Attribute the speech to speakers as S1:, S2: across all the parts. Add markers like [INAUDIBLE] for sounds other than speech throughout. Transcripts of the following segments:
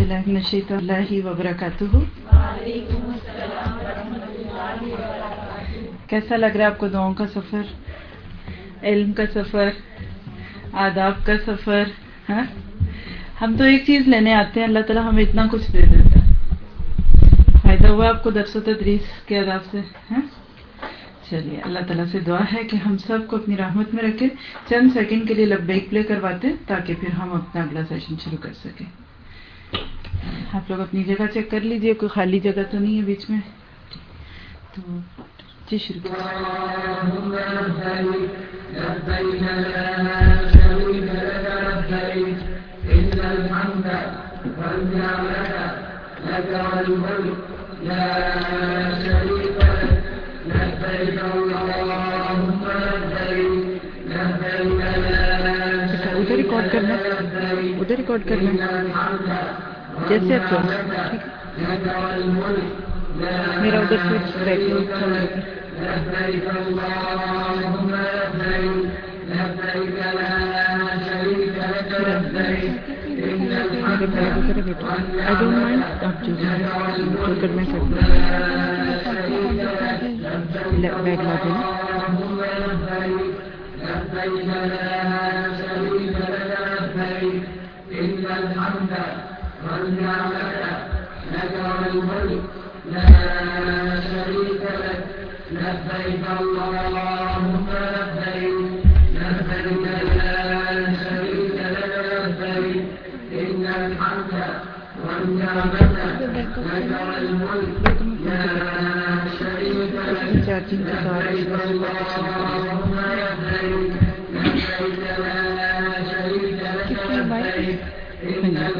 S1: اللہ نشیط اللہ وبرکاتہ۔ کیسا لگ رہا ہے آپ کو دعاؤں کا سفر؟ علم کا سفر، آداب کا سفر ہاں؟ ہم تو ایک چیز لینے آتے ہیں، اللہ تعالیٰ ہمیں اتنا کچھ دے دیتا ہے۔ فائدہ ہوا آپ کو درس و تدریس کے آداب سے ہاں؟ چلیے، اللہ تعالیٰ سے دعا ہے کہ ہم سب کو اپنی رحمت میں رکھے چند سیکنڈ کے لیے لبیک پلے کرواتے تاکہ پھر ہم اپنا اگلا سیشن شروع کر سکیں۔ آپ لوگ اپنی جگہ چیک کر لیجیے، کوئی خالی جگہ تو نہیں ہے بیچ میں۔ تو جی شروع۔ اچھا، ادھر ریکارڈ کرنا۔ ادھر ریکارڈ کرنا۔ جیسے آپ ٹھیک میرا ادھر سوئچ آپ جو سکتے بیگ لا دینا إلا رفعت لك وللملك لا شريك لك لبيك اللهم لبيك لبيك لا شريك لك لبيك إن الحمد والنعمة لك والملك لا شريك لك لبيك اللهم لبيك.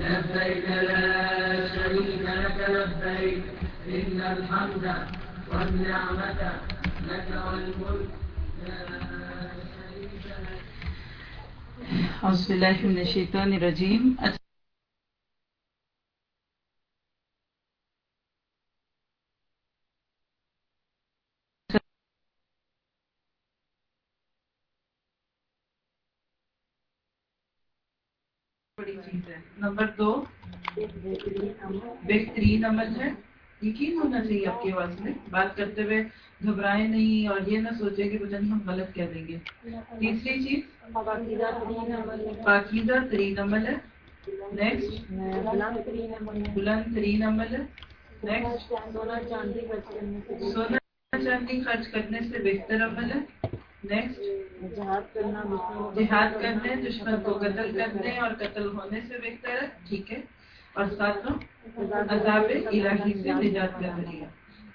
S1: لبيك لا شريك لك أعوذ بالله من الشيطان الرجيم. بڑی چیز ہے۔ نمبر دو، بہترین عمل ہے۔ یقین ہونا چاہیے آپ کی آواز میں۔ بات کرتے ہوئے گھبرائے نہیں اور یہ نہ سوچے کہ پتہ نہیں ہم غلط کہہ دیں گے۔ تیسری چیز، پاکیزہ ترین عمل ہے۔ نیکسٹ بلند ترین عمل ہے۔ نیکسٹ سونا چاندی خرچ کرنے سے بہتر عمل ہے۔ نیکسٹ جہاد کرنے دشمن کو قتل کرنے اور قتل ہونے سے بہتر ہے ٹھیک ہے۔ اور ساتھ عذاب الہی سے نجات کا ذریعہ۔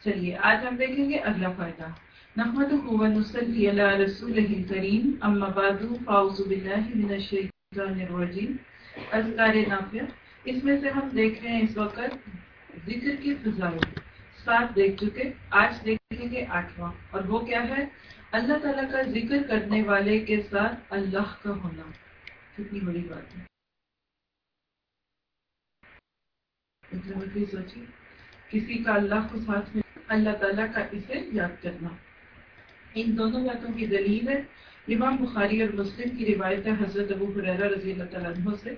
S1: چلیے آج ہم دیکھیں گے اگلا فائدہ۔ نحمد ونصلی علی رسول کریم اما بعد فاعوذ باللہ من الشیطان الرجیم۔ اذکار نافع۔ اس میں سے ہم دیکھ رہے ہیں اس وقت ذکر کی فضائل۔ سات دیکھ چکے آج دیکھیں گے آٹھواں۔ اور وہ کیا ہے؟ اللہ تعالیٰ کا ذکر کرنے والے کے ساتھ اللہ کا ہونا کتنی بڑی بات ہے۔ سوچیے کسی کا اللہ کو ساتھ میں اللہ تعالیٰ کا اسے یاد کرنا۔ ان دونوں باتوں کی دلیل ہے۔ امام بخاری اور مسلم کی روایت ہے، حضرت ابو حریرہ رضی اللہ تعالیٰ عنہ سے۔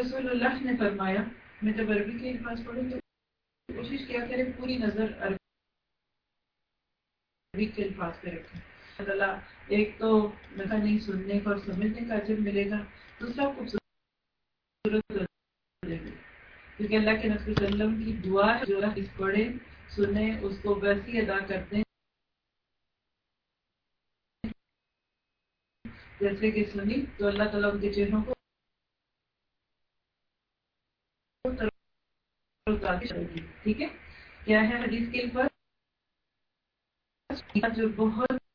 S1: رسول اللہ نے فرمایا، میں جب عربی کے الفاظ پڑھوں تو کوشش کیا کرے پوری نظر عربی کے الفاظ پہ رکھیں۔ اللہ ایک تو نفع نہیں سننے کا اور سمجھنے کا عجب ملے گا، دوسرا خوبصورت کیونکہ اللہ کے نبی وسلم کی دعا ہے، جو اس پڑھے سنے اس کو ویسی ادا کرتے ہیں جیسے کہ سنی، تو اللہ تعالیٰ ان کے چہروں کو ٹھیک ہے؟ کیا ہے حدیث کے اوپر؟ جو بہت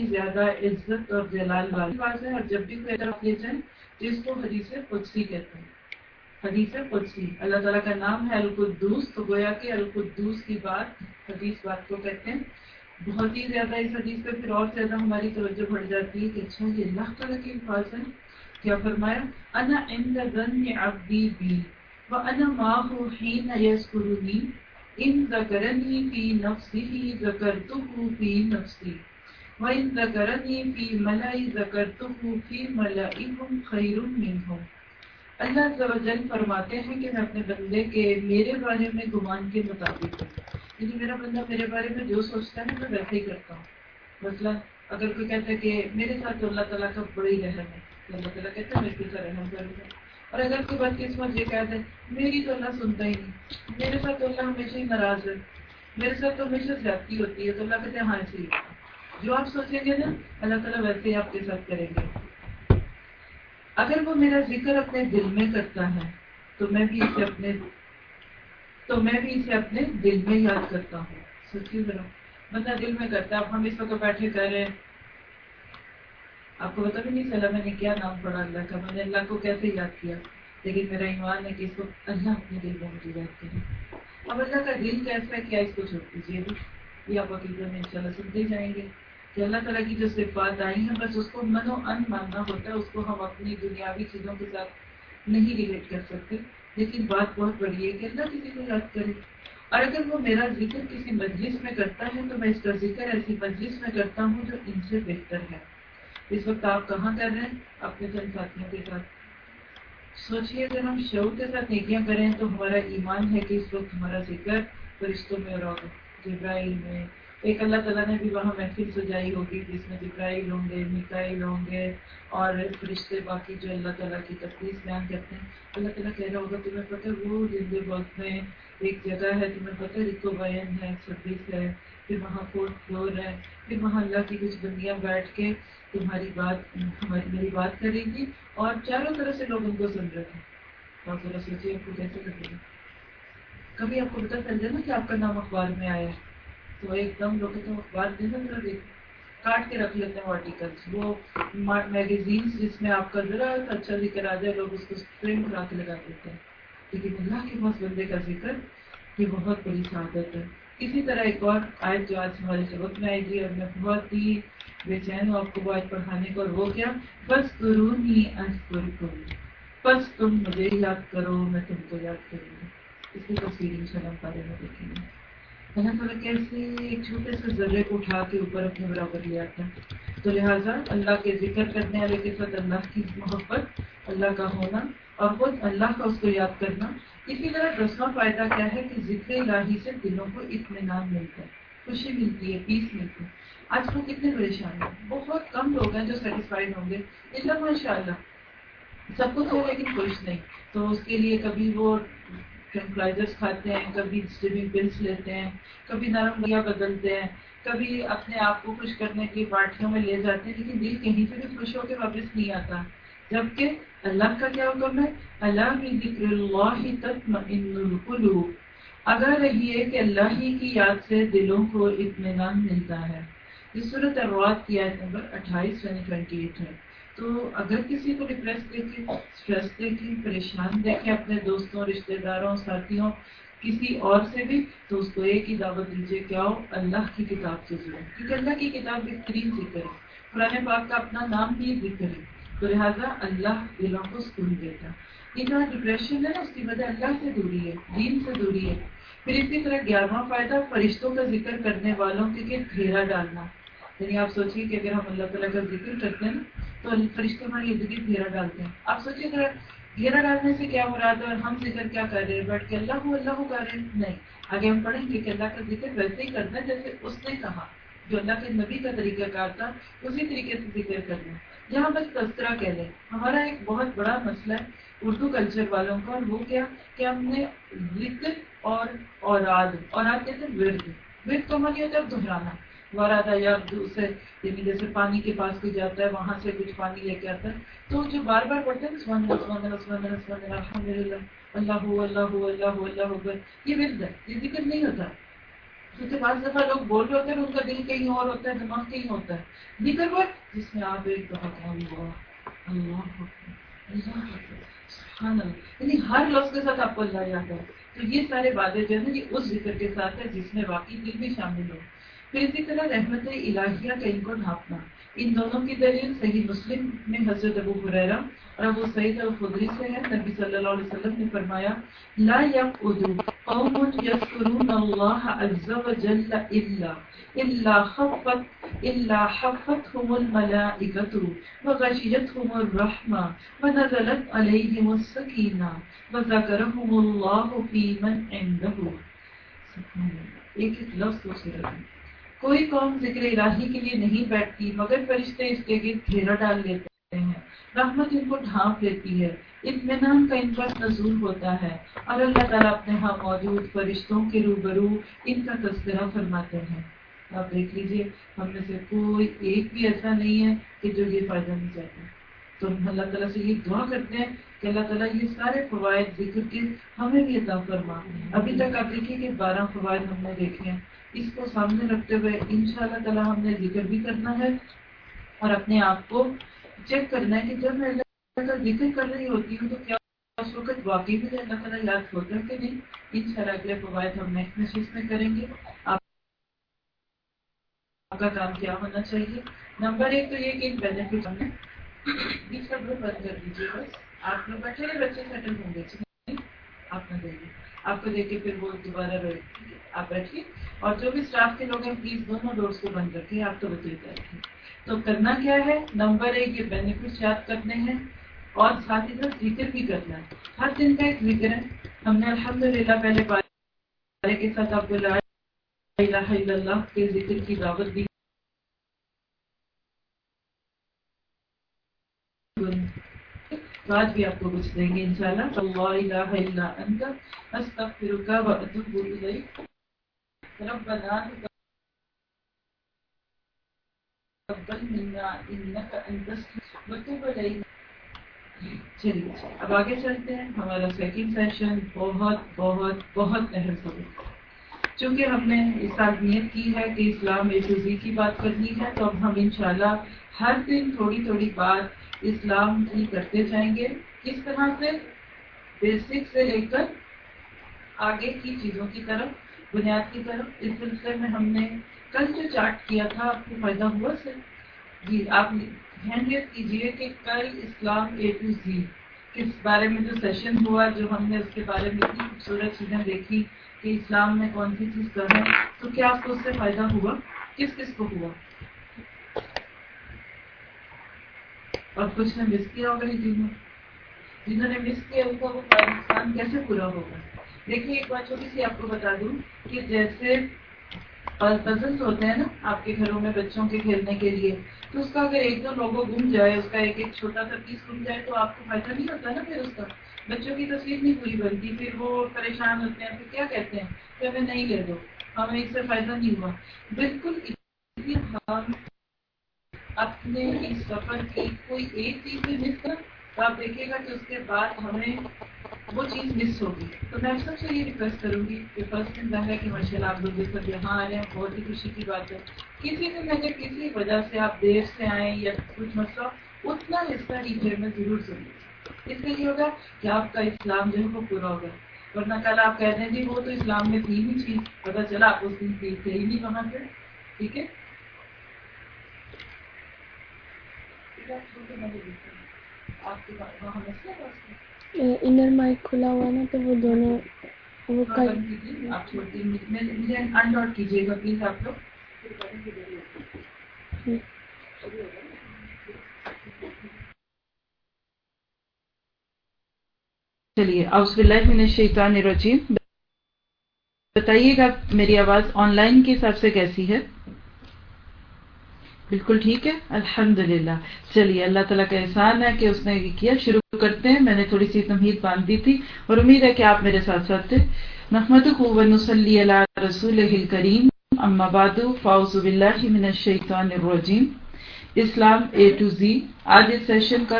S1: کی زیادہ عزت اور جلال والی بات ہے اور جب بھی کوئی طرف لے جائیں جس کو حدیث قدسی کہتے ہیں۔ حدیث قدسی۔ اللہ تعالیٰ کا نام ہے القدوس، تو گویا کہ القدوس کی بات، حدیث بات کو کہتے ہیں۔ بہت ہی زیادہ اس حدیث پہ پھر اور زیادہ ہماری توجہ بڑھ جاتی ہے کہ اچھا یہ اللہ تعالیٰ کے الفاظ ہیں۔ کیا فرمایا؟ انا عند ظن عبدی بی وانا معه حين يذكرني ان ذکرنی فی نفسی ذکرتہ فی نفسی وَإِن ذَكَرَنِي فِي مَلَئِ ذَكَرْتُهُ فِي مَلَئِهُمْ خَيْرٌ مِّنْهُمْ اللہ عز و جل فرماتے ہیں کہ میں اپنے بندے کے میرے بارے میں گمان کے مطابق یعنی میرا بندہ میرے بارے میں جو سوچتا ہے میں ویسے ہی کرتا ہوں۔ مثلا اگر کوئی کہتا ہے کہ میرے ساتھ تو اللہ تعالیٰ کا بڑی رحم ہے۔ اللہ تعالیٰ کہتا ہے، میں کس طرح رحم کروں گا۔ اور اگر کوئی بات قسمت یہ کہتا ہے میری تو اللہ سنتا ہی نہیں۔ میرے ساتھ تو اللہ ہمیشہ ہی ناراض ہے۔ میرے ساتھ تو ہمیشہ زیادتی ہوتی ہے۔ تو اللہ کہتے ہیں ہاں ایسے ہی۔ جو آپ سوچیں گے نا، اللہ تعالیٰ ویسے ہی آپ کے ساتھ کریں گے۔ اگر وہ میرا ذکر اپنے دل میں کرتا ہے، تو میں بھی اسے اپنے تو میں بھی اسے اپنے دل میں یاد کرتا ہوں۔ سچی ذرا بندہ دل میں کرتا ہے اب ہم اس وقت بیٹھے کر رہے ہیں۔ آپ کو پتا بھی نہیں چلا میں نے کیا نام پڑھا اللہ کا، میں نے اللہ کو کیسے یاد کیا؟ لیکن میرا ایمان ہے کہ اس کو اللہ اپنے دل میں مجھے یاد کرے۔ اب اللہ کا دل کیسا ہے، کیا اس کو چھوڑ دیجیے یہ آپ عقیدہ میں ان شاء اللہ سنتے جائیں گے۔ کہ اللہ تعالیٰ کی جو صفات آئی ہیں، بس اس کو من و ان ماننا ہوتا ہے، اس کو ہم اپنی دنیاوی چیزوں کے ساتھ نہیں ریلیٹ کر سکتے۔ لیکن بات بہت بڑی ہے کہ اللہ کسی کو یاد کرے۔ اور اگر وہ میرا ذکر کسی مجلس میں کرتا ہے، تو میں اس کا ذکر ایسی مجلس میں کرتا ہوں جو ان سے بہتر ہے۔ اس وقت آپ کہاں کر رہے ہیں؟ اپنے جن ساتھیوں کے ساتھ۔ سوچیے اگر ہم شعور کے ساتھ نیکیاں کریں، تو ہمارا ایمان ہے کہ اس وقت ہمارا ذکر فرشتوں میں اور جبرائیل میں ایک اللہ تعالیٰ نے بھی وہاں محفل سجائی ہوگی، جس میں جبرائیل ہوں گے مکائل ہوں گے اور فرشتے باقی جو اللہ تعالیٰ کی تفریح بیان کرتے ہیں۔ اللہ تعالیٰ کہہ رہا ہوگا، تمہیں پتہ وہ زندے وقت میں ایک جگہ ہے، تمہیں پتہ رکو بین ہے چھبیس ہے، پھر وہاں فورتھ فلور ہے، پھر وہاں اللہ کی کچھ بندیاں بیٹھ کے تمہاری بات، ہماری میری بات کریں گی اور چاروں طرح سے لوگ ان کو سن رہے ہیں۔ اور ذرا سوچیے آپ کو کیسے لگے گا کبھی آپ کو پتا چل جائے نا کہ آپ کا نام اخبار میں آیا ہے۔ تو ایک دم لوگ تو اخبار دے نا ذرا دیکھ کاٹ کے رکھ لیتے ہیں آرٹیکلس وہ میگزینس جس میں آپ کا ذرا اچھا ذکر آ جائے، لوگ اس کو پرنٹ کرا کے لگا دیتے ہیں۔ لیکن اللہ کے پاس بندے کا ذکر یہ بہت بڑی سعادت ہے۔ اسی طرح ایک اور آیت جو آج ہماری سبق میں آئے گی اور میں بہت ہی بے چین ہوں آپ کو وہ آیت پڑھانے کو اور وہ کیا؟ بس قرون ہی بس تم مجھے یاد کرو، میں تم کو یاد کروں گی۔ اس کی تصویر ان شاء اللہ بارے میں دیکھیں گے۔ اللہ تعالیٰ کیسے ایک چھوٹے سے ذرے کو اٹھا کے اوپر اپنے برابر لے آتا ہے تو لہٰذا اللہ کے ذکر کرنے والے کے ساتھ اللہ کی محبت، اللہ کا ہونا اور خود اللہ کا اس کو یاد کرنا۔ اسی طرح دسواں فائدہ کیا ہے کہ ذکر الہی سے دلوں کو اطمینان ملتا ہے، خوشی ملتی ہے پیس ملتی ہے۔ آج کل کتنے پریشان ہیں۔ بہت کم لوگ ہیں جو سیٹسفائڈ ہوں گے۔ اللہ ماشاء اللہ سب کچھ ہے لیکن خوش نہیں۔ تو اس کے لیے کبھی وہ ٹرنکلائزرس کھاتے ہیں، کبھی اسٹیبنگ پلس لیتے ہیں، کبھی نرم گیا بدلتے ہیں، کبھی اپنے آپ کو خوش کرنے کی پارٹیوں میں لے جاتے ہیں، لیکن دل کہیں سے بھی خوش ہو کے واپس نہیں آتا۔ جبکہ اللہ کا کیا حکم ہے؟ اللہ بھی ذکر اللہ تطمئن القلوب اگر رہی کہ اللہ ہی کی یاد سے دلوں کو اطمینان ملتا ہے۔ اس صورت الروات کی آیت نمبر اٹھائیس یعنی ٹوینٹی ایٹ ہے۔ تو اگر کسی کو ڈپریس دیکھے اسٹریس دیکھے پریشان دیکھے اپنے دوستوں رشتے داروں، ساتھیوں، کسی اور سے بھی، تو اس کو ایک ہی دعوت دیجیے کہ آؤ، اللہ کی کتاب سے جڑے کیونکہ اللہ کی کتاب بہترین ذکر ہے۔ قرآن پاک کا اپنا نام بھی ذکر ہے۔ تو لہٰذا اللہ دلوں کو سکون دیتا۔ یہ جو ڈپریشن ہے نا، اس کی وجہ اللہ سے دوری ہے، دین سے دوری ہے۔ پھر اسی طرح گیارہواں فائدہ، فرشتوں کا ذکر کرنے والوں کے گھیرا ڈالنا۔ یعنی آپ سوچیے کہ اگر ہم اللہ تعالیٰ کا ذکر کرتے ہیں نا، تو فرشتے ہماری زندگی گھیرا ڈالتے ہیں۔ آپ سوچیے اگر گھیرا ڈالنے سے کیا ہو رہا تھا اور ہم ذکر کیا کر رہے ہیں؟ بیٹھ کے اللہ ہو اللہ ہو کر رہے ہیں؟ نہیں۔ آگے ہم پڑھیں گے کہ اللہ کا ذکر ویسے ہی کرنا جیسے اس نے کہا، جو اللہ کے نبی کا طریقہ کار تھا، اسی طریقے سے ذکر کرنا جہاں بس تذکرہ کہہ لیں، ہمارا ایک بہت بڑا مسئلہ ہے اردو کلچر والوں کا، اور وہ کیا کہ ہم نے ذکر اور اوراد اوراد کہتے ہیں ورد۔ ورد کو مانی ہوتا ہے دہرانا۔ وارادہ یا اسے یعنی جیسے پانی کے پاس کوئی جاتا ہے، وہاں سے کچھ پانی لے کے آتا ہے۔ تو جو بار بار پڑھتے ہیں سبحان اللہ سبحان اللہ سبحان اللہ سبحان اللہ الحمد للہ اللہ ہو اللہ ہو اللہ ہو اللہ ہو یہ ورد ہے یہ ذکر نہیں ہوتا۔ کیونکہ بعض دفعہ لوگ بول رہے ہوتے ہیں، ان کا دل کہیں اور ہوتا ہے، دماغ کہیں ہوتا ہے۔ ذکر وہ جس میں آپ ایک دفعہ اللہ اللہ اللہ سبحان اللہ۔ یعنی ہر لفظ کے ساتھ آپ کو اللہ یاد ہے۔ تو یہ سارے باتیں جو ہے یہ اس ذکر کے ساتھ ہے جس میں واقعی دل بھی شامل ہو۔ پھر اسی طرح رحمت الہیہ کا ان کو ڈھانپنا۔ ان دونوں کی دلیل صحیح مسلم میں حضرت ابو حریرہ اور ابو سعید الخدری سے ہے۔ نبی صلی اللہ علیہ وسلم نے فرمایا، لا يقعد قوم يذكرون الله عز وجل الا الا خفت، الا حفتهم الملائكه وغشيتهم الرحمه ونزلت عليهم السكينه وذكرهم الله في من عنده. ایک ایک لفظ دوسرے کوئی قوم ذکر الہی کے لیے نہیں بیٹھتی، مگر فرشتے اس کے گرد گھیرا ڈال لیتے ہیں۔ رحمت ان کو ڈھانپ لیتی ہے۔ اطمینان کا ان پر نزول ہوتا ہے۔ اور اللہ تعالیٰ اپنے ہاں موجود فرشتوں کے روبرو ان کا تذکرہ فرماتے ہیں۔ آپ دیکھ لیجیے، ہم میں سے کوئی ایک بھی ایسا نہیں ہے کہ جو یہ فائدہ نہیں چاہتا۔ تو ہم اللہ تعالیٰ سے یہ دعا کرتے ہیں کہ اللہ تعالیٰ یہ سارے فوائد ذکر کے ہمیں بھی عطا فرما۔ ابھی تک آپ دیکھیے کہ بارہ فوائد ہم نے دیکھے ہیں۔ اس کو سامنے رکھتے ہوئے ان شاء اللہ تعالیٰ ہم نے ذکر بھی کرنا ہے اور اپنے آپ کو چیک کرنا ہے کہ جب میں اللہ کا ذکر کر رہی ہوتی ہوں تو کیا اس وقت واقعی بھی اللہ تعالیٰ یاد ہوتا ہے کہ نہیں؟ ان شاء اللہ اگلے فوائد ہم نیکسٹ نشست میں کریں گے۔ آپ کا کام کیا ہونا چاہیے؟ نمبر ایک تو یہ کہ بینیفٹ ہم نے بیچ کا گروپ بند کر دیجیے بس۔ آپ لوگ بیٹھے رہے بچے سیٹل ہوں گے آپ نہ دیکھیے آپ کو دیکھ کے پھر وہ دوبارہ رہے آپ بیٹھیے۔ اور جو بھی اسٹاف کے لوگ ہیں پلیز دونوں ڈورس کو بند رکھیے آپ تو بچے رکھیے تو کرنا کیا ہے؟ نمبر ایک، یہ بینیفٹ یاد کرنے ہیں اور ساتھ ہی ساتھ ذکر بھی کرنا ہے۔ ہر دن کا ایک ذکر ہے ہم نے الحمد للہ پہلے پارے کے ساتھ آپ اللہ کے ذکر کی دعوت دی۔ آج بھی آپ کو کچھ دیں گے انشاءاللہ۔ اللہ الہ الا انت، استغفرک و اتوب الیک۔ ربنا چلیے، اب آگے چلتے ہیں۔ ہمارا سیکنڈ سیشن بہت بہت بہت اہم سبق چونکہ ہم نے اس سال نیت کی ہے کہ اسلام اے کی بات کرنی ہے، تو اب ہم انشاءاللہ ہر دن تھوڑی تھوڑی بات اسلام کی کرتے جائیں گے۔ کس طرح سے؟ بیسک سے لے کر آگے کی چیزوں کی طرف۔ بنیاد کی طرف۔ اس سلسلے میں ہم نے کل جو چارٹ کیا تھا، آپ کو فائدہ ہوا سر؟ جی آپ ہینڈیت کیجیے کہ کل اسلام اے ٹو زی کس بارے میں جو سیشن ہوا، جو ہم نے اس کے بارے میں اتنی خوبصورت چیزیں دیکھی کہ اسلام میں کون سی چیز کرنا تو کیا آپ کو اس سے فائدہ ہوا؟ کس کس کو ہوا؟ اور کچھ نے مس کیا ہوگا جنہوں جنہوں نے مس کیا ان کا وہ پاکستان کیسے پورا ہوگا؟ دیکھیے، ایک بات چھوٹی سی آپ کو بتا دوں کہ جیسے پزلس ہوتے ہیں نا آپ کے گھروں میں بچوں کے کھیلنے کے لیے، تو اس کا اگر ایک دو لوگوں گم جائے، اس کا ایک ایک چھوٹا سا پیس گم جائے، تو آپ کو فائدہ نہیں ہوتا نا پھر اس کا؟ بچوں کی تصویر نہیں پوری بنتی، پھر وہ پریشان ہوتے ہیں، پھر کیا کہتے ہیں؟ کہ ہمیں نہیں لے دو، ہمیں اس سے فائدہ نہیں ہوا۔ بالکل ہم اپنے اس سفر کی کوئی ایک چیز بھی مس کر تو آپ دیکھیے گا کہ اس کے بعد ہمیں وہ چیز مس ہوگی۔ تو میں سب سے یہ ریکویسٹ کروں گی کہ فرسٹ دن ہے کہ ماشاء اللہ آپ لوگ سب یہاں آئے ہیں، بہت ہی خوشی کی بات ہے۔ کسی دن اگر کسی وجہ سے آپ دیر سے آئیں یا کچھ مسئلہ، اتنا حصہ ٹیچر میں ضرور ضرور اس سے یہ ہوگا کہ آپ کا اسلام جو ہے وہ پورا ہوگا۔ ورنہ کل آپ کہتے ہیں جی وہ تو اسلام میں تھی ہی چیز پتا چلا آپ اس دن تھے ہی نہیں وہاں سے ٹھیک ہے آپ کے وہاں مسئلہ
S2: انر مائک کھلا ہوا نا تو وہ دونوں وہ
S1: آپ انڈاٹ کیجیے گا پلیز آپ لوگ۔ چلیے اوس باللہ من الشیطان الرجیم۔ بتائیے گا میری آواز آن لائن کے حساب سے کیسی ہے؟ بالکل ٹھیک ہے۔ الحمد للہ چلیے، اللہ تعالیٰ کا احسان ہے کہ اس نے یہ کیا۔ شروع کرتے ہیں۔ میں نے تھوڑی سی تمہید باندھ دی تھی اور امید ہے کہ آپ میرے ساتھ ساتھ تھے محمد نسلی اللہ رسول کریم اما بعد فاؤز باللہ من الشیطان الرجیم۔ اسلام اے ٹو زی آج اس سیشن کا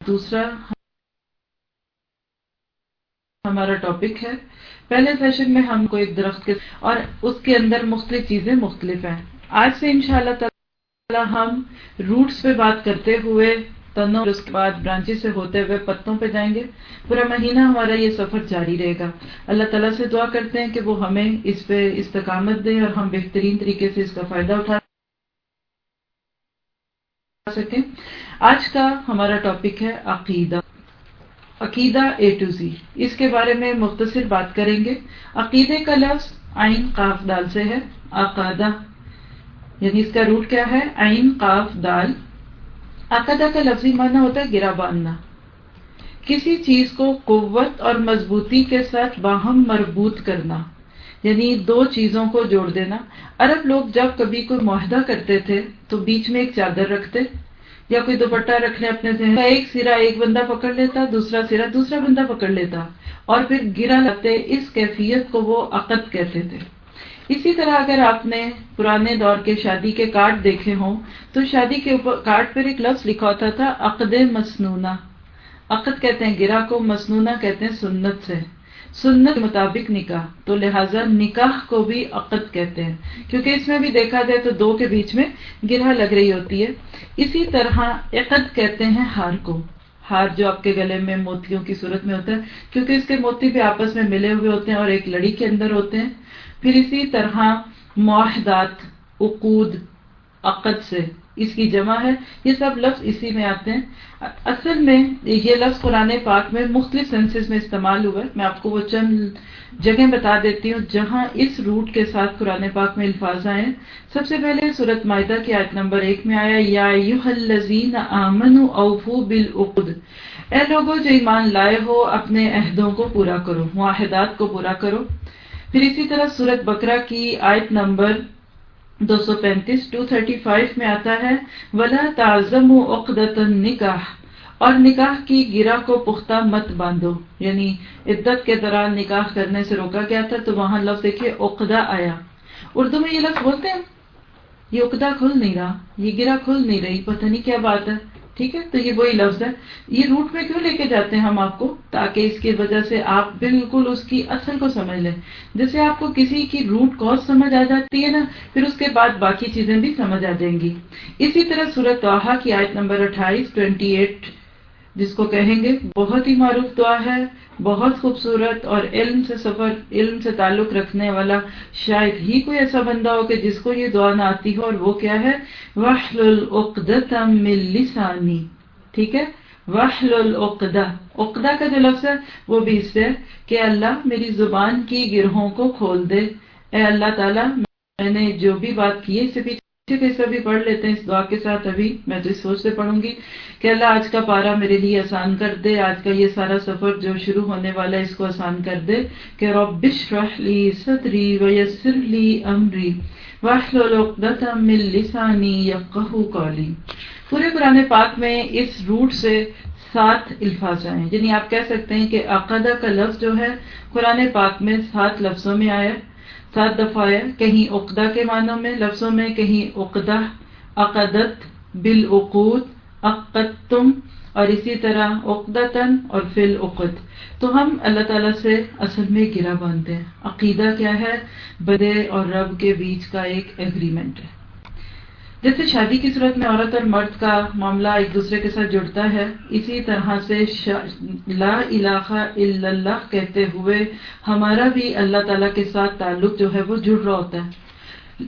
S1: دوسرا ہمارا ٹاپک ہے۔ پہلے سیشن میں ہم کو ایک درخت کے اور اس کے اندر مختلف چیزیں مختلف ہیں۔ آج سے ان شاء اللہ تعالی ہم روٹس پہ بات کرتے ہوئے تنوں اس کے بعد برانچز سے ہوتے ہوئے پتوں پہ جائیں گے۔ پورا مہینہ ہمارا یہ سفر جاری رہے گا۔ اللہ تعالیٰ سے دعا کرتے ہیں کہ وہ ہمیں اس پہ استقامت دیں اور ہم بہترین طریقے سے اس کا فائدہ اٹھا سکیں۔ آج کا ہمارا ٹاپک ہے عقیدہ۔ عقیدہ اے ٹو زی اس کے بارے میں مختصر بات کریں گے۔ عقیدے کا لفظ آئین قاف دال سے ہے۔ عقادہ۔ یعنی اس کا روٹ کیا ہے؟ آئین قاف، دال۔ عقدہ کا لفظی معنی ہوتا ہے گرا باندھنا کسی چیز کو قوت اور مضبوطی کے ساتھ باہم مربوط کرنا یعنی دو چیزوں کو جوڑ دینا۔ عرب لوگ جب کبھی کوئی معاہدہ کرتے تھے تو بیچ میں ایک چادر رکھتے، یا کوئی دوپٹہ رکھنے اپنے ذہن ایک سرا ایک بندہ پکڑ لیتا، دوسرا سرا دوسرا بندہ پکڑ لیتا، اور پھر گرا لگتے۔ اس کیفیت کو وہ عقد کہتے تھے۔ اسی طرح اگر آپ نے پرانے دور کے شادی کے کارڈ دیکھے ہوں، تو شادی کے اوپر کارڈ پر ایک لفظ لکھا ہوتا تھا، عقد مسنونہ۔ عقد کہتے ہیں گرا کو، مسنونہ کہتے ہیں سنت سے۔ سنت کے مطابق نکاح، تو لہٰذا نکاح کو بھی عقد کہتے ہیں۔ کیونکہ اس میں بھی دیکھا جائے تو دو کے بیچ میں گرہ لگ رہی ہوتی ہے۔ اسی طرح عقد کہتے ہیں ہار کو۔ ہار جو آپ کے گلے میں موتیوں کی صورت میں ہوتا ہے، کیونکہ اس کے موتی بھی آپس میں ملے ہوئے ہوتے ہیں اور ایک لڑی کے اندر ہوتے ہیں۔ پھر اسی طرح معاہدات عقود، عقد سے اس کی جمع ہے۔ یہ سب لفظ اسی میں آتے ہیں۔ اصل میں یہ لفظ قرآن پاک میں مختلف سینسز میں استعمال ہوا ہے۔ میں آپ کو وہ چند جگہ بتا دیتی ہوں جہاں اس روٹ کے ساتھ قرآن پاک میں الفاظ آئے سب سے پہلے صورت معاہدہ کی آیت نمبر ایک میں آیا یا الذین آمنوا اوفو بالعقد اے لوگوں جو ایمان لائے ہو، اپنے عہدوں کو پورا کرو، معاہدات کو پورا کرو۔ پھر اسی طرح سورت بکرا کی آیت نمبر دو سو پینتیس ٹو تھرٹی فائیو میں آتا ہے، ولا تعظم عقدت نکاح اور نکاح کی گرا کو پختہ مت باندھو۔ یعنی عدت کے دوران نکاح کرنے سے روکا گیا تھا، تو وہاں لفظ دیکھیے عقدہ آیا۔ اردو میں یہ لفظ بولتے ہیں؟ یہ عقدہ کھل نہیں رہا، یہ گرا کھل نہیں رہی، پتہ نہیں کیا بات ہے۔ ٹھیک ہے؟ تو یہ وہی لفظ ہے۔ یہ روٹ میں کیوں لے کے جاتے ہیں ہم آپ کو؟ تاکہ اس کی وجہ سے آپ بالکل اس کی اصل کو سمجھ لیں۔ جیسے آپ کو کسی کی روٹ کاز سمجھ آ جاتی ہے نا، پھر اس کے بعد باقی چیزیں بھی سمجھ آ جائیں گی۔ اسی طرح سورت توحا کی آیت نمبر اٹھائیس ٹوینٹی ایٹ، جس کو کہیں گے، بہت ہی معروف دعا ہے۔ بہت خوبصورت اور علم سے سفر، علم سے تعلق رکھنے والا شاید ہی کوئی ایسا بندہ ہو کہ جس کو یہ دعا نہ آتی ہو اور وہ کیا ہے؟ وحل العقدہ من لسانی ٹھیک ہے؟ وحل العقدہ عقدہ کا جو لفظ ہے، وہ بھی اس سے کہ اللہ میری زبان کی گرہوں کو کھول دے۔ اے اللہ تعالیٰ، میں نے جو بھی بات کی ہے اسے پیچھے بھی پڑھ لیتے ہیں۔ اس دعا کے ساتھ ابھی میں تو اس سوچ سے پڑھوں گی کہ اللہ آج کا پارا میرے لیے آسان کر دے۔ آج کا یہ سارا سفر جو شروع ہونے والا ہے، اس کو آسان کر دے کہ ربش رحلی صدری ویسر لی امری من لسانی یفقہو قولی پورے قرآن پاک میں اس روٹ سے سات الفاظ آئے یعنی آپ کہہ سکتے ہیں کہ عقدہ کا لفظ جو ہے، قرآن پاک میں سات لفظوں میں آیا۔ سات دفعہ ہے۔ کہیں عقدہ کے معنوں میں، لفظوں میں کہیں عقدہ، عقدت، بالعقود، عقدتم، اور اسی طرح عقدتن اور فل عقد تو ہم اللہ تعالیٰ سے اصل میں گرا باندھتے ہیں۔ عقیدہ کیا ہے؟ بدے اور رب کے بیچ کا ایک ایگریمنٹ ہے۔ جیسے شادی کی صورت میں عورت اور مرد کا معاملہ ایک دوسرے کے ساتھ جڑتا ہے، اسی طرح سے لا الہ الا اللہ کہتے ہوئے ہمارا بھی اللہ تعالیٰ کے ساتھ تعلق جو ہے وہ جڑ رہا ہوتا ہے۔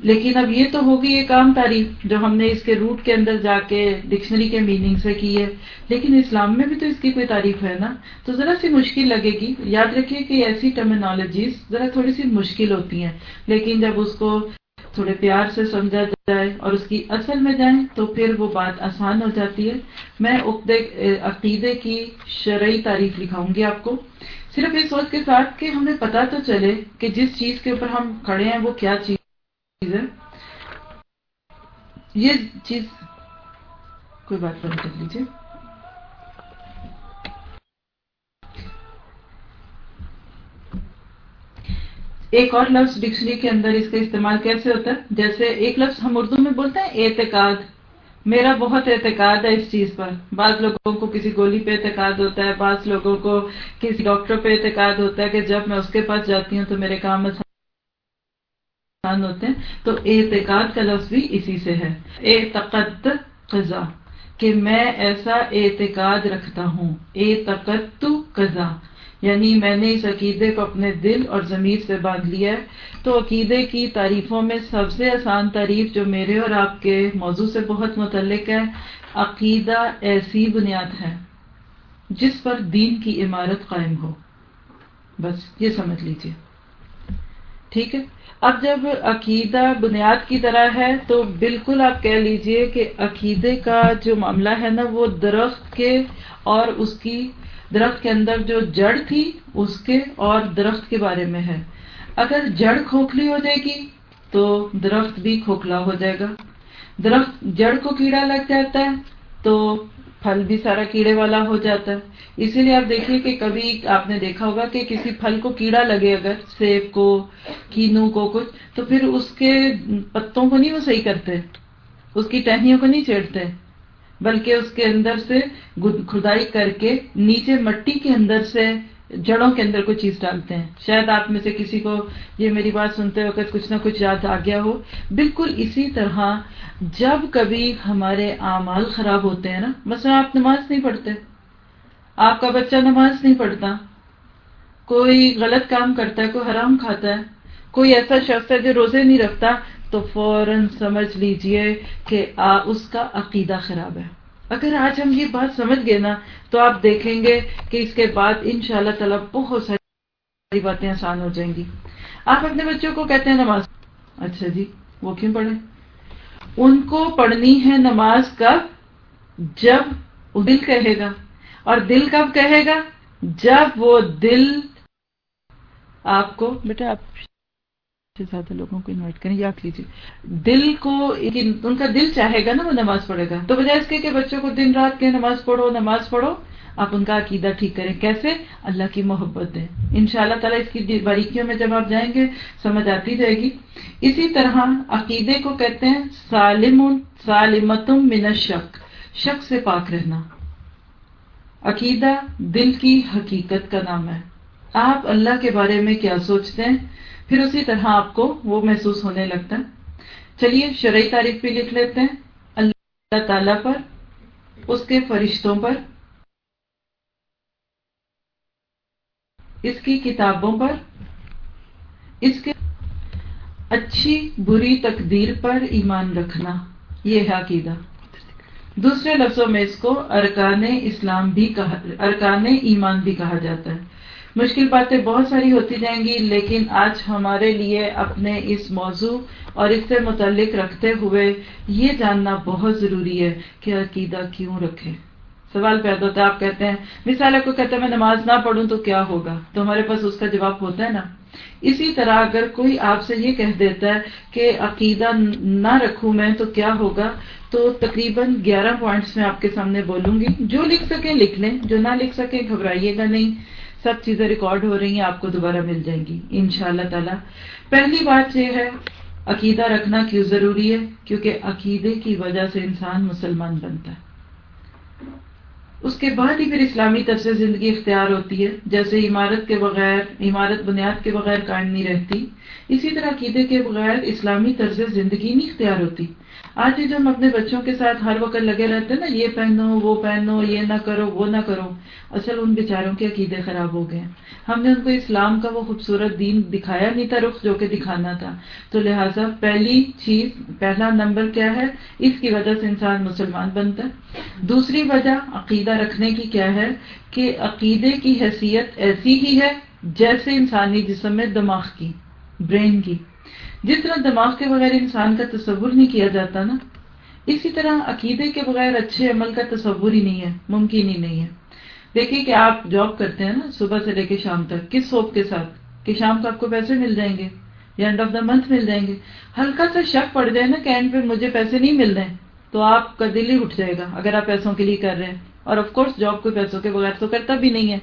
S1: لیکن اب یہ تو ہوگی ایک عام تعریف جو ہم نے اس کے روٹ کے اندر جا کے ڈکشنری کے میننگ سے کی ہے۔ لیکن اسلام میں بھی تو اس کی کوئی تعریف ہے نا؟ تو ذرا سی مشکل لگے گی۔ یاد رکھیے کہ ایسی ٹرمینالوجیز ذرا تھوڑی سی مشکل ہوتی ہیں، لیکن جب اس کو تھوڑے پیار سے سمجھا جائے اور اس کی اصل میں جائیں تو پھر وہ بات آسان ہو جاتی ہے۔ میں عقیدے کی شرعی تعریف لکھاؤں گی آپ کو۔ صرف اس سوچ کے ساتھ کہ ہمیں پتا تو چلے کہ جس چیز کے اوپر ہم کھڑے ہیں وہ کیا چیز ہے۔ یہ چیز، کوئی بات بند کر لیجیے ایک اور لفظ ڈکشنری کے اندر اس کا استعمال کیسے ہوتا ہے؟ جیسے ایک لفظ ہم اردو میں بولتے ہیں، اعتقاد۔ میرا بہت اعتقاد ہے اس چیز پر۔ بعض لوگوں کو کسی گولی پہ اعتقاد ہوتا ہے، بعض لوگوں کو کسی ڈاکٹر پہ اعتقاد ہوتا ہے کہ جب میں اس کے پاس جاتی ہوں تو میرے کام آسان ہوتے ہیں۔ تو اعتقاد کا لفظ بھی اسی سے ہے۔ اعتقد قضا، کہ میں ایسا اعتقاد رکھتا ہوں۔ اعتقد قضا۔ یعنی میں نے اس عقیدے کو اپنے دل اور ضمیر سے باندھ لیا ہے۔ تو عقیدے کی تعریفوں میں سب سے آسان تعریف جو میرے اور آپ کے موضوع سے بہت متعلق ہے، عقیدہ ایسی بنیاد ہے جس پر دین کی عمارت قائم ہو۔ بس یہ سمجھ لیجیے ٹھیک ہے؟ اب جب عقیدہ بنیاد کی طرح ہے تو بالکل آپ کہہ لیجیے کہ عقیدے کا جو معاملہ ہے نا، وہ درخت کے اور اس کی درخت کے اندر جو جڑ تھی، اس کے اور درخت کے بارے میں ہے۔ اگر جڑ کھوکھلی ہو جائے گی، تو درخت بھی کھوکھلا ہو جائے گا۔ درخت جڑ کو کیڑا لگ جاتا ہے، تو پھل بھی سارا کیڑے والا ہو جاتا ہے۔ اسی لیے آپ دیکھیے کہ کبھی آپ نے دیکھا ہوگا کہ کسی پھل کو کیڑا لگے اگر، سیب کو، کینو کو، کچھ، تو پھر اس کے پتوں کو نہیں وہ صحیح کرتے، اس کی ٹہنیوں کو نہیں چیڑتے بلکہ اس کے اندر سے کھدائی کر کے نیچے مٹی کے اندر سے جڑوں کے اندر کوئی چیز ڈالتے ہیں۔ شاید آپ میں سے کسی کو یہ میری بات سنتے وقت کچھ نہ کچھ یاد آ گیا ہو۔ بالکل اسی طرح جب کبھی ہمارے اعمال خراب ہوتے ہیں نا، مثلا آپ نماز نہیں پڑھتے، آپ کا بچہ نماز نہیں پڑھتا، کوئی غلط کام کرتا ہے، کوئی حرام کھاتا ہے، کوئی ایسا شخص ہے جو روزے نہیں رکھتا تو فوراً سمجھ لیجیے کہ اس کا عقیدہ خراب ہے۔ اگر آج ہم یہ بات سمجھ گئے نا، تو آپ دیکھیں گے کہ اس کے بعد ان شاء اللہ بہت ساری باتیں آسان ہو جائیں گی۔ آپ اپنے بچوں کو کہتے ہیں نماز۔ اچھا جی وہ کیوں پڑھے ان کو پڑھنی ہے نماز کب؟ جب دل کہے گا۔ اور دل کب کہے گا؟ جب وہ دل آپ کو بیٹا، آپ سے زیادہ لوگوں کو انوائٹ کریں، یاد لیجیے دل کو ان کا دل چاہے گا نا وہ نماز پڑھے گا۔ تو بجائے اس کے کہ بچوں کو دن رات کے نماز پڑھو نماز پڑھو، آپ ان کا عقیدہ ٹھیک کریں۔ کیسے؟ اللہ کی محبت دیں۔ ان شاء اللہ تعالیٰ اس کی باریکیوں میں جب آپ جائیں گے، سمجھ آتی جائے گی۔ اسی طرح عقیدے کو کہتے ہیں سالم سالمتم من شک شک سے پاک رہنا۔ عقیدہ دل کی حقیقت کا نام ہے۔ آپ اللہ کے بارے میں کیا سوچتے ہیں؟ پھر اسی طرح آپ کو وہ محسوس ہونے لگتا ہے۔ چلیے، شرعی تعریف بھی لکھ لیتے ہیں۔ اللہ تعالی پر، اس کے فرشتوں پر، اس کی کتابوں پر، اس کے اچھی بری تقدیر پر ایمان رکھنا۔ یہ ہے عقیدہ۔ دوسرے لفظوں میں اس کو ارکان اسلام بھی کہا، ارکان ایمان بھی کہا جاتا ہے۔ مشکل باتیں بہت ساری ہوتی جائیں گی، لیکن آج ہمارے لیے اپنے اس موضوع اور اس سے متعلق رکھتے ہوئے یہ جاننا بہت ضروری ہے کہ عقیدہ کیوں رکھے سوال پیدا ہوتا ہے، آپ کہتے ہیں، مثال کو کہتے ہیں میں نماز نہ پڑھوں تو کیا ہوگا؟ تو ہمارے پاس اس کا جواب ہوتا ہے نا۔ اسی طرح اگر کوئی آپ سے یہ کہہ دیتا ہے کہ عقیدہ نہ رکھوں میں تو کیا ہوگا؟ تو تقریباً گیارہ پوائنٹس میں آپ کے سامنے بولوں گی۔ جو لکھ سکیں لکھ لیں، جو نہ لکھ سکیں گھبرائیے گا نہیں۔ سب چیزیں ریکارڈ ہو رہی ہیں، آپ کو دوبارہ مل جائیں گی ان شاء اللہ تعالی۔ پہلی بات یہ ہے، عقیدہ رکھنا کیوں ضروری ہے؟ کیونکہ عقیدے کی وجہ سے انسان مسلمان بنتا ہے۔ اس کے بعد ہی پھر اسلامی طرز زندگی اختیار ہوتی ہے۔ جیسے عمارت کے بغیر، عمارت بنیاد کے بغیر قائم نہیں رہتی، اسی طرح عقیدے کے بغیر اسلامی طرز زندگی نہیں اختیار ہوتی۔ آج ہی جو ہم اپنے بچوں کے ساتھ ہر وقت لگے رہتے ہیں نا، یہ پہنو، وہ پہنو، یہ نہ کرو، وہ نہ کرو، اصل ان بیچاروں کے عقیدے خراب ہو گئے ہم نے ان کو اسلام کا وہ خوبصورت دین دکھایا نہیں تھا رخ جو کہ دکھانا تھا۔ تو لہٰذا پہلی چیز، پہلا نمبر کیا ہے؟ اس کی وجہ سے انسان مسلمان بنتا ہے۔ دوسری وجہ عقیدہ رکھنے کی کیا ہے؟ کہ عقیدے کی حیثیت ایسی ہی ہے جیسے انسانی جسم میں دماغ کی، برین کی۔ جس طرح دماغ کے بغیر انسان کا تصور نہیں کیا جاتا نا، اسی طرح عقیدے کے بغیر اچھے عمل کا تصور ہی نہیں ہے، ممکن ہی نہیں ہے۔ دیکھیے کہ آپ جاب کرتے ہیں نا، صبح سے لے کے شام تک، کس سوپ کے ساتھ؟ کہ شام کو آپ کو پیسے مل جائیں گے یا اینڈ آف دا منتھ مل جائیں گے۔ ہلکا سا شک پڑ جائے نا کہ اینڈ پہ مجھے پیسے نہیں مل رہے تو آپ کا دل ہی اٹھ جائے گا۔ اگر آپ پیسوں کے لیے کر رہے ہیں، اور آف کورس جاب کو پیسوں کے بغیر تو کرتا بھی نہیں ہے۔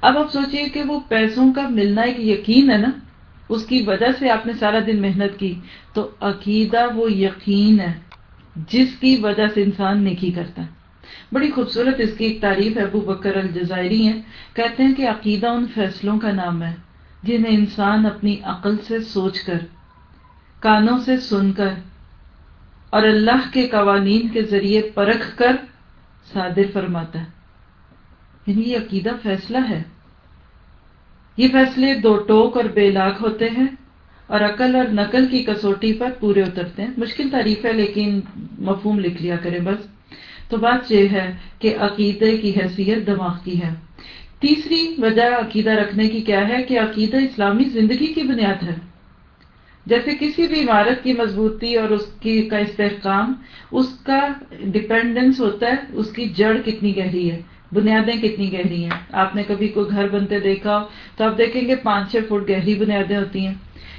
S1: اب آپ سوچئے کہ وہ پیسوں کا ملنا ایک یقین ہے نا اس کی وجہ سے آپ نے سارا دن محنت کی۔ تو عقیدہ وہ یقین ہے جس کی وجہ سے انسان نیکی کرتا ہے۔ بڑی خوبصورت اس کی ایک تعریف ابو بکر الجزائری ہے کہتے ہیں کہ عقیدہ ان فیصلوں کا نام ہے جنہیں انسان اپنی عقل سے سوچ کر، کانوں سے سن کر اور اللہ کے قوانین کے ذریعے پرکھ کر صادر فرماتا ہے۔ یعنی یہ عقیدہ فیصلہ ہے۔ یہ فیصلے دو ٹوک اور بے لاگ ہوتے ہیں اور عقل اور نقل کی کسوٹی پر پورے اترتے ہیں۔ مشکل تعریف ہے، لیکن مفہوم لکھ لیا کریں۔ بس تو بات یہ ہے کہ عقیدے کی حیثیت دماغ کی ہے۔ تیسری وجہ عقیدہ رکھنے کی کیا ہے کہ عقیدہ اسلامی زندگی کی بنیاد ہے۔ جیسے کسی بھی عمارت کی مضبوطی اور اس کی کا استحکام، اس کا ڈپینڈنس ہوتا ہے، اس کی جڑ کتنی گہری ہے۔ بنیادیں کتنی گہری ہیں؟ آپ نے کبھی کوئی گھر بنتے دیکھا ہو تو آپ دیکھیں گے پانچ چھ فٹ گہری بنیادیں ہوتی ہیں۔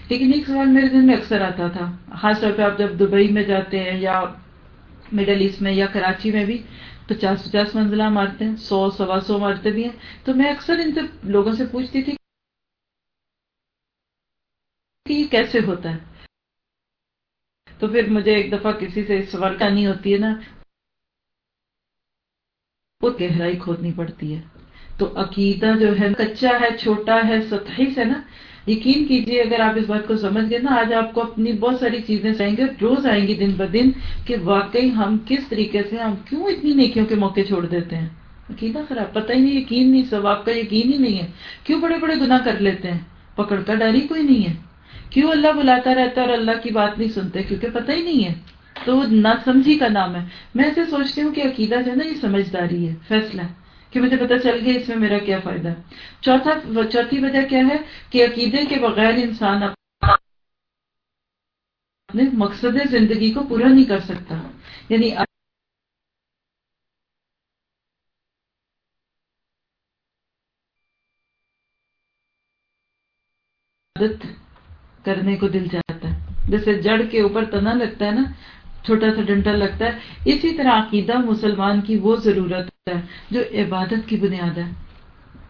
S1: لیکن ایک سوال میرے دن میں اکثر آتا تھا، خاص طور پہ آپ جب دبئی میں جاتے ہیں یا مڈل ایسٹ میں یا کراچی میں بھی پچاس پچاس منزلہ مارتے ہیں، سو سوا سو مارتے بھی ہیں۔ تو میں اکثر ان سے لوگوں سے پوچھتی تھی کہ یہ کیسے ہوتا ہے؟ تو پھر مجھے ایک دفعہ کسی سے اس سوال کرنی ہوتی ہے نا وہ گہرائی کھودنی پڑتی ہے۔ تو عقیدہ جو ہے، کچا ہے، چھوٹا ہے، سطحی سے نا، یقین کیجیے اگر آپ اس بات کو سمجھ گئے نا، آج آپ کو اپنی بہت ساری چیزیں چاہیں گے روز آئیں گی دن ب دن کہ واقعی ہم کس طریقے سے، ہم کیوں اتنی نیکیوں کے موقع چھوڑ دیتے ہیں؟ عقیدہ خراب، پتہ ہی نہیں، یقین نہیں، سب آپ کا یقین ہی نہیں ہے۔ کیوں بڑے بڑے گناہ کر لیتے ہیں؟ پکڑ کا ڈر ہی کوئی نہیں ہے۔ کیوں اللہ بلاتا رہتا ہے اور اللہ کی بات نہیں سنتے؟ کیونکہ پتہ ہی نہیں ہے۔ تو نہ سمجھی کا نام ہے۔ میں ایسے سوچتی ہوں کہ عقیدہ جو ہے نا یہ سمجھداری ہے، فیصلہ کہ مجھے پتا چل گیا اس میں میرا کیا فائدہ چوتھا، چوتھی وجہ کیا ہے کہ عقیدے کے بغیر انسان اپنے مقصد زندگی کو پورا نہیں کر سکتا۔ یعنی عادت کرنے کو دل چاہتا ہے۔ جیسے جڑ کے اوپر تنا لگتا ہے نا چھوٹا سا ڈنٹا لگتا ہے۔ اسی طرح عقیدہ مسلمان کی وہ ضرورت ہے جو عبادت کی بنیاد ہے۔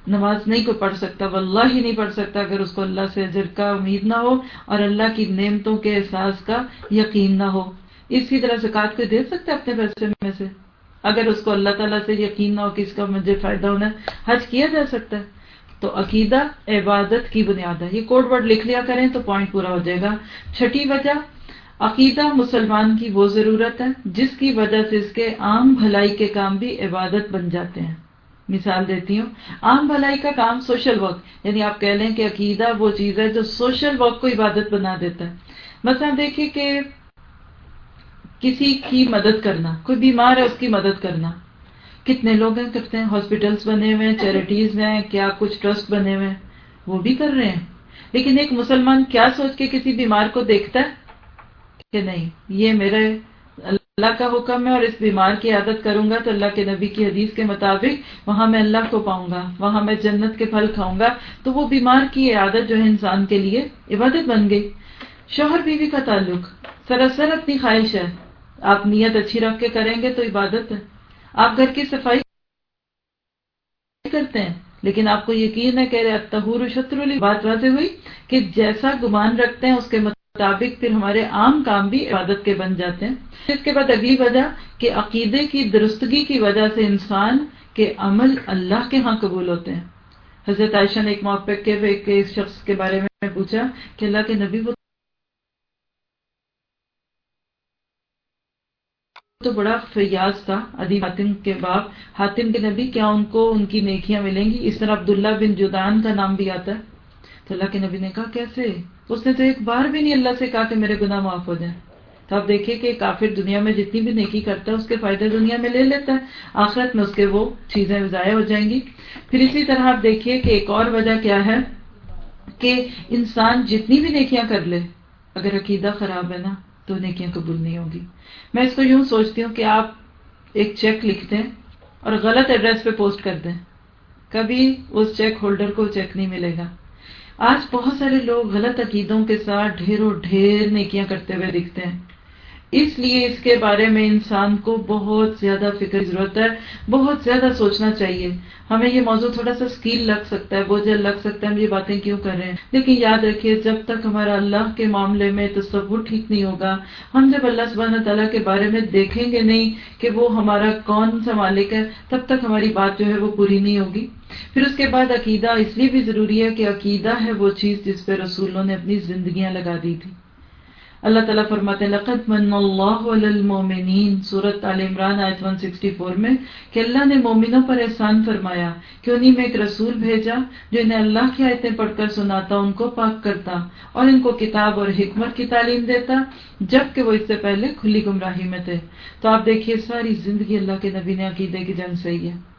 S1: نماز نہیں کوئی پڑھ سکتا، واللہ ہی نہیں پڑھ سکتا اگر اس کو اللہ سے اجر کا امید نہ ہو اور اللہ کی نعمتوں کے احساس کا یقین نہ ہو۔ اسی طرح زکات کو دے سکتا ہے اپنے پیسے میں سے؟ اگر اس کو اللہ تعالیٰ سے یقین نہ ہو کہ اس کا مجھے فائدہ ہونا ہے، حج کیا جا سکتا ہے؟ تو عقیدہ عبادت کی بنیاد ہے۔ یہ کوڈ ورڈ لکھ لیا کریں تو پوائنٹ پورا ہو جائے گا۔ چھٹی وجہ عقیدہ مسلمان کی وہ ضرورت ہے جس کی وجہ سے اس کے عام بھلائی کے کام بھی عبادت بن جاتے ہیں۔ مثال دیتی ہوں، عام بھلائی کا کام سوشل ورک یعنی آپ کہہ لیں کہ عقیدہ وہ چیز ہے جو سوشل ورک کو عبادت بنا دیتا ہے۔ مثلا دیکھیے کہ کسی کی مدد کرنا، کوئی بیمار ہے اس کی مدد کرنا۔ کتنے لوگ ہیں کرتے ہیں ہاسپٹلس بنے ہوئے ہیں، چیریٹیز میں کیا کچھ ٹرسٹ بنے ہوئے ہیں۔ وہ بھی کر رہے ہیں۔ لیکن ایک مسلمان کیا سوچ کے کسی بیمار کو دیکھتا ہے؟ کہ نہیں، یہ میرے اللہ کا حکم ہے اور اس بیمار کی عادت کروں گا تو اللہ کے نبی کی حدیث کے مطابق وہاں میں اللہ کو پاؤں گا، وہاں میں جنت کے پھل کھاؤں گا۔ تو وہ بیمار کی عادت جو ہے انسان کے لیے عبادت بن گئی۔ شوہر بیوی کا تعلق، سراسر اپنی خواہش ہے۔ آپ نیت اچھی رکھ کے کریں گے تو عبادت ہے۔ آپ گھر کی صفائی کرتے ہیں، لیکن آپ کو یقین ہے کہ تہور شتر بات واضح ہوئی کہ جیسا گمان رکھتے ہیں، اس کے مطابق پھر ہمارے عام کام بھی عبادت کے بن جاتے ہیں۔ اس کے بعد اگلی وجہ کہ عقیدے کی درستگی کی وجہ سے انسان کے عمل اللہ کے ہاں قبول ہوتے ہیں۔ حضرت عائشہ نے ایک موقع کے ایک شخص کے بارے میں پوچھا کہ اللہ کے نبی وہ تو بڑا فیاض تھا ادیب حاتم کے باپ۔ حاتم کے نبی کیا ان کو ان کی نیکیاں ملیں گی؟ اس طرح عبداللہ بن جدان کا نام بھی آتا ہے۔ تو اللہ کے نبی نے کہا، کیسے؟ اس نے تو ایک بار بھی نہیں اللہ سے کہا کہ میرے گناہ معاف ہو جائیں۔ تو آپ دیکھیں کہ کافر دنیا میں جتنی بھی نیکی کرتا ہے، اس کے فائدے دنیا میں لے لیتا ہے۔ آخرت میں اس کے وہ چیزیں ضائع ہو جائیں گی۔ پھر اسی طرح آپ دیکھیے کہ ایک اور وجہ کیا ہے کہ انسان جتنی بھی نیکیاں کر لے، اگر عقیدہ خراب ہے نا، تو نیکیاں قبول نہیں ہوگی۔ میں اس کو یوں سوچتی ہوں کہ آپ ایک چیک لکھ دیں اور غلط ایڈریس پہ پوسٹ کر دیں۔ کبھی اس چیک ہولڈر کو چیک نہیں ملے گا۔ آج بہت سارے لوگ غلط عقیدوں کے ساتھ ڈھیروں ڈھیر نیکیاں کرتے ہوئے دکھتے ہیں۔ اس لیے اس کے بارے میں انسان کو بہت زیادہ فکر ضرورت ہے، بہت زیادہ سوچنا چاہیے۔ ہمیں یہ موضوع تھوڑا سا اسکیل لگ سکتا ہے بوجھل لگ سکتا ہے، ہم یہ باتیں کیوں کر رہے ہیں؟ لیکن یاد رکھیے، جب تک ہمارا اللہ کے معاملے میں تصور ٹھیک نہیں ہوگا، ہم جب اللہ سبحانہ تعالیٰ کے بارے میں دیکھیں گے نہیں کہ وہ ہمارا کون سا مالک ہے، تب تک ہماری بات جو ہے وہ پوری نہیں ہوگی۔ پھر اس کے بعد عقیدہ اس لیے بھی ضروری ہے کہ عقیدہ ہے وہ چیز جس پہ رسولوں نے اپنی زندگیاں لگا دی تھی اللہ تعالیٰ فرماتے ہیں، لقد من اللہ علی المومنین سورت عال عمران، آیت 164 میں، کہ اللہ نے مومنوں پر احسان فرمایا کہ انہیں میں ایک رسول بھیجا جو انہیں اللہ کی آیتیں پڑھ کر سناتا، ان کو پاک کرتا اور ان کو کتاب اور حکمت کی تعلیم دیتا، جبکہ وہ اس سے پہلے کھلی گمراہی میں تھے۔ تو آپ دیکھیے، ساری زندگی اللہ کے نبی نے عقیدے کی جنگ صحیح ہے۔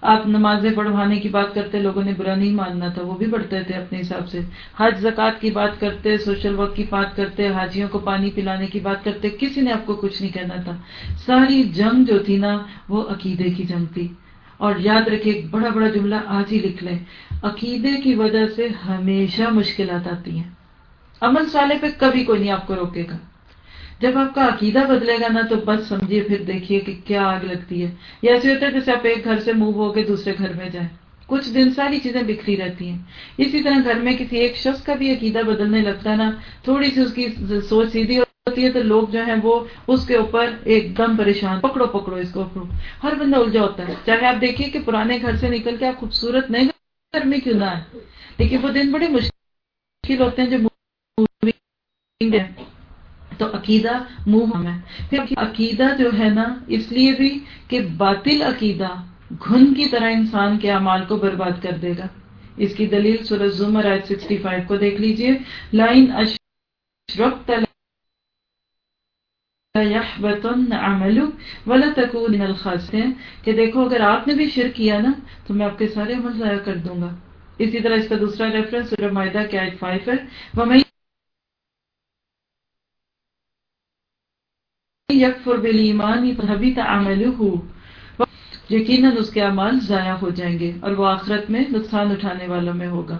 S1: آپ نمازیں پڑھوانے کی بات کرتے، لوگوں نے برا نہیں ماننا تھا، وہ بھی پڑھتے تھے اپنے حساب سے۔ حج، زکوٰۃ کی بات کرتے، سوشل ورک کی بات کرتے، حاجیوں کو پانی پلانے کی بات کرتے، کسی نے آپ کو کچھ نہیں کہنا تھا۔ ساری جنگ جو تھی نا، وہ عقیدے کی جنگ تھی۔ اور یاد رکھے ایک بڑا بڑا جملہ آج ہی لکھ لیں۔ عقیدے کی وجہ سے ہمیشہ مشکلات آتی ہیں۔ امن سالے پہ کبھی کوئی نہیں آپ کو روکے گا۔ جب آپ کا عقیدہ بدلے گا نا تو بس سمجھیے، پھر دیکھیے کہ کیا آگ لگتی ہے۔ یہ ایسے ہوتا ہے جیسے آپ ایک گھر سے موو ہو کے دوسرے گھر میں جائیں۔ کچھ دن ساری چیزیں بکھری رہتی ہیں۔ اسی طرح گھر میں کسی ایک شخص کا بھی عقیدہ بدلنے لگتا ہے نا، تھوڑی سی اس کی سوچ سیدھی ہوتی ہے تو لوگ جو ہیں وہ اس کے اوپر ایک دم پریشان، پکڑو پکڑو اس کو، پکڑو۔ ہر بندہ الجھا ہوتا ہے۔ چاہے آپ دیکھیے کہ پرانے گھر سے نکل کے آپ خوبصورت نئے گھر میں کیوں نہ ہے لیکن وہ دن بڑے مشکل ہوتے ہیں جو تو عقیدہ منہ ہے۔ پھر عقیدہ جو ہے نا، اس لیے بھی کہ باطل عقیدہ گھن کی طرح انسان کے اعمال کو برباد کر دے گا۔ اس کی دلیل سورج زمر آیت 65 کو دیکھ لیجیے۔ لائن اشرقت ولا تکون الخاسرین کہ دیکھو، اگر آپ نے بھی شرک کیا نا، تو میں آپ کے سارے عمل ضائع کر دوں گا۔ اسی طرح اس کا دوسرا ریفرنس سورہ معاہدہ کی آیت 5 ہے۔ وَمَن یکفر بالایمان فحبط عمله یقیناً اس کے اعمال ضائع ہو جائیں گے اور وہ آخرت میں نقصان اٹھانے والوں میں ہوگا۔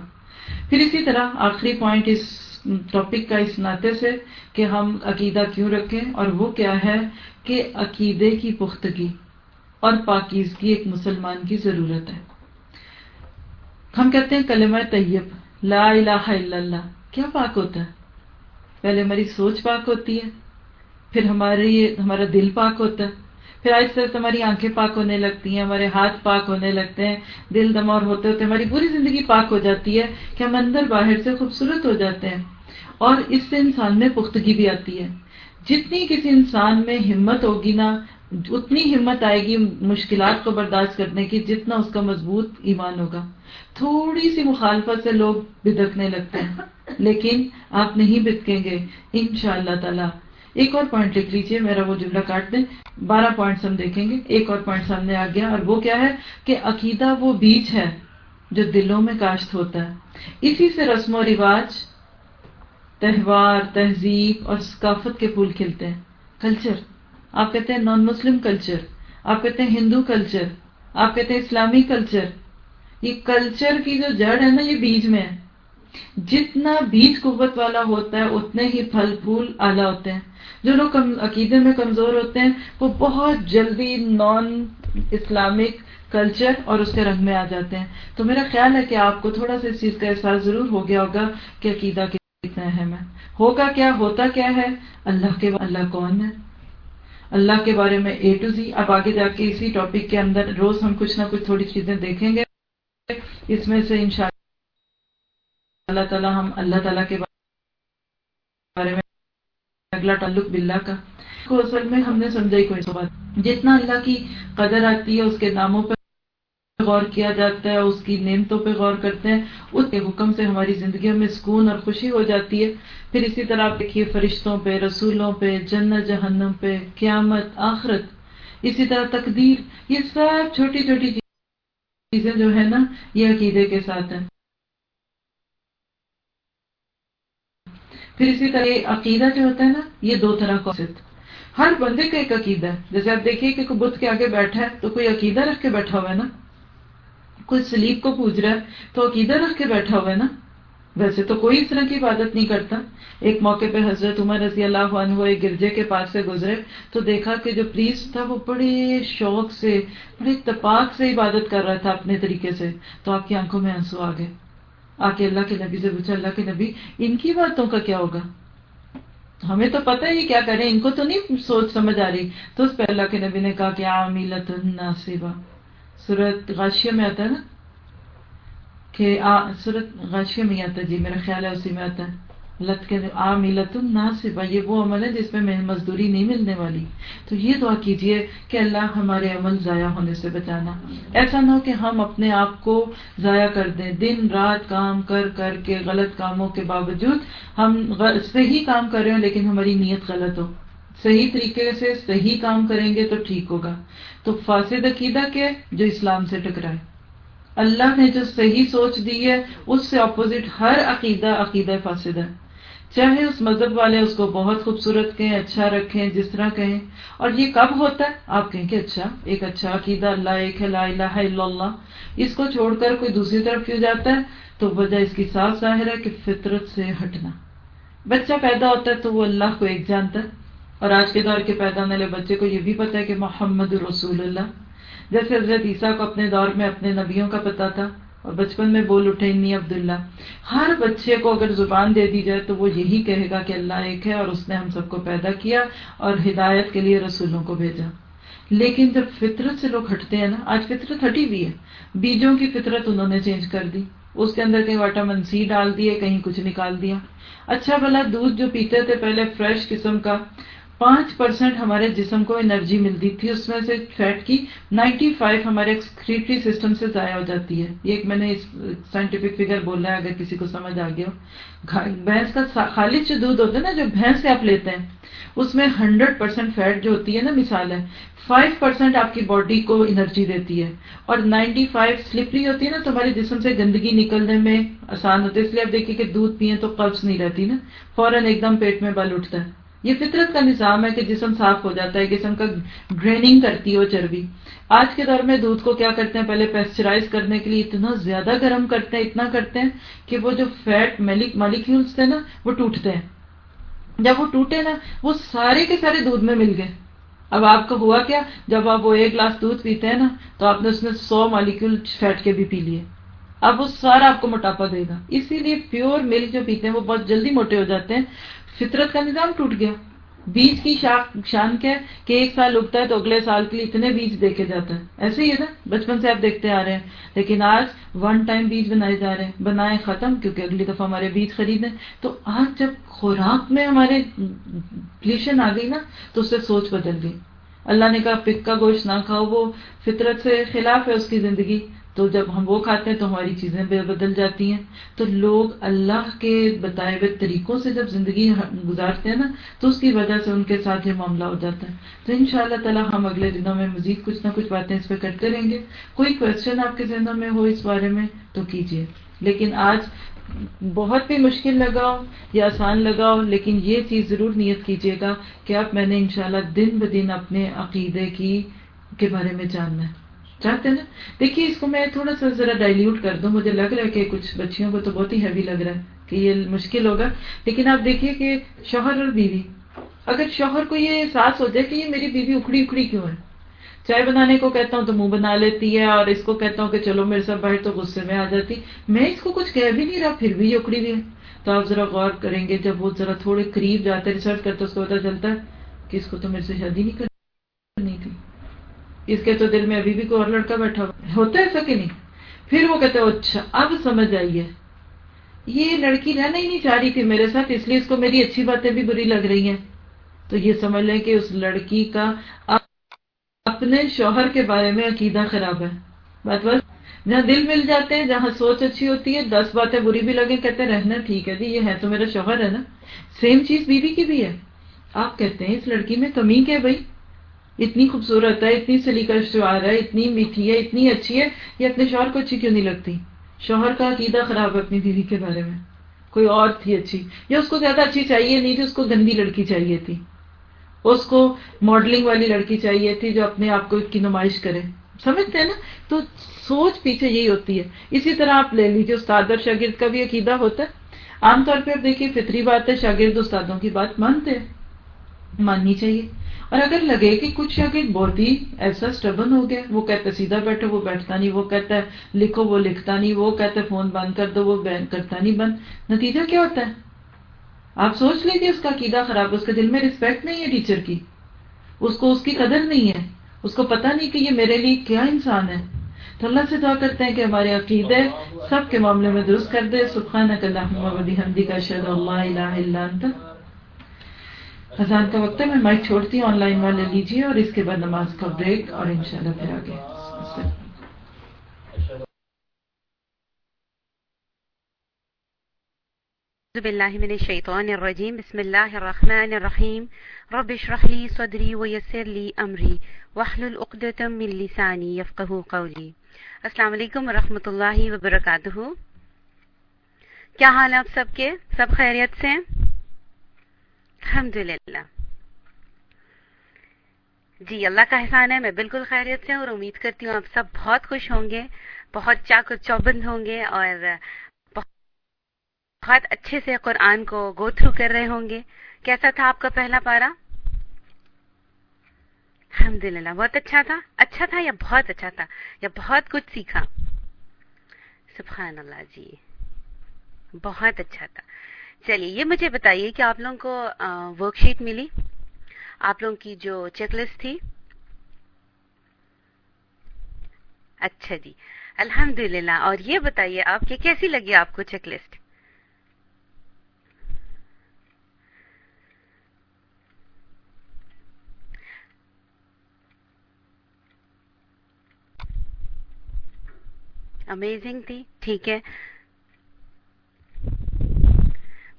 S1: پھر اسی طرح آخری پوائنٹ اس ٹاپک کا اس ناطے سے کہ ہم عقیدہ کیوں رکھیں اور وہ کیا ہے کہ عقیدے کی پختگی اور پاکیزگی ایک مسلمان کی ضرورت ہے۔ ہم کہتے ہیں کلمہ طیب، لا الہ الا اللہ، کیا پاک ہوتا ہے؟ پہلے ہماری سوچ پاک ہوتی ہے۔ پھر ہماری ہمارا دل پاک ہوتا ہے۔ پھر آہستہ آہستہ ہماری آنکھیں پاک ہونے لگتی ہیں، ہمارے ہاتھ پاک ہونے لگتے ہیں۔ دل دمور ہوتے ہوتے ہماری پوری زندگی پاک ہو جاتی ہے کہ ہم اندر باہر سے خوبصورت ہو جاتے ہیں۔ اور اس سے انسان میں پختگی بھی آتی ہے۔ جتنی کسی انسان میں ہمت ہوگی نا، اتنی ہمت آئے گی مشکلات کو برداشت کرنے کی جتنا اس کا مضبوط ایمان ہوگا۔ تھوڑی سی مخالفت سے لوگ بدکنے لگتے ہیں۔ لیکن آپ نہیں بدکیں گے۔ ان شاء اللہ تعالی ایک اور پوائنٹ لکھ لیجیے میرا وہ جملہ کاٹ دیں۔ بارہ پوائنٹس ہم دیکھیں گے۔ ایک اور پوائنٹ سامنے آ گیا اور وہ کیا ہے کہ عقیدہ وہ بیج ہے جو دلوں میں کاشت ہوتا ہے۔ اسی سے رسم و رواج، تہوار، تہذیب اور ثقافت کے پھول کھلتے ہیں۔ کلچر آپ کہتے ہیں نان مسلم کلچر آپ کہتے ہیں ہندو کلچر آپ کہتے ہیں اسلامی کلچر یہ کلچر کی جو جڑ ہے نا، یہ بیج میں ہے۔ جتنا بیج قوت والا ہوتا ہے، اتنے ہی پھل پھول اعلیٰ ہوتے ہیں۔ جو لوگ عقیدے میں کمزور ہوتے ہیں، وہ بہت جلدی نان اسلامک کلچر اور اس کے رنگ میں آ جاتے ہیں۔ تو میرا خیال ہے کہ آپ کو تھوڑا سا اس چیز کا احساس ضرور ہو گیا ہوگا کہ عقیدہ کتنا اہم ہے۔ ہوگا کیا؟ ہوتا کیا ہے؟ اللہ کے اللہ کون ہے؟ اللہ کے بارے میں اے ٹو زی اب آگے جا کے اسی ٹاپک کے اندر روز ہم کچھ نہ کچھ تھوڑی چیزیں دیکھیں گے۔ اس میں سے ان شاء اللہ تعالیٰ ہم اللہ تعالیٰ کے بارے میں اگلا تعلق بلّہ کا۔ کو اصل میں ہم نے سمجھا ہی کوئی بات۔ جتنا اللہ کی قدر آتی ہے، اس کے ناموں پہ غور کیا جاتا ہے، اس کی نعمتوں پہ غور کرتے ہیں، اس کے حکم سے ہماری زندگیوں میں سکون اور خوشی ہو جاتی ہے۔ پھر اسی طرح آپ دیکھیے، فرشتوں پہ، رسولوں پہ، جنت، جہنم پہ، قیامت، آخرت۔ اسی طرح تقدیر، یہ سب چھوٹی چھوٹی چیزیں جو ہے نا، یہ عقیدے کے ساتھ ہیں۔ پھر اسی طرح عقیدہ جو ہوتا ہے نا، یہ دو طرح کا ہر بندے کا ایک عقیدہ ہے۔ جیسے آپ دیکھیے کہ کوئی بدھ کے آگے بیٹھا ہے تو کوئی عقیدہ رکھ کے بیٹھا ہوا ہے نا۔ کوئی سلیب کو پوج رہا ہے تو عقیدہ رکھ کے بیٹھا ہوا ہے نا۔ ویسے تو کوئی اس طرح کی عبادت نہیں کرتا۔ ایک موقع پہ حضرت عمر رضی اللہ عنہ ایک گرجے کے پاس سے گزرے تو دیکھا کہ جو پریس تھا وہ بڑے شوق سے، بڑے اتفاق سے عبادت کر رہا تھا اپنے طریقے سے۔ تو آپ کی آنکھوں میں آنسو آ گئے۔ آ کے اللہ کے نبی سے پوچھا، اللہ کے نبی، ان کی باتوں کا کیا ہوگا؟ ہمیں تو پتہ ہی کیا کریں، ان کو تو نہیں سوچ سمجھ آ رہی۔ تو اس پہ اللہ کے نبی نے کہا کہ عاملت الناصبہ سورت غاشیہ میں آتا ہے نا؟ کہ سورت غاشیہ میں آتا ہے۔ جی میرا خیال ہے اسی میں آتا ہے۔ لت کے عاملت الناصبہ یہ وہ عمل ہے جس میں مزدوری نہیں ملنے والی۔ تو یہ دعا کیجیے کہ اللہ ہمارے عمل ضائع ہونے سے بچانا۔ ایسا نہ ہو کہ ہم اپنے آپ کو ضائع کر دیں۔ دن، رات کام کر کر کے غلط کاموں کے باوجود ہم صحیح کام کر رہے ہوں لیکن ہماری نیت غلط ہو۔ صحیح طریقے سے صحیح کام کریں گے تو ٹھیک ہوگا۔ تو فاسد عقیدہ کیا جو اسلام سے ٹکرائے اللہ نے جو صحیح سوچ دی ہے، اس سے اپوزٹ ہر عقیدہ عقیدہ فاسد ہے۔ چاہے اس مذہب والے اس کو بہت خوبصورت کہیں اچھا رکھیں، جس طرح کہیں۔ اور یہ کب ہوتا ہے؟ آپ کہیں کہ اچھا ایک اچھا عقیدہ، اللہ ایک ہے، لا الہ الا اللہ۔ اس کو چھوڑ کر کوئی دوسری طرف کیوں جاتا ہے؟ تو وجہ اس کی صاف ظاہر ہے کہ فطرت سے ہٹنا۔ بچہ پیدا ہوتا ہے تو وہ اللہ کو ایک جانتا ہے۔ اور آج کے دور کے پیدا ہونے والے بچے کو یہ بھی پتا ہے کہ محمد رسول اللہ۔ جیسے حضرت عیسیٰ کو اپنے دور میں اپنے نبیوں کا پتا تھا۔ اور بچپن میں بول اٹھے نی عبداللہ، ہر بچے کو اگر زبان دے دی جائے تو وہ یہی کہے گا کہ اللہ ایک ہے اور اس نے ہم سب کو پیدا کیا اور ہدایت کے لیے رسولوں کو بھیجا۔ لیکن جب فطرت سے لوگ ہٹتے ہیں نا، آج فطرت ہٹی ہوئی ہے۔ بیجوں کی فطرت انہوں نے چینج کر دی۔ اس کے اندر کہیں واٹامن سی ڈال دیے، کہیں کچھ نکال دیا۔ اچھا بھلا دودھ جو پیتے تھے پہلے فریش قسم کا پانچ پرسینٹ ہمارے جسم کو انرجی ملتی تھی، اس میں سے فیٹ کی نائنٹی فائیو ہمارے ایکسکریٹری سسٹم سے ضائع ہو جاتی ہے۔ یہ ایک میں نے سائنٹیفک فگر بولا ہے، اگر کسی کو سمجھ آ گیا ہو۔ بھینس کا خالص جو دودھ ہوتا ہے نا، جو بھینس سے آپ لیتے ہیں، اس میں ہنڈریڈ پرسینٹ فیٹ جو ہوتی ہے نا، مثال ہے، فائیو پرسینٹ آپ کی باڈی کو انرجی دیتی ہے۔ اور نائنٹی فائیو سلپری ہوتی ہے نا، تو ہمارے جسم سے گندگی نکلنے میں آسان ہوتی ہے۔ اس لیے آپ دیکھیے کہ دودھ پیئیں تو قبض نہیں رہتی نا، فوراً ایک دم پیٹ میں بل اٹھتا ہے۔ یہ فطرت کا نظام ہے کہ جسم صاف ہو جاتا ہے، جسم کا ڈریننگ کرتی ہے وہ چربی۔ آج کے دور میں دودھ کو کیا کرتے ہیں؟ پہلے پیسچرائز کرنے کے لیے اتنا زیادہ گرم کرتے ہیں، اتنا کرتے ہیں کہ وہ جو فیٹ مالیکولس تھے نا، وہ ٹوٹتے ہیں۔ جب وہ ٹوٹے نا، وہ سارے کے سارے دودھ میں مل گئے۔ اب آپ کا ہوا کیا؟ جب آپ وہ ایک گلاس دودھ پیتے ہیں نا، تو آپ نے اس میں سو مالیکول فیٹ کے بھی پی لیے۔ اب وہ سارا آپ کو موٹاپا دے گا۔ اسی لیے پیور ملک جو پیتے ہیں، وہ بہت جلدی موٹے ہو جاتے ہیں۔ فطرت کا نظام ٹوٹ گیا۔ بیج کی شان کیا کہ ایک سال اگتا ہے تو اگلے سال کے لیے اتنے بیج دیکھے جاتے ہیں۔ ایسے ہی ہے نا، بچپن سے آپ دیکھتے آ رہے ہیں۔ لیکن آج ون ٹائم بیج بنائے جا رہے ہیں۔ بنائے ختم کیونکہ اگلی دفعہ ہمارے بیج خریدیں تو آج جب خوراک میں ہمارے پلیشن آ گئی نا، تو اس سے سوچ بدل گئی۔ اللہ نے کہا، پک کا گوشت نہ کھاؤ، وہ فطرت سے خلاف ہے اس کی زندگی۔ تو جب ہم وہ کھاتے ہیں تو ہماری چیزیں بدل جاتی ہیں۔ تو لوگ اللہ کے بتائے ہوئے طریقوں سے جب زندگی گزارتے ہیں نا، تو اس کی وجہ سے ان کے ساتھ یہ معاملہ ہو جاتا ہے۔ تو ان شاء اللہ تعالیٰ ہم اگلے دنوں میں مزید کچھ نہ کچھ باتیں اس پہ کرتے رہیں گے۔ کوئی کوشچن آپ کے ذہنوں میں ہو اس بارے میں تو کیجیے۔ لیکن آج بہت بھی مشکل لگاؤ یا آسان لگاؤ، لیکن یہ چیز ضرور نیت کیجیے گا کہ اب میں نے انشاءاللہ دن بدن اپنے عقیدے کی، کے بارے میں جاننا ہے۔ چاہتے نا؟ دیکھیے، اس کو میں تھوڑا سا ذرا ڈائلیوٹ کر دوں، مجھے لگ رہا ہے کہ کچھ بچیوں کو تو بہت ہی ہیوی لگ رہا ہے کہ یہ مشکل ہوگا۔ لیکن آپ دیکھیے کہ شوہر اور بیوی، اگر شوہر کو یہ احساس ہو جائے کہ یہ میری بیوی اکھڑی اکھڑی کیوں ہے؟ چائے بنانے کو کہتا ہوں تو منہ بنا لیتی ہے، اور اس کو کہتا ہوں کہ چلو میرے ساتھ بیٹھ تو غصے میں آ جاتی۔ میں اس کو کچھ کہہ بھی نہیں رہا، پھر بھی یہ اکھڑی ہوئی ہے۔ تو آپ ذرا غور کریں گے، جب وہ ذرا تھوڑے قریب جاتے ریسرچ کرتے اس کو پتا چلتا ہے کہ اس کو تو میرے سے شادی نہیں کرنی تھی۔ اس کے تو دل میں ابھی بھی کوئی اور لڑکا بیٹھا ہوتا ہے ایسا کہ نہیں؟ پھر وہ کہتے اچھا اب سمجھ آئیے یہ لڑکی رہنا ہی نہیں چاہ رہی تھی میرے ساتھ، اس لیے اس کو میری اچھی باتیں بھی بری لگ رہی ہیں۔ تو یہ سمجھ لیں کہ اس لڑکی کا اپنے شوہر کے بارے میں عقیدہ خراب ہے۔ بات بس، جہاں دل مل جاتے ہیں، جہاں سوچ اچھی ہوتی ہے، دس باتیں بری بھی لگیں، کہتے رہنا ٹھیک ہے جی یہ ہے تو میرا شوہر ہے نا۔ سیم چیز بیوی کی بھی ہے۔ آپ کہتے ہیں، اس لڑکی میں کمی کیا بھائی؟ اتنی خوبصورت ہے، اتنی سلیقہ شعار ہے، اتنی میٹھی ہے، اتنی اچھی ہے یہ اپنے شوہر کو اچھی کیوں نہیں لگتی؟ شوہر کا عقیدہ خراب ہے اپنی بیوی کے بارے میں۔ کوئی اور تھی اچھی، یا اس کو زیادہ اچھی چاہیے نہیں تھی، اس کو گندی لڑکی چاہیے تھی۔ اس کو ماڈلنگ والی لڑکی چاہیے تھی جو اپنے آپ کو کی نمائش کرے۔ سمجھتے ہیں نا؟ تو سوچ پیچھے یہی ہوتی ہے۔ اسی طرح آپ لے لیجیے استاد اور شاگرد کا بھی عقیدہ ہوتا ہے۔ عام طور پہ آپ دیکھیے، فطری بات ہے، شاگرد استادوں کی بات مانتے ہیں۔ ماننی چاہیے۔ اور اگر لگے کہ کچھ شاگرد بہت ہی ایسا اسٹبن ہو گیا، وہ کہتا سیدھا بیٹھے وہ بیٹھتا نہیں، وہ کہتا ہے لکھو، وہ لکھتا نہیں، وہ کہتا ہے فون بند کر دو، وہ کرتا نہیں، بند۔ نتیجہ کیا ہوتا ہے؟ آپ سوچ لیجیے اس کا عقیدہ خراب، اس کے دل میں رسپیکٹ نہیں ہے ٹیچر کی۔ اس کو اس کی قدر نہیں ہے۔ اس کو پتا نہیں کہ یہ میرے لیے کیا انسان ہے۔ تو اللہ سے دعا کرتے ہیں کہ ہمارے عقیدے سب کے معاملے میں درست کر دے۔ سبحانک سبحانہ حمدی کا شد اللہ الہ الا انت۔ اذان کا وقت ہے میں مائک چھوڑتی ہوں، آن لائن والے لیجیے اور اس کے بعد نماز کا بریک اور انشاءاللہ پھر آگے۔
S3: بالله من الشيطان الرجيم بسم الله الرحمن الرحيم رب اشرح لي صدري ويسر لي امري واحلل عقدة من لساني يفقهوا قولي السلام علیکم ورحمۃ اللہ وبرکاتہ۔ کیا حال آپ سب کے؟ سب خیریت سے ہیں؟ الحمدللہ۔ جی اللہ کا احسان ہے، میں بالکل خیریت سے اور امید کرتی ہوں آپ سب بہت خوش ہوں گے، بہت چاک چوبند ہوں گے اور بہت اچھے سے قرآن کو گو تھرو کر رہے ہوں گے۔ کیسا تھا آپ کا پہلا پارا الحمد للہ بہت اچھا تھا؟ اچھا تھا یا بہت اچھا تھا؟ یا بہت کچھ سیکھا؟ سبحان اللہ جی بہت اچھا تھا۔ چلیے، یہ مجھے بتائیے کہ آپ لوگوں کو ورک شیٹ ملی؟ آپ لوگوں کی جو چیک لسٹ تھی؟ اچھا جی الحمد للہ اور یہ بتائیے آپ کی کیسی لگی آپ کو چیک لسٹ امیزنگ تھی، ٹھیک ہے۔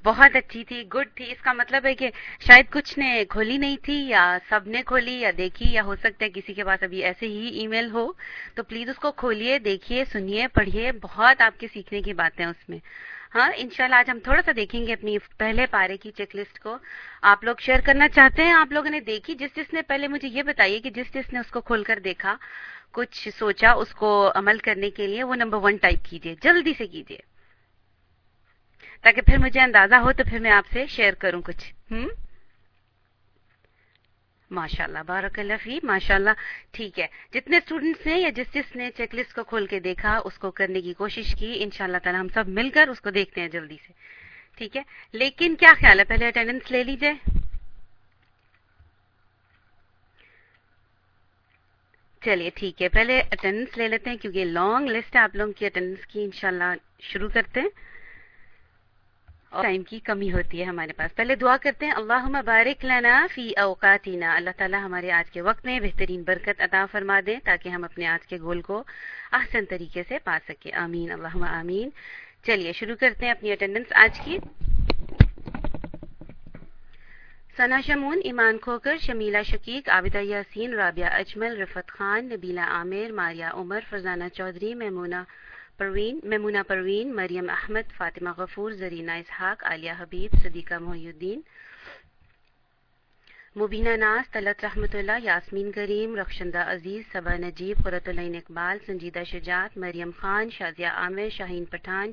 S3: بہت اچھی تھی گڈ تھی۔ اس کا مطلب ہے کہ شاید کچھ نے کھولی نہیں تھی یا سب نے کھولی یا دیکھی یا ہو سکتا ہے کسی کے پاس ابھی ایسے ہی ای میل ہو۔ تو پلیز اس کو کھولیے، دیکھیے، سنیے، پڑھیے۔ بہت آپ کے سیکھنے کی باتیں اس میں۔ ہاں انشاءاللہ آج ہم تھوڑا سا دیکھیں گے اپنی پہلے پارے کی چیک لسٹ کو۔ آپ لوگ شیئر کرنا چاہتے ہیں؟ آپ لوگوں نے دیکھی؟ جس جس نے پہلے مجھے یہ بتائیے کہ جس جس نے اس کو کھول کر دیکھا، کچھ سوچا اس کو عمل کرنے کے لیے، وہ نمبر ون ٹائپ کیجیے۔ جلدی سے کیجیے۔ تاکہ پھر مجھے اندازہ ہو تو پھر میں آپ سے شیئر کروں کچھ۔ ہوں ماشاء اللہ بارک اللہ فی ماشاء اللہ ٹھیک ہے۔ جتنے اسٹوڈینٹس نے یا جس جس نے چیک لسٹ کو کھول کے دیکھا، اس کو کرنے کی کوشش کی ان شاء اللہ تعالیٰ ہم سب مل کر اس کو دیکھتے ہیں جلدی سے۔ ٹھیک ہے؟ لیکن کیا خیال ہے؟ پہلے اٹینڈنس لے لیجیے چلیے، ٹھیک ہے۔ پہلے اٹینڈنس لے لیتے ہیں، کیونکہ لانگ لسٹ ہے آپ لوگوں کی اٹینڈنس کی انشاءاللہ شروع کرتے ہیں۔ اور ٹائم کی کمی ہوتی ہے ہمارے پاس۔ پہلے دعا کرتے ہیں اللہ بارک لنا فی اوقاتنا۔ اللہ تعالیٰ ہمارے آج کے وقت میں بہترین برکت عطا فرما دیں تاکہ ہم اپنے آج کے گول کو احسن طریقے سے پا سکیں آمین۔ اللہ آمین۔ چلیے، شروع کرتے ہیں اپنی اٹینڈنس آج کی۔ ثنا شمون، ایمان کھوکر شمیلا شکیق، عابدہ یاسین، رابعہ اجمل، رفت خان نبیلا عامر ماریا عمر فرزانہ چودھری، میمونہ پروین، میمونہ پروین، مریم احمد، فاطمہ غفور، زرینہ اسحاق، عالیہ حبیب، صدیقہ محی الدین مبینہ ناز طلت رحمت اللہ، یاسمین کریم، رخشندہ عزیز، صبا نجیب، قرۃ العین اقبال، سنجیدہ شجاعت، مریم خان، شازیہ عامر، شاہین پٹھان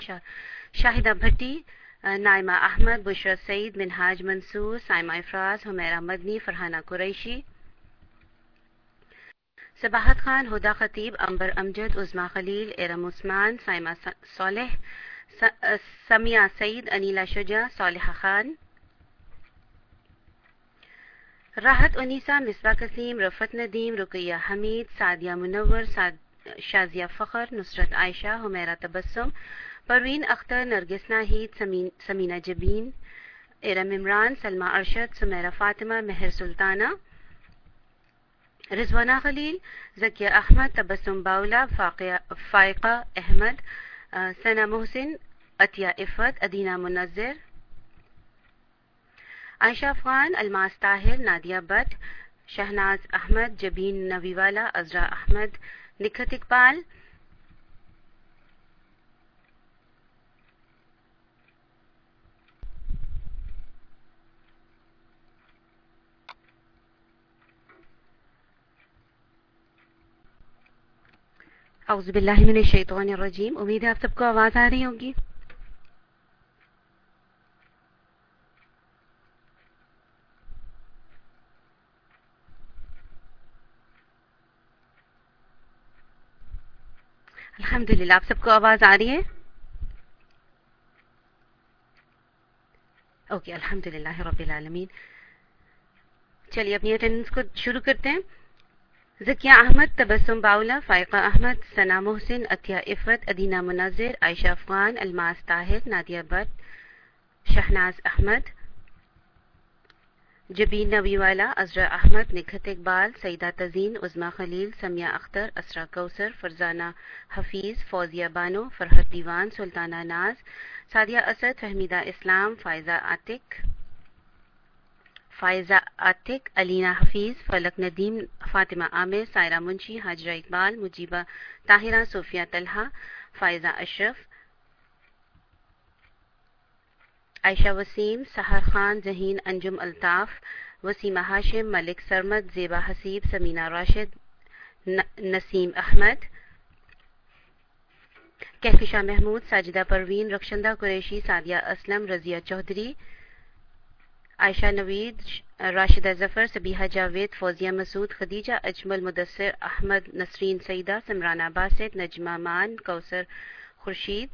S3: شاہدہ بھٹی، نائمہ احمد بشرت سعید، منہاج منصور، سائمہ افراز، حمیرہ مدنی، فرحانہ قریشی سباحت خان، ہدا خطیب، امبر امجد عزما خلیل ارم عثمان، سائمہ صالح سمیہ سعید، انیلا شجا صالحہ خان۔ راحت انیسا مصباح قسیم رفت ندیم، رقیہ حمید، سعدیہ منور شازیہ فخر، نصرت عائشہ، حمیرہ تبسم، پروین اختر، نرگس ناہید سمینہ جبین ارم عمران، سلمہ ارشد، سمیرہ فاطمہ، مہر سلطانہ۔ رضوانہ خلیل ذکیہ احمد، تبسم باولا فائقہ احمد ثنا محسن، عطیہ عفت، ادینہ منظر، عائشہ افغان، الماس طاہر، نادیہ بٹ، شہناز احمد، جبین نوی والا ازرا احمد، نکھت اقبال اعوذ باللہ من الشیطان الرجیم۔ امید ہے آپ سب کو آواز آ رہی ہوگی۔ الحمد للہ آپ سب کو آواز آ رہی ہے؟ اوکے الحمد للہ رب العالمین۔ چلیے، اپنی اٹینڈنس کو شروع کرتے ہیں۔ ذکیہ احمد، تبسم باولا، فائقہ احمد، ثنا محسن، عطیہ عفت، ادینہ مناظر، عائشہ افغان، الماس طاہر، نادیہ بٹ، شہناز احمد جبین نبی والا ازرا احمد، نکھت اقبال سعیدہ تزین عزما خلیل، سمیہ اختر، اسرا کوثر، فرزانہ حفیظ، فوزیہ بانو، فرحت دیوان، سلطانہ ناز، سادیہ اسد، فہمیدہ اسلام، فائزہ عاطق فائزہ عاطق علینا حفیظ، فلک ندیم، فاطمہ عامر، سائرہ منشی، حاجرہ اقبال، مجیبہ طاہرہ، صوفیہ طلحہ، فائزہ اشرف، عائشہ وسیم سحر خان، ذہین انجم الطاف، وسیمہ ہاشم، ملک سرمد، زیبا حسیب، سمینہ راشد نسیم احمد کہکشا محمود، ساجدہ پروین رخشندہ قریشی، سادیہ اسلم، رضیہ چودھری عائشہ نوید، راشدہ ظفر سبیحہ جاوید، فوزیہ مسعود، خدیجہ اجمل، مدثر احمد، نسرین سعیدہ سمرانہ باسط نجمہ مان، کوثر خورشید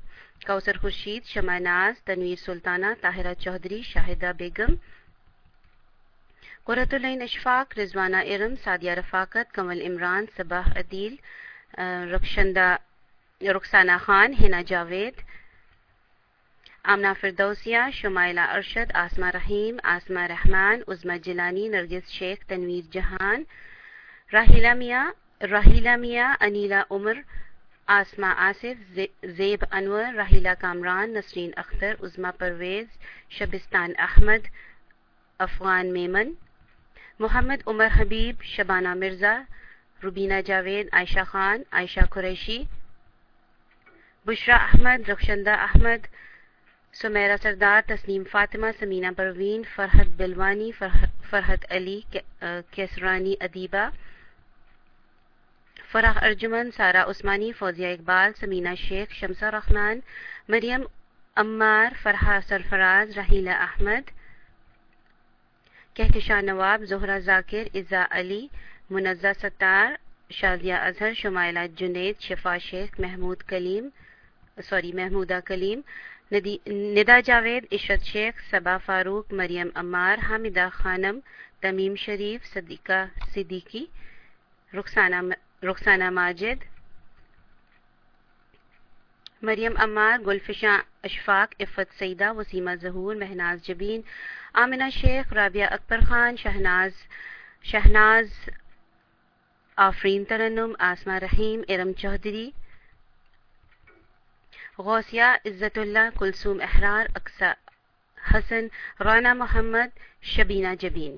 S3: کوثر خورشید، شمع ناز، تنویر سلطانہ، طاہرہ چودھری، شاہدہ بیگم، قرۃ العین اشفاق، رضوانہ ارم، سعدیہ رفاقت، کمل عمران، صباح عدیل، رخشندہ، رخسانہ خان، ہنا جاوید آمنا فردوسیہ، شمائلہ ارشد آسما رحیم آسما رحمان عزمہ جلانی نرگس شیخ، تنویر جہان، راہیلہ میاں راہیلہ میاں انیلا عمر آسما آصف زیب انور، راہیلہ کامران، نسرین اختر عزما پرویز، شبستان احمد، افغان میمن، محمد عمر حبیب، شبانہ مرزا روبینہ جاوید، عائشہ خان، عائشہ قریشی، بشرا احمد، رخشندہ احمد سمیرہ سردار تسلیم فاطمہ، سمینہ پروین، فرحت بلوانی، فرحت علی کیسرانی ادیبہ فراح ارجمن سارا عثمانی، فوزیہ اقبال، سمینہ شیخ، شمسہ رحمان، مریم عمار فرحہ سرفراز، رحیلہ احمد کہکشاہ نواب، زہرہ ذاکر، عزا علی، منزہ ستار، شازیہ اظہر، شمائلہ جنید، شفا شیخ، محمود کلیم، سوری، محمودہ کلیم ندا جاوید عشرت شیخ، صبا فاروق، مریم عمار، حامدہ خانم، تمیم شریف، صدیقہ صدیقی، رخسانہ رخسانہ ماجد، مریم عمار، گلفشاں اشفاق، عفت سعیدہ وسیمہ ظہور، مہناز جبین آمنہ شیخ، رابعہ اکبر خان، شہناز شہناز آفرین ترنم آسما رحیم، ارم چودھری غوثیہ، عزت اللہ، کلثوم احرار اقسا حسن، رانا محمد، شبینہ جبین۔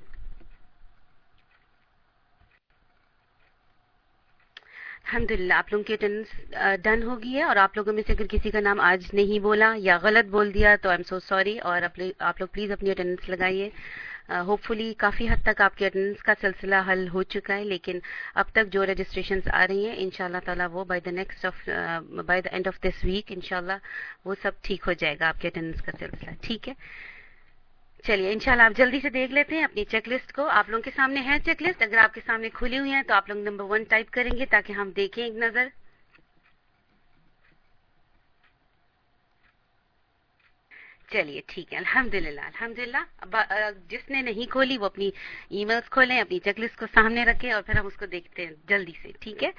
S3: الحمد للہ آپ لوگوں کی اٹینڈنس ڈن ہو گئی ہے اور آپ لوگوں میں سے اگر کسی کا نام آج نہیں بولا یا غلط بول دیا تو آئی ایم سو سوری اور آپ لوگ پلیز اپنی اٹینڈنس لگائیے۔ ہوپ فلی کافی حد تک آپ کی اٹینڈنس کا سلسلہ حل ہو چکا ہے، لیکن اب تک جو رجسٹریشنز آ رہی ہیں ان شاء اللہ تعالیٰ وہ by the next of by the end of this week ان شاء اللہ وہ سب ٹھیک ہو جائے گا آپ کے اٹینڈنس کا سلسلہ، ٹھیک ہے؟ چلیے، انشاءاللہ آپ جلدی سے دیکھ لیتے ہیں اپنی چیک لسٹ کو۔ آپ لوگوں کے سامنے ہے چیک لسٹ اگر آپ کے سامنے کھلی ہوئی ہیں تو آپ لوگ نمبر ون ٹائپ کریں گے تاکہ ہم دیکھیں ایک نظر۔ چلیے، ٹھیک ہے الحمد للہ الحمد للہ جس نے نہیں کھولی وہ اپنی ای میلس کھولیں، اپنی چیک لسٹ کو سامنے رکھیں اور پھر ہم اس کو دیکھتے ہیں جلدی سے، ٹھیک ہے؟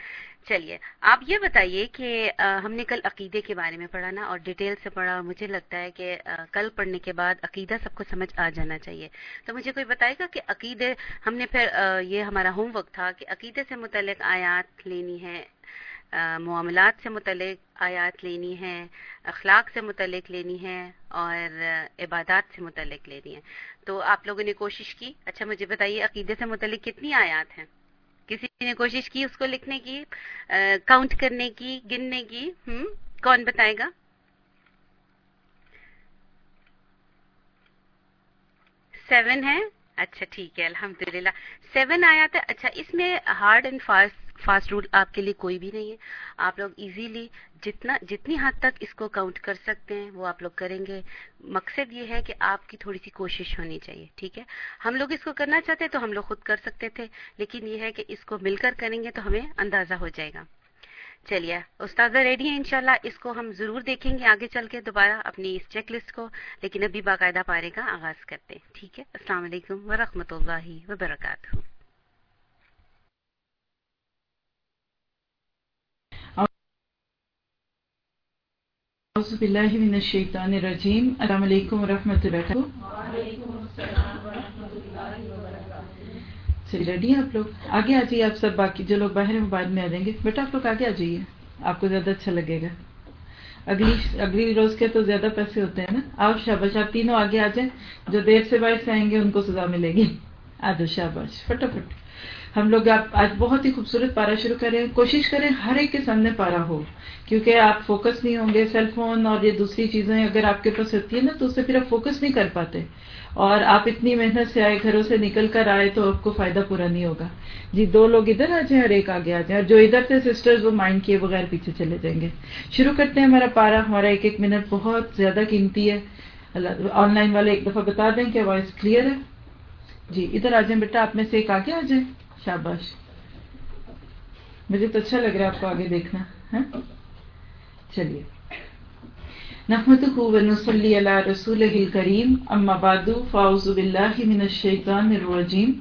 S3: چلیے، آپ یہ بتائیے کہ ہم نے کل عقیدے کے بارے میں پڑھا نا اور ڈیٹیل سے پڑھا اور مجھے لگتا ہے کہ کل پڑھنے کے بعد عقیدہ سب کو سمجھ آ جانا چاہیے۔ تو مجھے کوئی بتائے گا کہ عقیدے، ہم نے پھر یہ ہمارا ہوم ورک تھا کہ عقیدے سے متعلق آیات لینی ہے معاملات سے متعلق آیات لینی ہے اخلاق سے متعلق لینی ہے اور عبادات سے متعلق لینی ہے تو آپ لوگوں نے کوشش کی؟ اچھا مجھے بتائیے، عقیدے سے متعلق کتنی آیات ہیں؟ کسی نے کوشش کی اس کو لکھنے کی؟ کاؤنٹ کرنے کی، گننے کی؟ ہم؟ کون بتائے گا؟ سیون ہے اچھا ٹھیک ہے الحمد للہ سیون آیا تھا اچھا اس میں hard and fast fast rule آپ کے لیے کوئی بھی نہیں ہے۔ آپ لوگ ایزیلی جتنا جتنی حد تک اس کو کاؤنٹ کر سکتے ہیں، وہ آپ لوگ کریں گے۔ مقصد یہ ہے کہ آپ کی تھوڑی سی کوشش ہونی چاہیے، ٹھیک ہے؟ ہم لوگ اس کو کرنا چاہتے تو ہم لوگ خود کر سکتے تھے، لیکن یہ ہے کہ اس کو مل کر کریں گے تو ہمیں اندازہ ہو جائے گا۔ چلیے، استاذہ ریڈی ہیں؟ انشاءاللہ اس کو ہم ضرور دیکھیں گے آگے چل کے دوبارہ اپنی اس چیک لسٹ کو، لیکن ابھی باقاعدہ پارے کا آغاز کرتے ہیں، ٹھیک ہے؟ السلام علیکم ورحمۃ اللہ وبرکاتہ۔
S1: اعوذ باللہ من الشیطان الرجیم۔ السلام علیکم ورحمۃ اللہ چلیے ریڈی ہیں آپ لوگ؟ آگے آ جائیے، آپ سب باقی جو لوگ باہر ہیں بعد میں آ جائیں گے۔ بیٹا آپ لوگ آگے آ جائیے، آپ کو زیادہ اچھا لگے گا۔ اگلی اگلی روز کے تو زیادہ پیسے ہوتے ہیں نا۔ آپ شاباش، آپ تینوں آگے آ جائیں۔ جو دیر سے باہر سے آئیں گے، ان کو سزا ملے گی۔ آ جاؤ شاباش، فٹافٹ۔ ہم لوگ آپ آج بہت ہی خوبصورت پارا شروع کریں، کوشش کریں ہر ایک کے سامنے پارا ہو، کیونکہ آپ فوکس نہیں ہوں گے سیل فون اور یہ دوسری چیزیں اگر آپ کے پاس ہوتی ہے نا، تو اس سے پھر آپ فوکس نہیں کر پاتے۔ اور آپ اتنی محنت سے آئے، گھروں سے نکل کر آئے، تو آپ کو فائدہ پورا نہیں ہوگا۔ جی دو لوگ ادھر آ جائیں اور ایک آگے آ جائیں، اور جو ادھر تھے سسٹرز وہ مائنڈ کیے بغیر پیچھے چلے جائیں گے۔ شروع کرتے ہیں ہمارا پارا، ہمارا ایک ایک منٹ بہت زیادہ قیمتی ہے۔ آن لائن والے ایک دفعہ بتا دیں کہ وائس کلیئر ہے۔ جی ادھر آ جائیں بیٹا، آپ میں سے ایک آگے آ جائیں۔ شاباش۔ مجھے تو اچھا لگ رہا ہے آپ کو آگے دیکھنا ہاں؟ چلیے۔ نحمده ونصلي على رسوله الكريم اما بعد، فاعوذ بالله من الشيطان الرجيم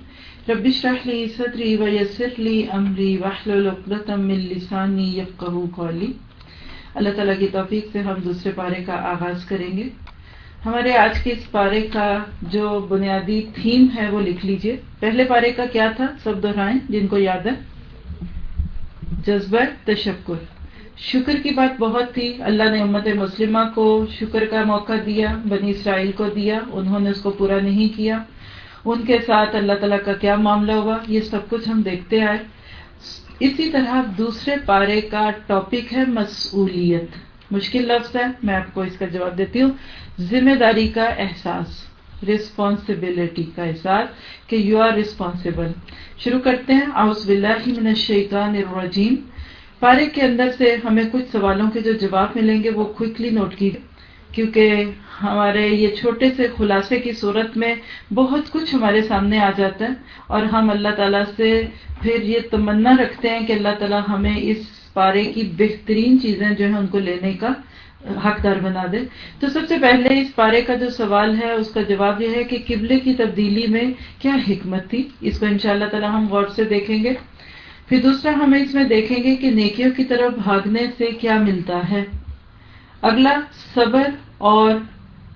S1: رب اشرح لي صدري ويسر لي امري واحلل عقدة من لساني يفقهوا قولي اللہ تعالیٰ کی توفیق سے ہم دوسرے پارے کا آغاز کریں گے۔ ہمارے آج کے اس پارے کا جو بنیادی تھیم ہے وہ لکھ لیجیے۔ پہلے پارے کا کیا تھا؟ سب دہرائیں جن کو یاد ہے۔ جذبہ، تشکر۔ شکر کی بات بہت تھی۔ اللہ نے امت مسلمہ کو شکر کا موقع دیا، بنی اسرائیل کو دیا۔ انہوں نے اس کو پورا نہیں کیا۔ ان کے ساتھ اللہ تعالیٰ کا کیا معاملہ ہوا؟ یہ سب کچھ ہم دیکھتے آئے۔ اسی طرح دوسرے پارے کا ٹاپک ہے مسئولیت۔ مشکل لفظ ہے، میں آپ کو اس کا جواب دیتی ہوں۔ ذمہ داری کا احساس رسپانسبلٹی کا احساس کہ یو آر ریسپانسبل شروع کرتے ہیں۔ آؤس باللہ من الشیطان الرجیم۔ پارے کے اندر سے ہمیں کچھ سوالوں کے جو جواب ملیں گے، وہ کوئکلی نوٹ کی۔ کیونکہ ہمارے یہ چھوٹے سے خلاصے کی صورت میں بہت کچھ ہمارے سامنے آ جاتا ہے اور ہم اللہ تعالیٰ سے پھر یہ تمنا رکھتے ہیں کہ اللہ تعالیٰ ہمیں اس پارے کی بہترین چیزیں جو ہیں ان کو لینے کا حقدار بنا دے۔ تو سب سے پہلے اس پارے کا جو سوال ہے، اس کا جواب یہ ہے کہ قبلے کی تبدیلی میں کیا حکمت تھی؟ اس کو انشاءاللہ شاء اللہ تعالیٰ ہم غور سے دیکھیں گے۔ پھر دوسرا، ہم اس میں دیکھیں گے کہ نیکیوں کی طرف بھاگنے سے کیا ملتا ہے۔ اگلا، صبر اور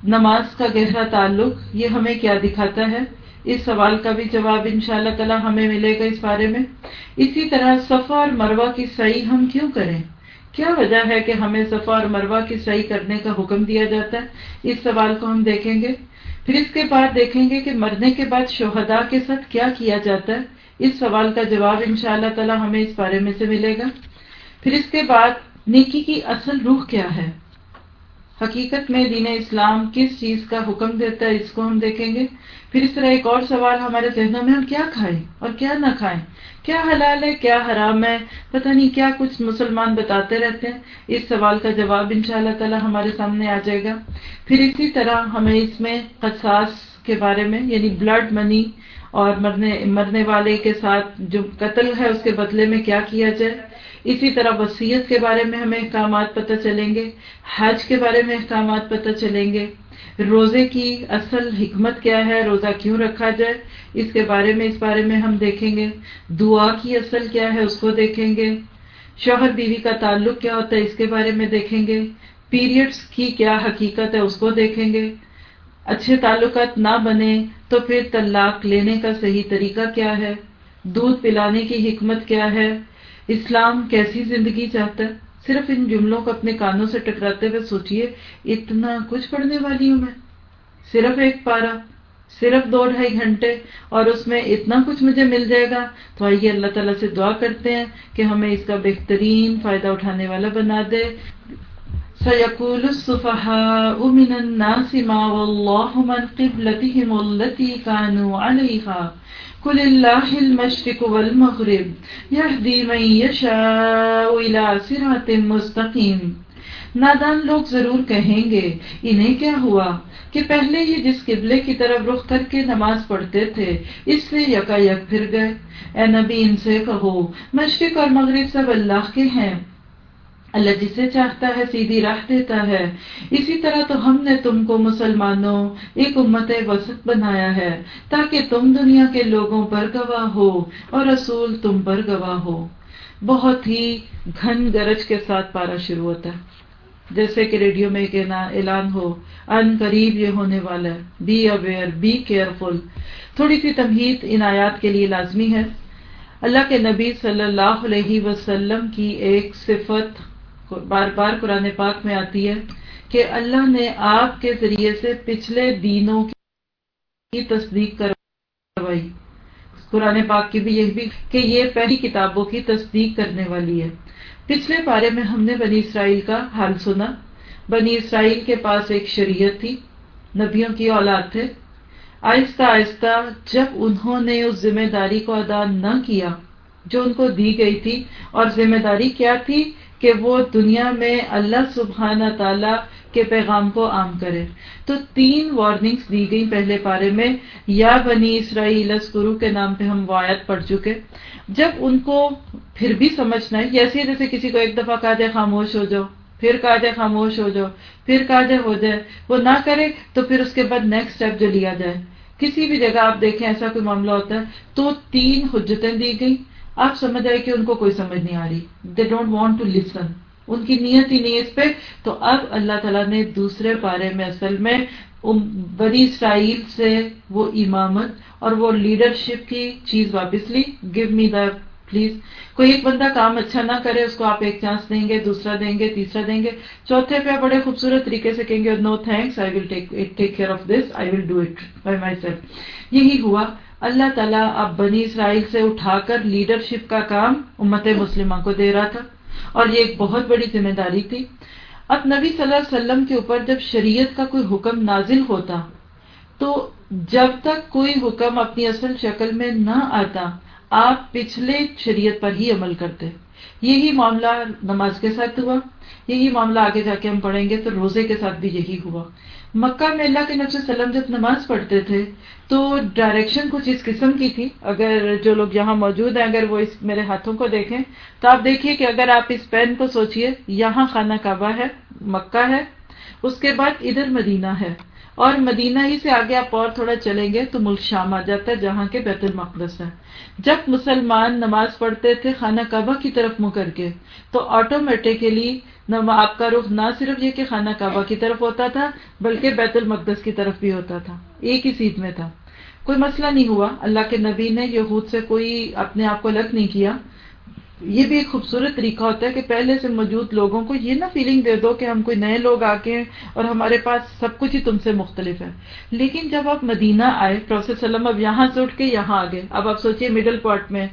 S1: نماز کا گہرا تعلق، یہ ہمیں کیا دکھاتا ہے؟ اس سوال کا بھی جواب ان شاء اللہ تعالی ہمیں ملے گا اس بارے میں۔ اسی طرح صفا اور مروا کی صحیح ہم کیوں کریں؟ کیا وجہ ہے کہ ہمیں صفا اور مروا کی صحیح کرنے کا حکم دیا جاتا ہے؟ اس سوال کو ہم دیکھیں گے۔ پھر اس کے بعد دیکھیں گے کہ مرنے کے بعد شہدا کے ساتھ کیا کیا جاتا ہے۔ اس سوال کا جواب ان شاء اللہ تعالی ہمیں اس بارے میں سے ملے گا۔ پھر اس کے بعد نیکی کی اصل روح کیا ہے؟ حقیقت میں دین اسلام کس چیز کا حکم دیتا ہے، اس کو ہم دیکھیں گے۔ پھر اس طرح ایک اور سوال ہمارے ذہنوں میں، ہم کیا کھائیں اور کیا نہ کھائیں؟ کیا حلال ہے، کیا حرام ہے؟ پتہ نہیں کیا کچھ مسلمان بتاتے رہتے ہیں۔ اس سوال کا جواب ان شاء اللہ تعالی ہمارے سامنے آ جائے گا۔ پھر اسی طرح ہمیں اس میں قصاص کے بارے میں یعنی بلڈ منی اور مرنے مرنے والے کے ساتھ جو قتل ہے، اس کے بدلے میں کیا کیا جائے؟ اسی طرح وسیعت کے بارے میں ہمیں احکامات پتہ چلیں گے، حج کے بارے میں احکامات پتہ چلیں گے۔ روزے کی اصل حکمت کیا ہے؟ روزہ کیوں رکھا جائے؟ اس کے بارے میں، اس بارے میں ہم دیکھیں گے۔ دعا کی اصل کیا ہے؟ اس کو دیکھیں گے۔ شوہر بیوی کا تعلق کیا ہوتا ہے؟ اس کے بارے میں دیکھیں گے۔ پیریڈز کی کیا حقیقت ہے؟ اس کو دیکھیں گے۔ اچھے تعلقات نہ بنے تو پھر طلاق لینے کا صحیح طریقہ کیا ہے؟ دودھ پلانے کی حکمت کیا ہے؟ اسلام کیسی زندگی چاہتا ہے؟ صرف ان جملوں کو اپنے کانوں سے ٹکراتے ہوئے سوچئے، اتنا کچھ پڑھنے والی ہوں میں۔ صرف ایک پارا صرف دو ڈھائی گھنٹے، اور اس میں اتنا کچھ مجھے مل جائے گا۔ تو آئیے اللہ تعالیٰ سے دعا کرتے ہیں کہ ہمیں اس کا بہترین فائدہ اٹھانے والا بنا دے۔ سيقول السفهاء من الناس ما والله من قبلتهم التي كانوا عليها قل الله المشرق والمغرب يهدي من يشاء إلى صراط مستقيم۔ نادان لوگ ضرور کہیں گے، انہیں کیا ہوا؟ کہ پہلے ہی جس قبلے کی طرف رخ کر کے نماز پڑھتے تھے، اس سے یکا یک پھر گئے۔ اے نبی ان سے کہو، مشرق اور مغرب سب اللہ کے ہیں۔ اللہ جسے چاہتا ہے سیدھی راہ دیتا ہے۔ اسی طرح تو ہم نے تم کو مسلمانوں، ایک امت وسط بنایا ہے، تاکہ تم دنیا کے لوگوں پر گواہ ہو اور رسول تم پر گواہ ہو۔ بہت ہی گھن گرج کے ساتھ پارا شروع ہوتا ہے۔ جیسے کہ ریڈیو میں ایک اعلان ہو، ان قریب یہ ہونے والا ہے، بی اویئر، بی کیئرفل۔ تھوڑی سی تمہید ان آیات کے لیے لازمی ہے۔ اللہ کے نبی صلی اللہ علیہ وسلم کی ایک صفت بار بار قرآن پاک میں آتی ہے کہ اللہ نے آپ کے ذریعے سے پچھلے دینوں کی تصدیق کروائی۔ قرآن پاک کی بھی یہ بھی کہ یہ پہلی کتابوں کی تصدیق کرنے والی ہے۔ پچھلے پارے میں ہم نے بنی اسرائیل کا حال سنا۔ بنی اسرائیل کے پاس ایک شریعت تھی۔ نبیوں کی اولاد تھے۔ آہستہ آہستہ جب انہوں نے اس ذمہ داری کو ادا نہ کیا جو ان کو دی گئی تھی اور ذمہ داری کیا تھی کہ وہ دنیا میں اللہ سبحانہ تعالی کے پیغام کو عام کرے۔ تو تین وارننگز دی گئی پہلے پارے میں، یا بنی اسرائیل اسکرو کے نام پہ ہم وایت پڑھ چکے۔ جب ان کو پھر بھی سمجھنا ہے ایسے جیسے کسی کو ایک دفعہ کہا جائے خاموش ہو جاؤ، پھر کہا جائے خاموش ہو جاؤ، پھر کہا جائے ہو جائے، وہ نہ کرے تو پھر اس کے بعد نیکسٹ اسٹیپ جو لیا جائے۔ کسی بھی جگہ آپ دیکھیں، ایسا کوئی معاملہ ہوتا ہے۔ تو تین حجتیں دی گئی آپ سمجھ آئے کہ ان کو کوئی سمجھ نہیں آ رہی۔ They don't want to listen ان کی نیت ہی نہیں اس پہ۔ تو اب اللہ تعالیٰ نے دوسرے پارے میں اصل میں بنی اسرائیل سے وہ امامت اور وہ لیڈرشپ کی چیز واپس لی۔ گیو می دا پلیز کوئی ایک بندہ کام اچھا نہ کرے، اس کو آپ ایک چانس دیں گے، دوسرا دیں گے، تیسرا دیں گے۔ چوتھے پہ بڑے خوبصورت طریقے سے کہیں گے no thanks I will take care of this I will do it by myself یہی ہوا۔ اللہ تعالیٰ اب بنی اسرائیل سے اٹھا کر لیڈرشپ کا کام امت مسلمہ کو دے رہا تھا۔ اور یہ ایک بہت بڑی ذمہ داری تھی۔ اب نبی صلی اللہ علیہ وسلم کے اوپر جب شریعت کا کوئی حکم نازل ہوتا، تو جب تک کوئی حکم اپنی اصل شکل میں نہ آتا، آپ پچھلے شریعت پر ہی عمل کرتے۔ یہی معاملہ نماز کے ساتھ ہوا، یہی معاملہ آگے جا کے ہم پڑھیں گے تو روزے کے ساتھ بھی یہی ہوا۔ مکہ میں اللہ کے نبی وسلم جب نماز پڑھتے تھے، تو ڈائریکشن کچھ اس قسم کی تھی۔ اگر جو لوگ یہاں موجود ہیں، اگر وہ اس میرے ہاتھوں کو دیکھیں، تو آپ دیکھیے کہ اگر آپ اس پین کو سوچئے، یہاں خانہ کعبہ ہے، مکہ ہے، اس کے بعد ادھر مدینہ ہے۔ اور مدینہ ہی سے آگے آپ اور تھوڑا چلیں گے، تو ملک شام آ جاتا ہے، جہاں کے بیت المقدس ہے۔ جب مسلمان نماز پڑھتے تھے، خانہ کعبہ کی طرف منہ کر کے، تو آٹومیٹیکلی آپ کا رخ نہ صرف یہ کہ خانہ کعبہ کی طرف ہوتا تھا، بلکہ بیت المقدس کی طرف بھی ہوتا تھا۔ ایک ہی سیٹ میں تھا۔ کوئی مسئلہ نہیں ہوا۔ اللہ کے نبی نے یہود سے کوئی اپنے آپ کو الگ نہیں کیا۔ یہ بھی ایک خوبصورت طریقہ ہوتا ہے کہ پہلے سے موجود لوگوں کو یہ نہ فیلنگ دے دو کہ ہم کوئی نئے لوگ آ کے اور ہمارے پاس سب کچھ ہی تم سے مختلف ہے۔ لیکن جب آپ مدینہ آئے، پروفیسر سلم اب یہاں سے اٹھ کے یہاں آ گئے اب آپ سوچیے مڈل پارٹ میں۔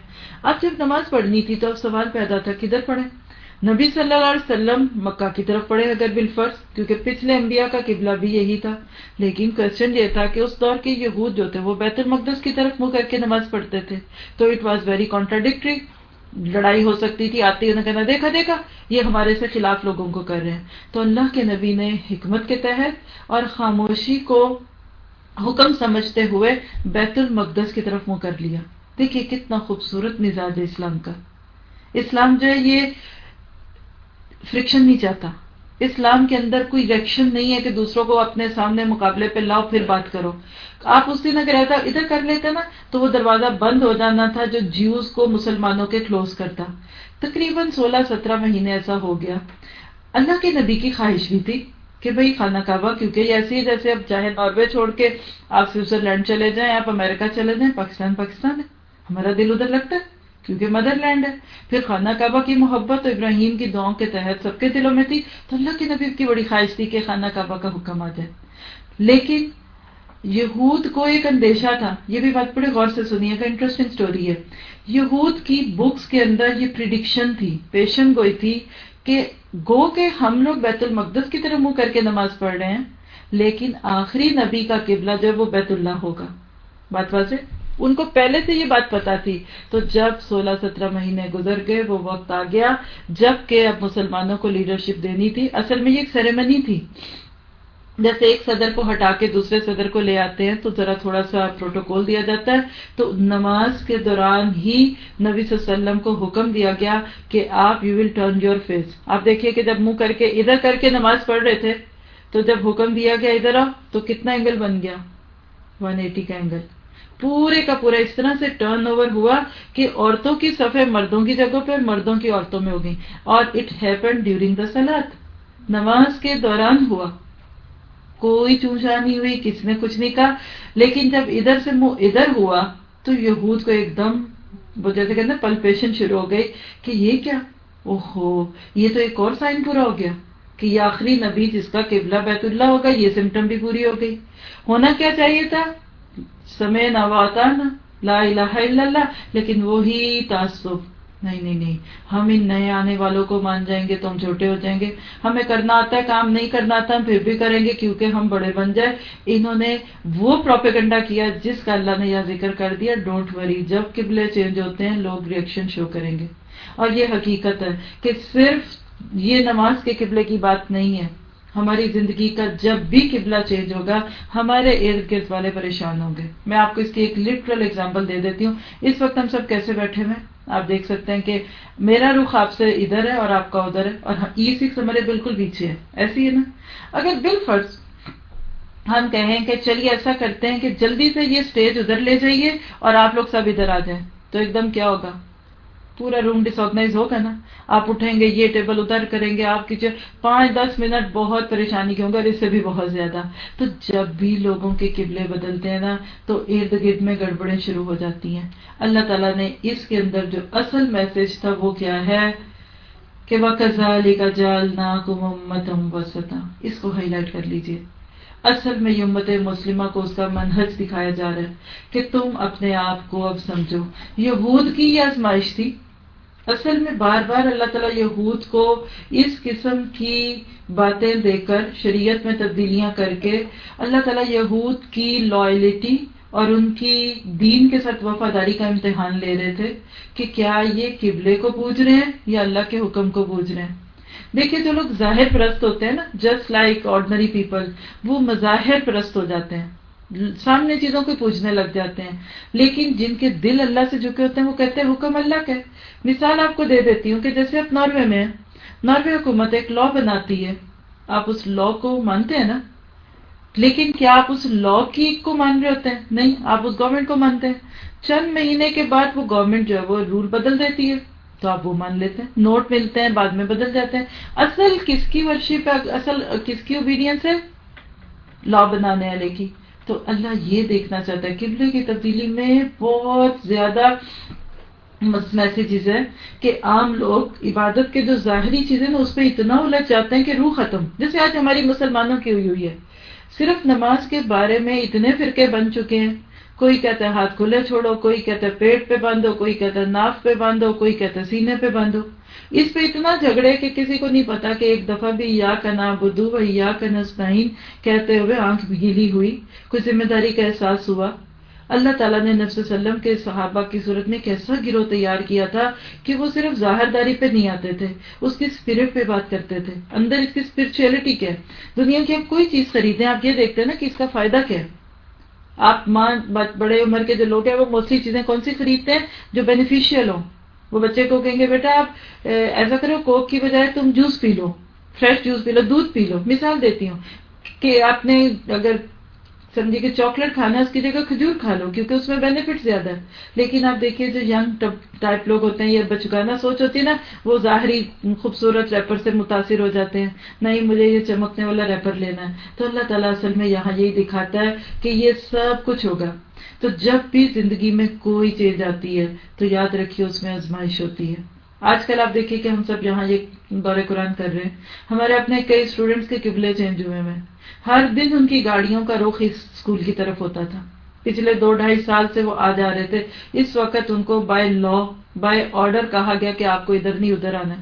S1: اب جب نماز پڑھنی تھی تو اب سوال پیدا تھا، کدھر پڑھے نبی صلی اللہ علیہ وسلم مکہ کی طرف پڑھے اگر بالفرض، کیونکہ پچھلے انبیاء کا قبلہ بھی یہی تھا۔ لیکن کوشچن یہ تھا کہ اس دور کے یہود جو تھے، وہ بیت المقدس کی طرف منہ کر کے نماز پڑھتے تھے۔ تو اٹ واز ویری کانٹراڈکٹری لڑائی ہو سکتی تھی آتی انہیں کہنا دیکھا دیکھا، یہ ہمارے سے خلاف لوگوں کو کر رہے ہیں۔ تو اللہ کے نبی نے حکمت کے تحت اور خاموشی کو حکم سمجھتے ہوئے بیت المقدس کی طرف منہ کر لیا۔ دیکھیے کتنا خوبصورت مزاج ہے اسلام کا۔ اسلام جو ہے، یہ فرکشن نہیں چاہتا۔ اسلام کے اندر کوئی ریکشن نہیں ہے کہ دوسروں کو اپنے سامنے مقابلے پہ لاؤ، پھر بات کرو۔ آپ اس دن اگر ایسا ادھر کر لیتے نا، تو وہ دروازہ بند ہو جانا تھا جو جیوز کو مسلمانوں کے کلوز کرتا۔ تقریباً سولہ، سترہ مہینے ایسا ہو گیا۔ اللہ کے نبی کی خواہش بھی تھی کہ بھائی خانہ کعبہ، کیونکہ یہ ایسی ہے جیسے اب چاہے ناروے چھوڑ کے آپ سوئٹزرلینڈ چلے جائیں، آپ امریکہ چلے جائیں، پاکستان پاکستان ہے۔ ہمارا دل ادھر لگتا ہے۔ کیونکہ مدر لینڈ ہے۔ پھر خانہ کعبہ کی محبت ابراہیم کی دعاؤں کے تحت سب کے دلوں میں تھی۔ تو اللہ کے نبی کی بڑی خواہش تھی کہ خانہ کعبہ کا حکم آ جائے۔ لیکن یہود کو ایک اندیشہ تھا۔ یہ بھی بات بڑے غور سے سنیے گا انٹرسٹنگ سٹوری ہے۔ یہود کی بکس کے اندر یہ پریڈکشن تھی، پیشن گوئی تھی کہ گو کہ ہم لوگ بیت المقدس کی طرف منہ کر کے نماز پڑھ رہے ہیں، لیکن آخری نبی کا قبلہ جو ہے وہ بیت اللہ ہوگا۔ بات واضح؟ ان کو پہلے سے یہ بات پتا تھی۔ تو جب سولہ سترہ مہینے گزر گئے، وہ وقت آ گیا جبکہ اب مسلمانوں کو لیڈرشپ دینی تھی۔ اصل میں یہ ایک سیریمنی تھی۔ جیسے ایک صدر کو ہٹا کے دوسرے صدر کو لے آتے ہیں، تو ذرا تھوڑا سا پروٹوکول دیا جاتا ہے۔ تو نماز کے دوران ہی نبی صلی اللہ علیہ وسلم کو حکم دیا گیا کہ آپ you will turn your face آپ دیکھیے کہ جب منہ کر کے ادھر کر کے نماز پڑھ رہے تھے، تو جب حکم دیا گیا ادھر آؤ، تو کتنا اینگل بن گیا؟ ون ایٹی کا اینگل پورے کا پورا اس طرح سے ٹرن اوور ہوا کہ عورتوں کی صفحے مردوں کی جگہ پہ مردوں کی عورتوں میں ہو گئی اور اٹ ہیپن ڈیورنگ دا سلاد نماز کے دوران ہوا۔ کوئی چونچا نہیں ہوئی کسی نے کچھ نہیں کہا۔ لیکن جب ادھر سے منہ ادھر ہوا تو یہود کو ایک دم وہ جیسے کہتے ہیں پلپیشن شروع ہو گئی کہ یہ کیا؟ اوہو، یہ تو ایک اور سائن پورا ہو گیا کہ یہ آخری نبی جس کا قبلہ بیت اللہ ہوگا، یہ سمٹم بھی پوری ہو گئی۔ ہونا کیا چاہیے تھا؟ سمے نواتا نا لا الہ الا اللہ، لیکن وہی تعصب۔ نہیں نہیں نہیں، ہم ان نئے آنے والوں کو مان جائیں گے تو ہم چھوٹے ہو جائیں گے۔ ہمیں کرنا آتا ہے، کام نہیں کرنا آتا، ہم پھر بھی کریں گے، کیونکہ ہم بڑے بن جائیں انہوں نے وہ پروپیگنڈا کیا جس کا اللہ نے یہاں ذکر کر دیا، ڈونٹ وری۔ جب قبلے چینج ہوتے ہیں، لوگ ریئیکشن شو کریں گے۔ اور یہ حقیقت ہے کہ صرف یہ نماز کے قبلے کی بات نہیں ہے۔ ہماری زندگی کا جب بھی قبلہ چینج ہوگا، ہمارے ارد گرد والے پریشان ہوں گے۔ میں آپ کو اس کی ایک لٹرل اگزامپل دے دیتی ہوں۔ اس وقت ہم سب کیسے بیٹھے ہوئے آپ دیکھ سکتے ہیں کہ میرا رخ آپ سے ادھر ہے اور آپ کا ادھر ہے اور ای سکس ہمارے بالکل پیچھے ہے ایسی ہے نا؟ اگر بال فرض ہم کہیں کہ چلیے ایسا کرتے ہیں کہ جلدی سے یہ اسٹیج ادھر لے جائیے اور آپ لوگ سب ادھر آ جائیں تو ایک دم کیا ہوگا؟ پورا روم ڈس آرگنائز ہوگا نا؟ آپ اٹھیں گے، یہ ٹیبل ادھر کریں گے، آپ کی پانچ دس منٹ بہت پریشانی کے ہوں گے اور اس سے بھی بہت زیادہ۔ تو جب بھی لوگوں کے قبلے بدلتے ہیں نا، تو ارد گرد میں گڑبڑیں شروع ہو جاتی ہیں۔ اللہ تعالیٰ نے اس کے اندر جو اصل میسج تھا، وہ کیا ہے؟ کہ وہ کزالی کا جال نا کمتم وسطا۔ اس کو ہائی لائٹ کر لیجیے۔ اصل میں امت مسلمہ کو اس کا منحج دکھایا جا رہا ہے کہ تم اپنے آپ کو اب سمجھو۔ یہود کی یہ آزمائش تھی۔ اصل میں بار بار اللہ تعالیٰ یہود کو اس قسم کی باتیں دے کر شریعت میں تبدیلیاں کر کے اللہ تعالیٰ یہود کی لائلٹی اور ان کی دین کے ساتھ وفاداری کا امتحان لے رہے تھے کہ کیا یہ قبلے کو پوج رہے ہیں یا اللہ کے حکم کو پوج رہے ہیں۔ دیکھیے جو لوگ ظاہر پرست ہوتے ہیں نا جسٹ لائک آرڈنری پیپل وہ مظاہر پرست ہو جاتے ہیں۔ سامنے چیزوں کو پوچھنے لگ جاتے ہیں۔ لیکن جن کے دل اللہ سے جھکے ہوتے ہیں، وہ کہتے ہیں، حکم اللہ کا مثال آپ کو دے دیتی ہوں کہ جیسے آپ ناروے میں ناروے حکومت ایک لا بناتی ہے۔ آپ اس لا کو مانتے ہیں نا؟ لیکن کیا آپ اس لا کی کو مان رہے ہوتے ہیں؟ نہیں، آپ اس گورنمنٹ کو مانتے ہیں۔ چند مہینے کے بعد وہ گورنمنٹ جو ہے وہ رول بدل دیتی ہے۔ تو آپ وہ مان لیتے ہیں۔ نوٹ ملتے ہیں، بعد میں بدل جاتے ہیں۔ اصل کس کی ورشپ ہے اصل کس کی اوبیڈینس ہے؟ لا بنانے والے کی۔ تو اللہ یہ دیکھنا چاہتا ہے قبلے کی تبدیلی میں بہت زیادہ میسیجز ہے کہ عام لوگ عبادت کے جو ظاہری چیزیں نا اس پہ اتنا الجھ جاتے ہیں کہ روح ختم۔ جیسے آج ہماری مسلمانوں کی ہوئی ہوئی ہے۔ صرف نماز کے بارے میں اتنے فرقے بن چکے ہیں۔ کوئی کہتا ہے ہاتھ کھلے چھوڑو، کوئی کہتا ہے پیٹ پہ باندھو کوئی کہتا ہے ناف پہ باندھو کوئی کہتا ہے سینے پہ باندھو اس پہ اتنا جھگڑے کہ کسی کو نہیں پتا کہ ایک دفعہ بھی یا کا نا بدو و یا کا نسطین کہتے ہوئے آنکھ گیلی ہوئی، کوئی ذمہ داری کا احساس ہوا۔ اللہ تعالیٰ نے نفس وسلم کے صحابہ کی صورت میں کیسا گروہ تیار کیا تھا کہ وہ صرف ظاہر داری پہ نہیں آتے تھے، اس کی اسپرٹ پہ بات کرتے تھے۔ اندر اس کی اسپرچولیٹی کیا ہے؟ دنیا کی آپ کوئی چیز خریدیں، آپ یہ دیکھتے ہیں نا کہ اس کا فائدہ کیا ہے۔ آپ ماں بڑے عمر کے جو لوگ ہیں، وہ موسٹلی چیزیں کون سی خریدتے ہیں؟ جو بینیفیشیل ہوں۔ وہ بچے کو کہیں گے، بیٹا، آپ ایسا کرو، کوک کی بجائے تم جوس پی لو فریش جوس پی لو، دودھ پی لو، مثال دیتی ہوں کہ آپ نے اگر سمجھے کہ چاکلیٹ کھانا ہے، اس کی جگہ کھجور کھا لو، کیونکہ اس میں بینیفٹ زیادہ ہے لیکن آپ دیکھیے، جو ینگ ٹائپ لوگ ہوتے ہیں یہ بچکانا سوچ ہوتی ہے نا، وہ ظاہری خوبصورت ریپر سے متاثر ہو جاتے ہیں۔ نہیں، مجھے یہ چمکنے والا ریپر لینا ہے۔ تو اللہ تعالیٰ اصل میں یہاں یہی دکھاتا ہے کہ یہ سب کچھ ہوگا۔ تو جب بھی زندگی میں کوئی چیز آتی ہے، تو یاد رکھیے، اس میں آزمائش ہوتی ہے۔ آج کل آپ دیکھیے کہ ہم سب یہاں یہ دور قرآن کر رہے ہیں۔ ہمارے اپنے کئی اسٹوڈینٹس کے قبلے چینج ہوئے میں ہر دن ان کی گاڑیوں کا رخ اس اسکول کی طرف ہوتا تھا۔ پچھلے دو ڈھائی سال سے وہ آ جا رہے تھے۔ اس وقت ان کو بائی لا بائی آرڈر کہا گیا کہ آپ کو ادھر نہیں، ادھر آنا۔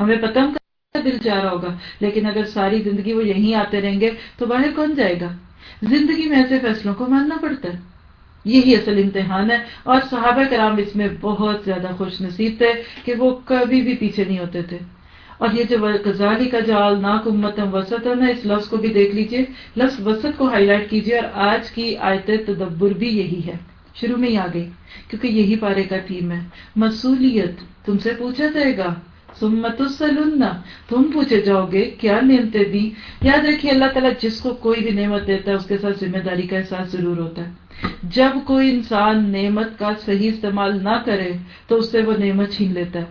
S1: ہمیں پتہ کا دل چاہ رہا ہوگا، لیکن اگر ساری زندگی وہ یہیں آتے رہیں گے تو باہر کون جائے گا؟ زندگی میں ایسے فیصلوں کو ماننا پڑتا ہے۔ یہی اصل امتحان ہے۔ اور صحابہ کرام اس میں بہت زیادہ خوش نصیب تھے کہ وہ کبھی بھی پیچھے نہیں ہوتے تھے۔ اور یہ جو غزالی کا جال ناک امتم وسط ہے، نا، اس لفظ کو بھی دیکھ لیجیے۔ لفظ وسط کو ہائی لائٹ کیجیے اور آج کی آیت تدبر بھی یہی ہے۔ شروع میں ہی آ گئی کیونکہ یہی پارے کا تھیم ہے۔ مصولیت تم سے پوچھا جائے گا۔ سمت السلنا تم پوچھے جاؤ گے، کیا نعمتیں دی؟ یاد رکھیے، اللہ تعالیٰ جس کو کوئی بھی نعمت دیتا ہے، اس کے ساتھ ذمہ داری کا احساس ضرور ہوتا ہے۔ جب کوئی انسان نعمت کا صحیح استعمال نہ کرے، تو اس سے وہ نعمت چھین لیتا ہے۔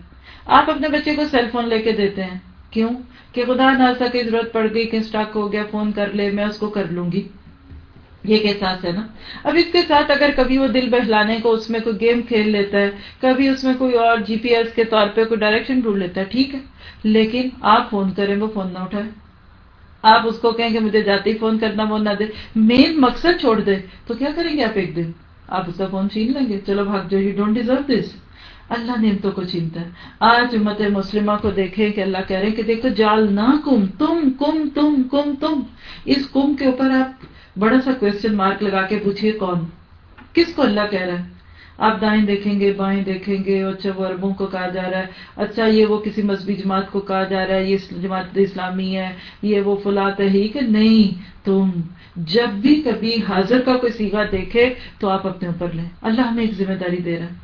S1: آپ اپنے بچے کو سیل فون لے کے دیتے ہیں۔ کیوں؟ کہ خدا نہ سکے ضرورت پڑ گئی کہ اسٹاک ہو گیا، فون کر لے، میں اس کو کر لوں گی۔ یہ ایک احساس ہے نا۔ اب اس کے ساتھ اگر کبھی وہ دل بہلانے کو اس میں کوئی گیم کھیل لیتا ہے، کبھی اس میں کوئی اور جی پی ایس کے طور پہ کوئی ڈائریکشن ڈھونڈ لیتا ہے، ٹھیک ہے۔ لیکن آپ فون کریں، وہ فون نہ اٹھائے آپ اس کو کہیں کہ مجھے جاتے ہی فون کرنا وہ نہ دے۔ مین مقصد چھوڑ دے تو کیا کریں گے آپ ایک دن؟ آپ اس کا فون چھین لیں گے۔ چلو بھاگ جو یو ڈونٹ ڈیزرو دس اللہ نعمتوں کو چینتا ہے۔ آج امت مسلمہ کو دیکھیں کہ اللہ کہہ رہے ہیں کہ دیکھو، جال نہ کم، تم کم تم کم، تم۔ اس کم کے اوپر آپ بڑا سا کوشچن مارک لگا کے پوچھیے کون؟ کس کو اللہ کہہ رہا ہے؟ آپ دائیں دیکھیں گے، بائیں دیکھیں گے اچھا وہ عربوں کو کہا جا رہا ہے اچھا یہ وہ کسی مذہبی جماعت کو کہا جا رہا ہے، یہ جماعت اسلامی ہے، یہ وہ فلاں تحریک ہے نہیں، تم جب بھی کبھی حاضر کا کوئی سیگا دیکھے تو آپ اپنے اوپر لیں۔ اللہ ہمیں ایک ذمہ داری دے رہا ہے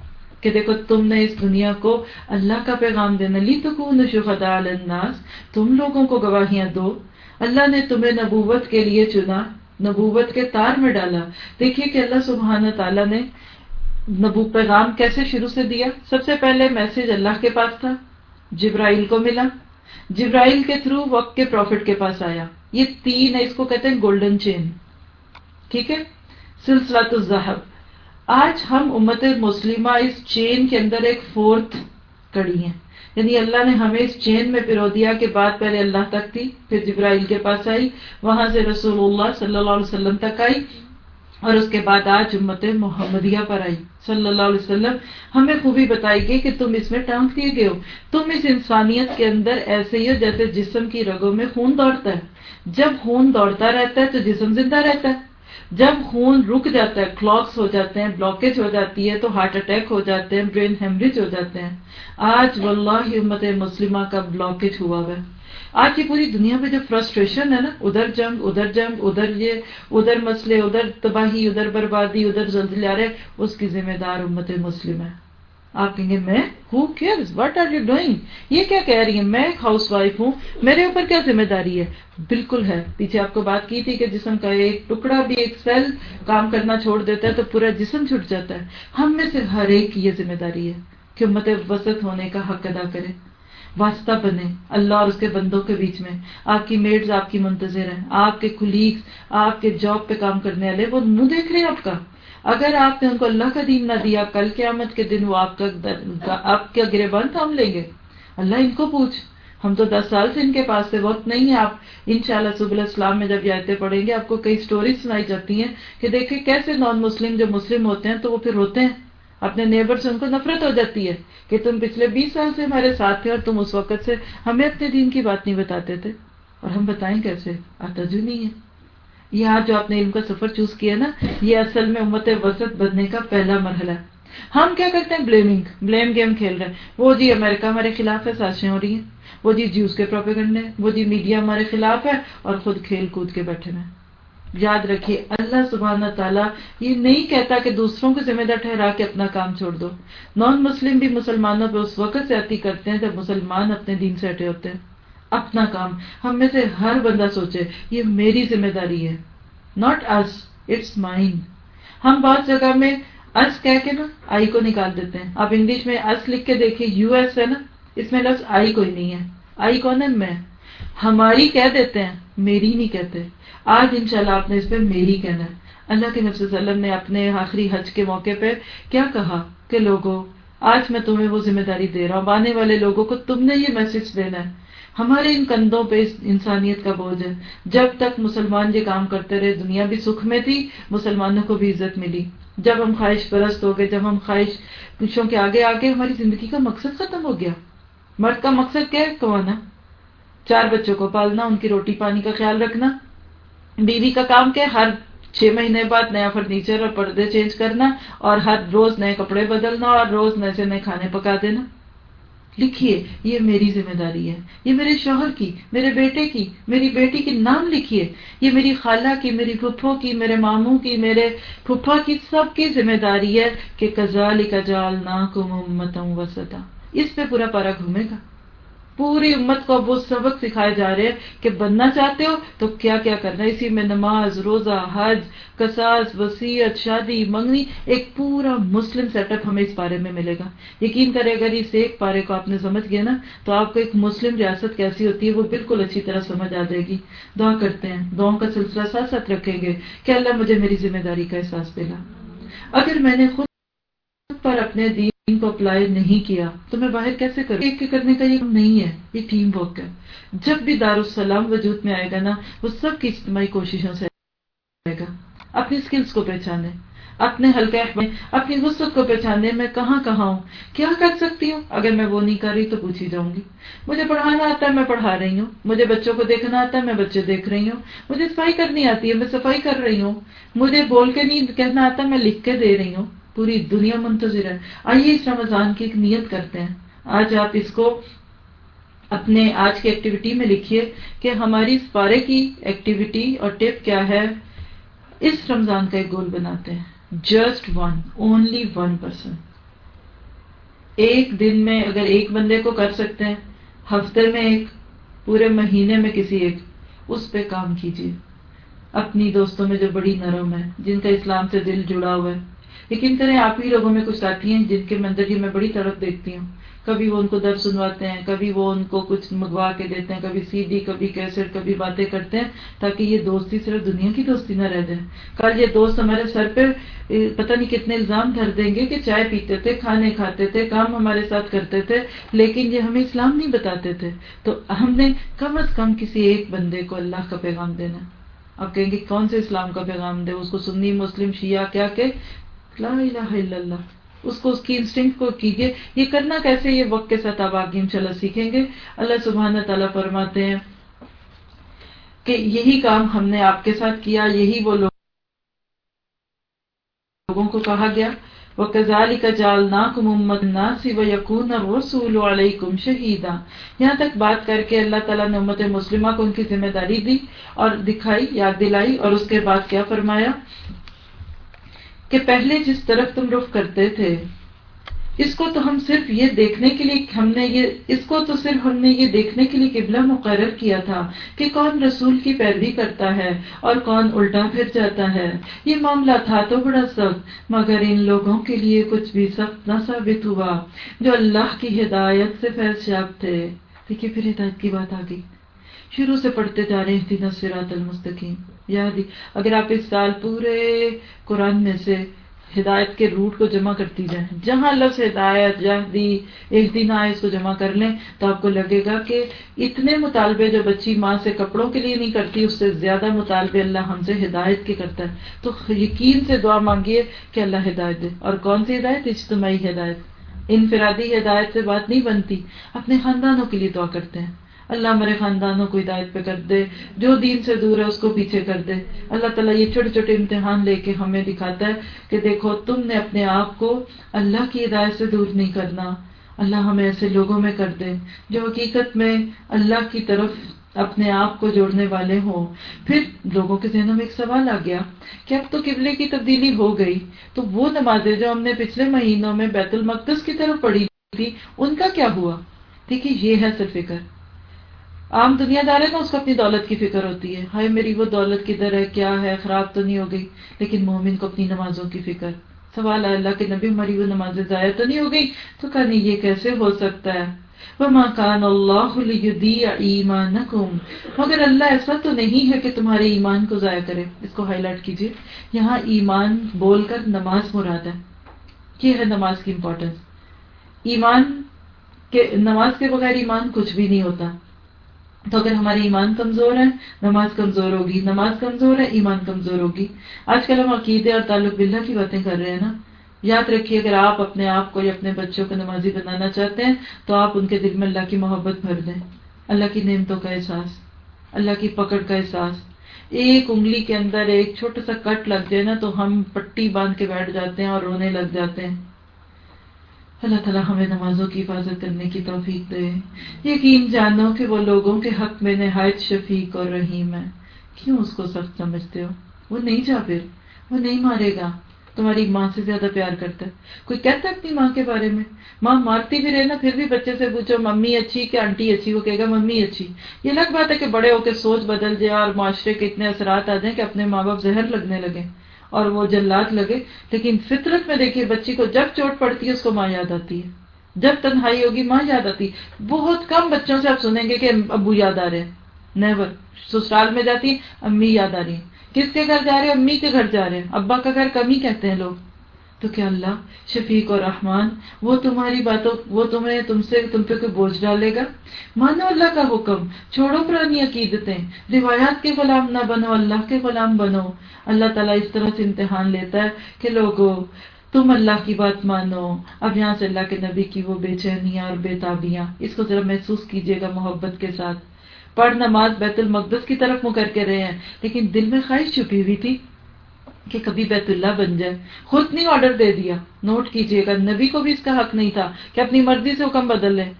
S1: کہ دیکھو، تم نے اس دنیا کو اللہ کا پیغام دینا لی تو کون شفدا الناس تم لوگوں کو گواہیاں دو۔ اللہ نے تمہیں نبوت کے لیے چنا نبوت کے تار میں ڈالا۔ دیکھیے کہ اللہ سبحانہ تعالیٰ نے نبو پیغام کیسے شروع سے دیا۔ سب سے پہلے میسج اللہ کے پاس تھا، جبرائیل کو ملا۔ جبرائیل کے تھرو وقت کے پروفٹ کے پاس آیا۔ یہ تین ہے اس کو کہتے ہیں گولڈن چین ٹھیک ہے؟ سلسلہ تو آج ہم امت مسلمہ اس چین کے اندر ایک فورتھ کڑی ہیں۔ یعنی اللہ نے ہمیں اس چین میں پیرو دیا کہ بات پہلے اللہ تک تھی پھر جبرائیل کے پاس آئی، وہاں سے رسول اللہ صلی اللہ علیہ وسلم تک آئی، اور اس کے بعد آج امت محمدیہ پر آئی۔ صلی اللہ علیہ وسلم، ہمیں خوبی بتائی گئی کہ تم اس میں ٹانک دیے گئے ہو۔ تم اس انسانیت کے اندر ایسے ہی ہو جیسے جسم کی رگوں میں خون دوڑتا ہے۔ جب خون دوڑتا رہتا ہے تو جسم زندہ رہتا ہے۔ جب خون رک جاتا ہے کلاکس ہو جاتے ہیں بلاکیج ہو جاتی ہے تو ہارٹ اٹیک ہو جاتے ہیں برین ہیمریج ہو جاتے ہیں۔ آج واللہ امت مسلمہ کا بلاکیج ہوا ہوا ہے۔ آج کی پوری دنیا میں جو فرسٹریشن ہے نا، ادھر جنگ ادھر جنگ، ادھر یہ، ادھر مسئلے، ادھر تباہی، ادھر بربادی، ادھر زلزلے آ رہے، اس کی ذمہ دار امت مسلم ہے۔ آپ کہیں گے، میں who care what are you doing یہ کیا کہہ رہی ہیں؟ میں ایک ہاؤس وائف ہوں۔ میرے اوپر کیا ذمہ داری ہے؟ بالکل ہے۔ پیچھے آپ کو بات کی تھی کہ جسم کا ایک ٹکڑا بھی ایک سیل کام کرنا چھوڑ دیتا ہے تو پورا جسم چھٹ جاتا ہے۔ ہم میں سے ہر ایک کی یہ ذمہ داری ہے کہ امت وسط ہونے کا حق ادا کرے۔ واسطہ بنے۔ اللہ اور اس کے بندوں کے بیچ میں۔ آپ کی میڈز آپ کی منتظر ہیں۔ آپ کے کلیگس آپ کے جاب پہ کام کرنے والے، وہ منہ دیکھ رہے ہیں آپ کا۔ اگر آپ نے ان کو اللہ کا دین نہ دیا، کل قیامت کے دن وہ آپ کا آپ کا گرے تھام لیں گے۔ اللہ ان کو پوچھ۔ ہم تو دس سال سے ان کے پاس سے وقت نہیں ہے۔ آپ ان شاء اللہ سب السلام میں جب جاتے پڑھیں گے، آپ کو کئی سٹوریز سنائی جاتی ہیں کہ دیکھیں کیسے نان مسلم جو مسلم ہوتے ہیں تو وہ پھر ہوتے ہیں۔ اپنے نیبر سے ان کو نفرت ہو جاتی ہے کہ تم پچھلے بیس سال سے ہمارے ساتھ تھے اور تم اس وقت سے ہمیں اپنے دین کی بات نہیں بتاتے تھے۔ اور ہم بتائیں کیسے آتا جو نہیں ہے۔ یہ آج جو آپ نے علم کا سفر چوز کیا نا، یہ اصل میں امت وسط بننے کا پہلا مرحلہ ہے۔ ہم کیا کرتے ہیں؟ بلیمنگ بلیم گیم کھیل رہے ہیں۔ وہ جی امریکہ ہمارے خلاف ہے، سازشیں ہو رہی ہیں۔ وہ جی جیوز کے پروپیگنڈے وہ جی میڈیا ہمارے خلاف ہے اور خود کھیل کود کے بیٹھے ہیں۔ یاد رکھیے، اللہ سبحانہ تعالیٰ یہ نہیں کہتا کہ دوسروں کو ذمہ دار ٹھہرا کے اپنا کام چھوڑ دو۔ نان مسلم بھی مسلمانوں پہ اس وقت سے آتی کرتے ہیں جب مسلمان اپنے دین سے ہٹے ہوتے ہیں۔ اپنا کام۔ ہم میں سے ہر بندہ سوچے، یہ میری ذمہ داری ہے ناٹ اس اٹس مائنڈ ہم بہت جگہ میں اس کہہ کے نا آئی کو نکال دیتے ہیں۔ آپ انگلش میں اس لکھ کے دیکھیں یو ایس ہے نا، اس میں لفظ آئی کوئی نہیں ہے۔ آئی کون ہے؟ میں۔ ہماری کہہ دیتے ہیں، میری نہیں کہتے۔ آج انشاءاللہ آپ نے اس پہ میری کہنا ہے۔ اللہ کے نفس وسلم نے اپنے آخری حج کے موقع پہ کیا کہا کہ لوگوں آج میں تمہیں وہ ذمہ داری دے رہا ہوں۔ آنے والے لوگوں کو تم نے یہ میسج دینا ہے۔ ہمارے ان کندھوں پہ انسانیت کا بوجھ ہے۔ جب تک مسلمان یہ کام کرتے رہے، دنیا بھی سکھ میں تھی، مسلمانوں کو بھی عزت ملی۔ جب ہم خواہش پرست ہو گئے، جب ہم خواہش پوچھوں کے آگے آگے ہماری زندگی کا مقصد ختم ہو گیا۔ مرد کا مقصد کیا ہے؟ کمانا۔ چار بچوں کو پالنا، ان کی روٹی پانی کا خیال رکھنا۔ بیوی کا کام کیا ہر چھ مہینے بعد نیا فرنیچر اور پردے چینج کرنا اور ہر روز نئے کپڑے بدلنا اور روز نئے سے نئے کھانے پکا دینا۔ لکھیے، یہ میری ذمہ داری ہے۔ یہ میرے شوہر کی، میرے بیٹے کی، میری بیٹی کی نام لکھیے۔ یہ میری خالہ کی، میری پھپھو کی، میرے ماموں کی، میرے پھپھا کی سب کی ذمہ داری ہے کہ کزال کجال نا کم وسطا۔ اس پہ پورا پارا گھومے گا۔ پوری امت کو اب وہ سبق سکھائے جا رہے ہیں کہ بننا چاہتے ہو تو کیا کیا کرنا ہے؟ اسی میں نماز، روزہ، حج کساس وسیعت شادی، منگنی، ایک پورا مسلم سیٹ اپ ہمیں اس بارے میں ملے گا۔ یقین کرے اگر اس ایک پارے کو آپ نے سمجھ گیا نا، تو آپ کو ایک مسلم ریاست کیسی ہوتی ہے وہ بالکل اچھی طرح سمجھ آ جائے گی۔ دعا کرتے ہیں۔ دعاؤں کا سلسلہ ساتھ ساتھ رکھیں گے کہ اللہ مجھے میری ذمہ داری کا احساس دے گا۔ اگر میں نے خود پر اپنے دین کو اپلائی نہیں کیا، تو میں باہر کیسے کروں؟ ایک کے کرنے کا یہ نہیں ہے، یہ ٹیم ورک ہے۔ جب بھی دارالسلام وجود میں آئے گا نا، وہ سب کی اجتماعی کوششوں سے آئے گا۔ اپنی اسکلس کو پہچانے، اپنے ہلکے اپنی وسط کو پہچانے، میں کہاں کہاں ہوں؟ کیا کر سکتی ہوں؟ اگر میں وہ نہیں کر رہی تو پوچھی جاؤں گی۔ مجھے پڑھانا آتا ہے، میں پڑھا رہی ہوں۔ مجھے بچوں کو دیکھنا آتا ہے، میں بچے دیکھ رہی ہوں۔ مجھے صفائی کرنی آتی ہے، میں صفائی کر رہی ہوں۔ مجھے بول کے نہیں کہنا آتا، میں لکھ کے دے رہی ہوں۔ پوری دنیا منتظر ہے۔ آئیے اس رمضان کی ایک نیت کرتے ہیں۔ آج آپ اس کو اپنے آج کی ایکٹیویٹی میں لکھیے کہ ہماری اس پارے کی ایکٹیویٹی اور ٹپ کیا ہے۔ اس رمضان کا ایک گول بناتے ہیں۔ Just one only one person ایک دن میں اگر ایک بندے کو کر سکتے ہیں، ہفتے میں ایک، پورے مہینے میں کسی ایک، اس پہ کام کیجیے۔ اپنی دوستوں میں جو بڑی نرم ہے، جن کا اسلام سے دل جڑا ہوا ہے یقین کریں آپ ہی لوگوں میں کچھ ساتھی ہیں جن کے اندر یہ میں بڑی طرف دیکھتی ہوں۔ کبھی وہ ان کو در سنواتے ہیں، کبھی وہ ان کو کچھ منگوا کے دیتے ہیں، کبھی سی ڈی کبھی کیسٹ کبھی باتیں کرتے ہیں تاکہ یہ دوستی صرف دنیا کی دوستی نہ رہ جائے۔ کل یہ دوست ہمارے سر پہ پتہ نہیں کتنے الزام دھر دیں گے کہ چائے پیتے تھے، کھانے کھاتے تھے، کام ہمارے ساتھ کرتے تھے، لیکن یہ ہمیں اسلام نہیں بتاتے تھے۔ تو ہم نے کم از کم کسی ایک بندے کو اللہ کا پیغام دینا۔ اب کہیں گے، کون سے اسلام کا پیغام دے؟ اس کو سنی، مسلم، شیعہ، کیا کہ لا الہ الا اللہ، اس کو، اس کی انسٹنگ کو کیجیے یہ کرنا کیسے؟ یہ وقت کے ساتھ آپ آگے انشاءاللہ سیکھیں گے۔ اللہ سبحانہ تعالیٰ فرماتے ہیں کہ یہی کام ہم نے آپ کے ساتھ کیا، یہی وہ لوگ لوگوں کو کہا گیا۔ وہ کزالی کا جال نا کمد ناسی و یقون رسول علیکم شہیدا یہاں تک بات کر کے اللہ تعالیٰ نے امت مسلمہ کو ان کی ذمہ داری دی اور دکھائی، یاد دلائی اور اس کے بعد کیا فرمایا؟ کہ پہلے جس طرف تم رخ کرتے تھے، اس کو تو ہم صرف یہ دیکھنے کے لیے، ہم نے یہ، اس کو تو صرف ہم نے یہ دیکھنے کے لیے قبلہ مقرر کیا تھا کہ کون رسول کی پیروی کرتا ہے اور کون الٹا پھر جاتا ہے۔ یہ معاملہ تھا تو بڑا سخت، مگر ان لوگوں کے لیے کچھ بھی سخت نہ ثابت ہوا جو اللہ کی ہدایت سے فیض شاب تھے۔ دیکھیے پھر ہدایت کی بات آ گئی شروع سے پڑھتے جا رہے ہیں نصرات المستقیم۔ یاد اگر آپ اس سال پورے قرآن میں سے ہدایت کے روٹ کو جمع کرتی جائیں، جہاں لفظ ہدایت دی ایک دن آئے اس کو جمع کر لیں، تو آپ کو لگے گا کہ اتنے مطالبے جو بچی ماں سے کپڑوں کے لیے نہیں کرتی، اس سے زیادہ مطالبے اللہ ہم سے ہدایت کے کرتا ہے۔ تو یقین سے دعا مانگیے کہ اللہ ہدایت دے۔ اور کون سی ہدایت؟ اجتماعی ہدایت۔ انفرادی ہدایت سے بات نہیں بنتی۔ اپنے خاندانوں کے لیے دعا کرتے ہیں۔ اللہ ہمارے خاندانوں کو ہدایت پہ کر دے، جو دین سے دور ہے اس کو پیچھے کر دے۔ اللہ تعالیٰ یہ چھوٹے چھوٹے امتحان لے کے ہمیں دکھاتا ہے کہ دیکھو، تم نے اپنے آپ کو اللہ کی ہدایت سے دور نہیں کرنا۔ اللہ ہمیں ایسے لوگوں میں کر دے جو حقیقت میں اللہ کی طرف اپنے آپ کو جوڑنے والے ہوں۔ پھر لوگوں کے ذہنوں میں ایک سوال آ گیا کہ اب تو قبلے کی تبدیلی ہو گئی، تو وہ نمازیں جو ہم نے پچھلے مہینوں میں بیت المقدس کی طرف پڑھی تھی، ان کا کیا ہوا؟ دیکھیے، یہ ہے صرف فکر۔ عام دنیا دار ہے نا، اس کو اپنی دولت کی فکر ہوتی ہے۔ ہائے، میری وہ دولت کدھر ہے؟ کیا ہے؟ خراب تو نہیں ہو گئی۔ لیکن مومن کو اپنی نمازوں کی فکر۔ سوال ہے، اللہ کے نبی ہماری وہ نمازیں ضائع تو نہیں ہو گئی؟ تو کہ نہیں یہ کیسے ہو سکتا ہے؟ وہ مکان اللہ ایمان مگر اللہ ایسا تو نہیں ہے کہ تمہارے ایمان کو ضائع کرے۔ اس کو ہائی لائٹ کیجیے۔ یہاں ایمان بول کر نماز مراد ہے۔ یہ ہے نماز کی امپورٹینس ایمان کے، نماز کے بغیر ایمان کچھ بھی نہیں ہوتا۔ تو اگر ہمارے ایمان کمزور ہے نماز کمزور ہوگی، نماز کمزور ہے، ایمان کمزور ہوگی۔ آج کل ہم عقیدے اور تعلق باللہ کی باتیں کر رہے ہیں نا۔ یاد رکھیے، اگر آپ اپنے آپ کو یا اپنے بچوں کو نمازی بنانا چاہتے ہیں، تو آپ ان کے دل میں اللہ کی محبت بھر دیں۔ اللہ کی نعمتوں کا احساس، اللہ کی پکڑ کا احساس۔ ایک انگلی کے اندر ایک چھوٹا سا کٹ لگ جائے نا، تو ہم پٹی باندھ کے بیٹھ جاتے ہیں اور رونے لگ جاتے ہیں۔ اللہ تعالیٰ ہمیں نمازوں کی حفاظت کرنے کی توفیق دے۔ یقین جانو کہ وہ لوگوں کے حق میں نہایت شفیق اور رحیم ہے کیوں اس کو سخت سمجھتے ہو؟ وہ نہیں جا پھر وہ نہیں مارے گا۔ تمہاری ماں سے زیادہ پیار کرتا ہے۔ کوئی کہتا ہے اپنی ماں کے بارے میں؟ ماں مارتی بھی رہے نا، پھر بھی بچے سے پوچھو، ممی اچھی کہ آنٹی اچھی؟ وہ کہے گا، ممی اچھی۔ یہ الگ بات ہے کہ بڑے ہو کے سوچ بدل جائے اور معاشرے کے اتنے اثرات آ جائیں کہ اپنے ماں باپ زہر لگنے لگے۔ اور وہ جلات لگے۔ لیکن فطرت میں دیکھیے، بچی کو جب چوٹ پڑتی ہے، اس کو ماں یاد آتی ہے۔ جب تنہائی ہوگی، ماں یاد آتی بہت کم بچوں سے آپ سنیں گے کہ ابو یاد آ رہے ہیں۔ نیور سسرال میں جاتی امی یاد آ رہی ہیں۔ کس کے گھر جا رہے ہیں؟ امی کے گھر جا رہے ہیں۔ ابا کا گھر کم ہی کہتے ہیں لوگ۔ تو کیا اللہ شفیق اور رحمان، وہ تمہاری باتوں، وہ تمہیں، تم سے، تم پہ کوئی بوجھ ڈالے گا؟ مانو اللہ کا حکم، چھوڑو پرانی عقیدتیں، روایات کے غلام نہ بنو، اللہ کے غلام بنو۔ اللہ تعالیٰ اس طرح سے امتحان لیتا ہے کہ لوگوں تم اللہ کی بات مانو۔ اب یہاں سے اللہ کے نبی کی وہ بے چینیاں اور بے تابیاں۔ اس کو ذرا محسوس کیجیے گا محبت کے ساتھ۔ پڑھ نماز بیت المقدس کی طرف منہ کر کے رہے ہیں، لیکن دل میں خواہش چھپی ہوئی تھی۔ کہ کبھی بیت اللہ بن جائے۔ خود نہیں آرڈر دے دیا۔ نوٹ کیجیے گا نبی کو بھی اس کا حق نہیں تھا کہ اپنی مرضی سے حکم بدل لیں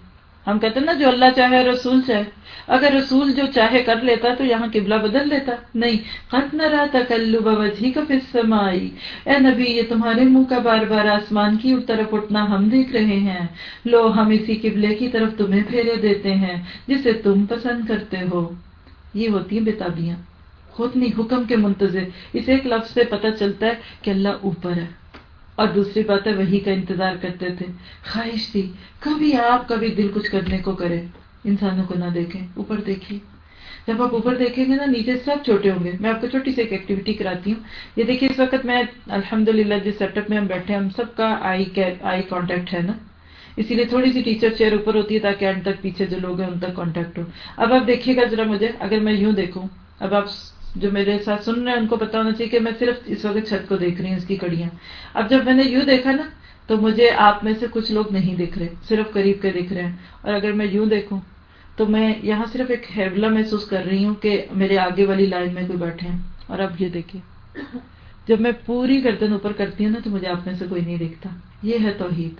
S1: ہم کہتے ہیں نا، جو اللہ چاہے، رسول چاہے۔ اگر رسول جو چاہے کر لیتا تو یہاں قبلہ بدل لیتا۔ نہیں۔ خط نہ رہا تکلب وجہی کا فسمائی اے نبی، یہ تمہارے منہ کا بار بار آسمان کی طرف اٹھنا ہم دیکھ رہے ہیں۔ لو، ہم اسی قبلے کی طرف تمہیں پھیرے دیتے ہیں، جسے تم پسند کرتے ہو۔ یہ ہوتی ہیں بےتابیاں خود نہیں، حکم کے منتظر۔ اس ایک لفظ سے پتہ چلتا ہے کہ اللہ اوپر ہے۔ اور دوسری بات ہے وہی کا انتظار کرتے تھے۔ خواہش تھی، کبھی آپ، کبھی دل کچھ کرنے کو کرے۔ انسانوں کو نہ دیکھیں، اوپر دیکھیے جب آپ اوپر دیکھیں گے نا، نیچے سب چھوٹے ہوں گے۔ میں آپ کو چھوٹی سی ایک ایکٹیویٹی کراتی ہوں۔ یہ دیکھیے، اس وقت میں الحمد للہ جس سیٹ اپ میں ہم بیٹھے ہم سب کا آئی آئی کانٹیکٹ ہے نا۔ اسی لیے تھوڑی سی ٹیچر چیئر اوپر ہوتی ہے تاکہ اینڈ تک پیچھے جو لوگ ہیں، ان تک کانٹیکٹ ہو۔ اب آپ دیکھیے گا ذرا مجھے، اگر میں یوں دیکھوں، اب آپ جو میرے ساتھ سن رہے ہیں، ان کو پتا ہونا چاہیے کہ میں صرف اس وقت چھت کو دیکھ رہی ہوں، اس کی کڑیاں۔ اب جب میں نے یوں دیکھا نا، تو مجھے آپ میں سے کچھ لوگ نہیں دکھ رہے، صرف قریب کے دکھ رہے ہیں۔ اور اگر میں یوں دیکھوں، تو میں یہاں صرف ایک ہیولا محسوس کر رہی ہوں کہ میرے آگے والی لائن میں کوئی بیٹھے ہیں۔ اور اب یہ دیکھیے، جب میں پوری گردن اوپر کرتی ہوں نا، تو مجھے آپ میں سے کوئی نہیں دیکھتا۔ یہ ہے توحید۔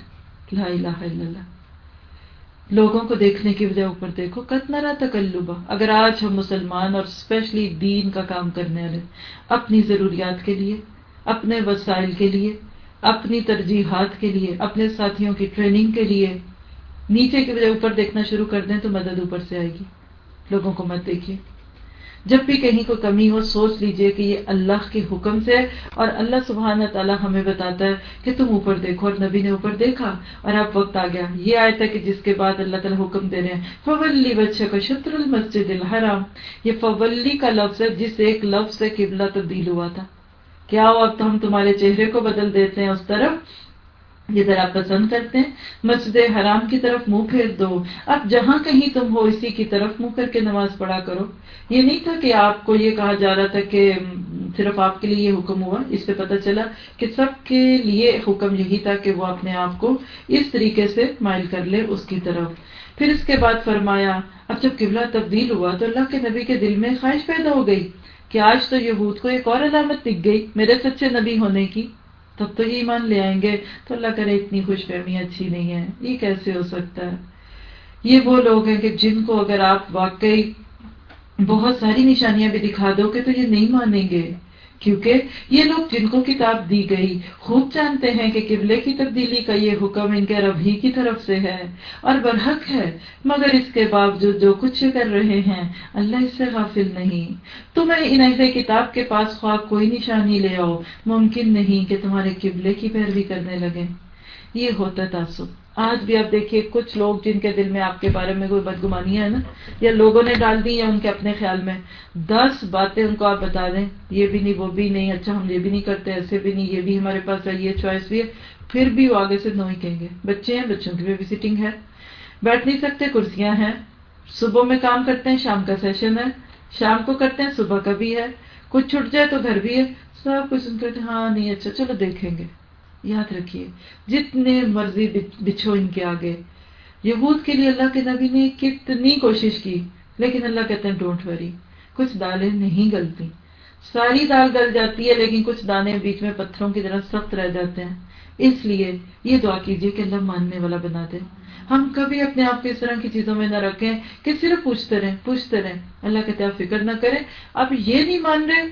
S1: لا الہ الا اللہ۔ لوگوں کو دیکھنے کی بجائے اوپر دیکھو کتنا تکلبہ۔ اگر آج ہم مسلمان اور اسپیشلی دین کا کام کرنے والے، اپنی ضروریات کے لیے، اپنے وسائل کے لیے، اپنی ترجیحات کے لیے، اپنے ساتھیوں کی ٹریننگ کے لیے، نیچے کی وجہ اوپر دیکھنا شروع کر دیں تو مدد اوپر سے آئے گی۔ لوگوں کو مت دیکھیے۔ جب بھی کہیں کوئی کمی ہو، سوچ لیجیے کہ یہ اللہ کے حکم سے اور اللہ سبحانہ تعالیٰ ہمیں بتاتا ہے کہ تم اوپر دیکھو اور نبی نے اوپر دیکھا اور اب وقت آ گیا۔ یہ آئے تھا کہ جس کے بعد اللہ تعالیٰ حکم دے رہے ہیں۔ فولی بچے کا شطر المسجد الحرام۔ یہ فولی کا لفظ ہے جس ایک لفظ سے قبلہ تبدیل ہوا تھا۔ کیا ہو اب تو ہم تمہارے چہرے کو بدل دیتے ہیں اس طرف۔ جدھر آپ پسند کرتے ہیں۔ مسجد حرام کی طرف منہ پھیر دو۔ اب جہاں کہیں تم ہو، اسی کی طرف منہ کر کے نماز پڑھا کرو۔ یہ نہیں تھا کہ آپ کو یہ کہا جا رہا تھا کہ صرف آپ کے لیے یہ حکم ہوا۔ اس سے پتہ چلا کہ سب کے لیے حکم یہی تھا کہ وہ اپنے آپ کو اس طریقے سے مائل کر لے اس کی طرف۔ پھر اس کے بعد فرمایا، اب جب قبلہ تبدیل ہوا تو اللہ کے نبی کے دل میں خواہش پیدا ہو گئی کہ آج تو یہود کو ایک اور علامت دکھ گئی، میرے سچے نبی ہونے کی۔ تب تو ایمان لے آئیں گے تو اللہ کرے اتنی خوش فہمی اچھی نہیں ہے۔ یہ کیسے ہو سکتا ہے؟ یہ وہ لوگ ہیں کہ جن کو اگر آپ واقعی بہت ساری نشانیاں بھی دکھا دو گے تو یہ نہیں مانیں گے۔ کیونکہ یہ لوگ جن کو کتاب دی گئی خوب جانتے ہیں کہ قبلے کی تبدیلی کا یہ حکم ان کے رب ہی کی طرف سے ہے اور برحق ہے، مگر اس کے باوجود جو کچھ کر رہے ہیں، اللہ اس سے غافل نہیں۔ تمہیں ان ایسے کتاب کے پاس خواب کوئی نشانی لے آؤ، ممکن نہیں کہ تمہارے قبلے کی پیروی کرنے لگے۔ یہ ہوتا تعصب۔ آج بھی آپ دیکھیے، کچھ لوگ جن کے دل میں آپ کے بارے میں کوئی بدگمانیاں ہیں نا، یا لوگوں نے ڈال دی یا ان کے اپنے خیال میں، دس باتیں ان کو آپ بتا دیں، یہ بھی نہیں، وہ بھی نہیں اچھا ہم یہ بھی نہیں کرتے، ایسے بھی نہیں، یہ بھی ہمارے پاس ہے، یہ چوائس بھی ہے، پھر بھی وہ آگے سے نو ہی کہیں گے۔ بچے ہیں، بچوں کی بھی سیٹنگ ہے۔ بیٹھ نہیں سکتے، کرسیاں ہیں۔ صبح میں کام کرتے ہیں، شام کا سیشن ہے۔ شام کو کرتے ہیں، صبح کا بھی ہے۔ کچھ چھٹ جائے تو گھر بھی ہے۔ سب کچھ ہاں نہیں اچھا چلو دیکھیں گے۔ یاد رکھیے، جتنے مرضی بچھو ان کے آگے۔ یہود کے لیے اللہ کے نبی نے کتنی کوشش کی، لیکن اللہ کہتے ہیں ڈونٹ وری کچھ دالیں نہیں گلتی۔ ساری دال گل جاتی ہے، لیکن کچھ دانے بیچ میں پتھروں کی طرح سخت رہ جاتے ہیں۔ اس لیے یہ دعا کیجیے کہ اللہ ماننے والا بنا دے۔ ہم کبھی اپنے آپ کو اس طرح کی چیزوں میں نہ رکھیں کہ صرف پوچھتے رہیں پوچھتے رہیں۔ اللہ کہتے آپ فکر نہ کریں۔ آپ یہ نہیں مان رہے،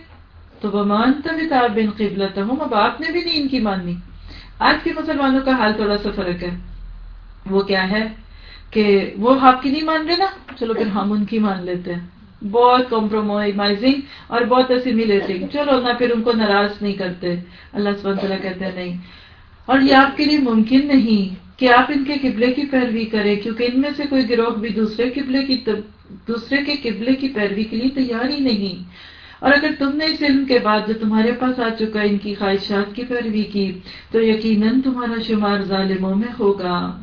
S1: تو وہ مانتا بھی بن قبلت ہوں اب آپ نے بھی نہیں ان کی ماننی۔ آج کے مسلمانوں کا حال تھوڑا سا فرق ہے۔ وہ کیا ہے کہ وہ آپ کی نہیں مان رہے نا؟ چلو پھر ہم ان کی مان لیتے ہیں۔ بہت کمپرومائزنگ اور بہت ایسیمیلیٹنگ چلو نہ پھر ان کو ناراض نہیں کرتے۔ اللہ سب کہتے ہیں نہیں۔ اور یہ آپ کے لیے ممکن نہیں کہ آپ ان کے قبلے کی پیروی کریں، کیونکہ ان میں سے کوئی گروہ بھی دوسرے قبلے کی دوسرے کے قبلے کی پیروی کے لیے تیار ہی نہیں۔ اور اگر تم نے اس علم کے بعد جو تمہارے پاس آ چکا ان کی خواہشات کی پیروی کی، تو یقیناً تمہارا شمار ظالموں میں ہوگا۔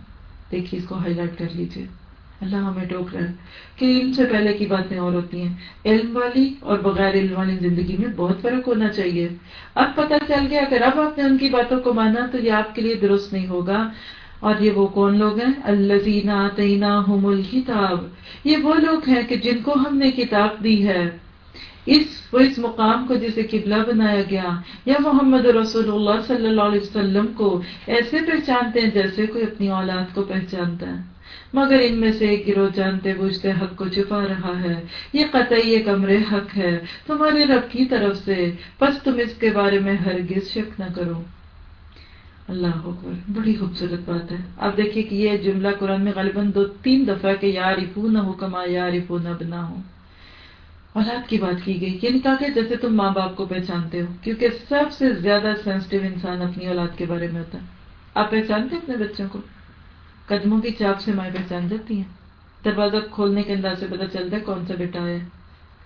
S1: دیکھیے اس کو ہائی لائٹ کر لیجیے اللہ ہمیں ٹوک رہا ہے کہ علم سے پہلے کی باتیں اور ہوتی ہیں۔ علم والی اور بغیر علم والی زندگی میں بہت فرق ہونا چاہیے۔ اب پتہ چل گیا، اگر اب آپ نے ان کی باتوں کو مانا تو یہ آپ کے لیے درست نہیں ہوگا۔ اور یہ وہ کون لوگ ہیں؟ اللہ تعینہ کتاب یہ وہ لوگ ہیں کہ جن کو ہم نے کتاب دی ہے۔ اس وہ اس مقام کو جسے قبلہ بنایا گیا یا محمد رسول اللہ صلی اللہ علیہ وسلم کو ایسے پہچانتے ہیں جیسے کوئی اپنی اولاد کو پہچانتا ہے۔ مگر ان میں سے ایک گروہ جانتے بوجھتے حق کو چھپا رہا ہے۔ یہ قطعی ایک امر حق ہے۔ تمہارے رب کی طرف سے۔ بس تم اس کے بارے میں ہرگز شک نہ کرو۔ اللہ اکبر۔ بڑی خوبصورت بات ہے۔ آپ دیکھیے کہ یہ جملہ قرآن میں غالباً دو تین دفعہ کہ یار نہ ہو کما یار نہ بنا ہو اولاد کی بات کی گئی۔ یعنی کہا کہ جیسے تم ماں باپ کو پہچانتے ہو، کیونکہ سب سے زیادہ سینسٹیو انسان اپنی اولاد کے بارے میں ہوتا ہے۔ آپ پہچانتے اپنے بچوں کو؟ قدموں کی چاپ سے مائیں پہچان جاتی ہیں۔ دروازہ کھولنے کے انداز سے پتہ چلتا ہے کون سا بیٹا ہے۔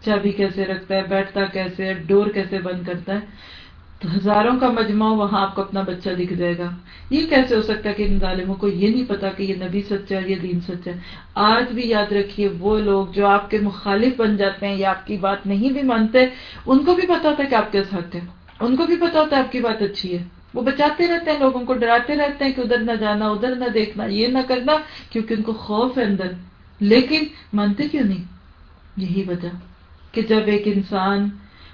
S1: چابی کیسے رکھتا ہے، بیٹھتا کیسے ہے، ڈور کیسے بند کرتا ہے۔ تو ہزاروں کا مجموعہ وہاں آپ کو اپنا بچہ دکھ جائے گا۔ یہ کیسے ہو سکتا ہے کہ ان ظالموں کو یہ نہیں پتا کہ یہ نبی سچا ہے یہ دین سچا ہے؟ آج بھی یاد رکھیے وہ لوگ جو آپ کے مخالف بن جاتے ہیں یا آپ کی بات نہیں بھی مانتے، ان کو بھی پتا ہوتا ہے کہ آپ کے ساتھ ہیں۔ ان کو بھی پتا ہوتا ہے آپ کی بات اچھی ہے۔ وہ بچاتے رہتے ہیں، لوگوں کو ڈراتے رہتے ہیں کہ ادھر نہ جانا، ادھر نہ دیکھنا، یہ نہ کرنا کیونکہ ان کو خوف ہے اندر۔ لیکن مانتے کیوں نہیں؟ یہی وجہ کہ جب ایک انسان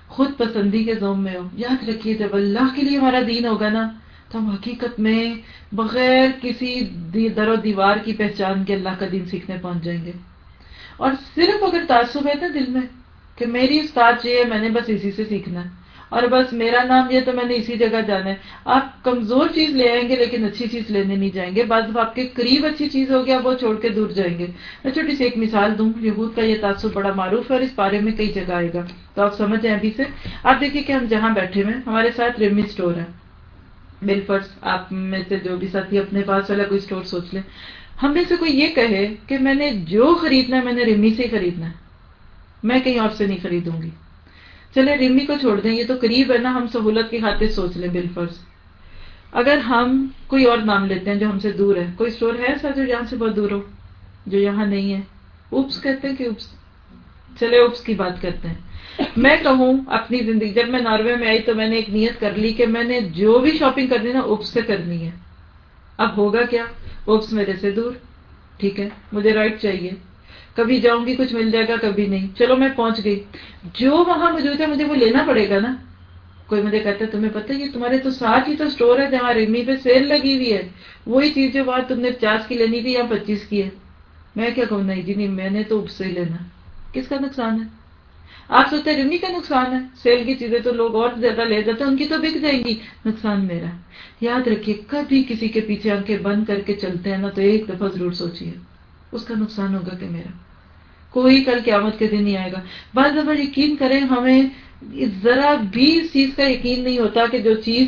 S1: خود پسندی کے زوم میں ہو یاد رکھیے، جب اللہ کے لیے ہمارا دین ہوگا نا، تو ہم حقیقت میں بغیر کسی در و دیوار کی پہچان کے اللہ کا دین سیکھنے پہنچ جائیں گے۔ اور صرف اگر تعصب ہے نا دل میں، کہ میری استاد یہ ہے میں نے بس اسی سے سیکھنا ہے۔ اور بس میرا نام یہ تو میں نے اسی جگہ جانا ہے۔ آپ کمزور چیز لے آئیں گے لیکن اچھی چیز لینے نہیں جائیں گے۔ بعض آپ کے قریب اچھی چیز ہو گیا وہ چھوڑ کے دور جائیں گے۔ میں چھوٹی سی ایک مثال دوں، یہود کا یہ تعصب بڑا معروف ہے اور اس بارے میں کئی جگہ آئے گا۔ تو آپ سمجھیں ابھی سے۔ آپ دیکھیے کہ ہم جہاں بیٹھے ہوئے ہمارے ساتھ ریمی اسٹور ہے۔ بل فرس آپ میں سے جو بھی ساتھی اپنے پاس والا کوئی اسٹور سوچ لیں۔ ہم میں سے کوئی یہ کہے کہ میں نے جو خریدنا ہے، میں نے ریمی سے ہی خریدنا ہے۔ میں کہیں اور سے نہیں خریدوں گی۔ چلے رمی کو چھوڑ دیں، یہ تو قریب ہے نا، ہم سہولت کی خاطر سوچ لیں بل فرض۔ اگر ہم کوئی اور نام لیتے ہیں جو ہم سے دور ہے، کوئی اسٹور ہے ایسا جو یہاں سے بہت دور ہو، جو یہاں نہیں ہے؟ اوپس کہتے ہیں کہ اوپس۔ چلے اوپس کی بات کرتے ہیں۔ میں کہوں اپنی زندگی، جب میں ناروے میں آئی تو میں نے ایک نیت کر لی کہ میں نے جو بھی شاپنگ کرنی نا، اوپس سے کرنی ہے۔ اب ہوگا کیا؟ اوپس میرے سے دور۔ ٹھیک ہے، مجھے رائٹ چاہیے۔ کبھی جاؤں گی، کچھ مل جائے گا، کبھی نہیں۔ چلو میں پہنچ گئی۔ جو وہاں موجود ہے، مجھے وہ لینا پڑے گا نا؟ کوئی مجھے کہتا ہے، تمہیں پتہ یہ تمہارے تو ساتھ ہی تو اسٹور ہے، جہاں ریمی پہ سیل لگی ہوئی ہے۔ وہی چیز جو بات تم نے پچاس کی لینی تھی یا پچیس کی ہے۔ میں کیا کہوں؟ نہیں جی نہیں، میں نے تو سے لینا۔ کس کا نقصان ہے؟ آپ سوچتے ہیں، ریمی کا نقصان ہے۔ سیل کی چیزیں تو لوگ اور زیادہ لے جاتے ہیں، ان کی تو بک جائیں گی۔ نقصان میرا۔ یاد رکھیے، کبھی کسی کے پیچھے آنکھیں بند کر کے چلتے ہیں نا، تو ایک دفعہ ضرور سوچیے۔ اس کا نقصان ہوگا کہ میرا۔ کوئی کل قیامت کے دن نہیں آئے گا۔ بعض دفعہ یقین کریں ہمیں ذرا بھی اس چیز کا یقین نہیں ہوتا کہ جو چیز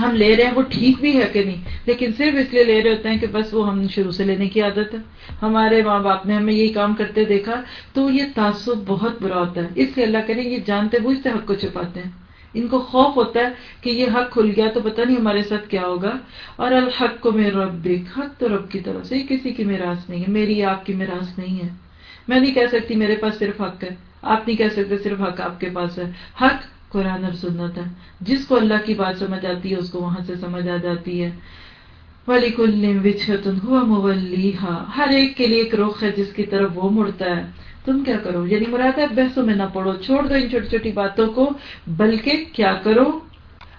S1: ہم لے رہے ہیں وہ ٹھیک بھی ہے کہ نہیں۔ لیکن صرف اس لیے لے رہے ہوتے ہیں کہ بس وہ ہم شروع سے لینے کی عادت ہے۔ ہمارے ماں باپ نے ہمیں یہی کام کرتے دیکھا تو یہ تعصب بہت برا ہوتا ہے۔ اس لیے اللہ کریں یہ جانتے بوجھتے حق کو چھپاتے ہیں۔ ان کو خوف ہوتا ہے کہ یہ حق کھل گیا تو پتہ نہیں ہمارے ساتھ کیا ہوگا۔ اور الحق کو میرے رب دیکھ حق تو رب کی طرف سے کسی کی میراث نہیں ہے، میری آپ کی میراث نہیں ہے۔ میں نہیں کہہ سکتی میرے پاس صرف حق ہے۔ آپ نہیں کہہ سکتے صرف حق آپ کے پاس ہے۔ حق قرآن اور سنت ہے۔ جس کو اللہ کی بات سمجھ آتی ہے، اس کو وہاں سے سمجھ آ جاتی ہے۔ ولی ہوا مولیحا ہر ایک کے لیے ایک رخ ہے جس کی طرف وہ مڑتا ہے۔ تم کیا کرو؟ یعنی مراد ہے بحثوں میں نہ پڑھو چھوڑ دو ان چھوٹی چھوٹی باتوں کو۔ بلکہ کیا کرو؟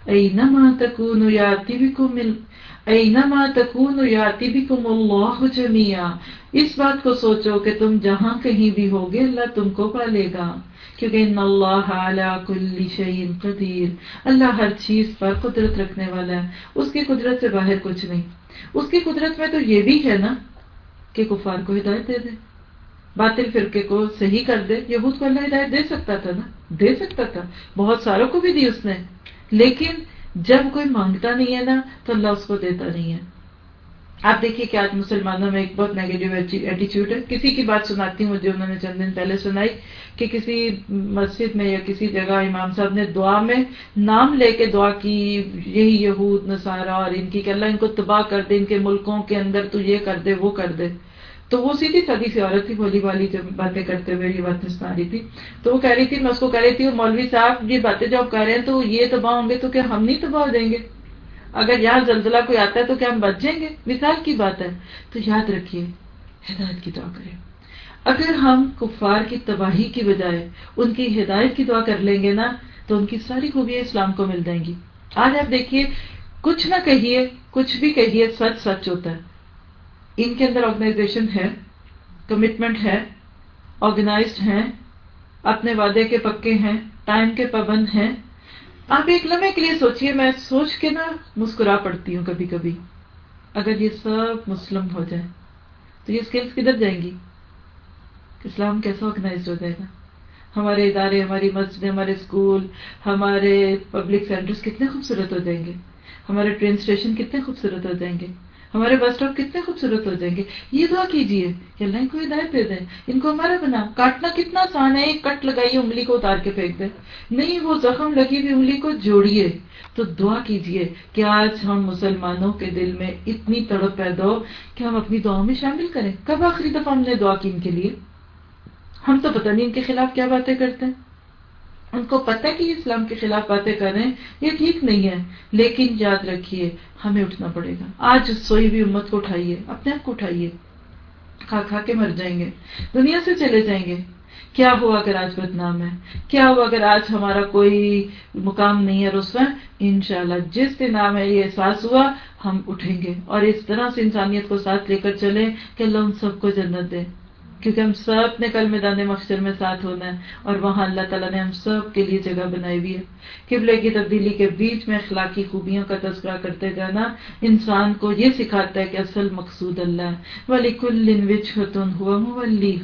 S1: اینما تکون یاتی بکم اینما تکون یاتی بکم اللہ جميعا اس بات کو سوچو کہ تم جہاں کہیں بھی ہوگے اللہ تم کو پالے گا، کیونکہ ان اللہ علی کل شعین قدیر، اللہ ہر چیز پر قدرت رکھنے والا ہے، اس کی قدرت سے باہر کچھ نہیں۔ اس کی قدرت میں تو یہ بھی ہے نا کہ کفار کو ہدایت دے دے۔ باطل فرقے کو صحیح کر دے، یہود کو اللہ ہدایت دے سکتا تھا نا، دے سکتا تھا۔ بہت ساروں کو بھی دی اس نے۔ لیکن جب کوئی مانگتا نہیں ہے نا، تو اللہ اس کو دیتا نہیں ہے۔ آپ دیکھیے کہ آج مسلمانوں میں ایک بہت نیگیٹو ایٹیچیوڈ ہے۔ کسی کی بات سناتی ہوں جو انہوں نے چند دن پہلے سنائی کہ کسی مسجد میں یا کسی جگہ امام صاحب نے دعا میں نام لے کے دعا کی، یہی یہود، نصارہ اور ان کی کہ اللہ ان کو تباہ کر دے، ان کے ملکوں کے اندر تو یہ کر دے، وہ کر دے۔ تو وہ سیدھی سادی سی عورت تھی بولی والی جب باتیں کرتے ہوئے یہ باتیں سنا رہی تھی۔ تو وہ کہہ رہی تھی، میں اس کو کہہ رہی تھی مولوی صاحب، یہ باتیں جو آپ کہہ رہے ہیں تو یہ تباہ ہوں گے تو کیا ہم نہیں تباہ ہو جائیں گے؟ اگر یہاں زلزلہ کوئی آتا ہے تو کیا ہم بچ جائیں گے؟ مثال کی بات ہے۔ تو یاد رکھیے، ہدایت کی دعا کریں۔ اگر ہم کفار کی تباہی کی بجائے ان کی ہدایت کی دعا کر لیں گے نا، تو ان کی ساری خوبیاں اسلام کو مل جائیں گی۔ آج آپ دیکھیے، کچھ نہ کہیے، کچھ بھی کہیے، سچ سچ ہوتا ہے۔ ان کے اندر آرگنائزیشن ہے کمٹمنٹ ہے آرگنائزڈ ہیں، اپنے وعدے کے پکے ہیں ٹائم کے پابند ہیں۔ آپ ایک لمحے کے لیے سوچئے، میں سوچ کے نا مسکرا پڑتی ہوں کبھی کبھی۔ اگر یہ سب مسلم ہو جائے، تو یہ اسکلس کدھر جائیں گی؟ اسلام کیسا آرگنائز ہو جائے گا؟ ہمارے ادارے، ہماری مسجد ہمارے اسکول ہمارے پبلک سینٹرز کتنے خوبصورت ہو جائیں گے؟ ہمارے ٹرین اسٹیشن کتنے خوبصورت ہو جائیں گے؟ ہمارے بس اسٹاپ کتنے خوبصورت ہو جائیں گے۔ یہ دعا کیجیے کہ اللہ ان کو ہدایت دے دیں۔ ان کو ہمارا بنا۔ کاٹنا کتنا آسان ہے، ایک کٹ لگائیے، انگلی کو اتار کے پھینک دیں۔ نہیں، وہ زخم لگی ہوئی انگلی کو جوڑیے۔ تو دعا کیجیے کہ آج ہم مسلمانوں کے دل میں اتنی تڑپ پیدا ہو کہ ہم اپنی دعاؤں میں شامل کریں۔ کب آخری دفعہ ہم نے دعا کی ان کے لیے؟ ہم تو پتہ نہیں ان کے خلاف کیا باتیں کرتے ہیں۔ ان کو پتہ کہ اسلام کے خلاف باتیں کر رہے ہیں، یہ ٹھیک نہیں ہے، لیکن یاد رکھیے، ہمیں اٹھنا پڑے گا۔ آج سوئی بھی امت کو اٹھائیے، اپنے آپ کو اٹھائیے۔ کھا کھا کے مر جائیں گے، دنیا سے چلے جائیں گے۔ کیا ہوا اگر آج بدنام ہے؟ کیا ہوا اگر آج ہمارا کوئی مقام نہیں ہے، رسوا انشاءاللہ جس دن نام ہے، یہ احساس ہوا، ہم اٹھیں گے۔ اور اس طرح سے انسانیت کو ساتھ لے کر چلیں کہ اللہ ان سب کو جنت دے۔ کیونکہ ہم سب نے کل میدان مخشر میں ساتھ ہونا ہے اور وہاں اللہ تعالیٰ نے ہم سب کے لیے جگہ بنائی ہوئی ہے۔ قبلے کی تبدیلی کے بیچ میں اخلاقی خوبیوں کا تذکرہ کرتے جانا انسان کو یہ سکھاتا ہے کہ اصل مقصود اللہ ہے۔ ولی کل وچن ہوا مولی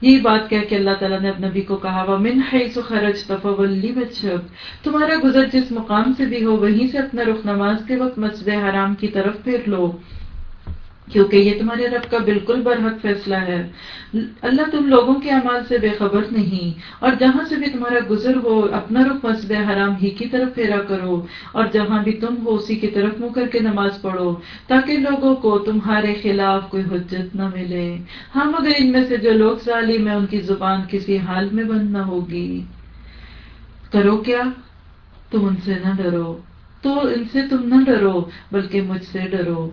S1: یہی بات کہہ کہ اللہ تعالیٰ نے اب نبی کو کہا وہ من ہے خرج تفولی تمہارا گزر جس مقام سے بھی ہو، وہیں سے اپنا رخ نماز کے وقت مسجد حرام کی طرف پھر لو۔ کیونکہ یہ تمہارے رب کا بالکل برحق فیصلہ ہے۔ اللہ تم لوگوں کے اعمال سے بے خبر نہیں، اور جہاں سے بھی تمہارا گزر ہو، اپنا رخ مسجد حرام ہی کی طرف پھیرا کرو، اور جہاں بھی تم ہو، اسی کی طرف منہ کر کے نماز پڑھو، تاکہ لوگوں کو تمہارے خلاف کوئی حجت نہ ملے۔ ہاں مگر ان میں سے جو لوگ ظالم ہیں، ان کی زبان کسی حال میں بند نہ ہوگی۔ کرو کیا؟ تم ان سے نہ ڈرو۔ تو ان سے تم نہ ڈرو، بلکہ مجھ سے ڈرو۔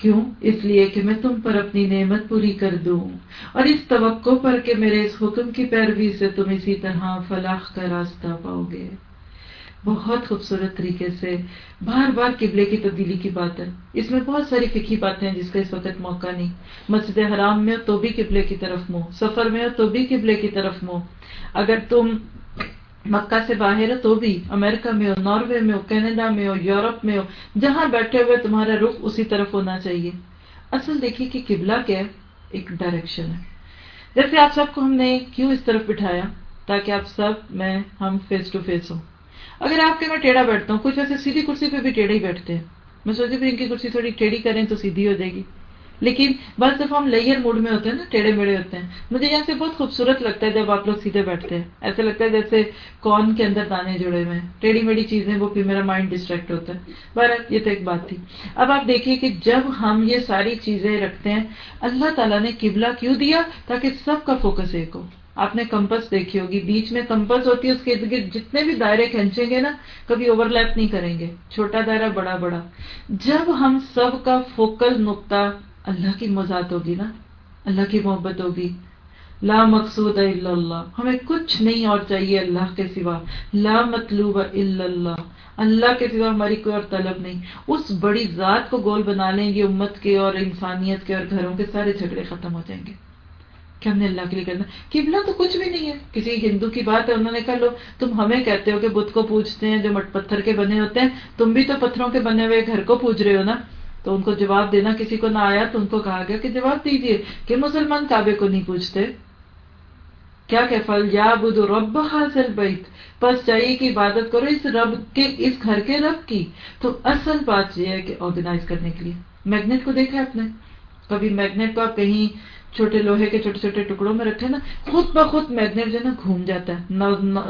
S1: کیوں؟ اس لیے کہ میں تم پر اپنی نعمت پوری کر دوں۔ اور اس توقع پر کہ میرے اس حکم کی پیروی سے تم اسی طرح فلاح کا راستہ پاؤ گے۔ بہت خوبصورت طریقے سے۔ بار بار قبلے کی تبدیلی کی بات ہے۔ اس میں بہت ساری فکی باتیں ہیں جس کا اس وقت موقع نہیں۔ مسجد حرام میں ہو تو بھی قبلے کی طرف منہ سفر میں ہو تو بھی قبلے کی طرف منہ اگر تم مکہ سے باہر تو بھی، امریکہ میں ہو، ناروے میں ہو، کینیڈا میں ہو، یورپ میں ہو، جہاں بیٹھے ہوئے تمہارا رخ اسی طرف ہونا چاہیے۔ اصل دیکھیے کہ قبلہ کیا ایک ڈائریکشن ہے۔ جیسے آپ سب کو ہم نے کیوں اس طرف بٹھایا، تاکہ آپ سب میں ہم فیس ٹو فیس ہوں۔ اگر آپ کے میں ٹیڑھا بیٹھتا ہوں، کچھ ایسے سیدھی کرسی پہ بھی ٹیڑھا ہی بیٹھتے ہیں۔ میں سوچتی پھر ان کی کرسی تھوڑی ٹیڑھی کریں تو سیدھی ہو جائے گی۔ لیکن بعض دفعہ ہم لیئر موڈ میں ہوتے ہیں نا، ٹیڑھے میڑے ہوتے ہیں، مجھے یہاں سے بہت خوبصورت لگتا ہے جب آپ لوگ سیدھے بیٹھتے ہیں۔ ایسا لگتا ہے جیسے کون کے اندر دانے جڑے ہوئے ہیں۔ ٹیڑھی میڑی چیزیں، وہ پھر میرا مائنڈ ڈسٹریکٹ ہوتا ہے۔ بہرحال، یہ تو ایک بات تھی۔ اب آپ دیکھیے کہ جب ہم یہ ساری چیزیں رکھتے ہیں، اللہ تعالیٰ نے قبلہ کیوں دیا؟ تاکہ سب کا فوکس ایک ہو۔ آپ نے کمپس دیکھی ہوگی، بیچ میں کمپس ہوتی ہے، اس کے ارد گرد جتنے بھی دائرے کھینچیں گے نا، کبھی اوور لیپ نہیں کریں گے۔ چھوٹا دائرہ، بڑا بڑا۔ جب ہم سب کا فوکل نقطہ اللہ کی مذات ہوگی نا؟ اللہ کی محبت ہوگی۔ لا مقصود الا اللہ۔ ہمیں کچھ نہیں اور چاہیے اللہ کے سوا۔ لا مطلوب الا اللہ۔ اللہ کے سوا ہماری کوئی اور طلب نہیں۔ اس بڑی ذات کو گول بنا لیں گے امت کے اور انسانیت کے اور گھروں کے سارے جھگڑے ختم ہو جائیں گے۔ کہ ہم نے اللہ کے لیے کرنا؟ قبلہ تو کچھ بھی نہیں ہے۔ کسی ہندو کی بات ہے، انہوں نے کہا، لو، تم ہمیں کہتے ہو کہ بت کو پوچھتے ہیں جو مٹ پتھر کے بنے ہوتے ہیں۔ تم بھی تو پتھروں کے بنے ہوئے گھر کو پوچھ رہے ہو نا؟ تو ان کو جواب دینا کسی کو نہ آیا تو ان کو کہا گیا کہ جواب دیجیے کہ مسلمان کعبے کو نہیں پوچھتے۔ کیا کہ فل یا بد رب حاصل بیت بس چاہیے کہ عبادت کرو اس رب کے، اس گھر کے رب کی۔ تو اصل بات یہ ہے کہ آرگنائز کرنے کے لیے۔ میگنیٹ کو دیکھا آپ نے؟ کبھی میگنیٹ کو آپ کہیں چھوٹے لوہے کے چھوٹے چھوٹے ٹکڑوں میں رکھے نا، خود بخود میگنیٹ جو ہے نا گھوم جاتا ہے۔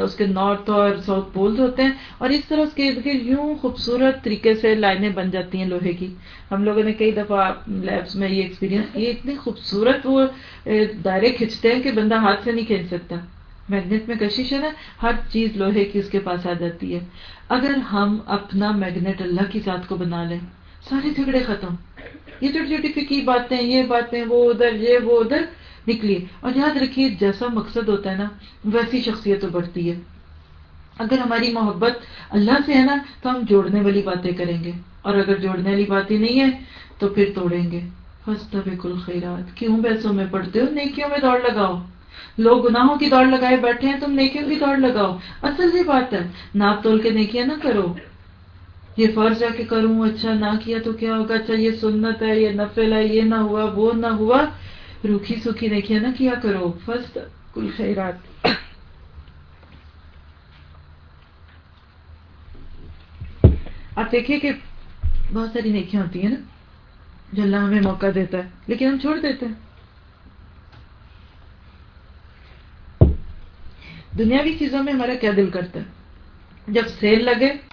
S1: اس کے نارتھ اور ساؤتھ پولز ہوتے ہیں اور اس طرح اس کے ارد گرد یوں خوبصورت طریقے سے لائنیں بن جاتی ہیں لوہے کی۔ ہم لوگوں نے کئی دفعہ لیبس میں یہ ایکسپیرینس کیا اتنی خوبصورت وہ دائرے کھینچتے ہیں کہ بندہ ہاتھ سے نہیں کھینچ سکتا۔ میگنیٹ میں کشش ہے نا، ہر چیز لوہے کی اس کے پاس آ جاتی ہے۔ اگر ہم اپنا میگنیٹ اللہ کی ذات کو بنا لیں، سارے جھگڑے ختم۔ یہ چھوٹی چھوٹی فکی باتیں، یہ باتیں، وہ ادھر، یہ، وہ ادھر نکلی۔ اور یاد رکھیے، جیسا مقصد ہوتا ہے نا، ویسی شخصیت ابھرتی ہے۔ اگر ہماری محبت اللہ سے ہے نا، تو ہم جوڑنے والی باتیں کریں گے۔ اور اگر جوڑنے والی باتیں نہیں ہے تو پھر توڑیں گے۔ فسٹ بالکل خیرات کیوں بیسوں میں پڑھتے ہو؟ نیکیوں میں دوڑ لگاؤ۔ لوگ گناہوں کی دوڑ لگائے بیٹھے ہیں، تم نیکیوں کی دوڑ لگاؤ۔ اصل یہ بات ہے، ناپ تول کے نیکیاں نہ کرو۔ یہ فرض جا کے کروں اچھا نہ کیا تو کیا ہوگا؟ اچھا یہ سنت ہے، یہ نفل ہے، یہ نہ ہوا، وہ نہ ہوا، روکھی سوکھی دیکھیے نہ کیا کرو۔ فرسٹ کل خیرات۔ آپ دیکھیے کہ بہت ساری نیکیاں ہوتی ہیں نا، جو اللہ ہمیں موقع دیتا ہے، لیکن ہم چھوڑ دیتے ہیں۔ دنیاوی چیزوں میں ہمارا کیا دل کرتا ہے؟ جب سیل لگے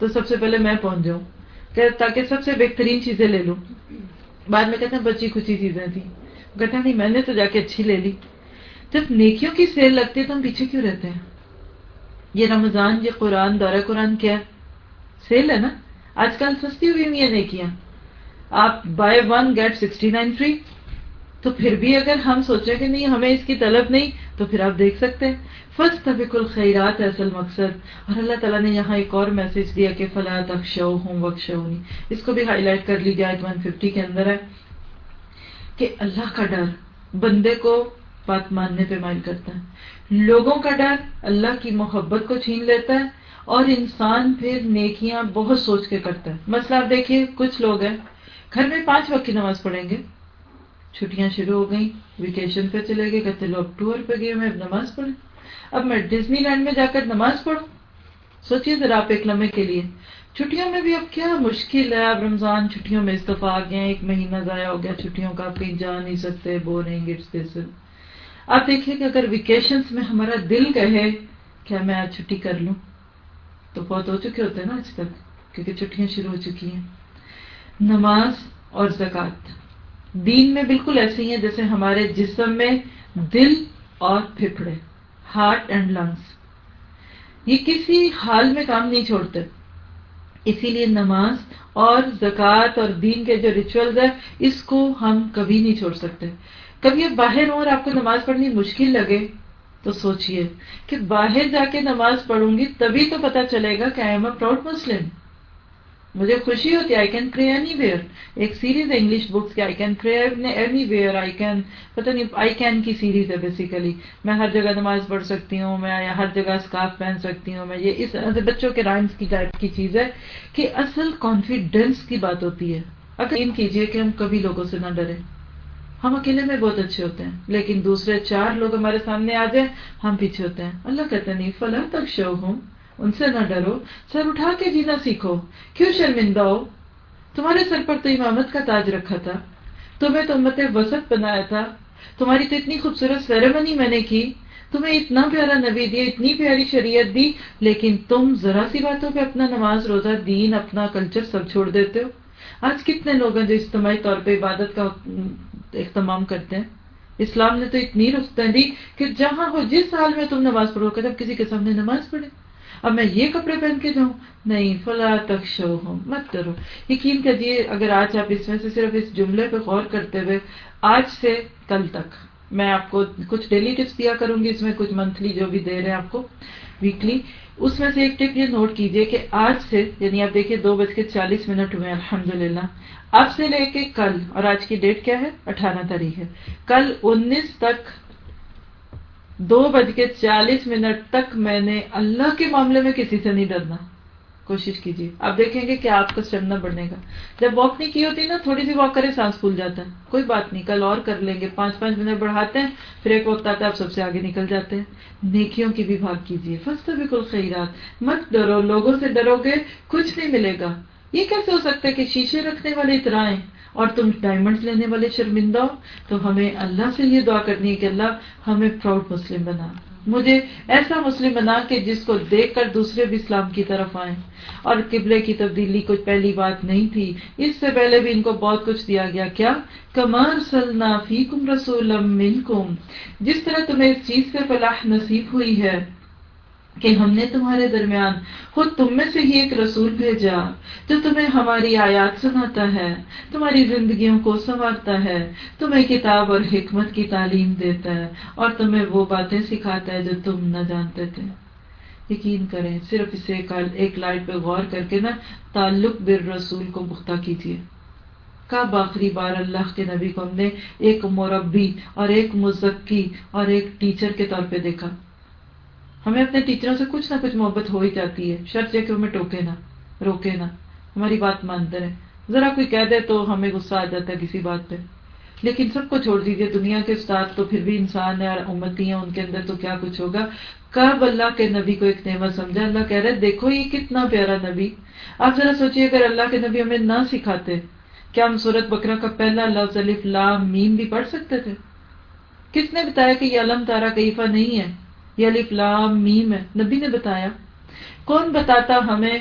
S1: تو سب سے پہلے میں پہنچ جاؤں۔ تاکہ سب سے بہترین چیزیں لے لوں۔ بعد میں کہتے ہیں بچی کچھ چیزیں تھیں۔ کہتے ہیں، نہیں، میں نے تو جا کے اچھی لے لی۔ جب نیکیوں کی سیل لگتی ہے تو ہم پیچھے کیوں رہتے ہیں؟ یہ رمضان، یہ قرآن، دورہ قرآن کیا سیل ہے نا؟ آج کل سستی ہوئی ہوئی ہیں نیکیاں۔ آپ buy one get sixty nine free تو پھر بھی اگر ہم سوچیں کہ نہیں، ہمیں اس کی طلب نہیں، تو پھر آپ دیکھ سکتے ہیں۔ فرسٹ طبق الخیرات ہے اصل مقصد اور اللہ تعالیٰ نے یہاں ایک اور میسج دیا کہ فلاں تک شو ہوں وقت اس کو بھی ہائی لائٹ کر لیجیے آج ون ففٹی کے اندر ہے کہ اللہ کا ڈر بندے کو بات ماننے پہ مائل کرتا ہے۔ لوگوں کا ڈر اللہ کی محبت کو چھین لیتا ہے اور انسان پھر نیکیاں بہت سوچ کے کرتا ہے۔ مسئلہ آپ دیکھیے، کچھ لوگ ہیں، گھر میں پانچ وقت کی نماز پڑھیں گے۔ چھٹیاں شروع ہو گئی ویکیشن پہ چلے گئے، کہتے لوگ ٹور پہ گئے، میں اب نماز پڑھیں اب میں ڈزنی لینڈ میں جا کر نماز پڑھوں۔ سوچیے ذرا آپ ایک لمحے کے لیے۔ چھٹیوں میں بھی اب کیا مشکل ہے۔ اب رمضان چھٹیوں میں استفا آ گیا ایک مہینہ ضائع ہو گیا، چھٹیوں کا کہیں جا نہیں سکتے بورنگ اٹس آپ دیکھیے کہ اگر ویکیشنس میں ہمارا دل کہے کیا میں آج چھٹی کر لوں، تو بہت ہو چکے ہوتے ہیں نا آج تک، کیونکہ چھٹیاں شروع ہو چکی ہیں۔ نماز اور زکوٰۃ۔ دین میں بالکل ایسے ہی ہیں جیسے ہمارے جسم میں دل اور پھپڑے ہارٹ اینڈ لنگس یہ کسی حال میں کام نہیں چھوڑتے۔ اسی لیے نماز اور زکوٰۃ اور دین کے جو ریچولز ہیں، اس کو ہم کبھی نہیں چھوڑ سکتے۔ کبھی اب باہر ہوں اور آپ کو نماز پڑھنی مشکل لگے، تو سوچئے کہ باہر جا کے نماز پڑھوں گی تبھی تو پتا چلے گا کہ آئی ایم اے پراؤڈ مسلم مجھے خوشی ہوتی ہے I can pray anywhere ایک سیریز ہے انگلش بکس کی I can pray anywhere I can پتہ نہیں آئی کین کی سیریز ہے بیسیکلی میں ہر جگہ نماز پڑھ سکتی ہوں، میں ہر جگہ اسکارف پہن سکتی ہوں، میں یہ اس طرح بچوں کے رائمس کی ٹائپ کی چیز ہے کہ اصل کانفیڈینس کی بات ہوتی ہے. اگر ان کیجیے کہ ہم کبھی لوگوں سے نہ ڈریں. ہم اکیلے میں بہت اچھے ہوتے ہیں، لیکن دوسرے چار لوگ ہمارے سامنے آ جائیں، ہم پیچھے ہوتے ہیں. اللہ کہتے نہیں فلاں تک شو ہوں ان سے نہ ڈرو۔ سر اٹھا کے جینا سیکھو۔ کیوں شرمندہ ہو؟ تمہارے سر پر تو امامت کا تاج رکھا تھا۔ تمہیں تو امت وسط بنایا تھا۔ تمہاری تو اتنی خوبصورت سیریمنی میں نے کی۔ تمہیں اتنا پیارا نبی دیا، اتنی پیاری شریعت دی، لیکن تم ذرا سی باتوں پہ اپنا نماز، روزہ، دین، اپنا کلچر سب چھوڑ دیتے ہو۔ آج کتنے لوگ ہیں جو اجتماعی طور پہ عبادت کا اہتمام کرتے ہیں؟ اسلام نے تو اتنی رفتیں دی کہ جہاں ہو، جس حال میں تم نماز پڑھو کہ جب کسی کے سامنے نماز پڑھے اب میں یہ کپڑے پہن کے جاؤں؟ نہیں، فلا تک شو ہوں مت کرو یقین کریے، اگر آج آپ اس میں سے صرف اس جملے پہ غور کرتے ہوئے آج سے کل تک میں آپ کو کچھ ڈیلی ٹپس دیا کروں گی، اس میں کچھ منتھلی جو بھی دے رہے ہیں آپ کو ویکلی اس میں سے ایک ٹپ یہ نوٹ کیجیے کہ آج سے یعنی آپ دیکھیں دو بج کے چالیس منٹ ہوئے الحمد للہ اب سے لے کے کل، اور آج کی ڈیٹ کیا ہے؟ اٹھارہ تاریخ ہے۔ کل انیس تک دو بج کے چالیس منٹ تک میں نے اللہ کے معاملے میں کسی سے نہیں ڈرنا۔ کوشش کیجیے۔ آپ دیکھیں گے کہ آپ کا اسٹیمنا بڑھنے گا جب واک نہیں کی ہوتی نا، تھوڑی سی واک کرے سانس پھول جاتا ہے۔ کوئی بات نہیں، کل اور کر لیں گے۔ پانچ پانچ منٹ بڑھاتے ہیں، پھر ایک وقت آتا ہے، آپ سب سے آگے نکل جاتے ہیں۔ نیکیوں کی بھی بھاگ کیجیے۔ فسٹ تو بالکل خیرات مت ڈرو، لوگوں سے ڈرو گے، کچھ نہیں ملے گا۔ یہ کیسے ہو سکتا ہے کہ شیشے رکھنے والے اترائیں؟ اور تم ڈائمنڈ لینے والے شرمندہ ہو، تو ہمیں اللہ سے یہ دعا کرنی ہے کہ اللہ ہمیں پراؤڈ مسلم بنا۔ مجھے ایسا مسلم بنا کہ جس کو دیکھ کر دوسرے بھی اسلام کی طرف آئیں۔ اور قبلے کی تبدیلی کوئی پہلی بات نہیں تھی۔ اس سے پہلے بھی ان کو بہت کچھ دیا گیا۔ کیا؟ کمار سلنا فی کم رسول جس طرح تمہیں اس چیز سے فلاح نصیب ہوئی ہے کہ ہم نے تمہارے درمیان خود تم میں سے ہی ایک رسول بھیجا جو تمہیں ہماری آیات سناتا ہے، تمہاری زندگیوں کو سنوارتا ہے، تمہیں کتاب اور حکمت کی تعلیم دیتا ہے اور تمہیں وہ باتیں سکھاتا ہے جو تم نہ جانتے تھے۔ یقین کریں، صرف اسے ایک لائٹ پہ غور کر کے نا تعلق بر رسول کو پختہ کیجیے کب آخری بار اللہ کے نبی کو ہم نے ایک مربی اور ایک مزکی اور ایک ٹیچر کے طور پہ دیکھا؟ ہمیں اپنے ٹیچروں سے کچھ نہ کچھ محبت ہو ہی جاتی ہے۔ شرط ہے کہ ہمیں ٹوکے نہ، روکے نہ۔ ہماری بات مانتے رہے ذرا کوئی کہہ دے تو ہمیں غصہ آ جاتا ہے کسی بات پہ۔ لیکن سب کو چھوڑ دیجیے دنیا کے استاد تو پھر بھی انسان ہے اور امتی ہیں۔ ان کے اندر تو کیا کچھ ہوگا؟ کب اللہ کے نبی کو ایک نعمت سمجھا۔ اللہ کہہ رہے دیکھو یہ کتنا پیارا نبی۔ آپ ذرا سوچیے اگر اللہ کے نبی ہمیں نہ سکھاتے، کیا ہم سورت بکرا کا پہلا لفظ الف لام میم بھی پڑھ سکتے تھے؟ کس نے بتایا کہ یہ علم تارا کیفا نہیں ہے؟ یہ الف لام میم ہے۔ نبی نے بتایا، کون بتاتا ہمیں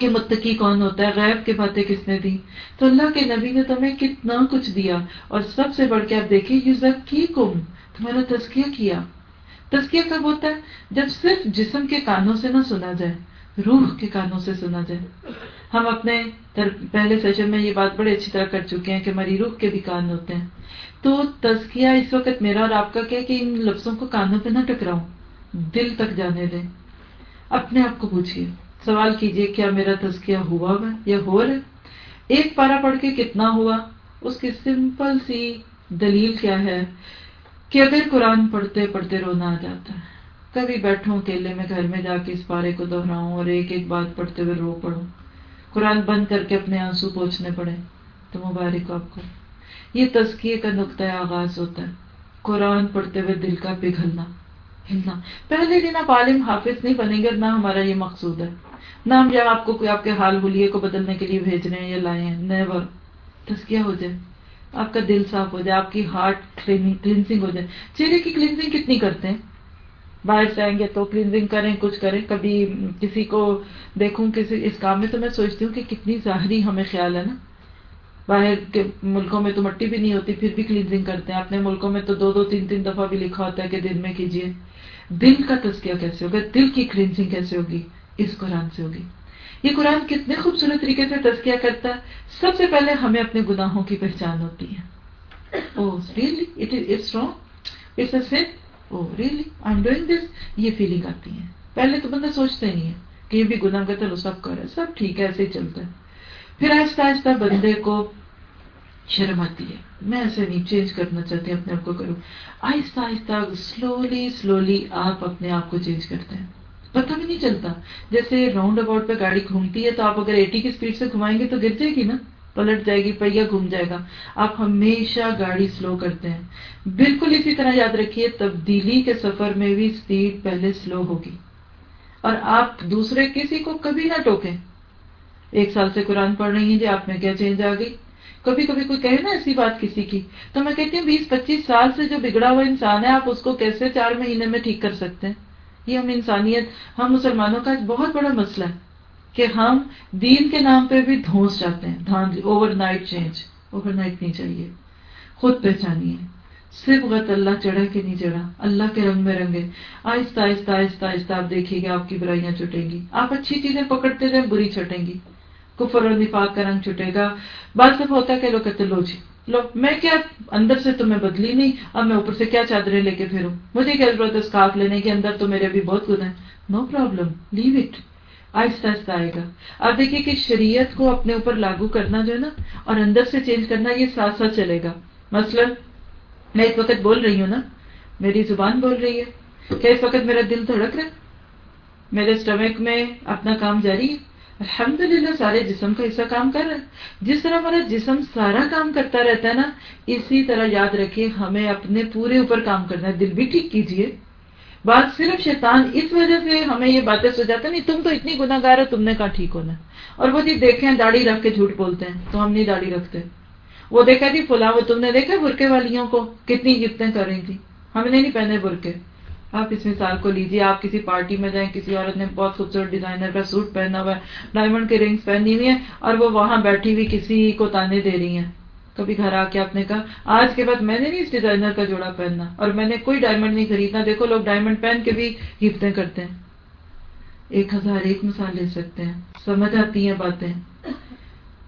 S1: کہ متقی کون ہوتا ہے؟ غیب کے باتیں کس نے دی تو اللہ کے نبی نے تمہیں کتنا کچھ دیا اور سب سے بڑھ کے آپ دیکھیں یوز کی کم تمہارا تسکیہ کیا؟ تسکیہ کب ہوتا ہے؟ جب صرف جسم کے کانوں سے نہ سنا جائے، روح کے کانوں سے سنا جائے۔ ہم اپنے پہلے سیشن میں یہ بات بڑے اچھی طرح کر چکے ہیں کہ ہماری روح کے بھی کان ہوتے ہیں۔ تو تزکیہ اس وقت میرا اور آپ کا کیا کہ ان لفظوں کو کانوں پہ نہ ٹکراؤں۔ دل تک جانے دیں۔ اپنے آپ کو پوچھیے۔ سوال کیجیے کیا میرا تزکیہ ہوا ہوا یا ہو رہا ایک پارا پڑھ کے کتنا ہوا؟ اس کی سمپل سی دلیل کیا ہے؟ کہ اگر قرآن پڑھتے پڑھتے رونا آ جاتا ہے۔ کبھی بیٹھوں اکیلے میں گھر میں جا کے اس پارے کو دہراؤں اور ایک ایک بات پڑھتے ہوئے رو پڑھوں۔ قرآن بند کر کے اپنے آنسو پوچھنے پڑے۔ تو مبارک آپ کو۔ یہ تزکیے کا نقطۂ آغاز ہوتا ہے۔ قرآن پڑھتے ہوئے دل کا پگھلنا، ہلنا۔ پہلے دن آپ عالم حافظ نہیں بنیں گے نہ ہمارا یہ مقصود ہے۔ نہ ہم جب آپ کو کوئی آپ کے حال بولیے کو بدلنے کے لیے بھیج رہے ہیں یا لائے ہیں۔ نیور تزکیہ ہو جائے۔ آپ کا دل صاف ہو جائے، آپ کی ہارٹ کلینزنگ ہو جائے۔ چہرے کی کلینزنگ کتنی کرتے ہیں؟ باہر سے آئیں گے تو کلینزنگ کریں، کچھ کریں۔ کبھی کسی کو دیکھوں، کسی اس کام میں تو میں سوچتی ہوں کہ کتنی ظاہری ہمیں خیال ہے نا۔ باہر کے ملکوں میں تو مٹی بھی نہیں ہوتی، پھر بھی کلینزنگ کرتے ہیں۔ اپنے ملکوں میں تو دو دو، تین تین دفعہ بھی لکھا ہوتا ہے کہ دن میں کیجیے۔ دل کا تذکیہ کیسے ہوگا؟ دل کی کلینزنگ کیسے ہوگی؟ اس قرآن سے ہوگی۔ یہ قرآن کتنے خوبصورت طریقے سے تذکیہ کرتا ہے۔ سب سے پہلے ہمیں اپنے گناہوں کی پہچان ہوتی ہے۔ oh, oh, یہ فیلنگ آتی ہے۔ پہلے تو بندہ سوچتے نہیں ہے کہ یہ بھی گناہ کا چلو سب کر سب ٹھیک ہے، ایسے ہی چلتا ہے۔ پھر آہستہ آہستہ بندے کو شرم آتی ہے۔ میں ایسے نہیں چینج کرنا چاہتی، اپنے آپ کو کروں۔ آہستہ آہستہ سلولی سلولی آپ اپنے آپ کو چینج کرتے ہیں۔ پتہ بھی نہیں چلتا۔ جیسے راؤنڈ اباؤٹ پہ گاڑی گھومتی ہے تو آپ اگر ایٹی کی اسپیڈ سے گھمائیں گے تو گر جائے گی نا؟ پلٹ جائے گی پہیا گھوم جائے گا۔ آپ ہمیشہ گاڑی سلو کرتے ہیں۔ بالکل اسی طرح یاد رکھیے، تبدیلی کے سفر میں بھی اسپیڈ پہلے سلو ہوگی۔ اور آپ دوسرے کسی کو کبھی نہ ٹوکیں۔ ایک سال سے قرآن پڑھ رہی ہیں جی آپ میں کیا چینج آ گئی؟ کبھی کبھی کوئی کہے نا ایسی بات کسی کی، تو میں کہتی ہوں بیس پچیس سال سے جو بگڑا ہوا انسان ہے، آپ اس کو کیسے چار مہینے میں ٹھیک کر سکتے ہیں؟ یہ ہم انسانیت، ہم مسلمانوں کا ایک بہت بڑا مسئلہ ہے کہ ہم دین کے نام پہ بھی دھوس جاتے ہیں overnight change overnight نہیں چاہیے، خود پہچانیے صرف غلط اللہ چڑھا کہ نہیں چڑھا؟ اللہ کے رنگ میں رنگے۔ آہستہ آہستہ آہستہ آہستہ آپ دیکھیے گا آپ کی برائیاں چھٹیں گی۔ آپ اچھی چیزیں پکڑتے رہے بری چھٹیں گی۔ کفر اور نفاق کا رنگ چھٹے گا۔ بعض دفعہ ہوتا ہے کہ لوگ کہتے لو جی لو، میں کیا اندر سے تمہیں بدلی نہیں، اب میں اوپر سے کیا چادریں لے کے پھروں مجھے کیا ضرورت ہے اسکارف لینے کے اندر تو میرے بھی بہت گنا ہے نو پرابلم لیو اٹ آہستہ آہستہ آئے گا۔ آپ دیکھیے کہ شریعت کو اپنے اوپر لاگو کرنا جو ہے نا، اور اندر سے چینج کرنا، یہ ساتھ ساتھ چلے گا۔ مثلا، میں اس وقت بول رہی ہوں نا، میری زبان بول رہی ہے۔ کیا اس وقت میرا دل دھڑک رہا ہے؟ میرے اسٹمک میں اپنا کام جاری ہے؟ الحمد للہ سارے جسم کا حصہ کام کر رہا ہے۔ جس طرح ہمارا جسم سارا کام کرتا رہتا ہے نا، اسی طرح یاد رکھیے ہمیں اپنے پورے اوپر کام کرنا ہے۔ دل بھی ٹھیک کیجیے بات صرف شیطان، اس وجہ سے ہمیں یہ باتیں سجاتا نہیں تم تو اتنی گناہ گار ہو، تم نے کہا ٹھیک ہونا اور وہ جی دیکھیں، داڑھی رکھ کے جھوٹ بولتے ہیں، تو ہم نہیں داڑھی رکھتے۔ وہ دیکھا جی فلاں وہ تم نے دیکھا برقے والیوں کو کتنی گفتیں کر رہی تھی ہم نے نہیں پہنے برقے آپ اس مثال کو لیجیے آپ کسی پارٹی میں جائیں، کسی عورت نے بہت خوبصورت ڈیزائنر کا سوٹ پہنا ہوا ہے ڈائمنڈ کے رنگس پہنی ہوئی ہیں اور وہ وہاں بیٹھی ہوئی کسی کو تانے دے رہی ہیں۔ کبھی گھر آ کے آپ نے کہا، آج کے بعد میں نے نہیں اس ڈیزائنر کا جوڑا پہننا اور میں نے کوئی ڈائمنڈ نہیں خریدنا۔ دیکھو، لوگ ڈائمنڈ پہن کے بھی گفتیں کرتے ہیں۔ ایک ہزار ایک مثال لے سکتے ہیں۔ سمجھ آتی ہیں باتیں۔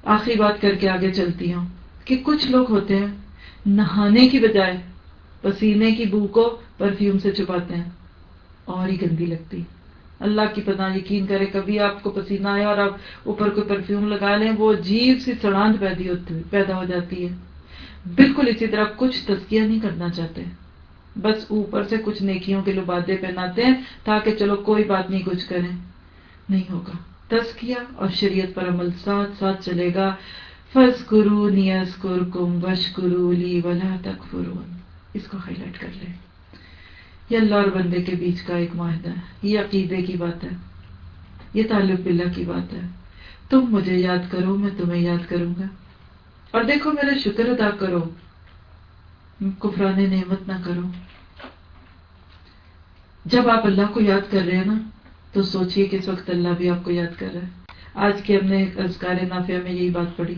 S1: آخری بات کر کے آگے چلتی ہوں کہ کچھ لوگ ہوتے ہیں، نہانے کی بجائے، پسینے کی بو کو پرفیوم سے چھپاتے ہیں۔ اور ہی گندی لگتی۔ اللہ کی پتہ یقین کرے، کبھی آپ کو پسینہ آئے اور آپ اوپر کوئی پرفیوم لگا لیں، وہ عجیب سی سڑانت پیدا ہو جاتی ہے۔ بالکل اسی طرح کچھ تزکیہ نہیں کرنا چاہتے۔ بس اوپر سے کچھ نیکیوں کے لبادے پہناتے ہیں تاکہ چلو کوئی بات نہیں، کچھ کریں۔ نہیں ہوگا۔ تزکیہ اور شریعت پر عمل ساتھ ساتھ چلے گا۔ فض کرو نیس کر کم وش کرو لی ولا تک فرون اس کو ہائی لائٹ کر لیں۔ یہ اللہ اور بندے کے بیچ کا ایک معاہدہ ہے۔ یہ عقیدے کی بات ہے۔ یہ تعلق باللہ کی بات ہے۔ تم مجھے یاد کرو، میں تمہیں یاد کروں گا۔ اور دیکھو، میرا شکر ادا کرو۔ کفران نعمت نہ کرو۔ جب آپ اللہ کو یاد کر رہے ہیں نا، تو سوچئے کہ اس وقت اللہ بھی آپ کو یاد کر رہا ہے۔ آج کے ہم نے ازکار نافیہ میں یہی بات پڑھی۔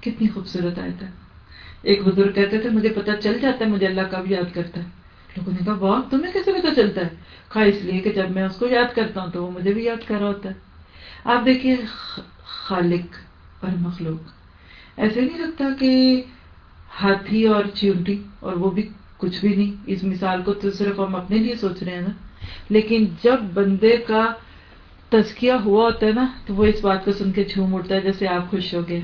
S1: کتنی خوبصورت آئے تھا ایک بزرگ کہتے تھے، مجھے پتا چل جاتا ہے، مجھے اللہ کب یاد کرتا ہے۔ لوگوں نے کہا واہ، تمہیں کیسے پتا چلتا ہے؟ کہا، اس لیے کہ جب میں اس کو یاد کرتا ہوں تو وہ مجھے بھی یاد کر رہا ہوتا ہے۔ آپ دیکھیے، خالق اور مخلوق۔ ایسے نہیں لگتا کہ ہاتھی اور چیونٹی اور وہ بھی کچھ بھی نہیں۔ اس مثال کو تو صرف ہم اپنے لیے سوچ رہے ہیں نا۔ لیکن جب بندے کا تزکیہ ہوا ہوتا ہے نا، تو وہ اس بات کو سن کے جھوم اٹھتا ہے، جیسے آپ خوش ہو گئے۔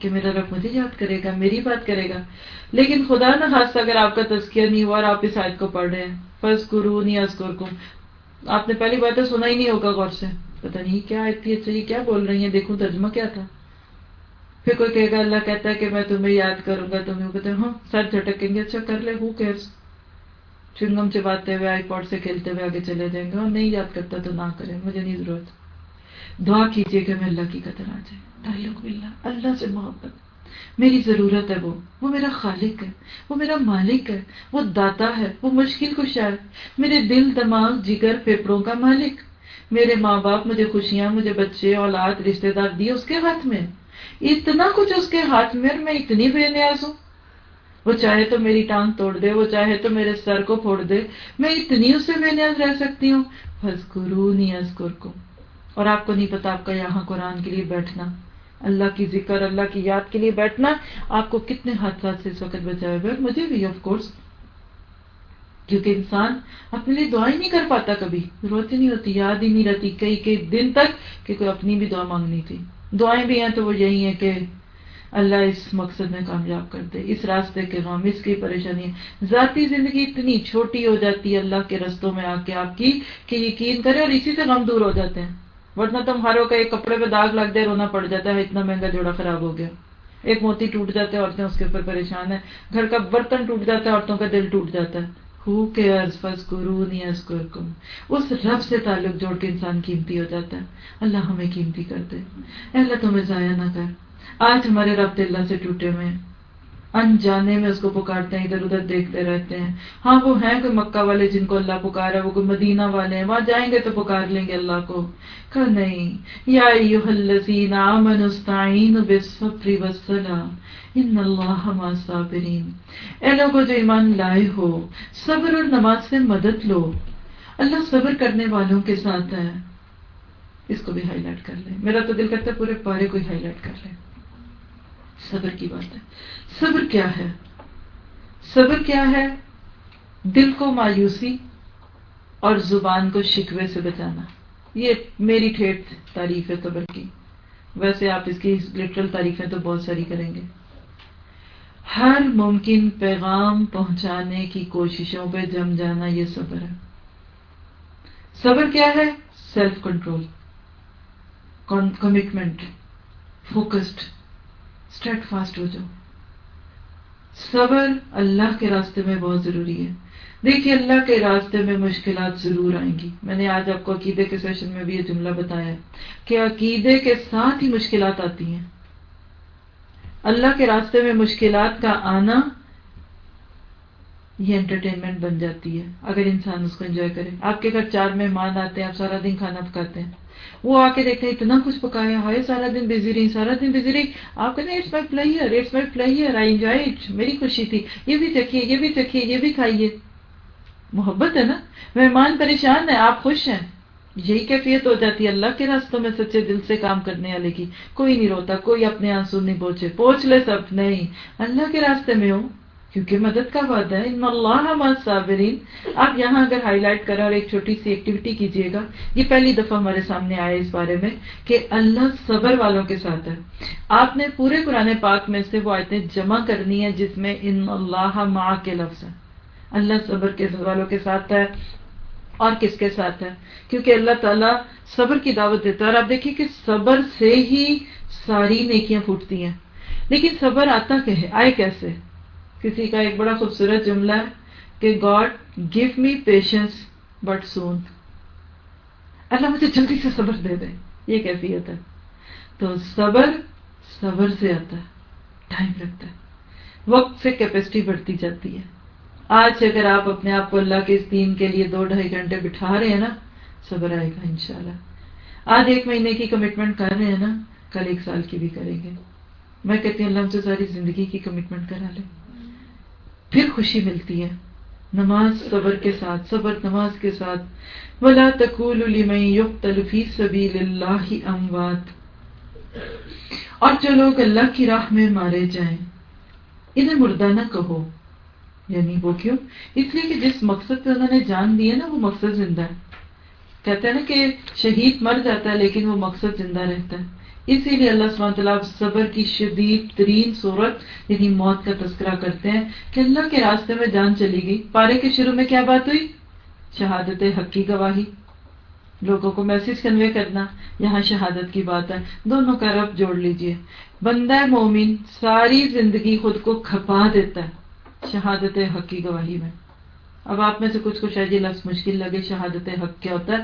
S1: کہ میرا رب مجھے یاد کرے گا، میری بات کرے گا۔ لیکن خدا نہ خاص اگر آپ کا تذکیہ نہیں ہوا اور آپ اس آیت کو پڑھ رہے ہیں۔ فض کرو نیاز آپ نے پہلی باتیں سنا ہی نہیں ہوگا غور سے۔ پتہ نہیں کیا آیت تھی اچھا یہ کیا بول رہی ہیں؟ دیکھوں ترجمہ کیا تھا۔ پھر کوئی کہے گا، اللہ کہتا ہے کہ میں تمہیں یاد کروں گا، تمہیں کہتے ہاں سر جھٹکیں گے اچھا کر لے ہو کیئرس چنگم چباتے ہوئے آئی پوڈ سے کھیلتے ہوئے آگے چلے جائیں گے۔ اور نہیں یاد کرتا تو نہ کرے، مجھے نہیں ضرورت۔ دعا کیجیے کہ میں اللہ کی قدر آ جائے۔ تعلق باللہ، اللہ سے محبت۔ میری ضرورت ہے وہ وہ میرا خالق ہے، وہ میرا مالک ہے، وہ داتا ہے، وہ مشکل کشا ہے۔ میرے دل، دماغ، جگر پھیپڑوں کا مالک۔ میرے ماں باپ مجھے خوشیاں، مجھے بچے، اولاد رشتے دار دیے اس کے ہاتھ میں۔ اتنا کچھ اس کے ہاتھ میں میں اتنی بے نیاز ہوں۔ وہ چاہے تو میری ٹانگ توڑ دے، وہ چاہے تو میرے سر کو پھوڑ دے۔ میں اتنی اس سے بے نیاز رہ سکتی ہوں۔ بس گرو نیاز کو اور آپ کو نہیں پتا، آپ کا یہاں قرآن کے لیے بیٹھنا۔ اللہ کی ذکر، اللہ کی یاد کے لیے بیٹھنا آپ کو کتنے حادثات سے اس وقت بچائے ہوئے مجھے بھی آف کورس کیونکہ انسان اپنے لیے دعائیں نہیں کر پاتا کبھی۔ ضرورت ہی نہیں ہوتی، یاد ہی نہیں رہتی کئی کئی دن تک کہ کوئی اپنی بھی دعا مانگنی تھی دعائیں بھی ہیں تو وہ یہی ہیں کہ اللہ اس مقصد میں کامیاب کر دے، اس راستے کے غم، اس کی پریشانی۔ ذاتی زندگی اتنی چھوٹی ہو جاتی ہے اللہ کے رستوں میں آ کے آپ کی کہ یقین کرے اور اسی سے غم دور ہو جاتے ہیں۔ ورنہ تم ہارو کا ایک کپڑے پہ داغ لگ دے رونا پڑ جاتا ہے، اتنا مہنگا جوڑا خراب ہو گیا۔ ایک موتی ٹوٹ جاتے ہیں عورتیں اس کے اوپر پریشان ہیں۔ گھر کا برتن ٹوٹ جاتا ہے، عورتوں کا دل ٹوٹ جاتا ہے۔ ہو گرو اس رب سے تعلق جوڑ کے انسان قیمتی ہو جاتا ہے۔ اللہ ہمیں قیمتی کر دے۔ اللہ، تمہیں ضائع نہ کر۔ آج ہمارے رب اللہ سے ٹوٹے ہوئے ہیں۔ انجانے میں اس کو پکارتے ہیں، ادھر ادھر دیکھتے رہتے ہیں۔ ہاں وہ ہیں کوئی مکہ والے جن کو اللہ پکارا، وہ کوئی مدینہ والے ہیں، وہاں جائیں گے تو پکار لیں گے اللہ کو۔ کہ نہیں۔ یا ان اللہ صابرین اے لوگوں جو ایمان لائے ہو، صبر اور نماز سے مدد لو۔ اللہ صبر کرنے والوں کے ساتھ ہے۔ اس کو بھی ہائی لائٹ کر لیں۔ میرا تو دل کرتا ہے پورے پارے کو ہائی لائٹ کر لیں۔ صبر کی بات ہے۔ صبر کیا ہے؟ صبر کیا ہے؟ دل کو مایوسی اور زبان کو شکوے سے بچانا۔ یہ میری ٹھیٹ تعریف ہے صبر کی۔ ویسے آپ اس کی لٹرل تعریفیں تو بہت ساری کریں گے۔ ہر ممکن پیغام پہنچانے کی کوششوں پہ جم جانا یہ صبر ہے۔ صبر کیا ہے؟ Self control commitment focused steadfast ہو جاؤ۔ صبر اللہ کے راستے میں بہت ضروری ہے۔ دیکھیے اللہ کے راستے میں مشکلات ضرور آئیں گی۔ میں نے آج آپ کو عقیدے کے سیشن میں بھی یہ جملہ بتایا کہ عقیدے کے ساتھ ہی مشکلات آتی ہیں۔ اللہ کے راستے میں مشکلات کا آنا یہ انٹرٹینمنٹ بن جاتی ہے۔ اگر انسان اس کو انجوائے کرے۔ آپ کے گھر چار مہمان آتے ہیں، آپ سارا دن کھانا پکاتے ہیں۔ وہ آ کے دیکھتے ہیں، اتنا کچھ پکایا ہے سارا دن بزی رہی، سارا دن بزی رہی۔ آپ کہتے ہیں it's my player it's my player I enjoy it میری خوشی تھی۔ یہ بھی چکھیے، یہ بھی چکھیے، یہ بھی کھائیے۔ محبت ہے نا؟ مہمان پریشان ہے آپ خوش ہیں۔ یہی کیفیت ہو جاتی ہے اللہ کے راستوں میں سچے دل سے کام کرنے والے کی۔ کوئی نہیں روتا، کوئی اپنے آنسو نہیں پہنچے پہنچ لے سب، نہیں، اللہ کے راستے میں ہو کیونکہ مدد کا وعدہ ہے۔ ان اللہ صابرین آپ یہاں اگر ہائی لائٹ کریں اور ایک چھوٹی سی ایکٹیویٹی کیجیے گا۔ یہ پہلی دفعہ ہمارے سامنے آیا اس بارے میں کہ اللہ صبر والوں کے ساتھ ہے۔ آپ نے پورے قرآن پاک میں سے وہ آیتیں جمع کرنی ہے جس میں ان اللہ ماں کے لفظ ہے۔ اللہ صبر کے والوں کے ساتھ ہے۔ اور کس کے ساتھ ہے؟ کیونکہ اللہ تعالیٰ صبر کی دعوت دیتا ہے۔ اور آپ دیکھیے کہ صبر سے ہی ساری نیکیاں پھوٹتی ہیں۔ لیکن صبر آتا کہ ہے؟ آئے کیسے؟ کسی کا ایک بڑا خوبصورت جملہ ہے کہ God gave me patience but soon. اللہ مجھے جلدی سے صبر دے دے، یہ کیفیت ہے۔ تو صبر صبر سے آتا ہے، ٹائم لگتا ہے، وقت سے کیپیسٹی بڑھتی جاتی ہے۔ آج اگر آپ اپنے آپ کو اللہ کے اس دین کے لیے دو ڈھائی گھنٹے بٹھا رہے ہیں نا، صبر آئے گا انشاءاللہ۔ آج ایک مہینے کی کمٹمنٹ کر رہے ہیں نا، کل ایک سال کی بھی کریں گے۔ میں کہتی ہوں، اللہ مجھے ساری زندگی کی کمٹمنٹ کرا لیں پھر خوشی ملتی ہے۔ نماز صبر کے ساتھ، صبر نماز کے ساتھ۔ ولا تقول لمن يقتل في سبيل الله اموات اور جو لوگ اللہ کی راہ میں مارے جائیں، انہیں مردہ نہ کہو۔ یعنی وہ کیوں؟ اس لیے کہ جس مقصد پہ انہوں نے جان دی ہے نا، وہ مقصد زندہ ہے۔ کہتے ہیں نا کہ شہید مر جاتا ہے لیکن وہ مقصد زندہ رہتا ہے۔ اسی لیے اللہ سبحانہ تعالیٰ صبر کی شدید ترین صورت یعنی موت کا تذکرہ کرتے ہیں کہ اللہ کے راستے میں جان چلی گئی۔ پارے کے شروع میں کیا بات ہوئی؟ شہادت حق کی گواہی۔ لوگوں کو میسج کنوے کرنا، یہاں شہادت کی بات ہے۔ دونوں کا رب جوڑ لیجیے۔ بندہ مومن ساری زندگی خود کو کھپا دیتا ہے شہادت حق کی گواہی میں۔ اب آپ میں سے کچھ کو شاید یہ لفظ مشکل لگے، شہادت حق کیا ہوتا ہے؟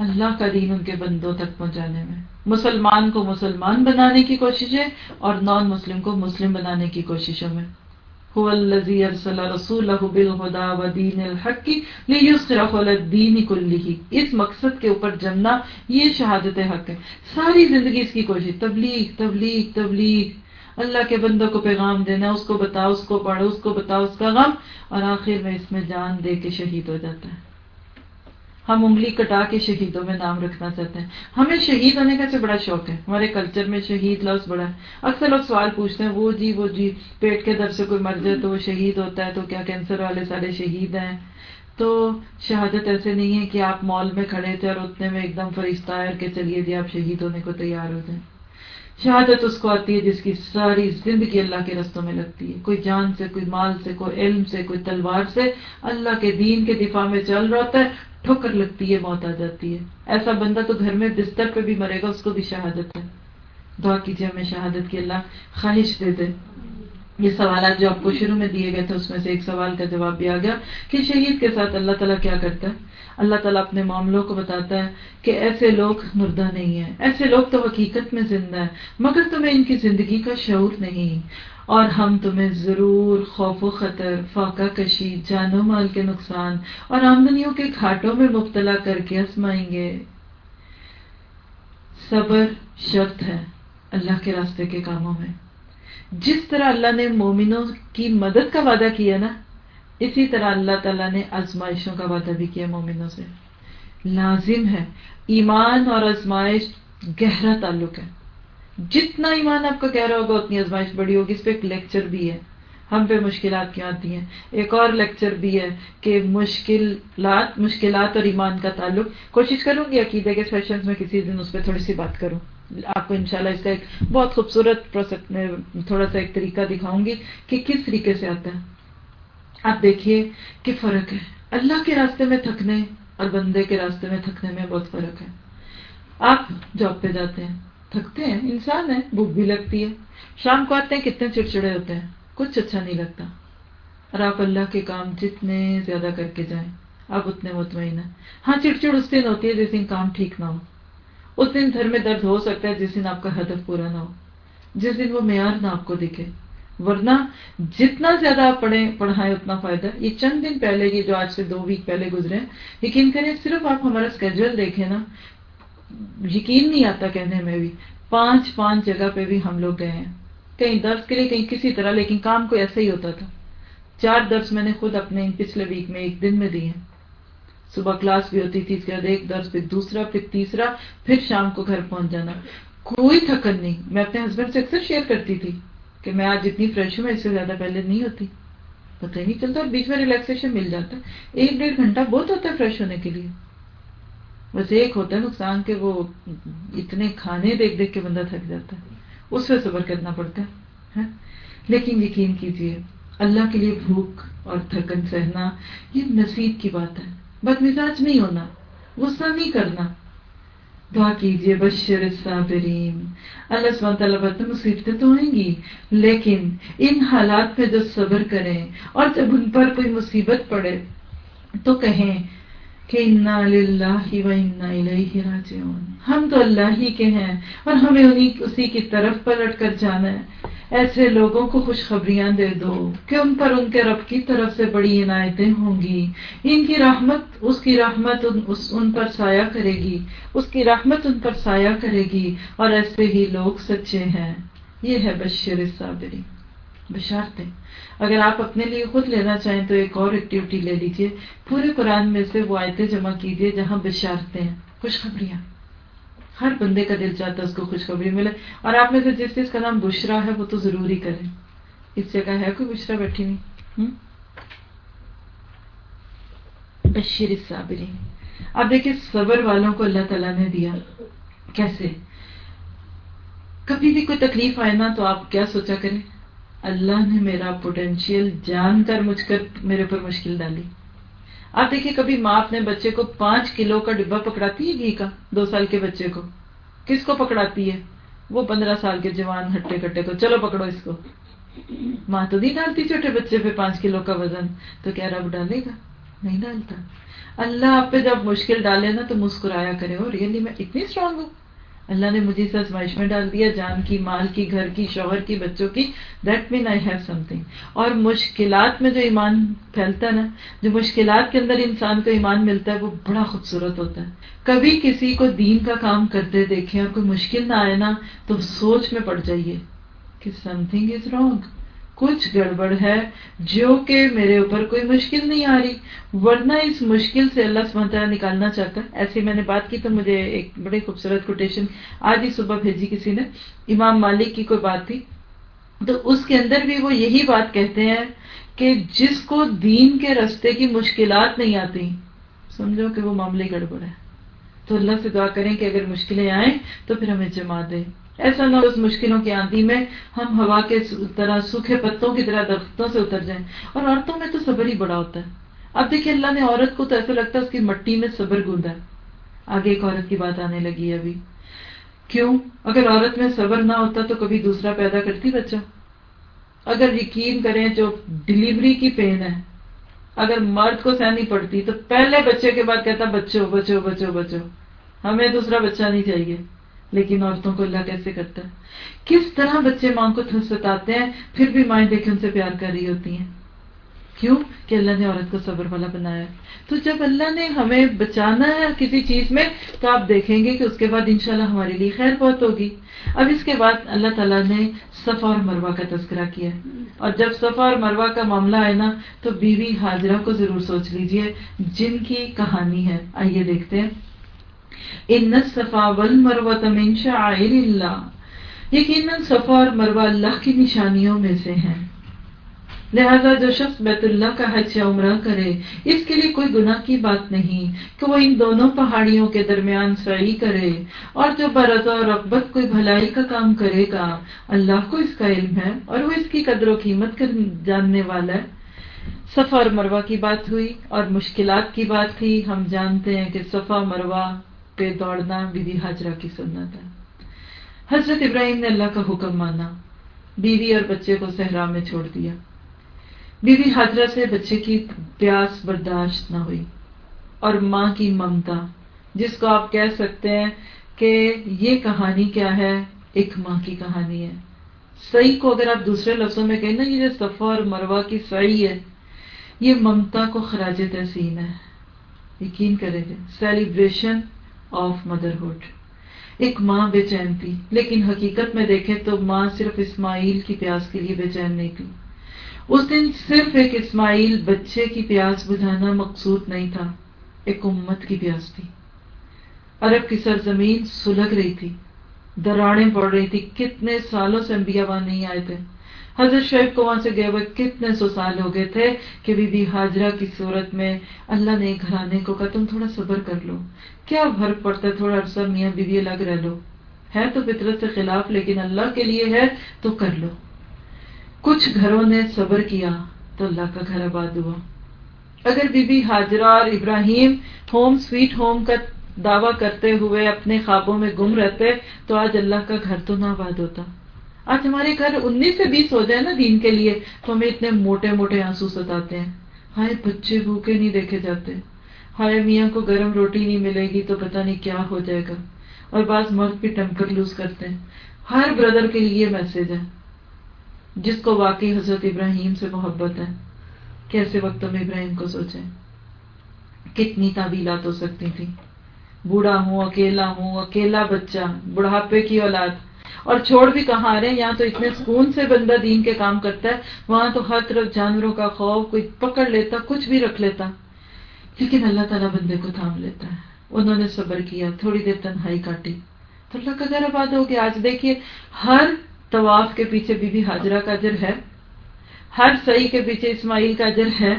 S1: اللہ کا دین ان کے بندوں تک پہنچانے میں۔ مسلمان کو مسلمان بنانے کی کوششیں اور نان مسلم کو مسلم بنانے کی کوششوں میں۔ اس مقصد کے اوپر جمنا یہ شہادت حق ہے۔ ساری زندگی اس کی کوشش، تبلیغ تبلیغ تبلیغ۔ اللہ کے بندوں کو پیغام دینا، اس کو بتاؤ، اس کو پڑھو، اس کو بتاؤ، اس کا غم۔ اور آخر میں اس میں جان دے کے شہید ہو جاتا ہے۔ ہم انگلی کٹا کے شہیدوں میں نام رکھنا چاہتے ہیں۔ ہمیں شہید ہونے کا سے بڑا شوق ہے۔ ہمارے کلچر میں شہید لفظ بڑا ہے۔ اکثر لوگ سوال پوچھتے ہیں، وہ جی وہ جی پیٹ کے درد سے کوئی مر جائے تو وہ شہید ہوتا ہے، تو کیا کینسر والے سارے شہید ہیں؟ تو شہادت ایسے نہیں ہے کہ آپ مال میں کھڑے تھے اور اتنے میں ایک دم فرشتہ کے چلیے جی آپ شہید ہونے کو تیار ہو جائیں۔ شہادت اس کو آتی ہے جس کی ساری زندگی اللہ کے رستوں میں لگتی ہے۔ کوئی جان سے، کوئی مال سے، کوئی علم سے، کوئی تلوار سے اللہ کے دین کے دفاع میں چل رہا ہوتا ہے ٹھوکر لگتی ہے، موت آ جاتی ہے۔ ایسا بندہ تو گھر میں بستر پہ بھی مرے گا، اس کو بھی شہادت ہے۔ دعا کیجیے ہمیں شہادت کی اللہ خواہش دے دے۔ یہ سوالات جو آپ کو شروع میں دیے گئے تھے، اس میں سے ایک سوال کا جواب بھی آ گیا کہ شہید کے ساتھ اللہ تعالیٰ کیا کرتا ہے؟ اللہ تعالیٰ اپنے معاملوں کو بتاتا ہے کہ ایسے لوگ مردہ نہیں ہیں، ایسے لوگ تو حقیقت میں زندہ ہیں، مگر تمہیں ان کی زندگی کا شعور نہیں۔ اور ہم تمہیں ضرور خوف و خطر، فاقہ کشی، جان و مال کے نقصان اور آمدنیوں کے گھاٹوں میں مبتلا کر کے آسمائیں گے۔ صبر شرط ہے اللہ کے راستے کے کاموں میں۔ جس طرح اللہ نے مومنوں کی مدد کا وعدہ کیا نا اسی طرح اللہ تعالیٰ نے آزمائشوں کا وعدہ بھی کیا مومنوں سے۔ لازم ہے۔ ایمان اور آزمائش گہرا تعلق ہے۔ جتنا ایمان آپ کا کہہ رہا ہوگا، اتنی آزمائش بڑی ہوگی۔ اس پہ ایک لیکچر بھی ہے۔ ہم پہ مشکلات کیوں آتی ہیں۔ ایک اور لیکچر بھی ہے کہ مشکلات مشکلات اور ایمان کا تعلق۔ کوشش کروں گی عقیدے کے سیشن میں کسی دن اس پہ تھوڑی سی بات کروں۔ آپ کو انشاءاللہ اس کا ایک بہت خوبصورت تھوڑا سا ایک طریقہ دکھاؤں گی کہ کس طریقے سے آتا ہے۔ آپ دیکھیے کہ فرق ہے۔ اللہ کے راستے میں تھکنے اور بندے کے راستے میں تھکنے میں بہت فرق ہے۔ آپ جاب پہ جاتے ہیں، تھکتے ہیں، انسان ہے، بھوک بھی لگتی ہے۔ شام کو آتے ہیں، کتنے چڑچڑے ہوتے ہیں، کچھ اچھا نہیں لگتا۔ اور آپ اللہ کے کام جتنے زیادہ کر کے جائیں، آپ اتنے مطمئن ہیں۔ ہاں چڑچڑ اس دن ہوتی ہے جس دن کام ٹھیک نہ ہو۔ اس دن گھر میں درد ہو سکتا ہے، جس دن آپ کا ہدف پورا نہ ہو۔ جس دن وہ معیار نہ آپ کو دکھے۔ ورنہ جتنا زیادہ آپ پڑھیں، پڑھائیں، اتنا فائدہ یہ چند دن پہلے یہ جو آج سے دو ویک پہلے گزرے یقین کریں صرف آپ ہمارا اسکیجول دیکھیں نا، یقین نہیں آتا کہنے میں بھی۔ پانچ پانچ جگہ پہ بھی ہم لوگ گئے ہیں۔ کہیں درس کے لیے، کہیں کسی طرح، لیکن کام کو ایسا ہی ہوتا تھا۔ چار درس میں نے خود اپنے پچھلے ویک میں ایک دن میں دی ہیں۔ صبح کلاس بھی ہوتی تھی، اس کے بعد ایک درس، پھر دوسرا، پھر تیسرا، پھر شام کو گھر پہنچ جانا۔ کوئی تھکن نہیں۔ میں اپنے ہسبینڈ سے اکثر شیئر کرتی تھی۔ کہ میں آج اتنی فریش ہوں اس سے زیادہ پہلے نہیں ہوتی۔ پتہ ہی نہیں چلتا اور بیچ میں ریلیکسیشن مل جاتا ہے۔ ایک ڈیڑھ گھنٹہ بہت ہوتا ہے فریش ہونے کے لیے۔ بس ایک ہوتا ہے نقصان کہ وہ اتنے کھانے دیکھ دیکھ کے بندہ تھک جاتا ہے۔ اس پہ صبر کرنا پڑتا ہے لیکن یقین کیجیے، اللہ کے لیے بھوک اور تھکن سہنا یہ نصیب کی بات ہے۔ بد مزاج نہیں ہونا، غصہ نہیں کرنا۔ دعا کیجیے بشر صابرین۔ اللہ سبحانہ تعالیٰ بات مصیبتیں تو آئیں گی، لیکن ان حالات پہ جو صبر کریں اور جب ان پر کوئی مصیبت پڑے تو کہیں کہ انا للہ و انا الیہ راجعون۔ ہم تو اللہ ہی کے ہیں اور ہمیں انہی اسی کی طرف پلٹ کر جانا ہے۔ ایسے لوگوں کو خوشخبریاں دے دو کہ ان پر ان کے رب کی طرف سے بڑی عنایتیں ہوں گی۔ ان کی رحمت اس کی رحمت ان, اس ان پر سایہ کرے گی۔ اس کی رحمت ان پر سایہ کرے گی اور ایسے ہی لوگ سچے ہیں۔ یہ ہے بشر صابری۔ بشارتیں اگر آپ اپنے لیے خود لینا چاہیں تو ایک اور ایکٹیویٹی لے لیجیے۔ پورے قرآن میں سے وہ آیتیں جمع کیجیے جہاں بشارتیں ہیں۔ خوشخبریاں۔ ہر بندے کا دل چاہتا ہے اس کو خوشخبری ملے اور آپ میں سے جس چیز کا نام بشرا ہے وہ تو ضروری کریں اس جگہ ہے کوئی بشرا بیٹھی نہیں۔ بشیر صابری اب دیکھیں صبر والوں کو اللہ تعالیٰ نے دیا۔ کیسے؟ کبھی بھی کوئی تکلیف آئے نا تو آپ کیا سوچا کریں؟ اللہ نے میرا پوٹینشیل جان کر مجھ کر میرے پر مشکل ڈالی۔ آپ دیکھیے کبھی ماں اپنے بچے کو پانچ کلو کا ڈبا پکڑاتی ہے گھی کا دو سال کے بچے کو؟ کس کو پکڑاتی ہے؟ وہ پندرہ سال کے جوان ہٹے کٹے کو، چلو پکڑو اس کو۔ ماں تو نہیں ڈالتی چھوٹے بچے پہ پانچ کلو کا وزن۔ تو کیا رب ڈالے گا؟ نہیں ڈالتا۔ اللہ آپ پہ جب مشکل ڈالے نا تو مسکرایا کرے ہو ریئلی میں اتنی اسٹرانگ ہوں؟ اللہ نے مجھے اس آزمائش میں ڈال دیا، جان کی، مال کی، گھر کی، شوہر کی، بچوں کی۔ That mean I have something اور مشکلات میں جو ایمان پھیلتا ہے نا، جو مشکلات کے اندر انسان کو ایمان ملتا ہے، وہ بڑا خوبصورت ہوتا ہے۔ کبھی کسی کو دین کا کام کرتے دیکھیں اور کوئی مشکل نہ آئے نا، تو سوچ میں پڑ جائیے کہ سم تھنگ از رانگ کچھ گڑبڑ ہے جو کہ میرے اوپر کوئی مشکل نہیں آ رہی۔ ورنہ اس مشکل سے اللہ سمندر نکالنا چاہتا ہے۔ ایسی میں نے بات کی تو مجھے ایک بڑی خوبصورت کوٹیشن آج ہی صبح بھیجی کسی نے، امام مالک کی کوئی بات تھی۔ تو اس کے اندر بھی وہ یہی بات کہتے ہیں کہ جس کو دین کے رستے کی مشکلات نہیں آتی، سمجھو کہ وہ معاملے گڑبڑ ہے تو اللہ سے دعا کریں کہ اگر مشکلیں آئیں تو پھر ہمیں جما دیں۔ ایسا نہ اس مشکلوں کی آندھی میں ہم ہوا کے طرح سوکھے پتوں کی طرح درختوں سے اتر جائیں۔ اور عورتوں میں تو صبر ہی بڑا ہوتا ہے۔ اب دیکھیے اللہ نے عورت کو تو ایسا لگتا ہے اس کی مٹی میں صبر گوندا ہے۔ آگے ایک عورت کی بات آنے لگی ہے ابھی۔ کیوں؟ اگر عورت میں صبر نہ ہوتا تو کبھی دوسرا پیدا کرتی بچہ؟ اگر یقین کریں جو ڈلیوری کی پین ہے، اگر مرد کو سہنی پڑتی تو پہلے بچے کے بعد کہتا بچو بچو بچو بچو ہمیں دوسرا بچہ نہیں چاہیے۔ لیکن عورتوں کو اللہ کیسے کرتا ہے؟ کس طرح بچے ماں کو ستاتے ہیں، پھر بھی مائیں دیکھے ان سے پیار کر رہی ہوتی ہیں۔ کیوں؟ کہ اللہ نے عورت کو صبر والا بنایا۔ تو جب اللہ نے ہمیں بچانا ہے کسی چیز میں، تو آپ دیکھیں گے کہ اس کے بعد انشاءاللہ ہمارے لیے خیر بہت ہوگی۔ اب اس کے بعد اللہ تعالیٰ نے صفا اور مروا کا تذکرہ کیا۔ اور جب صفا اور مروا کا معاملہ آئے نا، تو بیوی حاضرہ کو ضرور سوچ لیجیے، جن کی کہانی ہے۔ آئیے دیکھتے ہیں۔ ان الصفا والمروه من شعائر الله یقیناً صفا اور مروا اللہ کی نشانیوں میں سے ہیں۔ لہذا جو شخص بیت اللہ کا حج یا عمرہ کرے، اس کے لیے کوئی گناہ کی بات نہیں کہ وہ ان دونوں پہاڑیوں کے درمیان سعی کرے اور جو برضا اور رغبت کوئی بھلائی کا کام کرے گا، اللہ کو اس کا علم ہے اور وہ اس کی قدر و قیمت جاننے والا ہے۔ صفا اور مروا کی بات ہوئی اور مشکلات کی بات تھی۔ ہم جانتے ہیں کہ صفا مروا پہ دوڑنا بی بی حاجرہ کی سنت ہے حضرت ابراہیم نے اللہ کا حکم مانا، بیوی اور بچے کو صحرا میں چھوڑ دیا۔ بی بی حاجرہ سے بچے کی پیاس برداشت نہ ہوئی اور ماں کی ممتا، جس کو آپ کہہ سکتے ہیں کہ یہ کہانی کیا ہے، ایک ماں کی کہانی ہے۔ صحیح کو اگر آپ دوسرے لفظوں میں کہیں نا، یہ جو صفا اور مروا کی صحیح ہے، یہ ممتا کو خراج تحسین ہے۔ یقین کریں گے سیلیبریشن آف مدرہڈ ایک ماں بے چین تھی، لیکن حقیقت میں دیکھیں تو ماں صرف اسماعیل کی پیاس کے لیے بے چین نہیں تھی۔ اس دن صرف ایک اسماعیل بچے کی پیاس بجھانا مقصود نہیں تھا، ایک امت کی پیاس تھی۔ عرب کی سرزمین سلگ رہی تھی، دراڑیں پڑ رہی تھی۔ کتنے سالوں سے انبیاء وہاں نہیں آئے تھے۔ حضرت شیخ کو وہاں سے گئے ہوئے کتنے سو سال ہو گئے تھے کہ بی بی حاجرہ کی صورت میں اللہ نے گھرانے کو کہا، تم تھوڑا صبر کر لو۔ کیا فرق پڑتا ہے؟ تھوڑا عرصہ میاں بیوی الگ رہ لو۔ ہے تو فطرت سے خلاف، لیکن اللہ کے لیے ہے تو کر لو۔ کچھ گھروں نے صبر کیا تو اللہ کا گھر آباد ہوا۔ اگر بی بی حاجرہ اور ابراہیم ہوم سویٹ ہوم کا دعویٰ کرتے ہوئے اپنے خوابوں میں گم رہتے، تو آج اللہ کا گھر تو نہ آباد ہوتا۔ آج ہمارے گھر انیس سے بیس ہو جائے نا دین کے لیے، تو ہمیں اتنے موٹے موٹے آنسو ستاتے ہیں۔ ہائے بچے، بھوکے نہیں دیکھے جاتے۔ ہائے میاں کو گرم روٹی نہیں ملے گی تو پتہ نہیں کیا ہو جائے گا۔ اور بعض مرد بھی ٹمپر لوز کرتے ہیں۔ ہر بردر کے لیے میسج ہے۔ جس کو واقعی حضرت ابراہیم سے محبت ہے۔ کیسے وقتوں میں ابراہیم کو سوچیں۔ کتنی تعبیلات ہو سکتی تھی بوڑھا ہوں، اکیلا ہوں، اکیلا بچہ، بڑھاپے کی اولاد۔ اور چھوڑ بھی کہاں آ رہے ہیں؟ یہاں تو اتنے سکون سے بندہ دین کے کام کرتا ہے۔ وہاں تو ہر طرف جانوروں کا خوف، کوئی پکڑ لیتا، کچھ بھی رکھ لیتا۔ لیکن اللہ تعالیٰ بندے کو تھام لیتا ہے۔ انہوں نے صبر کیا، تھوڑی دیر تنہائی کاٹی۔ تو اللہ کا گھر آباد ہو گیا۔ آج دیکھیے، ہر طواف کے پیچھے بی بی حاجرہ کا اجر ہے۔ ہر صحیح کے پیچھے اسماعیل کا اجر ہے۔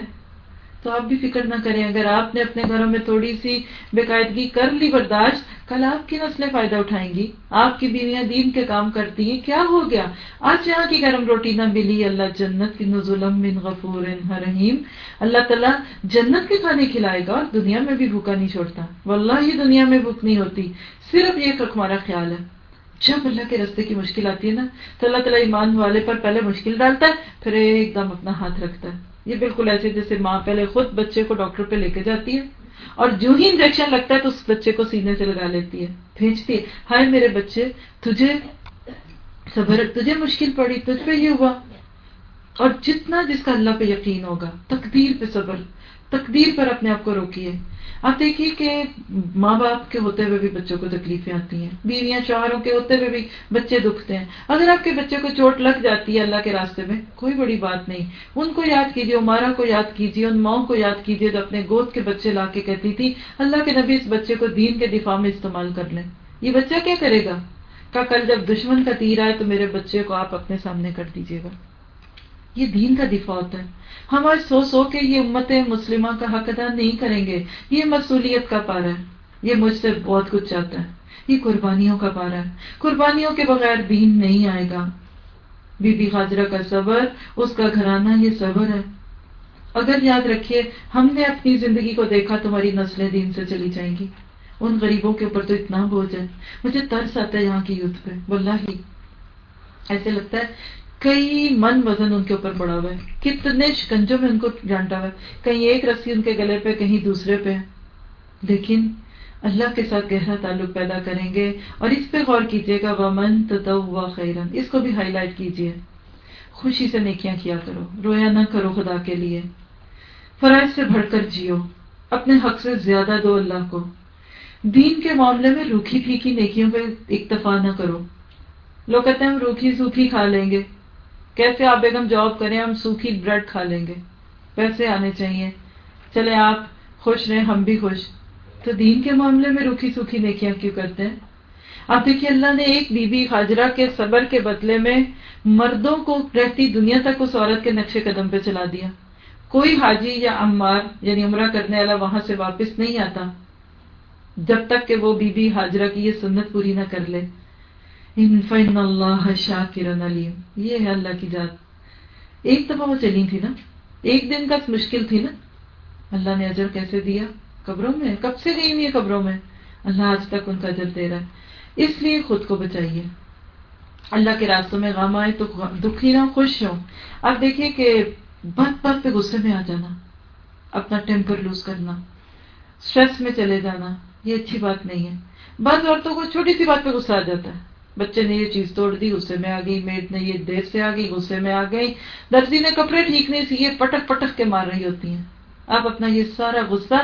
S1: تو آپ بھی فکر نہ کریں، اگر آپ نے اپنے گھروں میں تھوڑی سی بے قاعدگی کر لی، برداشت کل آپ کی نسلیں فائدہ اٹھائیں گی۔ آپ کی بیویاں دین کے کام کرتی ہیں، کیا ہو گیا؟ آج یہاں کی گرم روٹی نہ ملی، اللہ جنت کی نظلم من غفور رحیم۔ اللہ تعالیٰ جنت کے کھانے کھلائے گا اور دنیا میں بھی بھوکا نہیں چھوڑتا۔ واللہ ہی دنیا میں بھوک نہیں ہوتی، صرف یہ ہمارا خیال ہے۔ جب اللہ کے رستے کی مشکل آتی ہے نا، تو اللہ تعالیٰ ایمان والے پر پہلے مشکل ڈالتا ہے، پھر ایک دم اپنا ہاتھ رکھتا ہے۔ یہ بالکل ایسے جیسے ماں پہلے خود بچے کو ڈاکٹر پہ لے کے جاتی ہے۔ اور جو ہی انجیکشن لگتا ہے تو اس بچے کو سینے سے لگا لیتی ہے، بھیجتی ہے، ہائے میرے بچے، تجھے صبر، تجھے مشکل پڑی، تجھ پہ یہ ہوا۔ اور جتنا جس کا اللہ پہ یقین ہوگا، تقدیر پہ صبر، تقدیر پر اپنے آپ کو روکیے۔ آپ دیکھیے کہ ماں باپ کے ہوتے ہوئے بھی بچوں کو تکلیفیں آتی ہیں، بیویاں شوہروں کے ہوتے ہوئے بھی بچے دکھتے ہیں۔ اگر آپ کے بچے کو چوٹ لگ جاتی ہے اللہ کے راستے میں، کوئی بڑی بات نہیں۔ ان کو یاد کیجیے عمارہ کو یاد کیجیے ان ماؤں کو یاد کیجیے جو اپنے گود کے بچے لا کے کہتی تھی، اللہ کے نبی اس بچے کو دین کے دفاع میں استعمال کر لیں۔ یہ بچہ کیا کرے گا؟ کا کل جب دشمن کا تیر آئے تو میرے بچے کو آپ اپنے سامنے کر دیجیے گا۔ یہ دین کا دفاع ہوتا ہے۔ ہم آج سو سو کے یہ امت مسلمہ کا حق ادا نہیں کریں گے۔ یہ مسئولیت کا پارا ہے۔ یہ مجھ سے بہت کچھ چاہتا ہے۔ یہ قربانیوں کا پارا ہے۔ قربانیوں کے بغیر دین نہیں آئے گا۔ بی بی خاجرہ کا صبر، اس کا گھرانہ یہ صبر ہے۔ اگر یاد رکھیے، ہم نے اپنی زندگی کو دیکھا، تمہاری نسلیں دین سے چلی جائیں گی۔ ان غریبوں کے اوپر تو اتنا بوجھ ہے۔ مجھے ترس آتا ہے یہاں کی یوتھ پہ۔ واللہ ہی۔ ایسے لگتا ہے کئی من وزن ان کے اوپر پڑا ہوا ہے۔ کتنے شکنجوں میں ان کو ڈانٹا ہوا ہے۔ کہیں ایک رسی ان کے گلے پہ، کہیں دوسرے پہ۔ لیکن اللہ کے ساتھ گہرا تعلق پیدا کریں گے اور اس پہ غور کیجیے گا۔ ومن تو خیرن اس کو بھی ہائی لائٹ کیجیے۔ خوشی سے نیکیاں کیا کرو۔ رویا نہ کرو خدا کے لیے۔ فرائض سے بڑھ کر جیو۔ اپنے حق سے زیادہ دو اللہ کو۔ دین کے معاملے میں روکھی پھیکی نیکیوں پہ اکتفا نہ کرو۔ لوگ کہتے ہیں ہم روکھی سوکھی کھا لیں گے۔ کیسے آپ بیگم جاب کریں، ہم سوکھی بریڈ کھا لیں گے۔ پیسے آنے چاہیے۔ چلے آپ خوش رہیں، ہم بھی خوش۔ تو دین کے معاملے میں روکھی سوکھی نیکیاں کیوں کرتے ہیں؟ آپ دیکھیے اللہ نے ایک بی بی خاجرہ کے صبر کے بدلے میں مردوں کو رہتی دنیا تک اس عورت کے نقشے قدم پہ چلا دیا۔ کوئی حاجی یا عمار یعنی عمرہ کرنے والا وہاں سے واپس نہیں آتا۔ جب تک کہ وہ بی بی حاجرہ کی یہ سنت پوری نہ کر لے۔ فن اللہ شاکر علیم. یہ ہے اللہ کی ذات. ایک دفعہ وہ چلی تھی نا. ایک دن کا مشکل تھی نا. اللہ نے اجر کیسے دیا؟ قبروں میں. کب سے گئی ہوئی قبروں میں؟ اللہ آج تک ان کا اجر دے رہا ہے. اس لیے خود کو بچائیے. اللہ کے راستوں میں غم آئے تو دکھی نہ خوش ہو اب دیکھیے کہ بات بات پہ غصے میں آ جانا. اپنا ٹیمپر لوز کرنا. اسٹریس میں چلے جانا. یہ اچھی بات نہیں ہے. بعض عورتوں کو چھوٹی سی بات پہ غصہ آ جاتا ہے. بچے نے یہ چیز توڑ دی، غصے میں آ گئی میڈ نے یہ دیر سے آ گئی، غصے میں آ گئی۔ درزی نے کپڑے ٹھیک نہیں سیے پٹک پٹک کے مار رہی ہوتی ہیں۔ آپ اپنا یہ سارا غصہ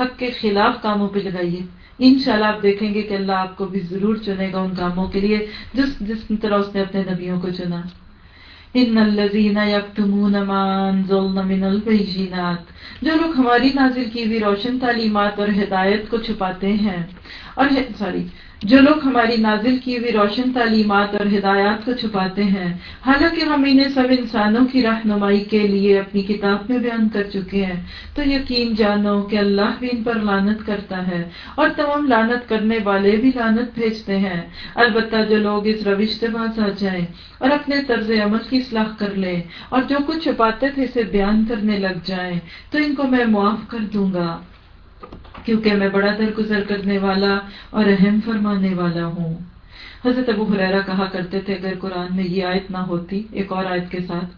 S1: حق کے خلاف کاموں پہ لگائیے۔ ان شاء اللہ آپ دیکھیں گے کہ اللہ آپ کو بھی ضرور چنے گا ان کاموں کے لیے، جس جس طرح اس نے اپنے نبیوں کو چنا۔ ان الذين يكتمون ما انزلنا من البينات جو لوگ ہماری نازل کی ہوئی روشن تعلیمات اور ہدایت کو چھپاتے ہیں، اور سوری جو لوگ ہماری نازل کی ہوئی روشن تعلیمات اور ہدایات کو چھپاتے ہیں، حالانکہ ہم انہیں سب انسانوں کی رہنمائی کے لیے اپنی کتاب میں بیان کر چکے ہیں۔ تو یقین جانو کہ اللہ بھی ان پر لانت کرتا ہے اور تمام لانت کرنے والے بھی لانت بھیجتے ہیں۔ البتہ جو لوگ اس روش سے باز آ جائیں اور اپنے طرز عمل کی اصلاح کر لیں اور جو کچھ چھپاتے تھے اسے بیان کرنے لگ جائیں، تو ان کو میں معاف کر دوں گا۔ کیونکہ میں بڑا درگزر کرنے والا اور اہم فرمانے والا ہوں۔ حضرت ابو حریرا کہا کرتے تھے، اگر قرآن میں یہ آیت نہ ہوتی، ایک اور آیت کے ساتھ،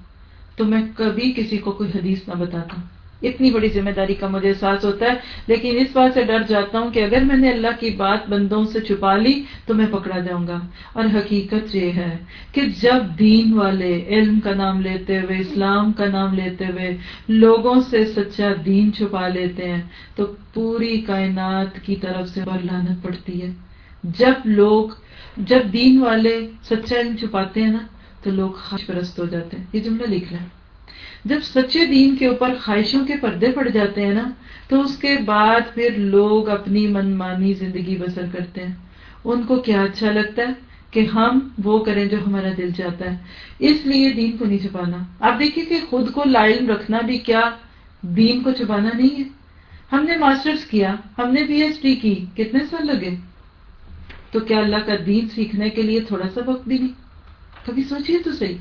S1: تو میں کبھی کسی کو کوئی حدیث نہ بتاتا۔ اتنی بڑی ذمہ داری کا مجھے احساس ہوتا ہے، لیکن اس بات سے ڈر جاتا ہوں کہ اگر میں نے اللہ کی بات بندوں سے چھپا لی تو میں پکڑا جاؤں گا۔ اور حقیقت یہ ہے کہ جب دین والے علم کا نام لیتے ہوئے، اسلام کا نام لیتے ہوئے لوگوں سے سچا دین چھپا لیتے ہیں، تو پوری کائنات کی طرف سے لانت پڑتی ہے۔ جب لوگ، جب دین والے سچا علم چھپاتے ہیں نا، تو لوگ خواہش پرست ہو جاتے ہیں۔ یہ جملہ لکھ لیں جب سچے دین کے اوپر خواہشوں کے پردے پڑ جاتے ہیں نا، تو اس کے بعد پھر لوگ اپنی من مانی زندگی بسر کرتے ہیں۔ ان کو کیا اچھا لگتا ہے کہ ہم وہ کریں جو ہمارا دل چاہتا ہے۔ اس لیے دین کو نہیں چھپانا۔ آپ دیکھیے کہ خود کو لائل رکھنا بھی کیا دین کو چھپانا نہیں ہے۔ ہم نے ماسٹرز کیا، ہم نے پی ایچ ڈی کی، کتنے سال لگے؟ تو کیا اللہ کا دین سیکھنے کے لیے تھوڑا سا وقت بھی نہیں؟ کبھی سوچیے تو صحیح۔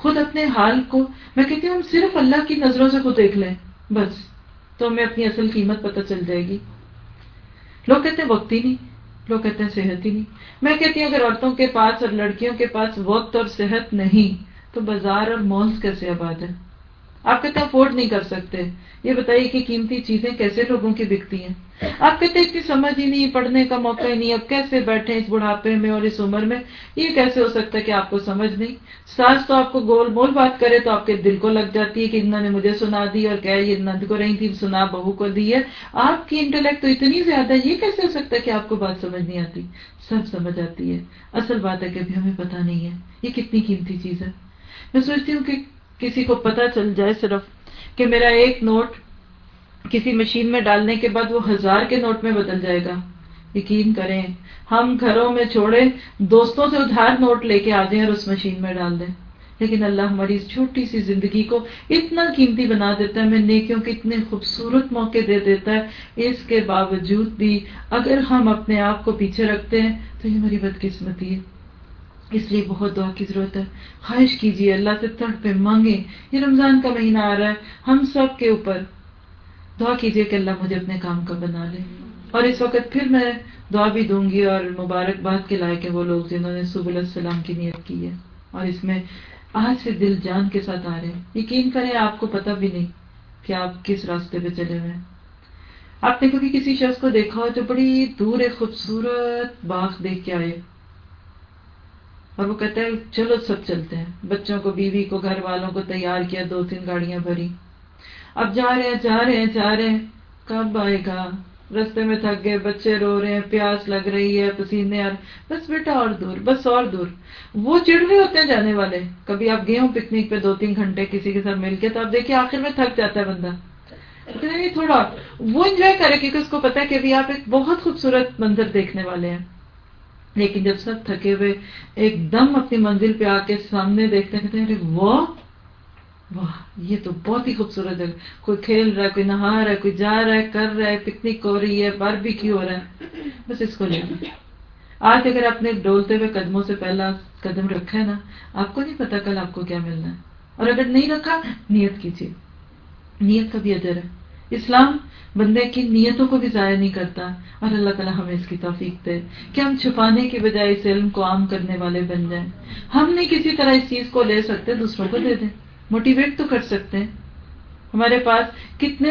S1: خود اپنے حال کو، میں کہتی ہوں ہم صرف اللہ کی نظروں سے خود دیکھ لیں، بس۔ تو ہمیں اپنی اصل قیمت پتہ چل جائے گی۔ لوگ کہتے ہیں وقت ہی نہیں، لوگ کہتے ہیں صحت ہی نہیں۔ میں کہتی ہوں اگر عورتوں کے پاس اور لڑکیوں کے پاس وقت اور صحت نہیں، تو بازار اور مالس کیسے آباد ہے آپ کہتے ہیں افورڈ نہیں کر سکتے۔ یہ بتائیے کہ قیمتی چیزیں کیسے لوگوں کی بکتی ہیں؟ آپ کہتے ہیں اتنی سمجھ ہی نہیں، پڑھنے کا موقع ہی نہیں، اب کیسے بیٹھے اس بڑھاپے میں اور اس عمر میں؟ یہ کیسے ہو سکتا ہے کہ آپ کو سمجھ نہیں؟ ساس تو آپ کو گول مول بات کرے تو آپ کے دل کو لگ جاتی ہے کہ انہوں نے مجھے سنا دی اور کیا یہ نند کو رہی تھی، سنا بہو کو دی ہے۔ آپ کی انٹلیکٹ تو اتنی زیادہ ہے، یہ کیسے ہو سکتا ہے کہ آپ کو بات سمجھ نہیں آتی؟ سب سمجھ آتی ہے۔ اصل بات ہے کہ ابھی ہمیں پتا نہیں ہے۔ یہ کتنی قیمتی چیز ہے۔ میں سوچتی ہوں کہ کسی کو پتا چل جائے صرف کہ میرا ایک نوٹ کسی مشین میں ڈالنے کے بعد وہ ہزار کے نوٹ میں بدل جائے گا۔ یقین کریں، ہم گھروں میں چھوڑے دوستوں سے ادھار نوٹ لے کے آ جائیں اور اس مشین میں ڈال دیں۔ لیکن اللہ ہماری اس چھوٹی سی زندگی کو اتنا قیمتی بنا دیتا ہے، ہمیں نیکیوں کے اتنے خوبصورت موقع دے دیتا ہے۔ اس کے باوجود بھی اگر ہم اپنے آپ کو پیچھے رکھتے ہیں تو یہ ہماری بدقسمتی ہے۔ اس لیے بہت دعا کی ضرورت ہے۔ خواہش کیجیے، اللہ سے تڑ پہ مانگے یہ رمضان کا مہینہ آ رہا ہے۔ ہم سب کے اوپر دعا کیجیے کہ اللہ مجھے اپنے کام کا بنا لے۔ اور اس وقت پھر میں دعا بھی دوں گی اور مبارکباد کے لائق ہیں وہ لوگ جنہوں نے صبح السلام کی نیت کی ہے۔ اور اس میں آج سے دل جان کے ساتھ آ رہے ہیں۔ یقین کریں، آپ کو پتہ بھی نہیں کہ آپ کس راستے پہ چلے ہوئے ہیں۔ آپ نے کبھی کسی شخص کو دیکھا ہو جو بڑی دور ایک خوبصورت باغ دیکھ کے آئے؟ اور وہ کہتا ہے چلو سب چلتے ہیں۔ بچوں کو، بیوی کو، گھر والوں کو تیار کیا، دو تین گاڑیاں بھری۔ اب جا رہے ہیں، جا رہے ہیں، جا رہے ہیں۔ کب آئے گا؟ رستے میں تھک گئے، بچے رو رہے ہیں، پیاس لگ رہی ہے، پسینے آ بس بیٹا اور دور، بس اور دور۔ وہ چڑ رہے ہوتے ہیں جانے والے۔ کبھی آپ گئے ہوں پکنک پہ دو تین گھنٹے کسی کے ساتھ مل کے، تو آپ دیکھیے آخر میں تھک جاتا ہے بندہ۔ تھوڑا۔ وہ انجوائے کرے، کیونکہ اس کو پتا ہے کہ ابھی آپ ایک بہت خوبصورت منظر دیکھنے والے ہیں۔ لیکن جب سب تھکے ہوئے، ایک دم اپنی منزل پہ آ کے سامنے دیکھتے کہتے ہیں واہ واہ، یہ تو بہت ہی خوبصورت ہے۔ کوئی کھیل رہا ہے، کوئی نہا رہا ہے، کوئی جا رہا ہے، کر رہا ہے، پکنک ہو رہی ہے بار بھی کی ہو رہا ہے۔ بس اس کو لے آج اگر آپ نے ڈولتے ہوئے قدموں سے پہلا قدم رکھا ہے نا، آپ کو نہیں پتا کل آپ کو کیا ملنا ہے۔ اور اگر نہیں رکھا، نیت کیجیے۔ نیت کا بھی ادر ہے۔ اسلام بندے کی نیتوں کو بھی ضائع نہیں کرتا اور اللہ تعالیٰ ہمیں اس کی توفیق دے کہ ہم چھپانے کی بجائے اس علم کو عام کرنے والے بن جائیں۔ ہم نہیں کسی طرح اس چیز کو لے سکتے، دوسروں کو دے دیں۔ موٹیویٹ تو کر سکتے ہیں۔ ہمارے پاس کتنے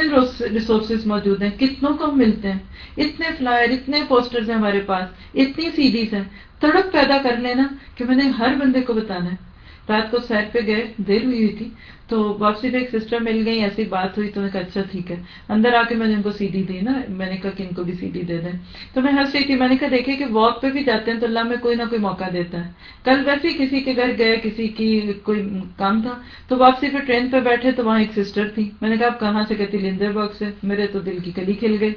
S1: ریسورسز موجود ہیں، کتنوں کو ملتے ہیں۔ اتنے فلائر اتنے پوسٹرز ہیں ہمارے پاس، اتنی سی ڈیز ہیں۔ تڑپ پیدا کر لینا کہ میں نے ہر بندے کو بتانا ہے۔ رات کو سیر پہ گئے، دیر ہوئی ہوئی تھی، تو واپسی پہ ایک سسٹر مل گئی ایسی بات ہوئی تو نے کہا اچھا ٹھیک ہے۔ اندر آ کے میں نے ان کو سی ڈی دی نا، میں نے کہا کہ ان کو بھی سی ڈی دے دیں۔ تو میں ہنس رہی تھی، میں نے کہا دیکھے کہ واک پہ بھی جاتے ہیں تو اللہ میں کوئی نہ کوئی موقع دیتا ہے۔ کل ویسے ہی کسی کے گھر گئے، کسی کی کوئی کام تھا، تو واپسی پہ ٹرین پہ بیٹھے تو وہاں ایک سسٹر تھی۔ میں نے کہا، آپ کہاں سے کہتی؟ لندر باغ سے۔ میرے تو دل کی کلی کھل گئی۔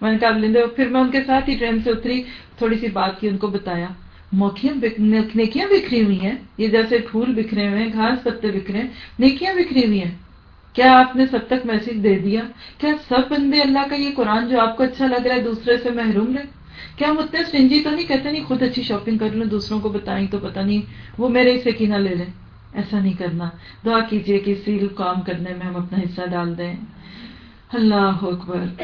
S1: میں نے کہا لندر پھر میں ان کے ساتھ ہی ٹرین سے اتری، تھوڑی سی بات کی، ان کو بتایا۔ نیکیاں بکھری ہوئی ہیں۔ یہ جیسے پھول بکھرے ہوئے ہیں، گھاس پتے بکھرے ہیں نیکیاں بکھری ہوئی ہیں۔ کیا آپ نے سب تک میسج دے دیا؟ کیا سب بندے اللہ کا یہ قرآن جو آپ کو اچھا لگ رہا ہے دوسرے سے محروم رہے؟ کیا ہم اتنے سنجی تو نہیں کہتے نہیں خود اچھی شاپنگ کر لیں، دوسروں کو بتائیں تو پتہ نہیں، وہ میرے سے کی نہ لے لیں۔ ایسا نہیں کرنا۔ دعا کیجیے کہ سیل کام کرنے میں ہم اپنا حصہ ڈال دیں۔ اللہ اکبر۔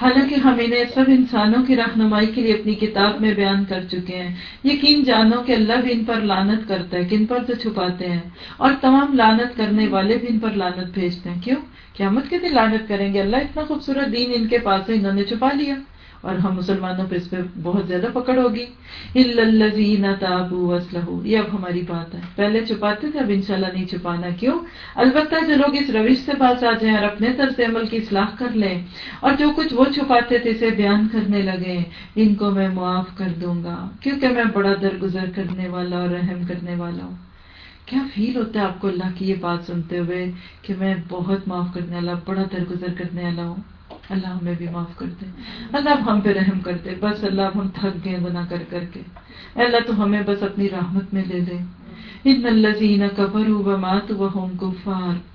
S1: حالانکہ ہم انہیں سب انسانوں کی رہنمائی کے لیے اپنی کتاب میں بیان کر چکے ہیں۔ یقین جانو کہ اللہ بھی ان پر لانت کرتا ہے، کن پر تو چھپاتے ہیں؟ اور تمام لانت کرنے والے بھی ان پر لانت بھیجتے ہیں۔ کیوں؟ قیامت کے دن لانت کریں گے۔ اللہ اتنا خوبصورت دین ان کے پاس ہے، انہوں نے چھپا لیا۔ اور ہم مسلمانوں پہ اس پہ بہت زیادہ پکڑ ہوگی۔ تابو اسلح یہ اب ہماری بات ہے۔ پہلے چھپاتے تھے، اب انشاءاللہ نہیں چھپانا۔ کیوں؟ البتہ جو لوگ اس روش سے باز آ جائیں اور اپنے طرز عمل کی اصلاح کر لیں، اور جو کچھ وہ چھپاتے تھے، اسے بیان کرنے لگے، ان کو میں معاف کر دوں گا، کیونکہ میں بڑا درگزر کرنے والا اور رحم کرنے والا ہوں۔ کیا فیل ہوتا ہے آپ کو اللہ کی یہ بات سنتے ہوئے کہ میں بہت معاف کرنے والا، بڑا درگزر کرنے والا ہوں؟ اللہ ہمیں بھی معاف کر دے۔ اللہ ہم پہ رحم کر دے۔ بس اللہ ہم تھک گئے گنا کر کر کے۔ اللہ تو ہمیں بس اپنی رحمت میں لے لے۔ ان الزین کبر مات و ہوم کفار۔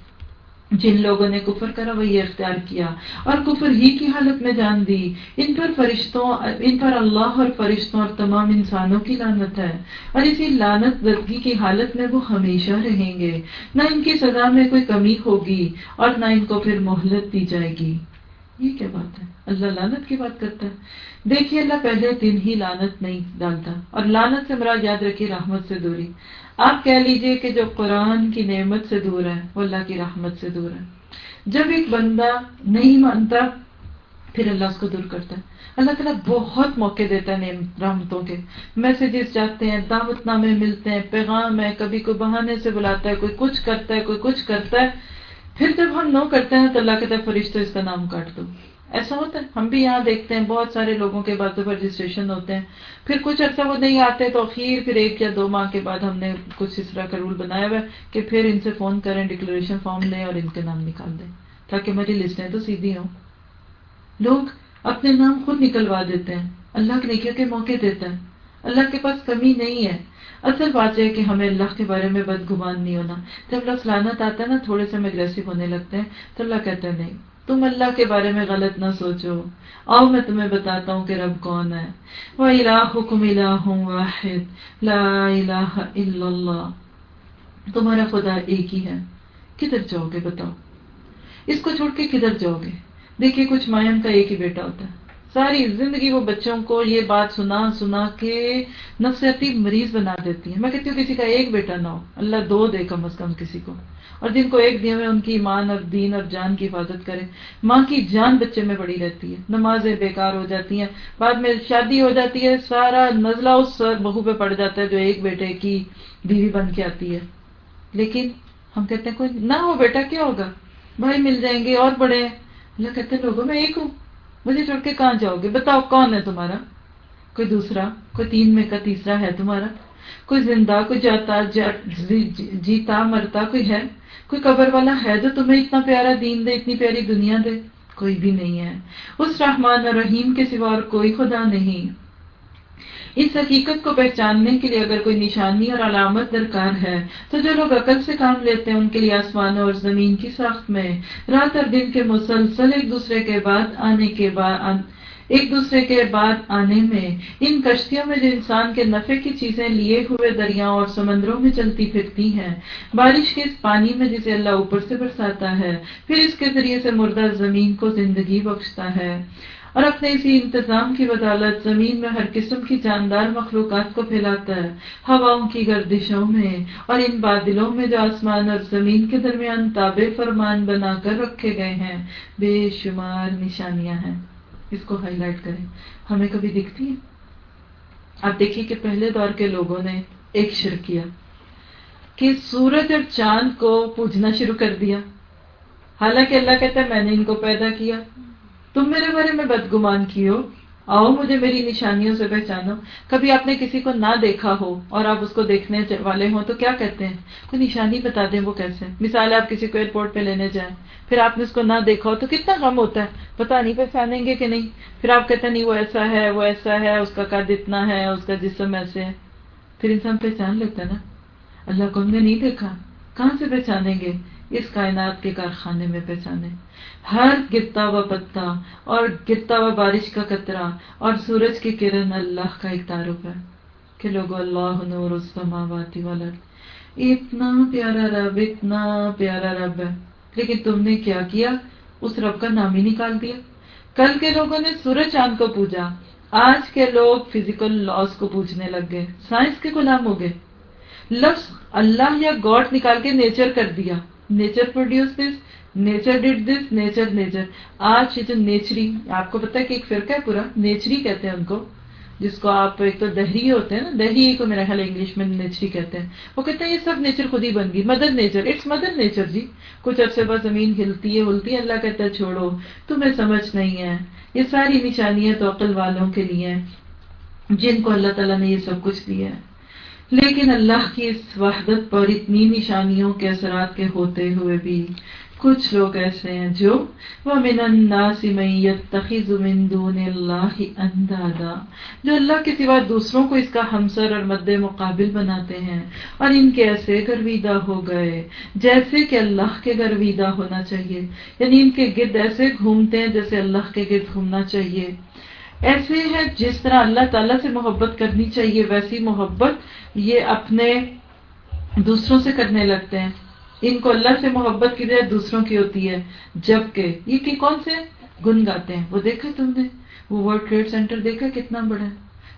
S1: جن لوگوں نے کفر کرا وہی اختیار کیا اور کفر ہی کی حالت میں جان دی، ان پر فرشتوں، ان پر اللہ اور فرشتوں اور تمام انسانوں کی لانت ہے۔ اور اسی لانت زدگی کی حالت میں وہ ہمیشہ رہیں گے۔ نہ ان کی سزا میں کوئی کمی ہوگی اور نہ ان کو پھر مہلت دی جائے گی۔ یہ کیا بات ہے؟ اللہ لانت کی بات کرتا ہے۔ دیکھیے اللہ پہلے دن ہی لانت نہیں ڈالتا، اور لانت سے مراد یاد رکھیے رحمت سے دوری۔ آپ کہہ لیجیے کہ جو قرآن کی نعمت سے دور ہے، وہ اللہ کی رحمت سے دور ہے۔ جب ایک بندہ نہیں مانتا، پھر اللہ اس کو دور کرتا ہے۔ اللہ تعالیٰ بہت موقع دیتا ہے رحمتوں کے۔ میسیجز جاتے ہیں دعوت نامے ملتے ہیں، پیغام ہے، کبھی کوئی بہانے سے بلاتا ہے، کوئی کچھ کرتا ہے، کوئی کچھ کرتا ہے۔ پھر جب ہم نو کرتے ہیں تو اللہ کہتا ہے فرشتوں، اس کا نام کاٹ دو۔ ایسا ہوتا ہے۔ ہم بھی یہاں دیکھتے ہیں، بہت سارے لوگوں کے بعد پر رجسٹریشن ہوتے ہیں۔ پھر کچھ عرصہ وہ نہیں آتے تو اخیر، پھر ایک یا دو ماہ کے بعد ہم نے کچھ اس طرح کا رول بنایا ہوا ہے کہ پھر ان سے فون کریں ڈکلریشن فارم لیں اور ان کے نام نکال دیں۔ تاکہ میری لسٹیں تو سیدھی ہوں۔ لوگ اپنے نام خود نکلوا دیتے ہیں۔ اللہ کے نیکیوں کے موقع دیتا ہے اللہ کے پاس کمی نہیں ہے۔ اصل بات ہے کہ ہمیں اللہ کے بارے میں بد گمان نہیں ہونا۔ جب اللہ سلانت آتا ہے نا، تھوڑے سے ہم اگریسو ہونے لگتے ہیں، تو اللہ کہتا ہے، نہیں، تم اللہ کے بارے میں غلط نہ سوچو۔ آؤ، میں تمہیں بتاتا ہوں کہ رب کون ہے۔ وہ الحکم الہ واحد، لا الہ الا اللہ تمہارا خدا ایک ہی ہے۔ کدھر جاؤ گے؟ بتاؤ۔ اس کو چھوڑ کے کدھر جاؤ گے؟ دیکھیے، کچھ مائم کا ایک ہی بیٹا ہوتا ہے۔ ساری زندگی وہ بچوں کو یہ بات سنا سنا کے نفسیاتی مریض بنا دیتی ہے میں کہتی ہوں کسی کا ایک بیٹا نہ ہو، اللہ دو دے کم از کم کسی کو۔ اور جن کو ایک دن میں ان کی ایمان اور دین اور جان کی حفاظت کرے ماں کی جان بچے میں بڑی رہتی ہے۔ نمازیں بیکار ہو جاتی ہیں، بعد میں شادی ہو جاتی ہے، سارا نزلہ اس بہو پہ پڑ جاتا ہے جو ایک بیٹے کی بیوی بن کے آتی ہے۔ لیکن ہم کہتے ہیں، کوئی نہ ہو بیٹا، کیا ہوگا؟ بھائی مل جائیں گے اور بڑے ہیں۔ اللہ کہتے ہیں، لوگوں میں ایک ہوں۔ مجھے چھوڑ کے کہاں جاؤ گے؟ بتاؤ کون ہے تمہارا؟ کوئی دوسرا؟ کوئی تین میں کا تیسرا ہے تمہارا؟ کوئی زندہ، کوئی جاتا جی، جی، جیتا، مرتا، کوئی ہے؟ کوئی قبر والا ہے جو تمہیں اتنا پیارا دین دے، اتنی پیاری دنیا دے؟ کوئی بھی نہیں ہے۔ اس رحمان اور رحیم کے سوا اور کوئی خدا نہیں۔ اس حقیقت کو پہچاننے کے لیے اگر کوئی نشانی اور علامت درکار ہے، تو جو لوگ عقل سے کام لیتے ہیں، ان کے لیے آسمانوں اور زمین کی ساخت میں رات اور دن کے مسلسل ایک دوسرے کے بعد آنے کے بعد ایک دوسرے کے بعد آنے میں، ان کشتیوں میں جو انسان کے نفع کی چیزیں لیے ہوئے دریاؤں اور سمندروں میں چلتی پھرتی ہیں۔ بارش کے اس پانی میں جسے اللہ اوپر سے برساتا ہے، پھر اس کے ذریعے سے مردہ زمین کو زندگی بخشتا ہے۔ اور اپنے اسی انتظام کی بدالت زمین میں ہر قسم کی جاندار مخلوقات کو پھیلاتا ہے، ہواؤں کی گردشوں میں اور ان بادلوں میں جو آسمان اور زمین کے درمیان تابع فرمان بنا کر رکھے گئے ہیں، بے شمار نشانیاں ہیں۔ اس کو ہائی لائٹ کریں۔ ہمیں کبھی دکھتی ہے آپ دیکھیے کہ پہلے دور کے لوگوں نے ایک شر کیا کہ سورج اور چاند کو پوجنا شروع کر دیا۔ حالانکہ اللہ کہتا ہے، میں نے ان کو پیدا کیا۔ تم میرے بارے میں بدگمان کی ہو؟ آؤ مجھے میری نشانیوں سے پہچانو۔ کبھی آپ نے کسی کو نہ دیکھا ہو اور آپ اس کو دیکھنے والے ہوں تو کیا کہتے ہیں؟ کوئی نشانی بتا دیں وہ کیسے؟ مثال آپ کسی کو ایئرپورٹ پہ لینے جائیں، پھر آپ نے اس کو نہ دیکھا ہو تو کتنا غم ہوتا ہے۔ پتا نہیں پہچانیں گے کہ نہیں۔ پھر آپ کہتے ہیں، نہیں، وہ ایسا ہے، وہ ایسا ہے، اس کا قد اتنا ہے، اس کا جسم ایسے ہے۔ پھر انسان پہچان لیتا ہے نا۔ اللہ کو ہم نے نہیں دیکھا۔ کہاں سے پہچانیں گے؟ اس کائنات کے کارخانے میں پہچانے۔ ہر گرتا ہوا پتا اور گرتا ہوا بارش کا قطرہ اور سورج کی کرن اللہ کا ایک تعارف ہے کہ لوگ اللہ نور السماوات والارض۔ اتنا پیارا رب، اتنا پیارا رب ہے۔ لیکن تم نے کیا کیا؟ اس رب کا نام ہی نکال دیا۔ کل کے لوگوں نے سورج چاند کو پوجا۔ آج کے لوگ فزیکل لاس کو پوچھنے لگ گئے۔ سائنس کے غلام ہو گئے۔ لفظ اللہ یا گاڈ نکال کے نیچر کر دیا۔ Nature produce this nature did this nature nature آج یہ جو نیچری آپ کو پتا ہے کہ ایک فرقہ ہے پورا نیچری کہتے ہیں ان کو جس کو آپ ایک تو دہری ہوتے ہیں نا دہری کو میرا خیال انگلش میں نیچری کہتے ہیں وہ کہتے ہیں یہ سب نیچر خود ہی بن گئی mother nature it's mother nature جی کچھ عرصے بعد زمین ہلتی ہے ہلتی ہے اللہ کہتا ہے چھوڑو تمہیں سمجھ نہیں ہے یہ ساری نشانیاں تو عقل والوں کے لیے جن کو اللہ تعالیٰ نے یہ سب کچھ دیا ہے لیکن اللہ کی اس وحدت پر اتنی نشانیوں کے اثرات کے ہوتے ہوئے بھی کچھ لوگ ایسے ہیں جو وَمِنَ النَّاسِ مَن يَتَّخِذُ مِن دُونِ اللَّهِ أَنْدَادًا، جو اللہ کے سوا دوسروں کو اس کا ہمسر اور مد مقابل بناتے ہیں اور ان کے ایسے گرویدہ ہو گئے جیسے کہ اللہ کے گرویدہ ہونا چاہیے یعنی ان کے گرد ایسے گھومتے ہیں جیسے اللہ کے گرد گھومنا چاہیے۔ ایسے ہے جس طرح اللہ تعالیٰ سے محبت کرنی چاہیے، ویسی محبت یہ اپنے دوسروں سے کرنے لگتے ہیں۔ ان کو اللہ سے محبت کی بجائے دوسروں کی ہوتی ہے۔ جبکہ یہ کہ کون سے؟ گن گاتے ہیں۔ وہ دیکھا تم نے؟ وہ ورلڈ ٹریڈ سینٹر دیکھا کتنا بڑا ہے۔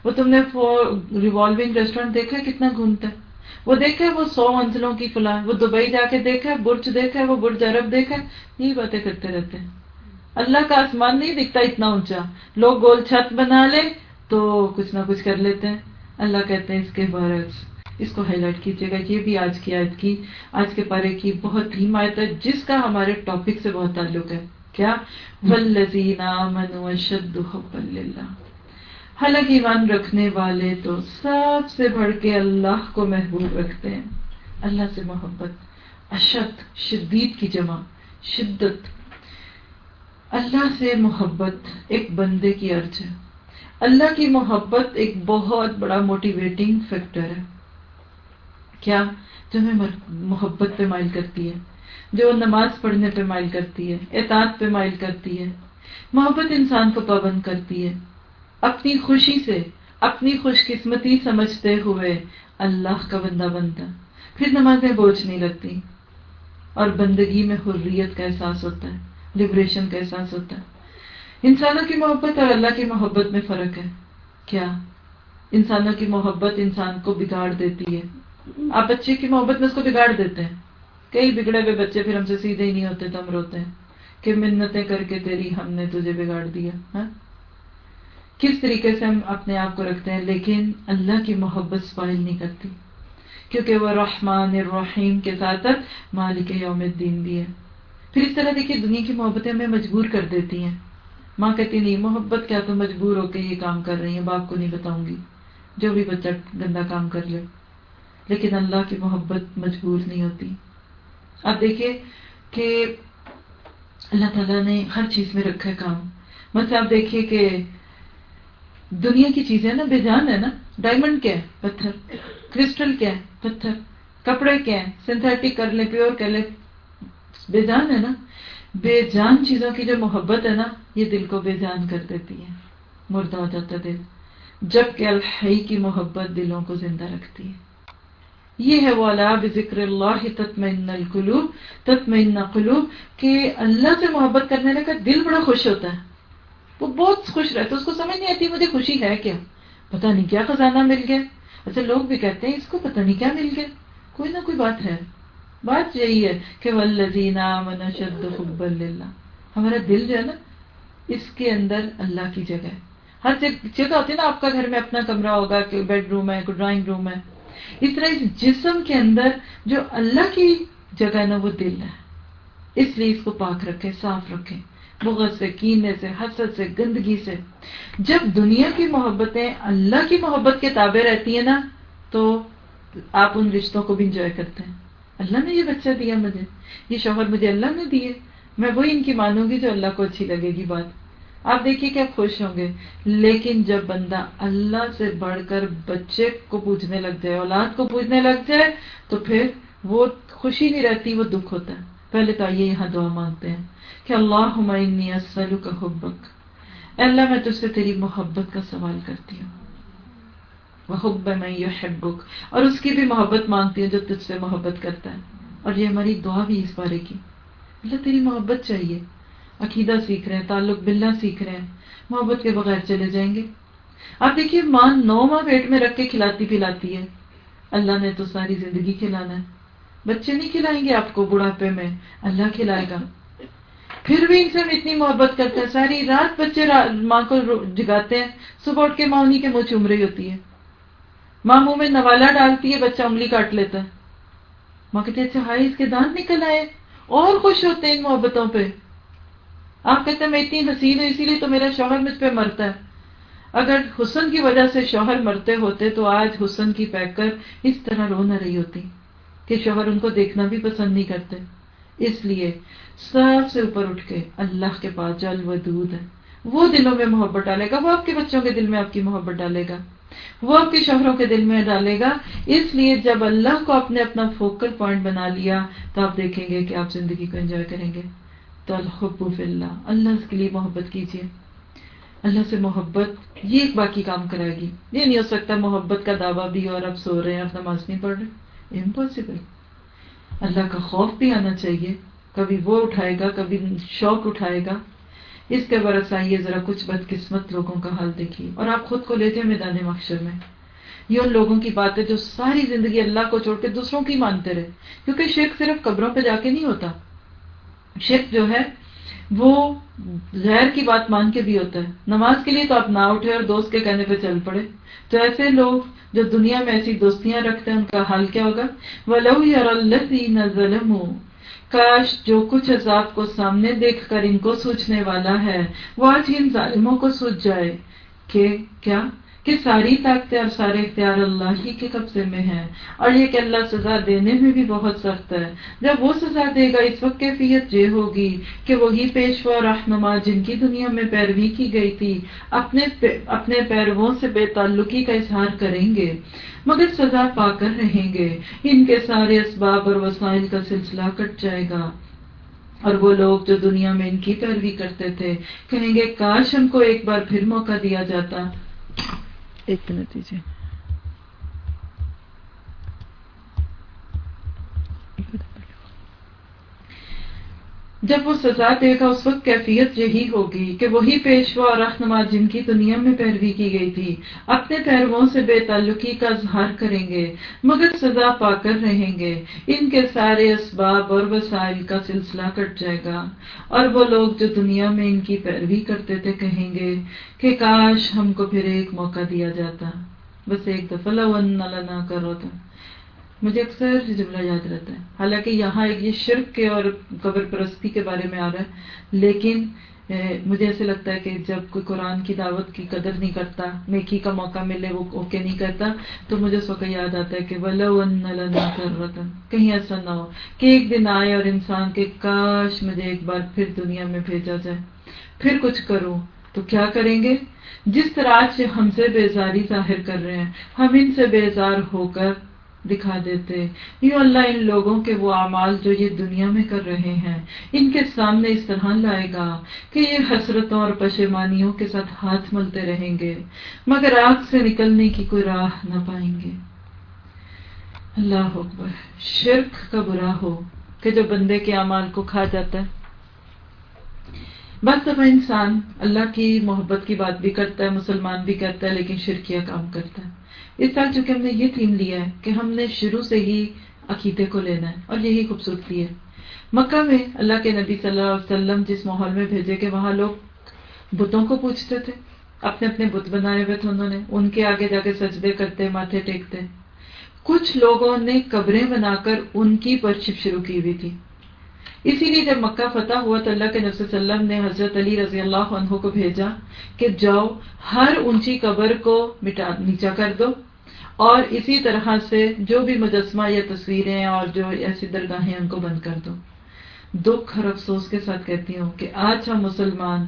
S1: وہ تم نے ریوالونگ ریسٹورینٹ دیکھا کتنا گھومتا ہے۔ وہ دیکھا وہ سو منزلوں کی فلاں۔ وہ دبئی جا کے دیکھا برج دیکھا وہ برج عرب دیکھا یہی باتیں کرتے رہتے ہیں۔ اللہ کا آسمان نہیں دکھتا اتنا اونچا۔ لوگ گول چھت بنا لے تو کچھ نہ کچھ کر لیتے ہیں۔ اللہ کہتے ہیں اس کے برعکس اس کو ہائی لائٹ کیجیے گا۔ یہ بھی آج کی آیت کی، آج کے پارے کی بہت ہی آیت ہے، جس کا ہمارے ٹاپک سے بہت تعلق ہے۔ کیا؟ حالانکہ ایمان رکھنے والے تو سب سے بڑھ کے اللہ کو محبوب رکھتے ہیں۔ اللہ سے محبت، اشد، شدید کی جمع، شدت۔ اللہ سے محبت ایک بندے کی عرض ہے۔ اللہ کی محبت ایک بہت بڑا موٹیویٹنگ فیکٹر ہے۔ کیا جو ہمیں محبت پہ مائل کرتی ہے؟ جو نماز پڑھنے پہ مائل کرتی ہے اعتاد پہ مائل کرتی ہے۔ محبت انسان کو پابند کرتی ہے۔ اپنی خوشی سے، اپنی خوش قسمتی سمجھتے ہوئے اللہ کا بندہ بنتا۔ پھر نمازیں بوجھ نہیں لگتی۔ اور بندگی میں حریت کا احساس ہوتا ہے۔ لبریشن کا احساس ہوتا ہے۔ انسانوں کی محبت اور اللہ کی محبت میں فرق ہے۔ کیا؟ انسانوں کی محبت انسان کو بگاڑ دیتی ہے۔ آپ بچے کی محبت میں اس کو بگاڑ دیتے ہیں۔ کئی بگڑے ہوئے بچے پھر ہم سے سیدھے ہی نہیں ہوتے تو ہم روتے ہیں۔ کہ منتیں کر کے تیری ہم نے تجھے بگاڑ دیا ہاں؟ کس طریقے سے ہم اپنے آپ کو رکھتے ہیں؟ لیکن اللہ کی محبت سپائل نہیں کرتی۔ کیونکہ وہ رحمان الرحیم کے ساتھ مالک یوم الدین بھی ہے۔ پھر اس طرح دیکھیے دنیا کی محبتیں ہمیں مجبور کر دیتی ہیں۔ ماں کہتی نہیں، محبت کیا تو مجبور ہو کے یہ کام کر رہی ہیں، باپ کو نہیں بتاؤں گی۔ جو بھی بچہ گندا کام کر لے۔ لیکن اللہ کی محبت مجبور نہیں ہوتی۔ اب دیکھیے کہ اللہ تعالیٰ نے ہر چیز میں رکھا ہے کام۔ مطلب آپ دیکھیے کہ دنیا کی چیزیں نا بے جان ہے نا۔ ڈائمنڈ کیا ہے؟ پتھر۔ کرسٹل کیا ہے؟ پتھر۔ کپڑے کیا ہے سنتھیٹک کر لیں، پیور کر لیں۔ بے جان ہے نا؟ بے جان چیزوں کی جو محبت ہے نا، یہ دل کو بے جان کر دیتی ہے۔ مردہ ہو جاتا دل۔ جبکہ الحی کی محبت دلوں کو زندہ رکھتی ہے۔ یہ ہے وہ اللہ ذکر اللہ تطمئن القلوب۔ تطمئن قلوب کہ اللہ سے محبت کرنے لگا دل بڑا خوش ہوتا ہے۔ وہ بہت خوش رہتا ہے۔ اس کو سمجھ نہیں آتی مجھے خوشی ہے کیا؟ پتہ نہیں کیا خزانہ مل گیا۔ اچھا لوگ بھی کہتے ہیں اس کو پتہ نہیں کیا مل گیا۔ کوئی نہ کوئی بات ہے۔ بات یہی ہے کہ حب اللہ ہمارا دل جو ہے نا، اس کے اندر اللہ کی جگہ ہے۔ ہر جگہ ہوتی ہے نا، آپ کا گھر میں اپنا کمرہ ہوگا، کہ بیڈ روم ہے، کوئی ڈرائنگ روم ہے۔ اس طرح اس جسم کے اندر جو اللہ کی جگہ ہے نا، وہ دل ہے۔ اس لیے اس کو پاک رکھے صاف رکھے بغض سے، کینے سے، حسد سے، گندگی سے۔ جب دنیا کی محبتیں اللہ کی محبت کے تابع رہتی ہیں نا، تو آپ ان رشتوں کو بھی انجوائے کرتے ہیں۔ اللہ نے یہ بچہ دیا مجھے۔ یہ شوہر مجھے اللہ نے دیے۔ میں وہی ان کی مانوں گی جو اللہ کو اچھی لگے گی بات۔ آپ دیکھیے کہ آپ خوش ہوں گے۔ لیکن جب بندہ اللہ سے بڑھ کر بچے کو پوچھنے لگ جائے، اولاد کو پوچھنے لگ جائے، تو پھر وہ خوشی نہیں رہتی، وہ دکھ ہوتا ہے۔ پہلے تو آئیے یہاں دعا مانگتے ہیں کہ اللہ ہمائنی اسلو کا حبک اللہ، میں تجھ سے تیری محبت کا سوال کرتی ہوں۔ وہ حب میں یحبک اور اس کی بھی محبت مانگتی ہوں جو تجھ سے محبت کرتا ہے۔ اور یہ ہماری دعا بھی اس بارے کی۔ اللہ تیری محبت چاہیے۔ عقیدہ سیکھ رہے ہیں، تعلق بلّہ سیکھ رہے ہیں۔ محبت کے بغیر چلے جائیں گے۔ آپ دیکھیے، ماں نو ماہ پیٹ میں رکھ کے کھلاتی پلاتی ہے۔ اللہ نے تو ساری زندگی کھلانا ہے۔ بچے نہیں کھلائیں گے آپ کو بڑھاپے میں۔ اللہ کھلائے گا۔ پھر بھی ان سے ہم اتنی محبت کرتے ہیں۔ ساری رات بچے ماں کو جگاتے ہیں۔ صبح اٹھ کے ماں انہیں کے منہ چوم رہی ہوتی ہے۔ ماں منہ میں نوالا ڈالتی ہے، بچہ انگلی کاٹ لیتا ہے۔ ماں کہتے اچھا ہائی اس کے دانت نکل آئے۔ اور خوش ہوتے ہیں ان محبتوں پہ۔ آپ کہتے ہیں، میں اتنی حسین ہوں، اسی لیے تو میرا شوہر مجھ پہ مرتا ہے۔ اگر حسن کی وجہ سے شوہر مرتے ہوتے تو آج حسن کی پیک کر اس طرح رو نہ رہی ہوتی کہ شوہر ان کو دیکھنا بھی پسند نہیں کرتے۔ اس لیے سب سے اوپر اٹھ کے اللہ کے پاس جل و دودھ ہے۔ وہ دلوں میں محبت ڈالے گا، وہ آپ کے بچوں کے دل میں آپ کی محبت ڈالے گا۔ وہ آپ کے شوہروں کے دل میں ڈالے گا۔ اس لیے جب اللہ کو آپ نے اپنا فوکل پوائنٹ بنا لیا، تو آپ دیکھیں گے کہ آپ زندگی کو انجوائے کریں گے۔ تو الحب اللہ اللہ کے لیے محبت کیجیے۔ اللہ سے محبت، یہ ایک باقی کام کرائے گی۔ یہ نہیں ہو سکتا محبت کا دعویٰ بھی اور اب سو رہے ہیں اب نماز نہیں پڑھ رہے۔ امپاسبل اللہ کا خوف بھی آنا چاہیے۔ کبھی وہ اٹھائے گا، کبھی شوق اٹھائے گا۔ اس کے برس آئیے ذرا کچھ بدقسمت لوگوں کا حال دیکھیے۔ اور آپ خود کو لے جائیں میدان مخشر میں۔ یہ ان لوگوں کی بات ہے جو ساری زندگی اللہ کو چھوڑ کے دوسروں کی مانتے رہے۔ کیونکہ شیخ صرف قبروں پہ جا کے نہیں ہوتا۔ شیخ جو ہے، وہ غیر کی بات مان کے بھی ہوتا ہے۔ نماز کے لیے تو آپ نہ اٹھے اور دوست کے کہنے پہ چل پڑے۔ تو ایسے لوگ جو دنیا میں ایسی دوستیاں رکھتے ہیں، ان کا حال کیا ہوگا؟ وہ لو یار کاش جو کچھ عذاب کو سامنے دیکھ کر ان کو سوچنے والا ہے، وہ آج ان ظالموں کو سوچ جائے کہ کیا کہ ساری طاقتیں اور سارے اختیار اللہ ہی کے قبضے میں ہیں۔ اور یہ کہ اللہ سزا دینے میں بھی بہت سخت ہے۔ جب وہ سزا دے گا، اس وقت کیفیت یہ ہوگی کہ وہی پیشوا رہنما جن کی دنیا میں پیروی کی گئی تھی، اپنے اپنے پیرووں سے بے تعلقی کا اظہار کریں گے۔ مگر سزا پا کر رہیں گے۔ ان کے سارے اسباب اور وسائل کا سلسلہ کٹ جائے گا۔ اور وہ لوگ جو دنیا میں ان کی پیروی کرتے تھے، کہیں گے، کاش ہم کو ایک بار پھر موقع دیا جاتا۔ ایک منٹ دیجیے جب وہ سزا دے گا، اس وقت کیفیت یہی ہوگی کہ وہی پیشوا اور رہنما جن کی دنیا میں پیروی کی گئی تھی، اپنے پیرووں سے بے تعلقی کا اظہار کریں گے، مگر سزا پا کر رہیں گے۔ ان کے سارے اسباب اور وسائل کا سلسلہ کٹ جائے گا۔ اور وہ لوگ جو دنیا میں ان کی پیروی کرتے تھے کہیں گے کہ کاش ہم کو پھر ایک موقع دیا جاتا۔ بس ایک دفعہ لنا کرو تھا مجھے اکثر یہ جملہ یاد رہتا ہے۔ حالانکہ یہاں ایک یہ شرک کے اور قبر پرستی کے بارے میں آ رہا ہے، لیکن مجھے ایسے لگتا ہے کہ جب کوئی قرآن کی دعوت کی قدر نہیں کرتا، نیکی کا موقع ملے، وہ اوکے نہیں کرتا، تو مجھے اس وقت یاد آتا ہے کہ ولو ان وطن کہیں ایسا نہ ہو کہ ایک دن آئے اور انسان کے کاش مجھے ایک بار پھر دنیا میں بھیجا جائے۔ پھر کچھ کروں، تو کیا کریں گے؟ جس طرح سے ہم سے بیزاری ظاہر کر رہے ہیں، ہم ان سے بیزار ہو کر دکھا دیتے۔ یوں اللہ، ان لوگوں کے وہ اعمال جو یہ دنیا میں کر رہے ہیں، ان کے سامنے اس طرح لائے گا کہ یہ حسرتوں اور پشیمانیوں کے ساتھ ہاتھ ملتے رہیں گے، مگر آگ سے نکلنے کی کوئی راہ نہ پائیں گے۔ اللہ اکبر۔ شرک کا برا ہو کہ جو بندے کے اعمال کو کھا جاتا ہے۔ بس دفعہ انسان اللہ کی محبت کی بات بھی کرتا ہے، مسلمان بھی کرتا ہے، لیکن شرکیہ کام کرتا ہے۔ اس سال چونکہ ہم نے یہ تھیم لیا ہے کہ ہم نے شروع سے ہی عقیدے کو لینا ہے اور یہی خوبصورتی ہے۔ مکہ میں اللہ کے نبی صلی اللہ علیہ وسلم جس ماحول میں بھیجے کہ وہاں لوگ بتوں کو پوچھتے تھے۔ اپنے اپنے بت بنائے ہوئے تھے انہوں نے۔ ان کے آگے جا کے سجدے کرتے، ماتھے ٹیکتے۔ کچھ لوگوں نے قبریں بنا کر ان کی پرچپ شروع کی ہوئی تھی۔ اسی لیے جب مکہ فتح ہوا تو اللہ کے نبی وسلم نے حضرت علی رضی اللہ عنہ کو بھیجا کہ جاؤ، ہر اونچی قبر کو مٹا، نیچا کر دو۔ اور اسی طرح سے جو بھی مجسمہ یا تصویریں اور جو ایسی درگاہیں ان کو بند کر دو۔ دکھ اور افسوس کے ساتھ کہتی ہوں کہ آج ہم مسلمان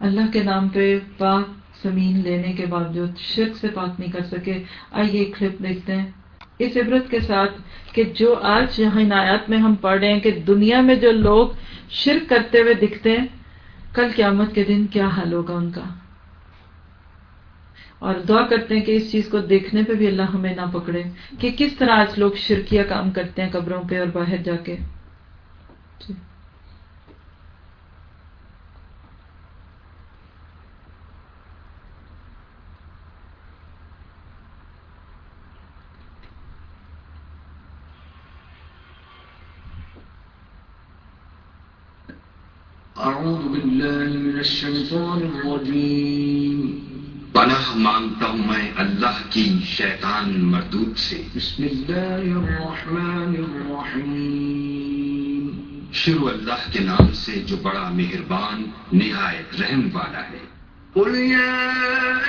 S1: اللہ کے نام پہ پاک زمین لینے کے باوجود شرک سے پاک نہیں کر سکے۔ آئیے کلپ دیکھتے ہیں۔ اس عبرت کے ساتھ کہ جو آج یہاں عنایات میں ہم پڑھ رہے ہیں کہ دنیا میں جو لوگ شرک کرتے ہوئے دکھتے ہیں، کل قیامت کے دن کیا حال ہوگا ان کا؟ اور دعا کرتے ہیں کہ اس چیز کو دیکھنے پہ بھی اللہ ہمیں نہ پکڑے کہ کس طرح آج لوگ شرکیہ کام کرتے ہیں قبروں پہ اور باہر جا کے جی۔
S4: أعوذ بالله من الشيطان الرجيم
S5: پناہ مانگتا ہوں میں اللہ کی شیطان مردود سے۔
S4: بسم اللہ الرحمن الرحیم۔
S5: شروع اللہ کے نام سے جو بڑا مہربان نہایت رحم والا ہے۔
S4: قل یا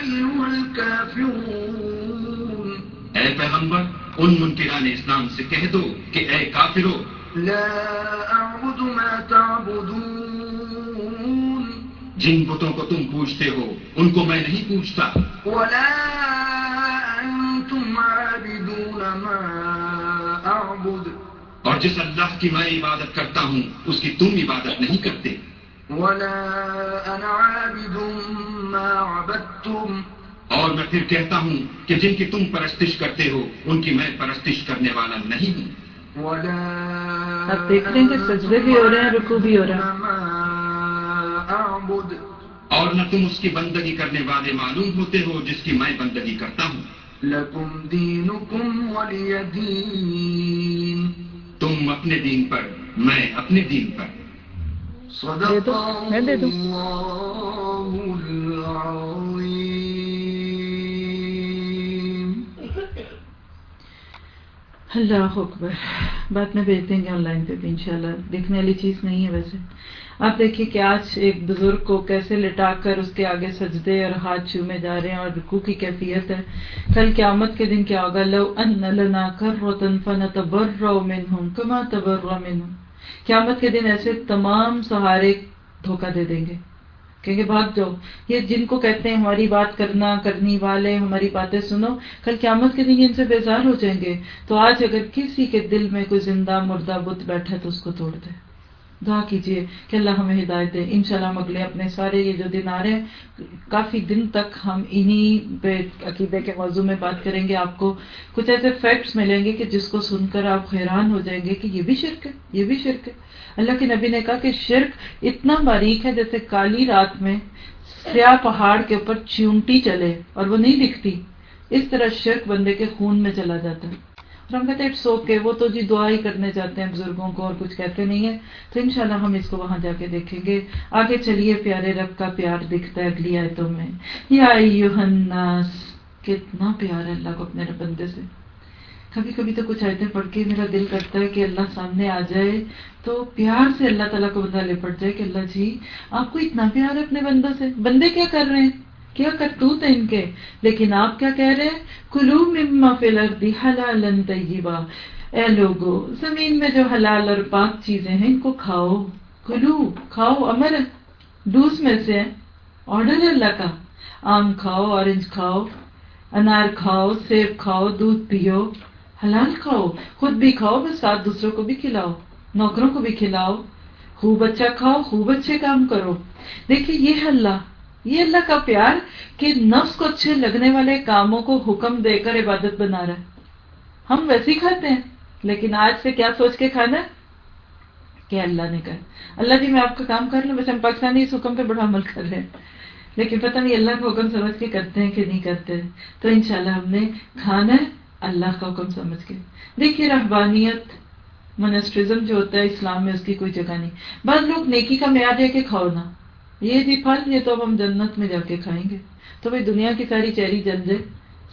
S4: ایوہ الكافرون
S5: اے پیغمبر ان منکران اسلام سے کہہ دو کہ اے کافرو۔
S4: لا اعبد ما تعبدون۔
S5: جن بتوں کو تم پوچھتے ہو ان کو میں نہیں پوچھتا۔
S4: ولا انتم عابدون ما اعبد
S5: اور جس اللہ کی میں عبادت کرتا ہوں اس کی تم عبادت نہیں کرتے۔
S4: ولا انا عابد ما عبدتم۔
S5: اور میں پھر کہتا ہوں کہ جن کی تم پرستش کرتے ہو ان کی میں پرستش کرنے والا نہیں ہوں۔
S4: ولا
S1: آپ دیکھ رہے ہیں کہ سجدے بھی ہو رہے ہیں رکو بھی ہو رہا ہے۔
S4: ما اعبد
S5: اور نہ تم اس کی بندگی کرنے والے معلوم ہوتے ہو جس کی میں بندگی کرتا ہوں۔
S4: لکم دینکم ولی دین۔
S5: تم اپنے دین پر میں اپنے دین پر۔
S4: صدق۔ اللہ العظیم۔
S1: اللہ اکبر بات میں بھیج دیں گے آن لائن پہ بھی انشاءاللہ۔ دیکھنے والی چیز نہیں ہے ویسے۔ آپ دیکھیے کہ آج ایک بزرگ کو کیسے لٹا کر اس کے آگے سجدے اور ہاتھ چومے جا رہے ہیں اور رکو کی کیفیت ہے۔ کل قیامت کے دن کیا ہوگا؟ لو ان لنا کررتن فنتبرؤ منہم کما تبرؤ منہم قیامت کے دن ایسے تمام سہارے دھوکہ دے دیں گے۔ کہیں گے، بھاگ جاؤ۔ یہ جن کو کہتے ہیں، ہماری بات کرنا، کرنی والے، ہماری باتیں سنو۔ کل قیامت کے دن ان سے بیزار ہو جائیں گے۔ تو آج اگر کسی کے دل میں کوئی زندہ مردہ بت بیٹھے تو اس کو توڑ دے۔ دعا کیجیے کہ اللہ ہمیں ہدایت دے۔ انشاءاللہ ہم اگلے اپنے سارے یہ جو دن آ رہے ہیں، کافی دن تک ہم انہی پہ عقیدے کے موضوع میں بات کریں گے۔ آپ کو کچھ ایسے فیکٹس ملیں گے کہ جس کو سن کر آپ حیران ہو جائیں گے کہ یہ بھی شرک ہے، یہ بھی شرک ہے۔ اللہ کے نبی نے کہا کہ شرک اتنا باریک ہے، جیسے کالی رات میں سیاہ پہاڑ کے اوپر چونٹی چلے اور وہ نہیں دکھتی۔ اس طرح شرک بندے کے خون میں چلا جاتا ہے۔ اور ہم کہتے ہیں سو کے وہ تو جی دعا ہی کرنے جاتے ہیں بزرگوں کو اور کچھ کہتے نہیں ہیں۔ تو انشاءاللہ ہم اس کو وہاں جا کے دیکھیں گے۔ آگے چلیے، پیارے رب کا پیار دکھتا ہے اگلی آیتوں میں۔ یا الناس کتنا پیار ہے اللہ کو اپنے بندے سے۔ کبھی کبھی تو کچھ آیتیں پڑھ کے میرا دل کرتا ہے کہ اللہ سامنے آ جائے۔ تو پیار سے اللہ تعالیٰ کو بندہ لپٹ جائے کہ اللہ جی آپ کو اتنا پیار ہے اپنے بندوں سے۔ بندے کیا کر رہے ہیں؟ کیا کرتوت ہے ان کے؟ لیکن آپ کیا کہہ رہے ہیں؟ کلو مما فلردی حلال طیبہ اے لوگو، زمین میں جو حلال اور پاک چیزیں ہیں، ان کو کھاؤ۔ کلو، کھاؤ امر۔ ڈوس میں سے آرڈر ہے اللہ کا۔ آم کھاؤ، اورنج کھاؤ۔ انار کھاؤ، سیب کھاؤ، دودھ پیو۔ حلال کھاؤ۔ خود بھی کھاؤ، بس ساتھ دوسروں کو بھی کھلاؤ۔ نوکروں کو بھی کھلاؤ۔ خوب اچھا کھاؤ، خوب اچھے کام کرو۔ دیکھیں یہ ہے اللہ۔ یہ اللہ کا پیار کہ نفس کو اچھے لگنے والے کاموں کو حکم دے کر عبادت بنا رہا ہے۔ ہم ویسے ہی کھاتے ہیں، لیکن آج سے کیا سوچ کے کھانا کہ اللہ نے کہا۔ اللہ جی میں آپ کا کام کر لوں ویسے ہم پاکستانی اس حکم پہ بڑا عمل کر رہے ہیں۔ لیکن پتہ نہیں اللہ کا حکم سمجھ کے کرتے ہیں کہ نہیں کرتے تو انشاءاللہ ہم نے کھانا ہے، اللہ کا حکم سمجھ کے۔ دیکھیے رحبانیت منسٹریزم جو ہوتا ہے اسلام میں، اس کی کوئی جگہ نہیں۔ بعض لوگ نیکی کا معیار ہے کہ کھاؤ نہ یہ جی پھل یہ تو اب ہم جنت میں جا کے کھائیں گے۔ تو بھائی دنیا کی ساری چیری جنجے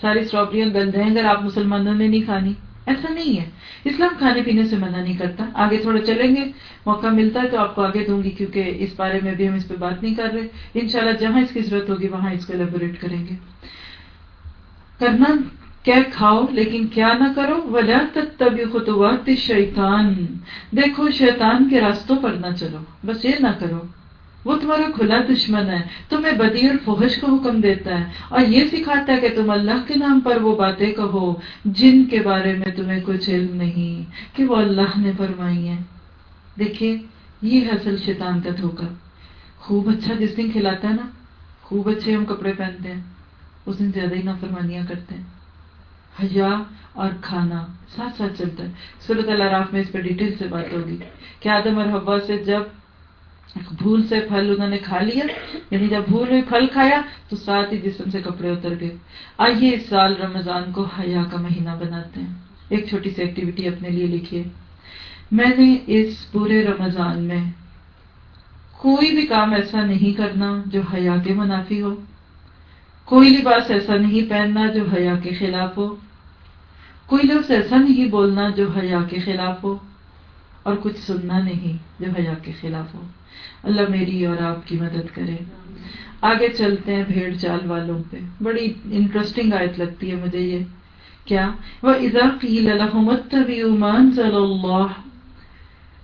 S1: ساری اسٹرابریاں گند جائیں، اگر آپ مسلمانوں نے نہیں کھانی۔ ایسا نہیں ہے۔ اسلام کھانے پینے سے منع نہیں کرتا۔ آگے تھوڑا چلیں گے، موقع ملتا ہے تو آپ کو آگے دوں گی، کیونکہ اس بارے میں بھی ہم اس پہ بات نہیں کر رہے۔ انشاءاللہ جہاں اس کی ضرورت ہوگی، وہاں اس کو الیبوریٹ کریں گے۔ کرنا کیا کھاؤ، لیکن کیا نہ کرو، ولا تبھی خطوات شیطان دیکھو، شیطان کے راستوں پر نہ چلو، بس یہ نہ کرو۔ وہ تمہارا کھلا دشمن ہے، تمہیں بدی اور فوہش کا حکم دیتا ہے۔ اور یہ سکھاتا ہے کہ تم اللہ کے نام پر وہ باتیں کہو جن کے بارے میں تمہیں کچھ علم نہیں، کہ وہ اللہ نے فرمائی ہیں۔ دیکھیے، یہ ہے اصل شیطان کا دھوکا خوب اچھا جس دن کھلاتا ہے نا، خوب اچھے ہم کپڑے پہنتے ہیں، اس دن زیادہ ہی نافرمانیاں کرتے ہیں۔ حیا اور کھانا، ساتھ ساتھ چلتا ہے۔ صورت اللہ راف میں اس پر ڈیٹیل سے بات ہوگی۔ کہ آدم اور حوا سے جب بھول سے پھل انہوں نے کھا لیا یعنی جب بھول ہوئی پھل کھایا تو ساتھ ہی جسم سے کپڑے اتر گئے۔ آئیے اس سال رمضان کو حیا کا مہینہ بناتے ہیں۔ ایک چھوٹی سی ایکٹیویٹی اپنے لیے لکھیے۔ میں نے اس پورے رمضان میں کوئی بھی کام ایسا نہیں کرنا جو حیا کے منافی ہو۔ کوئی لباس ایسا نہیں پہننا جو حیا کے خلاف ہو۔ کوئی لفظ ایسا نہیں بولنا جو حیا کے خلاف ہو۔ اور کچھ سننا نہیں جو حیا کے خلاف ہو۔ اللہ میری اور آپ کی مدد کرے۔ آگے چلتے ہیں بھیڑ چال والوں پہ۔ بڑی انٹرسٹنگ آیت لگتی ہے مجھے یہ۔ کیا؟ وہ اللہ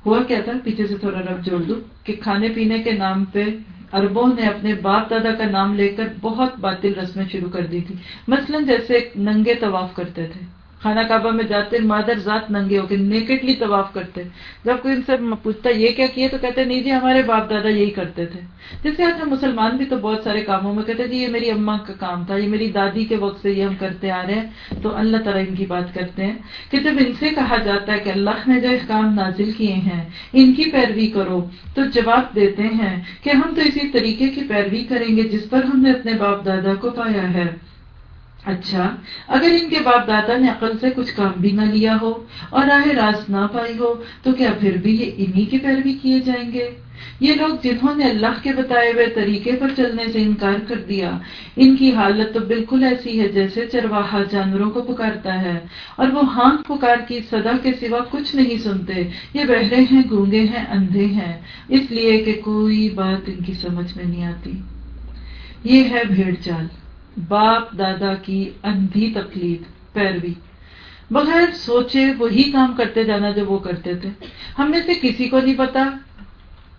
S1: ہوا کیا تھا؟ پیچھے سے تھوڑا رب جوڑ دوں کہ کھانے پینے کے نام پہ اربوں نے اپنے باپ دادا کا نام لے کر بہت باطل رسمیں شروع کر دی تھی۔ مثلا جیسے ننگے طواف کرتے تھے۔ خانہ کعبہ میں جاتے مادر ذات ننگے ہو کے نیکٹلی طواف کرتے جب کوئی ان سے پوچھتا یہ کیا کیے تو کہتے نہیں جی ہمارے باپ دادا یہی کرتے تھے۔ جس کے ہاتھ میں مسلمان بھی تو بہت سارے کاموں میں کہتے جی یہ میری اماں کا کام تھا، یہ میری دادی کے وقت سے یہ ہم کرتے آ رہے ہیں۔ تو اللہ تعالیٰ ان کی بات کرتے ہیں کہ جب ان سے کہا جاتا ہے کہ اللہ نے جو احکام نازل کیے ہیں، ان کی پیروی کرو، تو جواب دیتے ہیں کہ ہم تو اسی طریقے کی پیروی کریں گے جس پر ہم نے اپنے باپ دادا کو پایا ہے۔ اچھا اگر ان کے باپ دادا نے عقل سے کچھ کام بھی نہ لیا ہو اور راہ راست نہ پائی ہو، تو کیا پھر بھی یہ انہی کی پیروی کیے جائیں گے؟ یہ لوگ جنہوں نے اللہ کے بتائے ہوئے طریقے پر چلنے سے انکار کر دیا، ان کی حالت تو بالکل ایسی ہے جیسے چرواہا جانوروں کو پکارتا ہے، اور وہ ہانک پکار کی صدا کے سوا کچھ نہیں سنتے۔ یہ بہرے ہیں، گونگے ہیں، اندھے ہیں، اس لیے کہ کوئی بات ان کی سمجھ میں نہیں آتی۔ یہ ہے بھیڑ چال۔ باپ دادا کی اندھی تقلید، پیروی۔ بغیر سوچے وہی کام کرتے جانا جو وہ کرتے تھے۔ ہم میں سے کسی کو نہیں پتا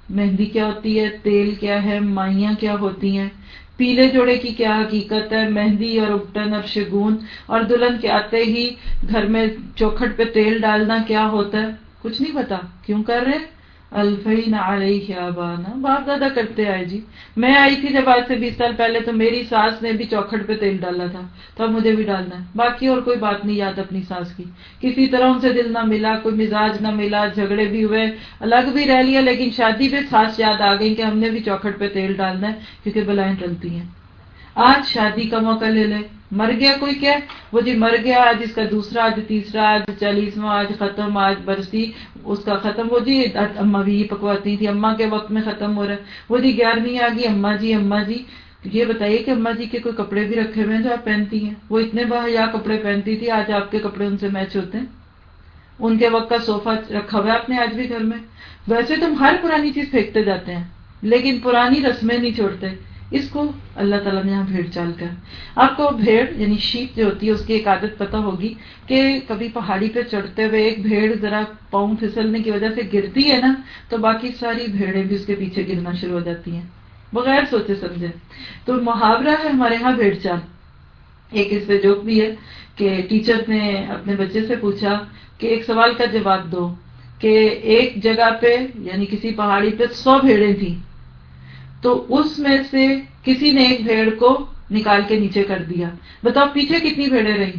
S1: مہندی کیا ہوتی ہے، تیل کیا ہے، مائیاں کیا ہوتی ہیں۔ پیلے جوڑے کی کیا حقیقت ہے؟ مہندی اور اپٹن اور شگون اور دلہن کے آتے ہی گھر میں چوکھٹ پہ تیل ڈالنا کیا ہوتا ہے؟ کچھ نہیں پتا۔ کیوں کر رہے؟ الفین علیہ آبانا۔ باپ دادا کرتے آئے جی۔ میں آئی تھی جب آج سے بیس سال پہلے تو میری ساس نے بھی چوکھٹ پہ تیل ڈالا تھا۔ تو اب مجھے بھی ڈالنا ہے۔ باقی اور کوئی بات نہیں، یاد اپنی ساس کی۔ کسی طرح ان سے دل نہ ملا، کوئی مزاج نہ ملا، جھگڑے بھی ہوئے، الگ بھی رہ لیا، لیکن شادی پہ ساس یاد آ گئی کہ ہم نے بھی چوکھٹ پہ تیل ڈالنا ہے، کیونکہ بلائیں ٹلتی ہیں۔ آج شادی کا موقع لے لے مر گیا کوئی کیا؟ وہ جی مر گیا، آج اس کا دوسرا، آج تیسرا، آج چالیسواں، آج ختم، آج برسی، اس کا ختم۔ وہ جی اماں بھی یہ پکواتی تھی اما کے وقت میں ختم ہو رہا ہے۔ وہ جی گیارہویں آ گئی اما جی اما جی۔ یہ بتائیے کہ اما جی کے کوئی کپڑے بھی رکھے ہوئے ہیں جو آپ پہنتی ہیں؟ وہ اتنے بحیا کپڑے پہنتی تھی، آج آپ کے کپڑے ان سے میچ ہوتے ہیں؟ ان کے وقت کا صوفہ رکھا ہوا ہے آپ نے آج بھی گھر میں؟ ویسے تم ہر پرانی چیز پھینکتے جاتے ہیں، لیکن پرانی رسمیں نہیں چھوڑتے۔ اس کو اللہ تعالیٰ نے یہاں بھیڑ چال کا۔ آپ کو بھیڑ یعنی شیپ جو ہوتی ہے، اس کی ایک عادت پتہ ہوگی کہ کبھی پہاڑی پہ چڑھتے ہوئے ایک بھیڑ ذرا پاؤں پھسلنے کی وجہ سے گرتی ہے نا، تو باقی ساری بھیڑیں بھی اس کے پیچھے گرنا شروع ہو جاتی ہیں۔ بغیر سوچے سمجھے۔ تو محاورہ ہے ہمارے ہاں بھیڑ چال ایک اس پہ جوک بھی ہے کہ ٹیچر نے اپنے بچے سے پوچھا کہ ایک سوال کا جواب دو کہ ایک جگہ پہ یعنی کسی پہاڑی پہ سو بھیڑیں تھیں۔ تو اس میں سے کسی نے ایک بھیڑ کو نکال کے نیچے کر دیا۔ بتاؤ پیچھے کتنی بھیڑیں رہی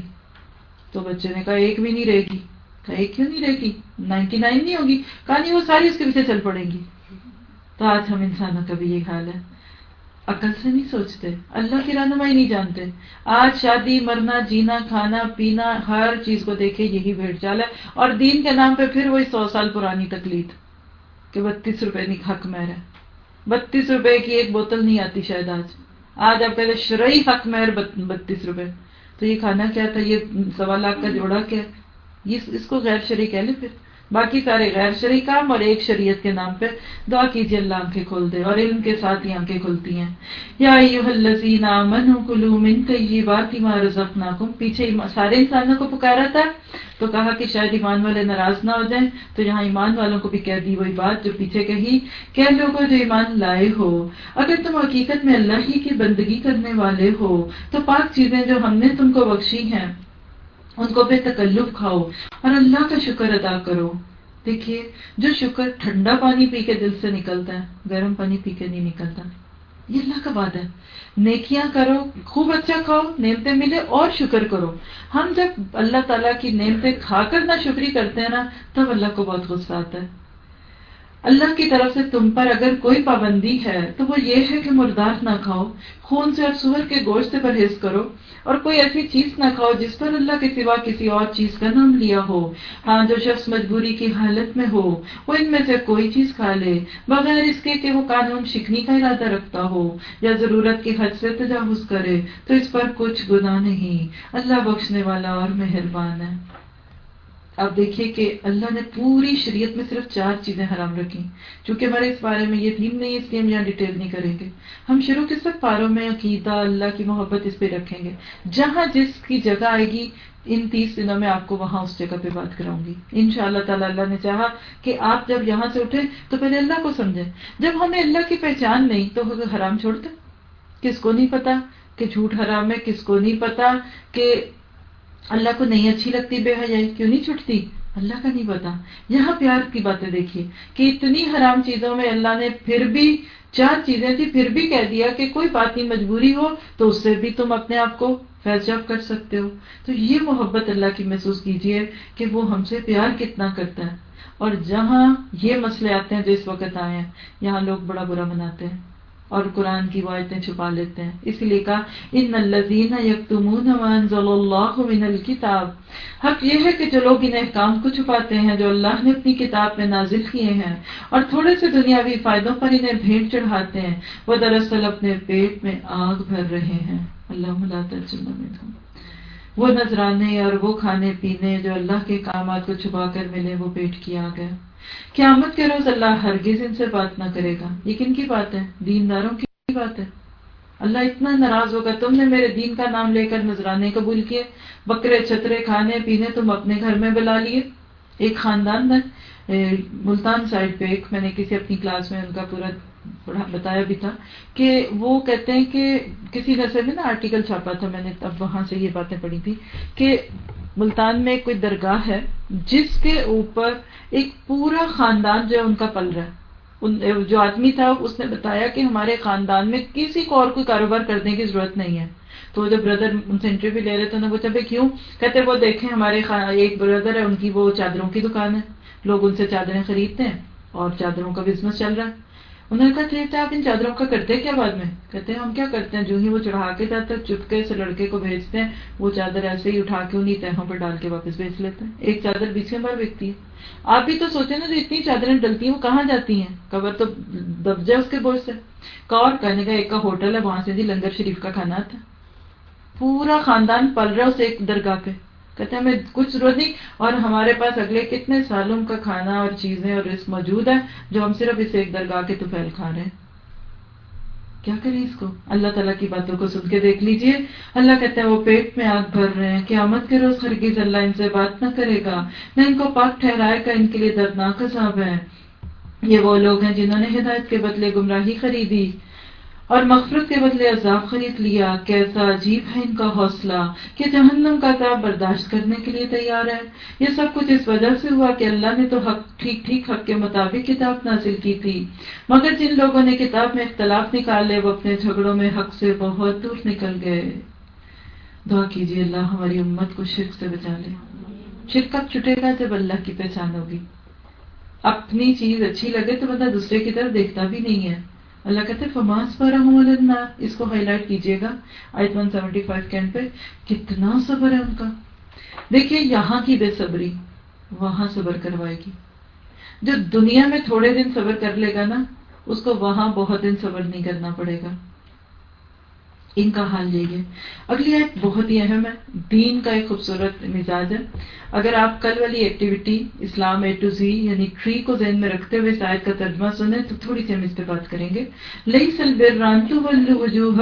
S1: تو بچے نے کہا، ایک بھی نہیں رہے گی۔ کہا، ایک کیوں نہیں رہے گی؟ نائنٹی نائن نہیں ہوگی۔ کہا، نہیں، وہ ساری اس کے پیچھے چل پڑیں گی۔ تو آج ہم انسانوں کا بھی یہ حال ہے۔ عقل سے نہیں سوچتے، اللہ کی رہنمائی نہیں جانتے۔ آج شادی، مرنا، جینا، کھانا، پینا، ہر چیز کو دیکھے یہی بھیڑ چال ہے۔ اور دین کے نام پہ پھر وہی سو سال پرانی تکلیف کہ بتیس روپے نہیں حق مہر ہے۔ بتیس روپے کی ایک بوتل نہیں آتی شاید آج۔ آج آپ کہتے شرعی حق مہر بتیس روپے۔ تو یہ کھانا کیا تھا؟ یہ سوا لاکھ کا جوڑا کیا اس کو غیر شرعی کہہ لیں پھر۔ باقی سارے غیر شرعی کام اور ایک شریعت کے نام پہ دعا کیجیے اللہ آنکھیں کھول دے اور علم کے ساتھ ہی آنکھیں کھلتی ہیں۔ یا الذین آمنوا کلوا من طیبات ما رزقناکم۔ پیچھے سارے انسانوں کو پکارا تھا تو کہا کہ شاید ایمان والے ناراض نہ ہو جائیں۔ تو یہاں ایمان والوں کو بھی کہہ دی وہی بات جو پیچھے کہی کہ لوگوں جو ایمان لائے ہو، اگر تم حقیقت میں اللہ ہی کی بندگی کرنے والے ہو، تو پاک چیزیں جو ہم نے تم کو بخشی ہیں ان کو بے تکلف کھاؤ اور اللہ کا شکر ادا کرو۔ دیکھیے، جو شکر ٹھنڈا پانی پی کے دل سے نکلتا ہے، گرم پانی پی کے نہیں نکلتا۔ یہ اللہ کا بات ہے۔ نیکیاں کرو، خوب اچھا کھاؤ، نعمتیں ملے اور شکر کرو۔ ہم جب اللہ تعالیٰ کی نعمتیں کھا کر نہ شکری کرتے ہیں نا، تب اللہ کو بہت غصہ آتا ہے۔ اللہ کی طرف سے تم پر اگر کوئی پابندی ہے، تو وہ یہ ہے کہ مردار نہ کھاؤ، خون سے اور سور کے گوشت سے پرہیز کرو، اور کوئی ایسی چیز نہ کھاؤ جس پر اللہ کے سوا کسی اور چیز کا نام لیا ہو۔ ہاں جو شخص مجبوری کی حالت میں ہو، وہ ان میں سے کوئی چیز کھا لے، بغیر اس کے کہ وہ قانون شکنی کا ارادہ رکھتا ہو یا ضرورت کی حد سے تجاوز کرے، تو اس پر کچھ گناہ نہیں۔ اللہ بخشنے والا اور مہربان ہے۔ آپ دیکھیے کہ اللہ نے پوری شریعت میں صرف چار چیزیں حرام رکھی چونکہ ہمارے اس بارے میں یہ تھیم نہیں اس لیے ہم یہاں ڈیٹیل نہیں کریں گے۔ ہم شروع کے سب پاروں میں عقیدہ، اللہ کی محبت اس پہ رکھیں گے۔ جہاں جس کی جگہ آئے گی، ان تیس دنوں میں آپ کو وہاں اس جگہ پہ بات کراؤں گی۔ ان شاء اللہ تعالیٰ اللہ نے چاہا کہ آپ جب یہاں سے اٹھے تو پہلے اللہ کو سمجھیں۔ جب ہمیں اللہ کی پہچان نہیں تو حرام چھوڑتے۔ کس کو نہیں پتا کہ جھوٹ حرام ہے، کس کو نہیں پتا کہ اللہ کو نہیں اچھی لگتی، بے حیائی کیوں نہیں چھٹتی؟ اللہ کا نہیں پتا یہاں پیار کی باتیں دیکھیے کہ اتنی حرام چیزوں میں اللہ نے پھر بھی چار چیزیں تھی پھر بھی کہہ دیا کہ کوئی بات نہیں، مجبوری ہو تو اس سے بھی تم اپنے آپ کو فیض کر سکتے ہو۔ تو یہ محبت اللہ کی محسوس کیجیے کہ وہ ہم سے پیار کتنا کرتا ہے۔ اور جہاں یہ مسئلے آتے ہیں جو اس وقت آئے ہیں، یہاں لوگ بڑا برا مناتے ہیں۔ اور قرآن کی وائتیں چھپا لیتے ہیں۔ اس لیے کہا، ان الذین یکتمون ما انزل اللہ من الکتاب حق یہ ہے کہ جو لوگ ان احکام کو چھپاتے ہیں، جو اللہ نے اپنی کتاب میں نازل کیے ہیں، اور تھوڑے سے دنیاوی فائدوں پر انہیں بھیٹ چڑھاتے ہیں، وہ دراصل اپنے پیٹ میں آگ بھر رہے ہیں۔ اللہ میں وہ نذرانے اور وہ کھانے پینے جو اللہ کے کامات کو چھپا کر ملے، وہ پیٹ کی آگ ہے۔ قیامت کے روز اللہ ہرگز ان سے بات نہ کرے گا۔ یہ کن کی بات ہے؟ دینداروں کی بات ہے۔ اللہ اتنا ناراض ہوگا، تم نے میرے دین کا نام لے کر نذرانے قبول کیے، بکرے، چھترے کھانے پینے تم اپنے گھر میں بلا لیے۔ ایک خاندان میں ملتان سائڈ پہ ایک، میں نے کسی اپنی کلاس میں ان کا پورا بتایا بھی تھا کہ وہ کہتے ہیں کہ کسی نسل میں نا آرٹیکل چھاپا تھا میں نے، اب وہاں سے یہ باتیں پڑھی تھی کہ ملتان میں کوئی درگاہ ہے جس کے اوپر ایک پورا خاندان جو ہے ان کا پل رہا ہے۔ جو آدمی تھا، اس نے بتایا کہ ہمارے خاندان میں کسی کو اور کوئی کاروبار کرنے کی ضرورت نہیں ہے۔ تو جب بردر ان سے انٹرویو لے رہے تھے انہیں پوچھا کیوں؟ کہتے وہ دیکھیں، ہمارے ایک بردر ہے، ان کی وہ چادروں کی دکان ہے۔ لوگ ان سے چادریں خریدتے ہیں اور چادروں کا بزنس چل رہا ہے۔ انہوں نے کہا ٹھیک آپ ان چادروں کا کرتے کیا بعد میں؟ کہتے ہیں، ہم کیا کرتے ہیں؟ جو ہی وہ چڑھا کے جاتے ہیں چپکے سے لڑکے کو بھیجتے ہیں، وہ چادر ایسے ہی اٹھا کے انہیں تہوں پہ ڈال کے واپس بیچ لیتے ہیں۔ ایک چادر بیچ بار بکتی ہے۔ آپ بھی تو سوچے نا جو اتنی چادریں ڈلتی ہیں، وہ کہاں جاتی ہیں؟ کور تو دب جائے اس کے بوجھ سے۔ کور کہنے کا ایک کا ہوٹل ہے، وہاں سے جی لنگر شریف کا کھانا آتا پورا خاندان پل رہا اسے ایک درگاہ پہ۔ کہتے ہیں ہمیں کچھ ضرورت نہیں، اور ہمارے پاس اگلے کتنے سالوں کا کھانا اور چیزیں اور رسک موجود ہے جو ہم صرف اسے ایک درگاہ کے تو پھیل کھا رہے ہیں. کیا کریں اس کو؟ اللہ تعالیٰ کی باتوں کو سن کے دیکھ لیجیے۔ اللہ کہتا ہے، وہ پیٹ میں آگ بھر رہے ہیں، قیامت کے روز ہرگز اللہ ان سے بات نہ کرے گا۔ نہ ان کو پاک ٹھہرائے گا، ان کے لیے دردناک عذاب ہے۔ یہ وہ لوگ ہیں جنہوں نے ہدایت کے بدلے گمراہی خریدی۔ اور مغفرت کے بدلے عذاب خرید لیا کیسا عجیب ہے ان کا حوصلہ کہ جہنم کا عذاب برداشت کرنے کے لیے تیار ہے۔ یہ سب کچھ اس وجہ سے ہوا کہ اللہ نے تو حق، ٹھیک ٹھیک حق کے مطابق کتاب نازل کی تھی۔ مگر جن لوگوں نے کتاب میں اختلاف نکالے، وہ اپنے جھگڑوں میں حق سے بہت دور نکل گئے۔ دعا کیجیے اللہ ہماری امت کو شرک سے بچا لے۔ شرک کب چھٹے گا؟ جب اللہ کی پہچان ہوگی۔ اپنی چیز اچھی لگے تو بندہ دوسرے کی طرف دیکھتا بھی نہیں ہے۔ اللہ کہتے فماس پر اس کو ہائی لائٹ کیجیے گا، آیت ون سیونٹی پہ کتنا صبر ہے ان کا. دیکھیے، یہاں کی بے صبری، وہاں صبر کروائے گی۔ جو دنیا میں تھوڑے دن صبر کر لے گا نا، اس کو وہاں بہت دن صبر نہیں کرنا پڑے گا۔ ان کا حال یہی ہے۔ اگلی آیت بہت ہی اہم ہے۔ دین کا ایک خوبصورت مزاج ہے۔ اگر آپ کل والی ایکٹیویٹی اسلام اے ٹو زی یعنی ٹری کو ذہن میں رکھتے ہوئے شاید کا ترجمہ سنیں تو تھوڑی سی ہم اس پہ بات کریں گے۔ لئی سل رانتو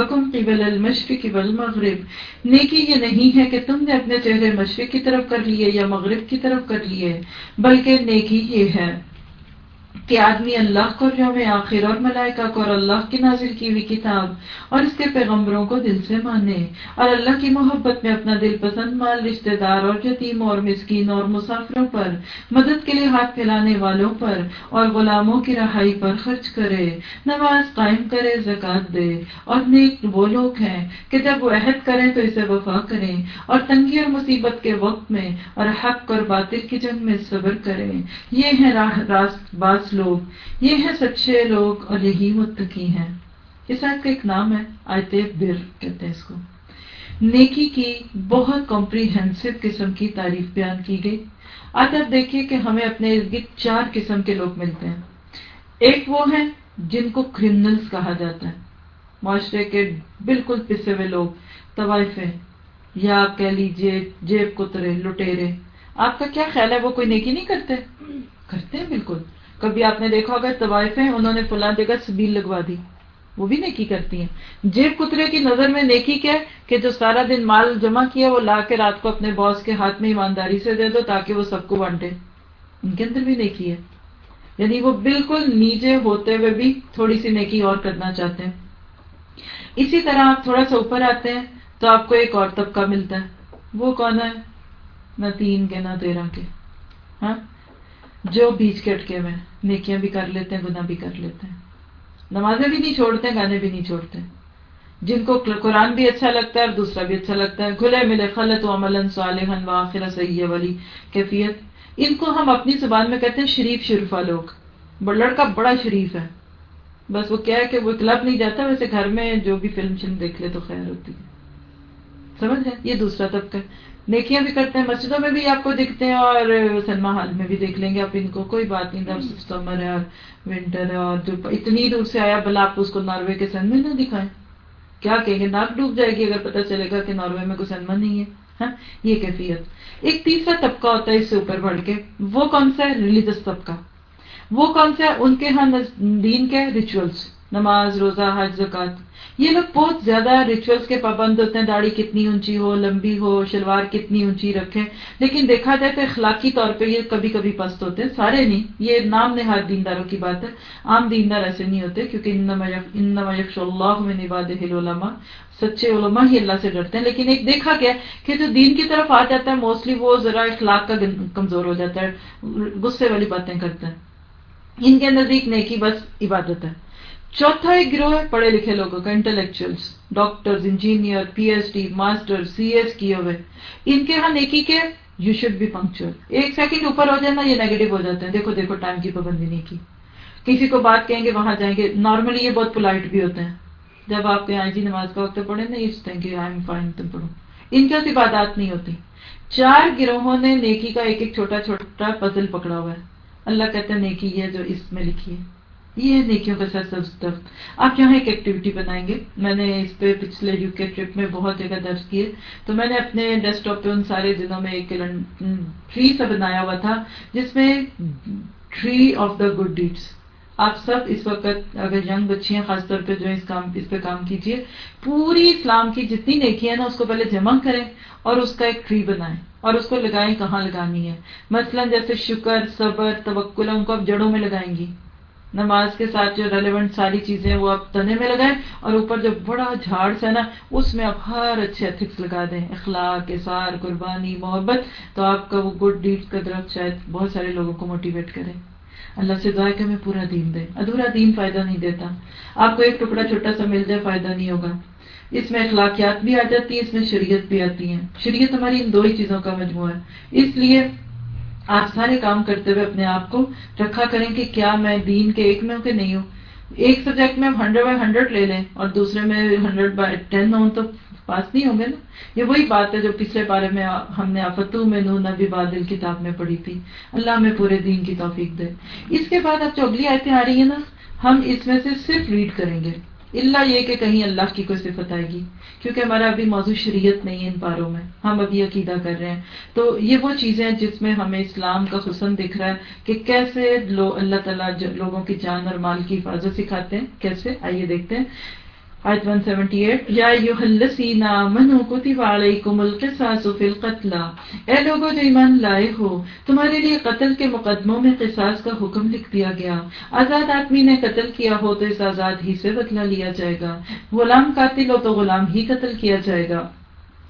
S1: حکم قبل المشرق والمغرب۔ نیکی یہ نہیں ہے کہ تم نے اپنے چہرے مشرق کی طرف کر لیے یا مغرب کی طرف کر لیے، بلکہ نیکی یہ ہے۔ کہ آدمی اللہ کو یوم آخر اور ملائکہ کو اور اللہ کی نازل کی ہوئی کتاب اور اس کے پیغمبروں کو دل سے مانے اور اللہ کی محبت میں اپنا دل پسند مال رشتے دار اور یتیم اور مسکین اور مسافروں پر، مدد کے لیے ہاتھ پھیلانے والوں پر اور غلاموں کی رہائی پر خرچ کرے، نماز قائم کرے زکات دے۔ اور نیک وہ لوگ ہیں کہ جب وہ عہد کریں تو اسے وفا کریں اور تنگی اور مصیبت کے وقت میں اور حق اور باطل کی جنگ میں صبر کریں۔ یہ ہے راست باز لوگ۔ یہ ہے سچے لوگ اور یہی متقی ہیں۔ اس آیت کا ایک نام ہے، آیت بر کہتے ہیں اس کو۔ نیکی کی بہت کمپریہنسو قسم کی تعریف بیان کی گئی۔ آج آپ دیکھیے کہ ہمیں اپنے ارد گرد چار قسم کے لوگ ملتے ہیں۔ ایک وہ ہیں جن کو کرمنلز کہا جاتا ہے۔ معاشرے کے بالکل پسے ہوئے لوگ طوائفیں یا آپ کہہ لیجیے جیب کترے، لٹیرے۔ آپ کا کیا خیال ہے؟ وہ کوئی نیکی نہیں کرتے؟ کرتے ہیں بالکل۔ کبھی آپ نے دیکھا ہوگا طوائف ہیں انہوں نے فلاں جگہ سبیل لگوا دی۔ وہ بھی نیکی کرتی ہیں۔ جیب کترے کی نظر میں نیکی کیا کہ جو سارا دن مال جمع کیا وہ لا کے رات کو اپنے باس کے ہاتھ میں ایمانداری سے دے دو تاکہ وہ سب کو بانٹے۔ ان کے اندر بھی نیکی ہے۔ یعنی وہ بالکل نیچے ہوتے ہوئے بھی تھوڑی سی نیکی اور کرنا چاہتے ہیں۔ اسی طرح آپ تھوڑا سا اوپر آتے ہیں تو آپ کو ایک اور طبقہ ملتا ہے۔ وہ کون ہے؟ نہ تین کے، نہ تیرہ کے۔ ہاں؟ جو بیچ کے اٹکے ہوئے نیکیاں بھی کر لیتے ہیں، گناہ بھی کر لیتے ہیں۔ نمازیں بھی نہیں چھوڑتے، گانے بھی نہیں چھوڑتے۔ جن کو قرآن بھی اچھا لگتا ہے اور دوسرا بھی اچھا لگتا ہے۔ کھلے ملے، خلط و عمل صالحن و آخر سید والی کیفیت۔ ان کو ہم اپنی زبان میں کہتے ہیں شریف شرفا لوگ۔ لڑکا بڑا شریف ہے۔ بس وہ کیا ہے کہ وہ کلب نہیں جاتا، ویسے گھر میں جو بھی فلم شلم دیکھ لے تو خیر ہوتی ہے۔ سمجھ ہے یہ دوسرا طبقہ نیکیاں بھی کرتے ہیں، مسجدوں میں بھی آپ کو دکھتے ہیں اور سنیما ہال میں بھی دیکھ لیں گے آپ ان کو۔ کوئی بات نہیں سمر ہے اور ونٹر ہے اور جو اتنی دور سے آیا بلا آپ اس کو ناروے کے سن میں نہ دکھائیں۔ کیا کہیں گے؟ ناک ڈوب جائے گی اگر پتا چلے گا کہ ناروے میں کوئی سنما نہیں ہے۔ ہاں یہ کیفیت۔ ایک تیسرا طبقہ ہوتا ہے اس سے اوپر بڑھ کے۔ وہ کون سا ہے؟ ریلیجس طبقہ۔ وہ کون سا ہے؟ ان کے ہاں دین کے ریچولس نماز، روزہ، حج زکات یہ لوگ بہت زیادہ ریچولس کے پابند ہوتے ہیں، داڑھی کتنی اونچی ہو، لمبی ہو، شلوار کتنی اونچی رکھے لیکن دیکھا جائے تو اخلاقی طور پہ یہ کبھی کبھی پست ہوتے ہیں۔ سارے نہیں، یہ نام نہاد دینداروں کی بات ہے۔ عام دیندار ایسے نہیں ہوتے، کیونکہ ان اللہ میں نباد علماء سچے علماء ہی اللہ سے ڈرتے ہیں۔ لیکن ایک دیکھا گیا کہ جو دین کی طرف آ جاتا ہے موسٹلی وہ ذرا اخلاق کا کمزور ہو جاتا ہے، غصے والی باتیں کرتے ہیں۔ ان کے نزدیک نیکی بس عبادت ہے۔ چوتھا ایک گروہ ہے، پڑھے لکھے لوگوں کا intellectuals doctor engineer P H D master C S کیے ہوئے۔ ان کے ہاں نیکی کے یو شوڈ بی پنکچوئل ایک سیکنڈ اوپر ہو جائے نا یہ نیگیٹو ہو جاتے ہیں۔ دیکھو دیکھو ٹائم کی پابندی نہیں کی کسی کو بات کہیں گے، وہاں جائیں گے۔ نارملی یہ بہت پولائٹ بھی ہوتے ہیں۔ جب آپ کے آئی جی نماز کا وقت پڑھے نا اس thank you I am fine تم پڑھو۔ ان کی عبادات نہیں ہوتی۔ چار گروہوں نے نیکی کا ایک ایک چھوٹا چھوٹا پزل پکڑا ہوا ہے۔ اللہ کہتے ہیں، نیکی ہے جو اس میں لکھی ہے۔ یہ نیکیوں کا سر سبز آپ یہاں ایک ایکٹیویٹی بنائیں گے۔ میں نے اس پہ پچھلے یو کے ٹرپ میں بہت جگہ درج کیے تو میں نے اپنے ڈیسک ٹاپ پہ ان سارے دنوں میں ایک ٹری سا بنایا ہوا تھا، جس میں tree of the good deeds آپ سب اس وقت اگر ینگ بچی ہیں، خاص طور پہ جو اس کام اس پہ کام کیجیے، پوری اسلام کی جتنی نیکی ہے نا، اس کو پہلے جمع کریں اور اس کا ایک ٹری بنائیں۔ اور اس کو لگائیں کہاں لگانی ہے؟ مثلا جیسے شکر، صبر، توکل، ان کو آپ جڑوں میں لگائیں گی۔ نماز کے ساتھ جو ریلیونٹ ساری چیزیں وہ آپ تنے میں لگائیں اور اوپر جو بڑا جھاڑ سے نا، اس میں آپ ہر اچھے ایتھکس لگا دیں۔ اخلاق اثار قربانی، محبت، تو آپ کا وہ گڈ ڈیڈ کا درخت شاید بہت سارے لوگوں کو موٹیویٹ کرے۔ اللہ سے دعا کہ ہمیں پورا دین دے۔ ادھورا دین فائدہ نہیں دیتا۔ آپ کو ایک ٹکڑا چھوٹا سا مل جائے، فائدہ نہیں ہوگا۔ اس میں اخلاقیات بھی آ جاتی ہے اس میں شریعت بھی آتی ہے شریعت ہماری ان دو ہی چیزوں کا مجموعہ ہے۔ اس لیے آپ سارے کام کرتے ہوئے اپنے آپ کو رکھا کریں کہ کیا میں دین کے ایک میں ہوں کہ نہیں ہوں؟ ایک سبجیکٹ میں ہنڈریڈ بائی ہنڈریڈ لے لیں اور دوسرے میں ہنڈریڈ بائی ٹین ہوں تو پاس نہیں ہوں گے نا؟ یہ وہی بات ہے جو پچھلے بارے میں ہم نے آفتو میں نو نبی بادل کتاب میں پڑھی تھی۔ اللہ ہمیں پورے دین کی توفیق دے۔ اس کے بعد اب جو اگلی آیتیں آ رہی ہیں نا، ہم اس میں سے صرف ریڈ کریں گے۔ اللہ یہ کہ کہیں اللہ کی کوئی صفت آئے گی۔ کیونکہ ہمارا ابھی موضوع شریعت نہیں ہے ان پاروں میں۔ ہم ابھی عقیدہ کر رہے ہیں۔ تو یہ وہ چیزیں ہیں جس میں ہمیں اسلام کا حسن دکھ رہا ہے کہ کیسے لو اللہ تعالیٰ لوگوں کی جان اور مال کی حفاظت سکھاتے ہیں، کیسے؟ آئیے دیکھتے ہیں۔ آیت 178 یا ایوہ الذین آمنوا کتب علیکم القصاص فی القتل، اے لوگوں جو ایمان لائے ہو، تمہارے لیے قتل کے مقدموں میں قصاص کا حکم لکھ دیا گیا۔ آزاد آدمی نے قتل کیا ہو تو اس آزاد ہی سے بدلہ لیا جائے گا۔ غلام قاتل ہو تو غلام ہی قتل کیا جائے گا۔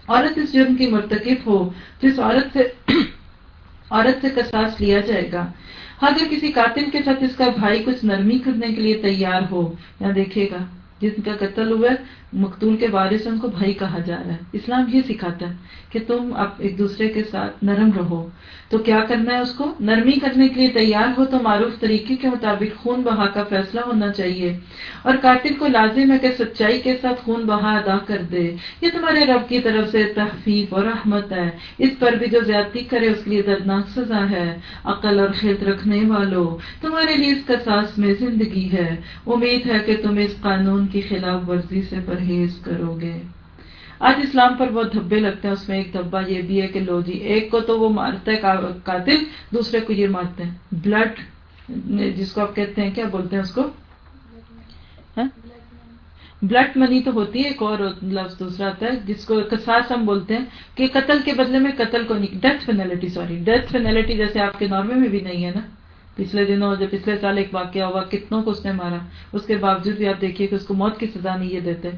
S1: عورت اس جرم کی مرتکب ہو، تو اس عورت سے [COUGHS] عورت سے قصاص لیا جائے گا۔ اگر کسی قاتل کے ساتھ اس کا بھائی کچھ نرمی کرنے کے لیے تیار ہو یا دیکھے گا۔ جن کا قتل ہوا ہے؟ مقتول کے وارث ان کو بھائی کہا جا رہا ہے۔ اسلام یہ سکھاتا ہے کہ تم اب ایک دوسرے کے ساتھ نرم رہو۔ تو کیا کرنا ہے اس کو؟ نرمی کرنے کے لیے تیار ہو تو معروف طریقے کے مطابق خون بہا کا فیصلہ ہونا چاہیے۔ اور قاتل کو لازم ہے کہ سچائی کے ساتھ خون بہا ادا کر دے۔ یہ تمہارے رب کی طرف سے تحفیف اور رحمت ہے۔ اس پر بھی جو زیادتی کرے اس لیے دردناک سزا ہے۔ عقل اور خیت رکھنے والوں تمہارے لیے اس کا ساس میں زندگی ہے۔ امید ہے کہ تم اس قانون کی خلاف ورزی سے پرہیز کرو گے۔ آج اسلام پر بہت دھبے لگتے ہیں، اس میں ایک دھبا یہ بھی ہے کہ لو جی ایک کو تو وہ مارتا ہے قاتل، دوسرے کو یہ مارتے ہیں۔ بلڈ، جس کو آپ کہتے ہیں، کیا بولتے ہیں اس کو؟ ہاں؟ بلڈ منی تو ہوتی ہے، ایک اور لفظ دوسرا آتا ہے، جس کو قصاص ہم بولتے ہیں کہ قتل کے بدلے میں قتل کو نہیں death penalty sorry death penalty جیسے آپ کے نارمے میں بھی نہیں ہے نا۔ پچھلے دنوں جب پچھلے سال ایک واقعہ ہوا، کتنوں کو اس نے مارا؟ اس کے باوجود بھی آپ دیکھیے کہ اس کو موت کی سزا نہیں یہ دیتے۔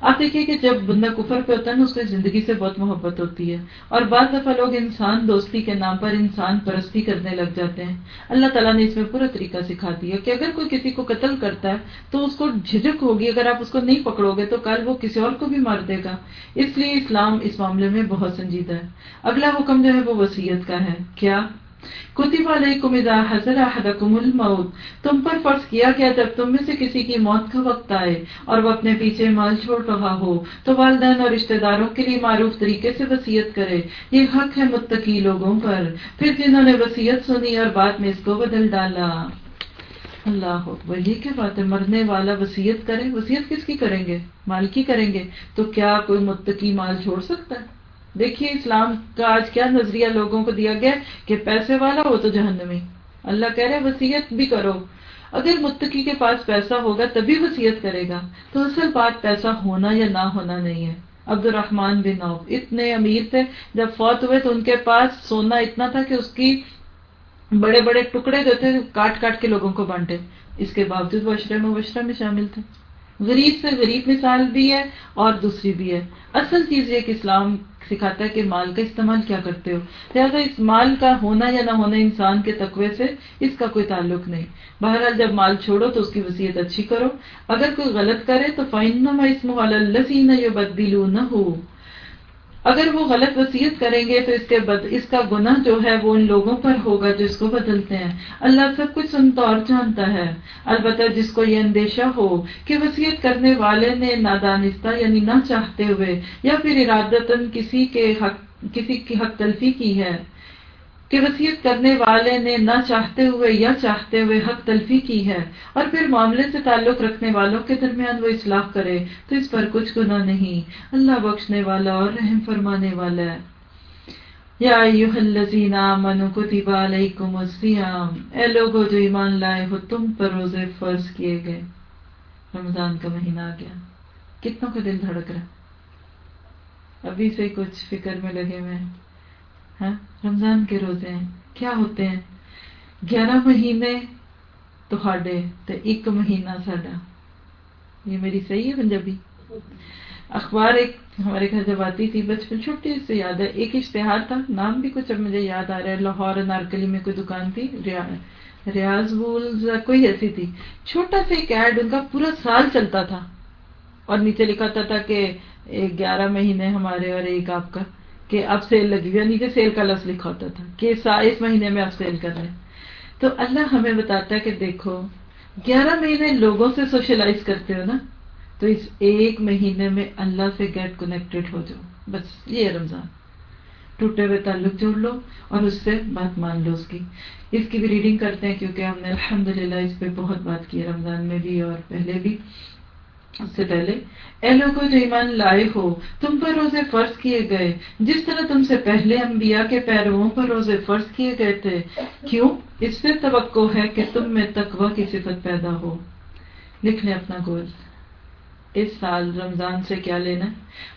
S1: آپ دیکھیے کہ جب بندہ کفر پہ ہوتا ہے نا، اس کو زندگی سے بہت محبت ہوتی ہے۔ اور بعض دفعہ لوگ انسان دوستی کے نام پر انسان پرستی کرنے لگ جاتے ہیں۔ اللہ تعالیٰ نے اس میں پورا طریقہ سکھا دیا کہ اگر کوئی کسی کو قتل کرتا ہے تو اس کو جھجک ہوگی، اگر آپ اس کو نہیں پکڑو گے تو کل وہ کسی اور کو بھی مار دے گا۔ اس لیے اسلام اس معاملے میں بہت سنجیدہ ہے۔ اگلا حکم جو ہے وہ وسیعت کا ہے۔ کیا؟ کتب علیکم اذا حضر احدکم الموت۔ تم پر فرض کیا گیا جب تم میں سے کسی کی موت کا وقت آئے اور وہ اپنے پیچھے مال چھوڑ رہا ہو، تو والدین اور رشتہ داروں کے لیے معروف طریقے سے وسیعت کرے یہ حق ہے متقی لوگوں پر۔ پھر جنہوں نے وسیعت سنی اور بعد میں اس کو بدل ڈالا۔ اللہ وہی کیا بات ہے؟ مرنے والا وسیعت کرے؟ وسیعت کس کی کریں گے؟ مال کی کریں گے؟ تو کیا کوئی متقی مال چھوڑ سکتا ہے؟ دیکھیے اسلام کا آج کیا نظریہ لوگوں کو دیا گیا کہ پیسے والا ہو تو جہنمی۔ اللہ کہہ رہے وسیعت بھی کرو۔ اگر متقی کے پاس پیسہ ہوگا تبھی وسیعت کرے گا۔ تو اصل بات پیسہ ہونا یا نہ ہونا نہیں ہے۔ عبد الرحمان بن نوف اتنے امیر تھے، جب فوت ہوئے تو ان کے پاس سونا اتنا تھا کہ اس کی بڑے بڑے ٹکڑے جو تھے، کاٹ کاٹ کے لوگوں کو بانٹے۔ اس کے باوجود وہ اشرے مبشرہ میں شامل تھے۔ غریب سے غریب مثال بھی ہے اور دوسری بھی ہے۔ اصل چیز یہ کہ اسلام سکھاتا ہے کہ مال کا استعمال کیا کرتے ہو۔ لہٰذا اس مال کا ہونا یا نہ ہونا انسان کے تقوی سے اس کا کوئی تعلق نہیں۔ بہرحال جب مال چھوڑو تو اس کی وصیت اچھی کرو۔ اگر کوئی غلط کرے تو فائن نہ ہو اگر وہ غلط وصیت کریں گے تو اس کے بد، اس کا گناہ جو ہے وہ ان لوگوں پر ہوگا جس کو بدلتے ہیں۔ اللہ سب کچھ سنتا اور جانتا ہے۔ البتہ جس کو یہ اندیشہ ہو کہ وصیت کرنے والے نے نادانستہ یعنی نہ چاہتے ہوئے یا پھر ارادتاً کسی کے حق، کسی کی حق تلفی کی ہے کہ وسیعت کرنے والے نے نہ چاہتے ہوئے یا چاہتے ہوئے حق تلفی کی ہے اور پھر معاملے سے تعلق رکھنے والوں کے درمیان وہ اصلاح کرے، تو اس پر کچھ گناہ نہیں۔ اللہ بخشنے والا اور رحم فرمانے والا ہے۔ یا الذین آمنوا کتب علیکم الصیام۔ اے لوگو، جو ایمان لائے ہو، تم پر روزے فرض کیے گئے۔ رمضان کا مہینہ آ گیا۔ کتنوں کا دل دھڑک رہا ابھی سے کچھ فکر میں لگے ہوئے ہیں۔ رمضان کے روزے ہیں۔ کیا ہوتے ہیں؟ گیارہ مہینے تھوڑے تو ایک مہینہ ساڈا۔ یہ میری صحیح ہے پنجابی؟ اخبار ایک ہمارے گھر جب آتی تھی، بچپن چھوٹی سے یاد ہے۔ ایک اشتہار تھا، نام بھی کچھ اب مجھے یاد آ رہا ہے۔ لاہور نارکلی میں کوئی دکان تھی ریاض بولز کوئی ایسی تھی۔ چھوٹا سا ایک ایڈ، ان کا پورا سال چلتا تھا۔ اور نیچے لکھاتا تھا کہ گیارہ مہینے ہمارے اور ایک آپ کا۔ کہ اب سیل لگی ہوئی نیچے یعنی سیل کا لفظ لکھا ہوتا تھا کہ اس مہینے میں آپ سیل کر رہے ہیں۔ تو اللہ ہمیں بتاتا ہے کہ دیکھو، گیارہ مہینے لوگوں سے سوشلائز کرتے ہو نا، تو اس ایک مہینے میں اللہ سے گیٹ کنیکٹڈ ہو جاؤ۔ بس یہ رمضان۔ ٹوٹے ہوئے تعلق جوڑ لو اور اس سے بات مان لو اس کی۔ اس کی بھی ریڈنگ کرتے ہیں کیونکہ ہم نے الحمدللہ اس پہ بہت بات کی رمضان میں بھی اور پہلے بھی۔ اس سے پہلے، اے لوگوں جو ایمان لائے ہو، تم پر روزے فرض کیے گئے۔ جس طرح تم سے پہلے انبیاء کے پیرووں پر روزے فرض کیے گئے تھے، کیوں؟ اس سے توقع ہے کہ تم میں تقوی کی صفت پیدا ہو۔ لکھ لیں اپنا گول۔ اس سال رمضان سے کیا لینا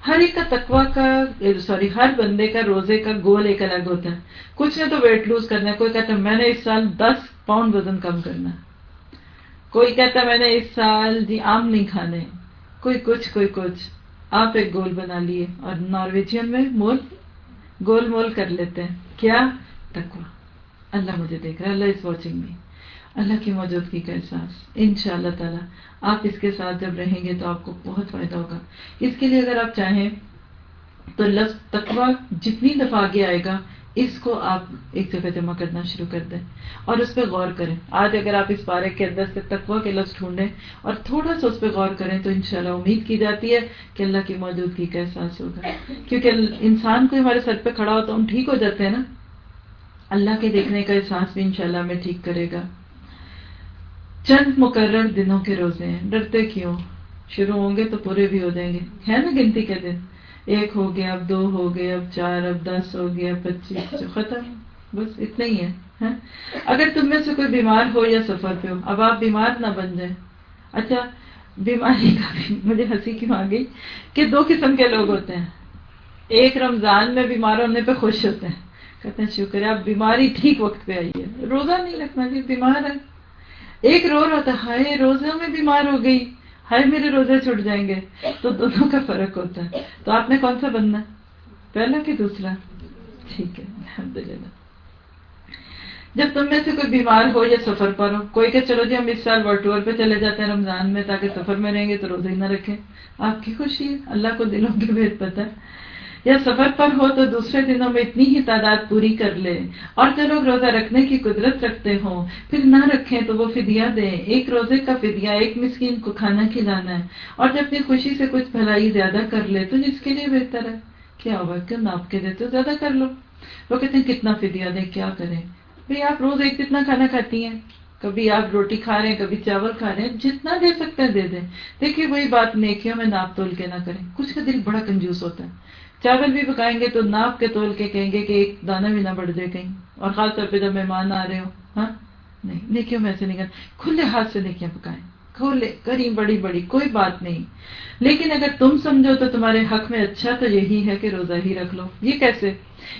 S1: ہر ایک کا تقوی کا، سوری، ہر بندے کا روزے کا گول ایک الگ ہوتا ہے۔ کچھ نے تو ویٹ لوز کرنا ہے، کوئی کہتا ہے، میں نے اس سال دس پاؤنڈ وزن کم کرنا ہے۔ کوئی کہتا میں نے اس سال جی آم نہیں کھانے۔ کوئی کچھ کوئی کچھ۔ آپ ایک گول بنا لیے اور نارویجین میں مول، گول مول کر لیتے ہیں۔ کیا؟ تکوا اللہ مجھے دیکھ رہا ہے، اللہ از واچنگ می اللہ کی موجودگی کا احساس۔ ان شاء اللہ تعالیٰ، آپ اس کے ساتھ جب رہیں گے تو آپ کو بہت فائدہ ہوگا۔ اس کے لیے اگر آپ چاہیں تو لفظ تقوا جتنی دفعہ آگے آئے گا اس کو آپ ایک جگہ جمع کرنا شروع کر دیں اور اس پہ غور کریں۔ آج اگر آپ اس بارے کے اندر سے تقوا کے لفظ ڈھونڈیں اور تھوڑا سا اس پہ غور کریں تو انشاءاللہ امید کی جاتی ہے کہ اللہ کی موجودگی کا احساس ہوگا۔ کیونکہ انسان کو ہمارے سر پہ کھڑا ہو تو ہم ٹھیک ہو جاتے ہیں نا۔ اللہ کے دیکھنے کا احساس بھی انشاءاللہ ہمیں ٹھیک کرے گا۔ چند مقرر دنوں کے روزے ہیں۔ ڈرتے کیوں؟ شروع ہوں گے تو پورے بھی ہو جائیں گے۔ ہے نا گنتی کے دن؟ ایک ہو گیا اب دو ہو گیا اب چار، اب دس ہو گیا پچیس ختم، بس اتنا ہی ہے ہاں؟ اگر تم میں سے کوئی بیمار ہو یا سفر پہ ہو، اب آپ بیمار نہ بن جائیں۔ اچھا بیماری کا بھی مجھے ہنسی کیوں آ گئی؟ کہ دو قسم کے لوگ ہوتے ہیں۔ ایک رمضان میں بیمار ہونے پہ خوش ہوتے ہیں۔ کہتے ہیں، شکر ہے، اب بیماری ٹھیک وقت پہ آئی ہے۔ روزہ نہیں رکھنا جی بیمار ہے۔ ایک رو رہا تھا، ہائے روزہ میں بیمار ہو گئی۔ ہائے میرے روزے چھٹ جائیں گے، تو دونوں کا فرق ہوتا ہے۔ تو آپ نے کون سا بننا؟ پہلا کہ دوسرا؟ ٹھیک ہے الحمد للہ جب تم میں سے کوئی بیمار ہو یا سفر پر ہو، کوئی کہ چلو جی ہم اس سال ورلڈ ٹور پہ چلے جاتے ہیں رمضان میں تاکہ سفر میں رہیں گے تو روزے ہی نہ رکھیں۔ آپ کی خوشی ہے، اللہ کو دلوں کے بھید پتہ ہے۔ یا سفر پر ہو تو دوسرے دنوں میں اتنی ہی تعداد پوری کر لے۔ اور جو لوگ روزہ رکھنے کی قدرت رکھتے ہوں، پھر نہ رکھیں تو وہ فدیہ دیں۔ ایک روزے کا فدیہ، ایک مسکین کو کھانا کھلانا۔ ہے اور جب اپنی خوشی سے کچھ بھلائی زیادہ کر لے تو جس کے لیے بہتر ہے؟ کیا ہوا؟ کیوں ناپ کے دیتے ہو؟ زیادہ کر لو۔ وہ کہتے ہیں، کتنا فدیہ دیں، کیا کریں؟ بھائی آپ روز ایک جتنا کھانا کھاتی ہیں۔ کبھی آپ روٹی کھا رہے ہیں، کبھی چاول کھا رہے ہیں، جتنا دے سکتے ہیں دے دیں۔ دیکھیے، وہی بات نیکیوں میں ناپ تول کے نہ کریں۔ کچھ کا دل بڑا کنجوس ہوتا ہے۔ چاول بھی پکائیں گے تو ناپ کے تول کے کہیں گے کہ ایک دانہ بھی نہ بڑھ جائے کہیں۔ اور خاص طور پہ جب مہمان آ رہے ہو ہاں؟ نہیں، نیکیوں میں ایسے نہیں کرنا۔ کھلے ہاتھ سے نیکیاں پکائیں۔ کھولے کری، بڑی بڑی، کوئی بات نہیں۔ لیکن اگر تم سمجھو تو تمہارے حق میں اچھا تو یہی ہے کہ روزہ ہی رکھ لو۔ یہ کیسے؟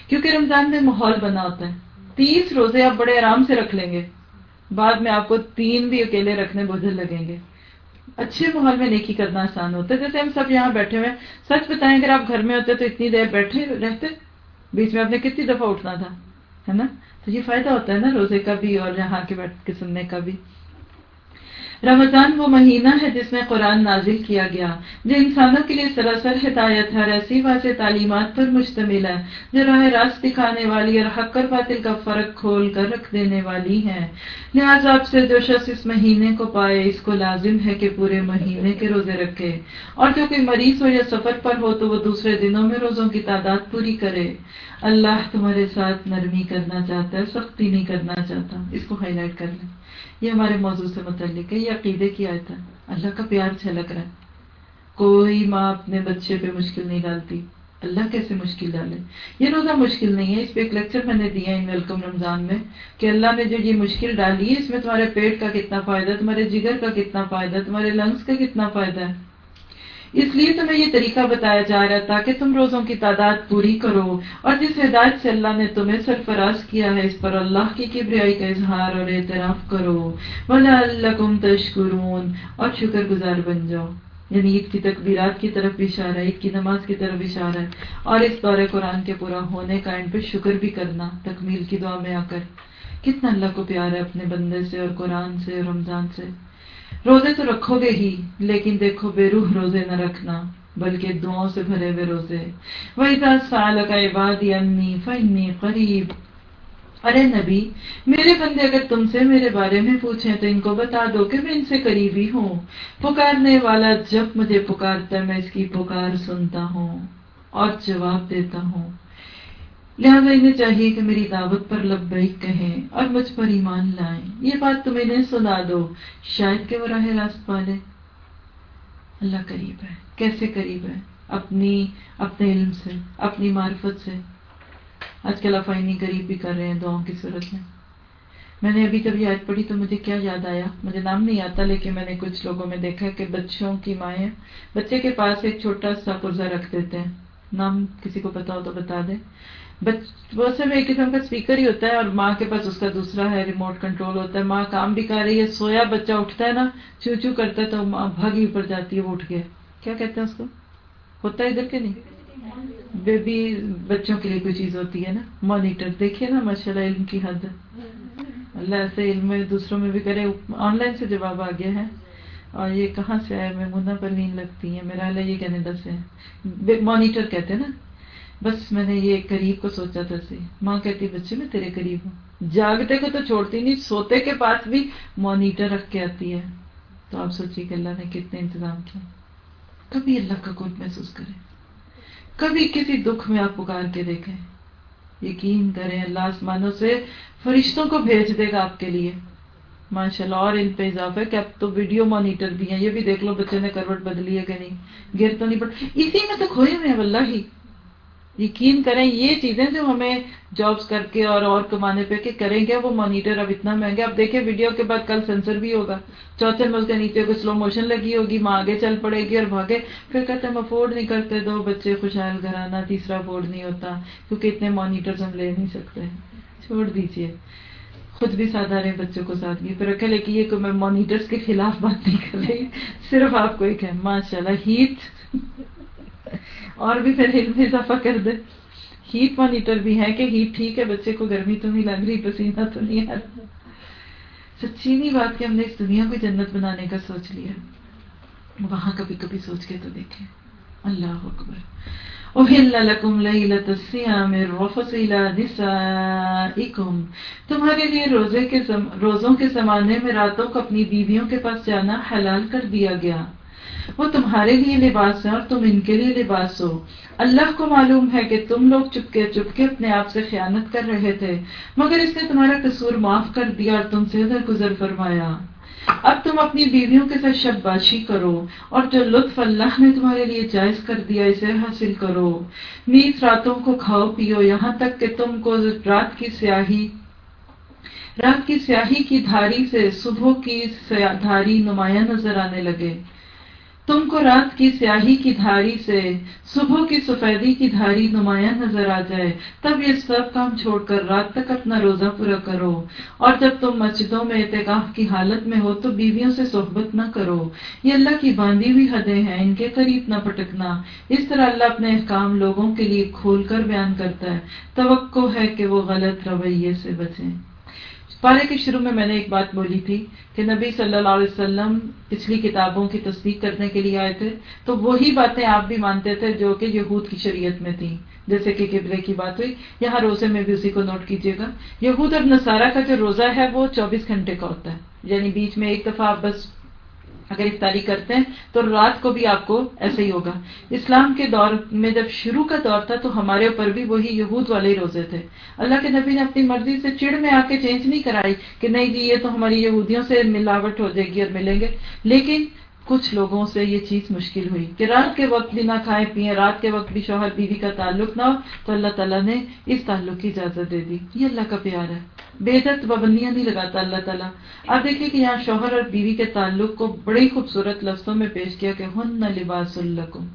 S1: کیونکہ رمضان میں ماحول بنا ہوتا ہے۔ تیس روزے آپ بڑے آرام سے رکھ لیں گے۔ بعد میں آپ کو تین بھی اکیلے رکھنے بوجھل لگیں گے۔ اچھے ماحول میں نیکی کرنا آسان ہوتا ہے۔ جیسے ہم سب یہاں بیٹھے ہوئے سچ بتائیں، اگر آپ گھر میں ہوتے تو اتنی دیر بیٹھے رہتے؟ بیچ میں آپ نے کتنی دفعہ اٹھنا تھا، ہے نا؟ تو یہ فائدہ ہوتا ہے نا روزے کا بھی اور یہاں کے بیٹھ کے سننے کا بھی۔ رمضان وہ مہینہ ہے جس میں قرآن نازل کیا گیا، جو انسانوں کے لیے سراسر ہدایت ہے ایسی واضح تعلیمات پر مشتمل ہے، جو راہ راست دکھانے والی اور حق اور باطل کا فرق کھول کر رکھ دینے والی ہے لہٰذا آپ سے جو شخص اس مہینے کو پائے، اس کو لازم ہے کہ پورے مہینے کے روزے رکھے۔ اور جو کوئی مریض ہو یا سفر پر ہو تو وہ دوسرے دنوں میں روزوں کی تعداد پوری کرے۔ اللہ تمہارے ساتھ نرمی کرنا چاہتا ہے، سختی نہیں کرنا چاہتا۔ اس کو ہائی لائٹ کر لیں۔ یہ ہمارے موضوع سے متعلق ہے، یہ عقیدے کی آیت ہے۔ اللہ کا پیار چھلک رہا ہے۔ کوئی ماں اپنے بچے پہ مشکل نہیں ڈالتی۔ اللہ کیسے مشکل ڈالے؟ یہ روزہ مشکل نہیں ہے۔ اس پہ ایک لیکچر میں نے دیا ان ویلکم رمضان میں کہ اللہ نے جو یہ مشکل ڈالی ہے، اس میں تمہارے پیٹ کا کتنا فائدہ، تمہارے جگر کا کتنا فائدہ، تمہارے لنگس کا کتنا فائدہ ہے۔ اس لیے تمہیں یہ طریقہ بتایا جا رہا ہے تاکہ تم روزوں کی تعداد پوری کرو اور جس ہدایت سے اللہ نے تمہیں سرفراز کیا ہے، اس پر اللہ کی کبریائی کا اظہار اور اعتراف کرو۔ ولا اللہ تشکرون۔ اور شکر گزار بن جاؤ۔ یعنی عید کی تکبیرات کی طرف بھی اشارہ ہے عید کی نماز کی طرف اشارہ۔ ہے اور اس دور قرآن کے پورا ہونے کا ان پہ شکر بھی کرنا، تکمیل کی دعا میں آ کر۔ کتنا اللہ کو پیار ہے اپنے بندے سے اور قرآن سے اور رمضان سے۔ روزے تو رکھو گے ہی، لیکن دیکھو بے روح روزے نہ رکھنا، بلکہ دعاؤں سے بھرے ہوئے روزے۔ وہی دس سال کا عباد انی فنی قریب ارے نبی، میرے بندے اگر تم سے میرے بارے میں پوچھیں تو ان کو بتا دو کہ میں ان سے قریبی ہوں۔ پکارنے والا جب مجھے پکارتا ہے، میں اس کی پکار سنتا ہوں اور جواب دیتا ہوں۔ لہٰذا انہیں چاہیے کہ میری دعوت پر لبیک کہیں اور مجھ پر ایمان لائیں۔ یہ بات تم انہیں سنا دو، شاید کہ وہ راہ راست پالے اللہ قریب ہے۔ کیسے قریب ہے؟ اپنی، اپنے علم سے، اپنی معرفت سے۔ آج کل افائنی قریب بھی کر رہے ہیں دعاؤں کی صورت میں۔ میں نے ابھی کبھی آج پڑھی تو مجھے کیا یاد آیا؟ مجھے نام نہیں آتا لیکن میں نے کچھ لوگوں میں دیکھا کہ بچوں کی مائیں بچے کے پاس ایک چھوٹا سا پرزا رکھ دیتے ہیں۔ نام کسی کو پتا ہو تو بتا دیں۔ ویسے میں ایک قسم کا اسپیکر ہی ہوتا ہے اور ماں کے پاس اس کا دوسرا ہے ریموٹ کنٹرول ہوتا ہے۔ ماں کام بھی کر رہی ہے، سویا بچہ اٹھتا ہے نا چو چو کرتا ہے تو ماں بھاگی اوپر جاتی ہے، وہ اٹھ گیا۔ کیا کہتے ہیں اس کو؟ ہوتا ہے ادھر کے نہیں؟ بیبی بچوں کے لیے کوئی چیز ہوتی ہے نا۔ مانیٹر دیکھیے نا ماشاء اللہ علم کی حد۔ اللہ ایسے علم میں، دوسروں میں بھی کرے۔ آن لائن سے جواب آ گیا ہے۔ اور یہ کہاں سے آئے میں منا پر نیند لگتی ہے۔ میرا اللہ یہ کینیڈا سے۔ مانیٹر کہتے ہیں نا۔ بس میں نے یہ قریب کو سوچا تھا سی ماں کہتی، بچے، میں تیرے قریب ہوں۔ جاگتے کو تو چھوڑتی نہیں، سوتے کے پاس بھی مانیٹر رکھ کے آتی ہے۔ تو آپ سوچیے کہ اللہ نے کتنے انتظام کیا۔ کبھی اللہ کا قرب محسوس کریں کبھی کسی دکھ میں آپ پکار کے دیکھیں یقین کریں اللہ آسمانوں سے فرشتوں کو بھیج دے گا آپ کے لیے۔ ماشاء اللہ اور ان پہ اضافہ ہے کہ اب تو ویڈیو مانیٹر بھی ہیں۔ یہ بھی دیکھ لو، بچے نے کروٹ بدلی ہے کہ نہیں۔ گر تو نہیں پڑ اسی میں تو کھوئے ہوئے اللہ ہی یقین کریں یہ چیزیں جو ہمیں جابس کر کے اور اور کمانے پہ کہ کریں گے، وہ مانیٹر اب اتنا مہنگا اب دیکھیں ویڈیو کے بعد کل سینسر بھی ہوگا۔ چوتھے ملک کے نیچے کو سلو موشن لگی ہوگی، ماں آگے چل پڑے گی اور بھاگے۔ پھر کہتے ہم افورڈ نہیں کرتے دو بچے خوشحال گھرانا تیسرا افورڈ نہیں ہوتا۔ کیونکہ اتنے مانیٹر ہم لے نہیں سکتے۔ چھوڑ دیجیے خود بھی سادہ رہے بچوں کو سادگی پھر رکھے لیکن یہ کہ میں مانیٹرس کے خلاف بات نہیں کر رہی۔ صرف آپ کو ایک ہے ماشاء اللہ ہیٹ اور بھی پھر علم اضافہ کر دے ہیٹ مانیٹر بھی ہے کہ ہیٹ ٹھیک ہے، بچے کو گرمی تو نہیں لگ رہی، پسینہ تو نہیں آ رہا۔ سچی نہیں بات کہ ہم نے اس دنیا کو جنت بنانے کا سوچ لیا، وہاں کبھی کبھی سوچ کے تو دیکھیں۔ اللہ اکبر۔ تمہارے لیے روزے کے زم... روزوں کے زمانے میں راتوں کو اپنی بیویوں کے پاس جانا حلال کر دیا گیا۔ وہ تمہارے لیے لباس ہے اور تم ان کے لیے لباس ہو۔ اللہ کو معلوم ہے کہ تم لوگ چپکے چپکے اپنے آپ سے خیانت کر رہے تھے، مگر اس نے تمہارا قصور معاف کر دیا اور تم سے گزر فرمایا۔ اب تم اپنی بیویوں کے ساتھ شب باشی کرو اور جو لطف اللہ نے تمہارے لیے جائز کر دیا، اسے حاصل کرو۔ نیز راتوں کو کھاؤ، پیو۔ یہاں تک کہ تم کو رات کی سیاہی، رات کی سیاہی کی دھاری سے صبح کی دھاری نمایاں نظر آنے لگے۔ تم کو رات کی سیاہی کی دھاری سے، صبح کی سفیدی کی دھاری نمایاں نظر آ جائے۔ تب یہ سب کام چھوڑ کر رات تک اپنا روزہ پورا کرو۔ اور جب تم مسجدوں میں اعتکاف کی حالت میں ہو تو بیویوں سے صحبت نہ کرو۔ یہ اللہ کی باندھی ہوئی حدیں ہیں، ان کے قریب نہ پٹکنا اس طرح اللہ اپنے احکام لوگوں کے لیے کھول کر بیان کرتا ہے۔ توقع ہے کہ وہ غلط رویے سے بچیں۔ پارے کے شروع میں میں نے ایک بات بولی تھی کہ نبی صلی اللہ علیہ وسلم پچھلی کتابوں کی تصدیق کرنے کے لیے آئے تھے، تو وہی باتیں آپ بھی مانتے تھے جو کہ یہود کی شریعت میں تھیں۔ جیسے کہ قبلے کی بات ہوئی، یہاں روزے میں بھی اسی کو نوٹ کیجیے گا۔ یہود اور نصارہ کا جو روزہ ہے وہ چوبیس گھنٹے کا ہوتا ہے یعنی بیچ میں ایک دفعہ آپ بس اگر افطاری کرتے ہیں، تو رات کو بھی آپ کو ایسے ہی ہوگا۔ اسلام کے دور میں جب شروع کا دور تھا، تو ہمارے اوپر بھی وہی یہود والے روزے تھے۔ اللہ کے نبی نے اپنی مرضی سے چڑ میں آ کے چینج نہیں کرائی کہ نہیں جی یہ تو ہماری یہودیوں سے ملاوٹ ہو جائے گی اور ملیں گے۔ لیکن کچھ لوگوں سے یہ چیز مشکل ہوئی کہ رات کے وقت بھی نہ کھائے پیئے رات کے وقت بھی شوہر بیوی کا تعلق نہ ہو، تو اللہ تعالیٰ نے اس تعلق کی اجازت دے دی۔ یہ اللہ کا پیار ہے۔ بے پابندیاں نہیں لگاتا اللہ تعالیٰ۔ آپ دیکھیے کہ یہاں شوہر اور بیوی کے تعلق کو بڑی خوبصورت لفظوں میں پیش کیا کہ ہن نہ لباس الکم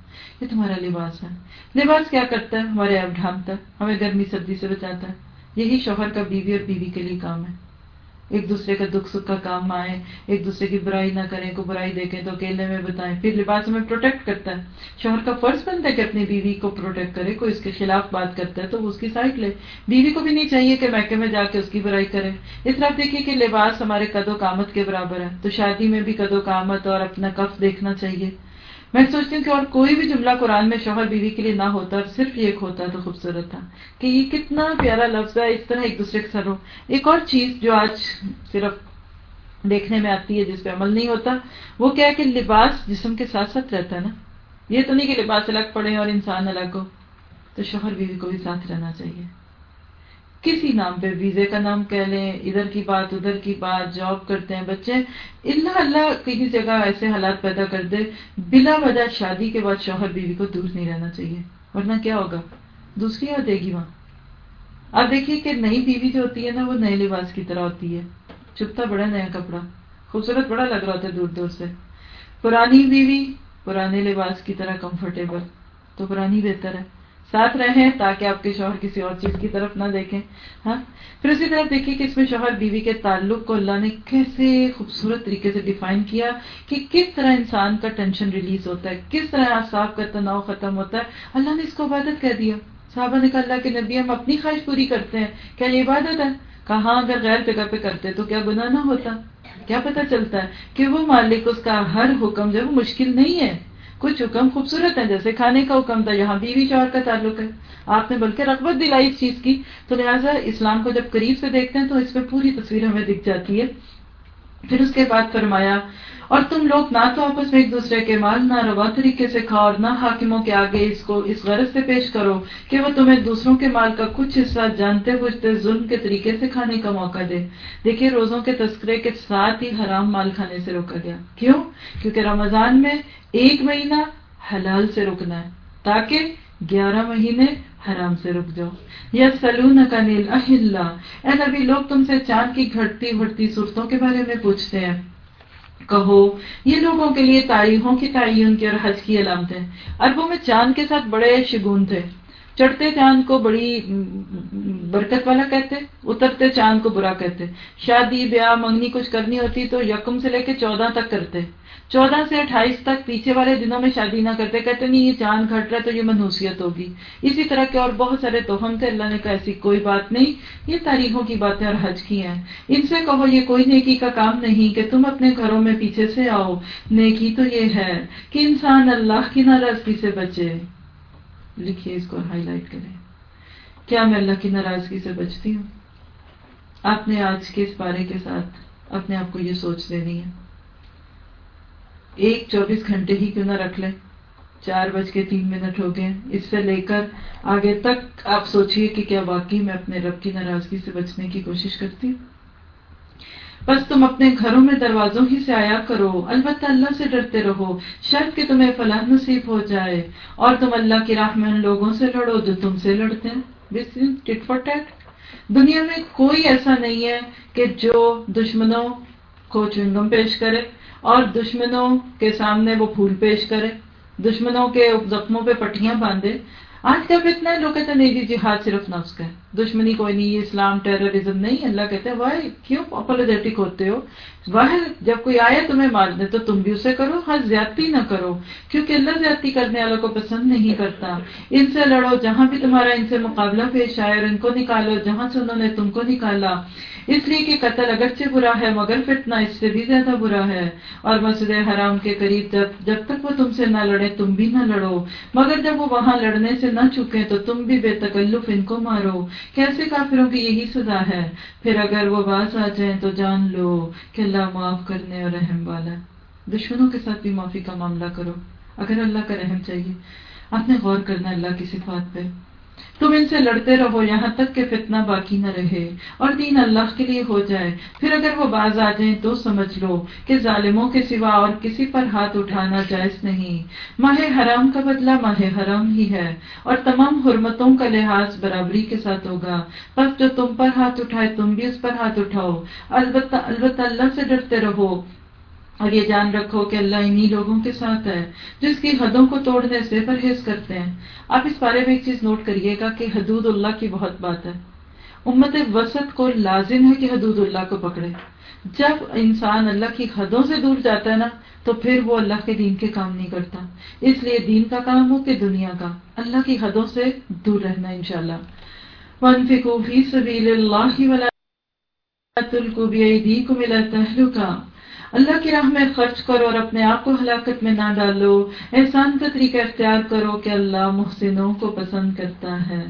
S1: یہ تمہارا لباس ہے۔ لباس کیا کرتا ہے؟ ہمارے اب ڈھانپتا ہے، ہمیں گرمی سردی سے بچاتا ہے۔ یہی شوہر کا بیوی اور بیوی کے لیے کام ہے۔ ایک دوسرے کا دکھ سکھ کا کام آئے، ایک دوسرے کی برائی نہ کریں، کو برائی دیکھیں تو اکیلے میں بتائیں۔ پھر لباس میں پروٹیکٹ کرتا ہے۔ شوہر کا فرض بنتا ہے کہ اپنی بیوی کو پروٹیکٹ کرے، کوئی اس کے خلاف بات کرتا ہے تو وہ اس کی سائڈ لے۔ بیوی کو بھی نہیں چاہیے کہ میکے میں جا کے اس کی برائی کرے۔ اس طرح دیکھیے کہ لباس ہمارے قد و کامت کے برابر ہے۔ تو شادی میں بھی قد و کامت اور اپنا کف دیکھنا چاہیے۔ میں سوچتی ہوں کہ اور کوئی بھی جملہ قرآن میں شوہر بیوی کے لیے نہ ہوتا اور صرف یہ ایک ہوتا تو خوبصورت تھا کہ یہ کتنا پیارا لفظ ہے، اس طرح ایک دوسرے کے سر ہو ایک اور چیز جو آج صرف دیکھنے میں آتی ہے جس پہ عمل نہیں ہوتا، وہ کیا ہے کہ لباس جسم کے ساتھ ساتھ رہتا ہے نا؟ یہ تو نہیں کہ لباس الگ پڑے اور انسان الگ ہو، تو شوہر بیوی کو بھی ساتھ رہنا چاہیے۔ کسی نام پہ ویزے کا نام کہہ لیں، ادھر کی بات، ادھر کی بات، جاب کرتے ہیں بچے، اللہ اللہ کسی جگہ ایسے حالات پیدا کر دے، بلا وجہ شادی کے بعد شوہر بیوی کو دور نہیں رہنا چاہیے، ورنہ کیا ہوگا؟ دوسری آ دے گی وہاں۔ آپ دیکھیے کہ نئی بیوی جو ہوتی ہے نا، وہ نئے لباس کی طرح ہوتی ہے۔ چپتا بڑا نیا کپڑا، خوبصورت بڑا لگ رہا ہوتا ہے دور دور سے۔ پرانی بیوی، پرانے لباس کی طرح کمفرٹیبل تو پرانی بہتر ہے۔ ساتھ رہیں تاکہ آپ کے شوہر کسی اور چیز کی طرف نہ دیکھیں ہاں؟ پھر اسی طرح دیکھیے کہ اس میں شوہر بیوی کے تعلق کو اللہ نے کیسے خوبصورت طریقے سے ڈیفائن کیا کہ کس طرح انسان کا ٹینشن ریلیز ہوتا ہے، کس طرح صاف کا تناؤ ختم ہوتا ہے۔ اللہ نے اس کو عبادت کہہ دیا۔ صحابہ نے کہا، اللہ کے نبی ہم اپنی خواہش پوری کرتے ہیں، کیا یہ عبادت ہے؟ کہاں اگر غیر جگہ پہ کرتے تو کیا گناہ نہ ہوتا؟ کیا پتا چلتا ہے کہ وہ مالک، اس کا ہر حکم جو ہے وہ مشکل نہیں ہے۔ کچھ حکم خوبصورت ہیں، جیسے کھانے کا حکم تھا، یہاں بیوی شوہر کا تعلق ہے۔ آپ نے بلکہ رغبت دلائی اس چیز کی۔ تو لہٰذا اسلام کو جب قریب سے دیکھتے ہیں تو اس پہ پوری تصویر ہمیں دکھ جاتی ہے۔ پھر اس کے بعد فرمایا اور تم لوگ نہ تو آپس میں ایک دوسرے کے مال، نہ روا طریقے سے کھاؤ اور نہ حاکموں کے آگے اس کو اس غرض سے پیش کرو کہ وہ تمہیں دوسروں کے مال کا کچھ حصہ جانتے بوجھتے ظلم کے طریقے سے کھانے کا موقع دے۔ دیکھیے روزوں کے تذکرے کے ساتھ ہی حرام مال کھانے سے روکا گیا۔ کیوں؟ کیونکہ رمضان میں ایک مہینہ حلال سے رکنا ہے، تاکہ گیارہ مہینے حرام سے رک جاؤ۔ یا سلون کا نیل اے نبی، لوگ تم سے چاند کی گھٹتی بڑھتی صورتوں کے بارے میں پوچھتے ہیں۔ کہو، یہ لوگوں کے لیے تاریخوں کی تعین کی اور حج کی علامتیں اربوں میں چاند کے ساتھ بڑے شگون تھے۔ چڑھتے چاند کو بڑی برکت والا کہتے، اترتے چاند کو برا کہتے۔ شادی، بیاہ، منگنی کچھ کرنی ہوتی تو یکم سے لے کے چودہ تک کرتے۔ چودہ سے اٹھائیس تک پیچھے والے دنوں میں شادی نہ کرتے، کہتے نہیں یہ چاند گھٹ رہا تو یہ منحوسیت ہوگی۔ اسی طرح کے اور بہت سارے توہم تھے، اللہ نے کہا ایسی کوئی بات نہیں، یہ تاریخوں کی باتیں اور حج کی ہیں۔ ان سے کہو، یہ کوئی نیکی کا کام نہیں کہ تم اپنے گھروں میں پیچھے سے آؤ۔ نیکی تو یہ ہے کہ انسان اللہ کی ناراضگی سے بچے۔ لکھیے اس کو ہائی لائٹ کریں۔ کیا میں اللہ کی ناراضگی سے بچتی ہوں؟ آپ نے آج کے اس بارے کے ساتھ اپنے آپ کو یہ سوچ دینی ہے۔ ایک چوبیس گھنٹے ہی کیوں نہ رکھ لیں؟ چار بج کے تین منٹ ہو گئے اس سے لے کر آگے تک آپ سوچئے کہ کیا واقعی میں اپنے رب کی ناراضگی سے بچنے کی کوشش کرتی ہوں؟ بس تم اپنے گھروں میں دروازوں ہی سے آیا کرو۔ البتہ اللہ سے ڈرتے رہو۔ شرط کہ تمہیں فلاح نصیب ہو جائے۔ اور تم اللہ کی راہ میں ان لوگوں سے لڑو جو تم سے لڑتے ہیں۔ ٹٹ فور ٹیٹ دنیا میں کوئی ایسا نہیں ہے کہ جو دشمنوں کو چنگم پیش کرے۔ اور دشمنوں کے سامنے وہ پھول پیش کرے، دشمنوں کے زخموں پہ پٹیاں باندھے۔ آج کل اتنا لوگ کہتے ہیں، نہیں جی جہاد صرف نفس کا ہے۔ دشمنی کوئی نہیں، یہ اسلام ٹیررزم نہیں، اللہ کہتے ہیں بھائی کیوں اپولوجیٹک ہوتے ہو؟ وہ جب کوئی آئے تمہیں مارنے تو تم بھی اسے کرو ہاں زیادتی نہ کرو، کیونکہ اللہ زیادتی کرنے والوں کو پسند نہیں کرتا۔ ان سے لڑو، جہاں بھی تمہارا ان سے مقابلہ پیش آئے اور ان کو نکالو، جہاں سے انہوں نے تم کو نکالا۔ اس لیے کہ قتل اگرچہ برا ہے، مگر فتنا اس سے بھی زیادہ برا ہے۔ اور مسجد حرام کے قریب جب جب تک وہ تم سے نہ لڑے، تم بھی نہ لڑو۔ مگر جب وہ وہاں لڑنے سے نہ چکے تو تم بھی بے تکلف ان کو مارو۔ کیسے کافروں کی یہی سزا ہے؟ پھر اگر وہ باز آ جائیں تو جان لو کہ اللہ معاف کرنے اور رحم والا۔ دشمنوں کے ساتھ بھی معافی کا معاملہ کرو۔ اگر اللہ کا رحم چاہیے، آپ نے غور کرنا اللہ کی صفات پہ۔ تم ان سے لڑتے رہو، یہاں تک کہ فتنہ باقی نہ رہے۔ اور دین اللہ کے لیے ہو جائے۔ پھر اگر وہ باز آ جائیں تو سمجھ لو کہ ظالموں کے سوا اور کسی پر ہاتھ اٹھانا جائز نہیں۔ ماہ حرام کا بدلہ ماہ حرام ہی ہے اور تمام حرمتوں کا لحاظ برابری کے ساتھ ہوگا۔ بس جو تم پر ہاتھ اٹھائے، تم بھی اس پر ہاتھ اٹھاؤ۔ البتہ البتہ اللہ سے ڈرتے رہو۔ اور یہ جان رکھو کہ اللہ انہی لوگوں کے ساتھ ہے جو اس کی حدوں کو توڑنے سے پرہیز کرتے ہیں۔ آپ اس بارے میں ایک چیز نوٹ کریے گا کہ حدود اللہ کی بہت بات ہے۔ امت وسط کو لازم ہے کہ حدود اللہ کو پکڑے۔ جب انسان اللہ کی حدوں سے دور جاتا ہے نا، تو پھر وہ اللہ کے دین کے کام نہیں کرتا۔ اس لیے دین کا کام ہو کہ دنیا کا۔ اللہ کی حدوں سے دور رہنا انشاءاللہ۔ وَانفِقُوا فِي سَبِيلِ اللَّهِ وَلَا تُلْقُوا بِأَيْدِيكُمْ إِلَى التَّهْلُكَةِ۔ اللہ کی راہ میں خرچ کرو اور اپنے آپ کو ہلاکت میں نہ ڈالو۔ احسان کا طریقہ اختیار کرو کہ اللہ محسنوں کو پسند کرتا ہے۔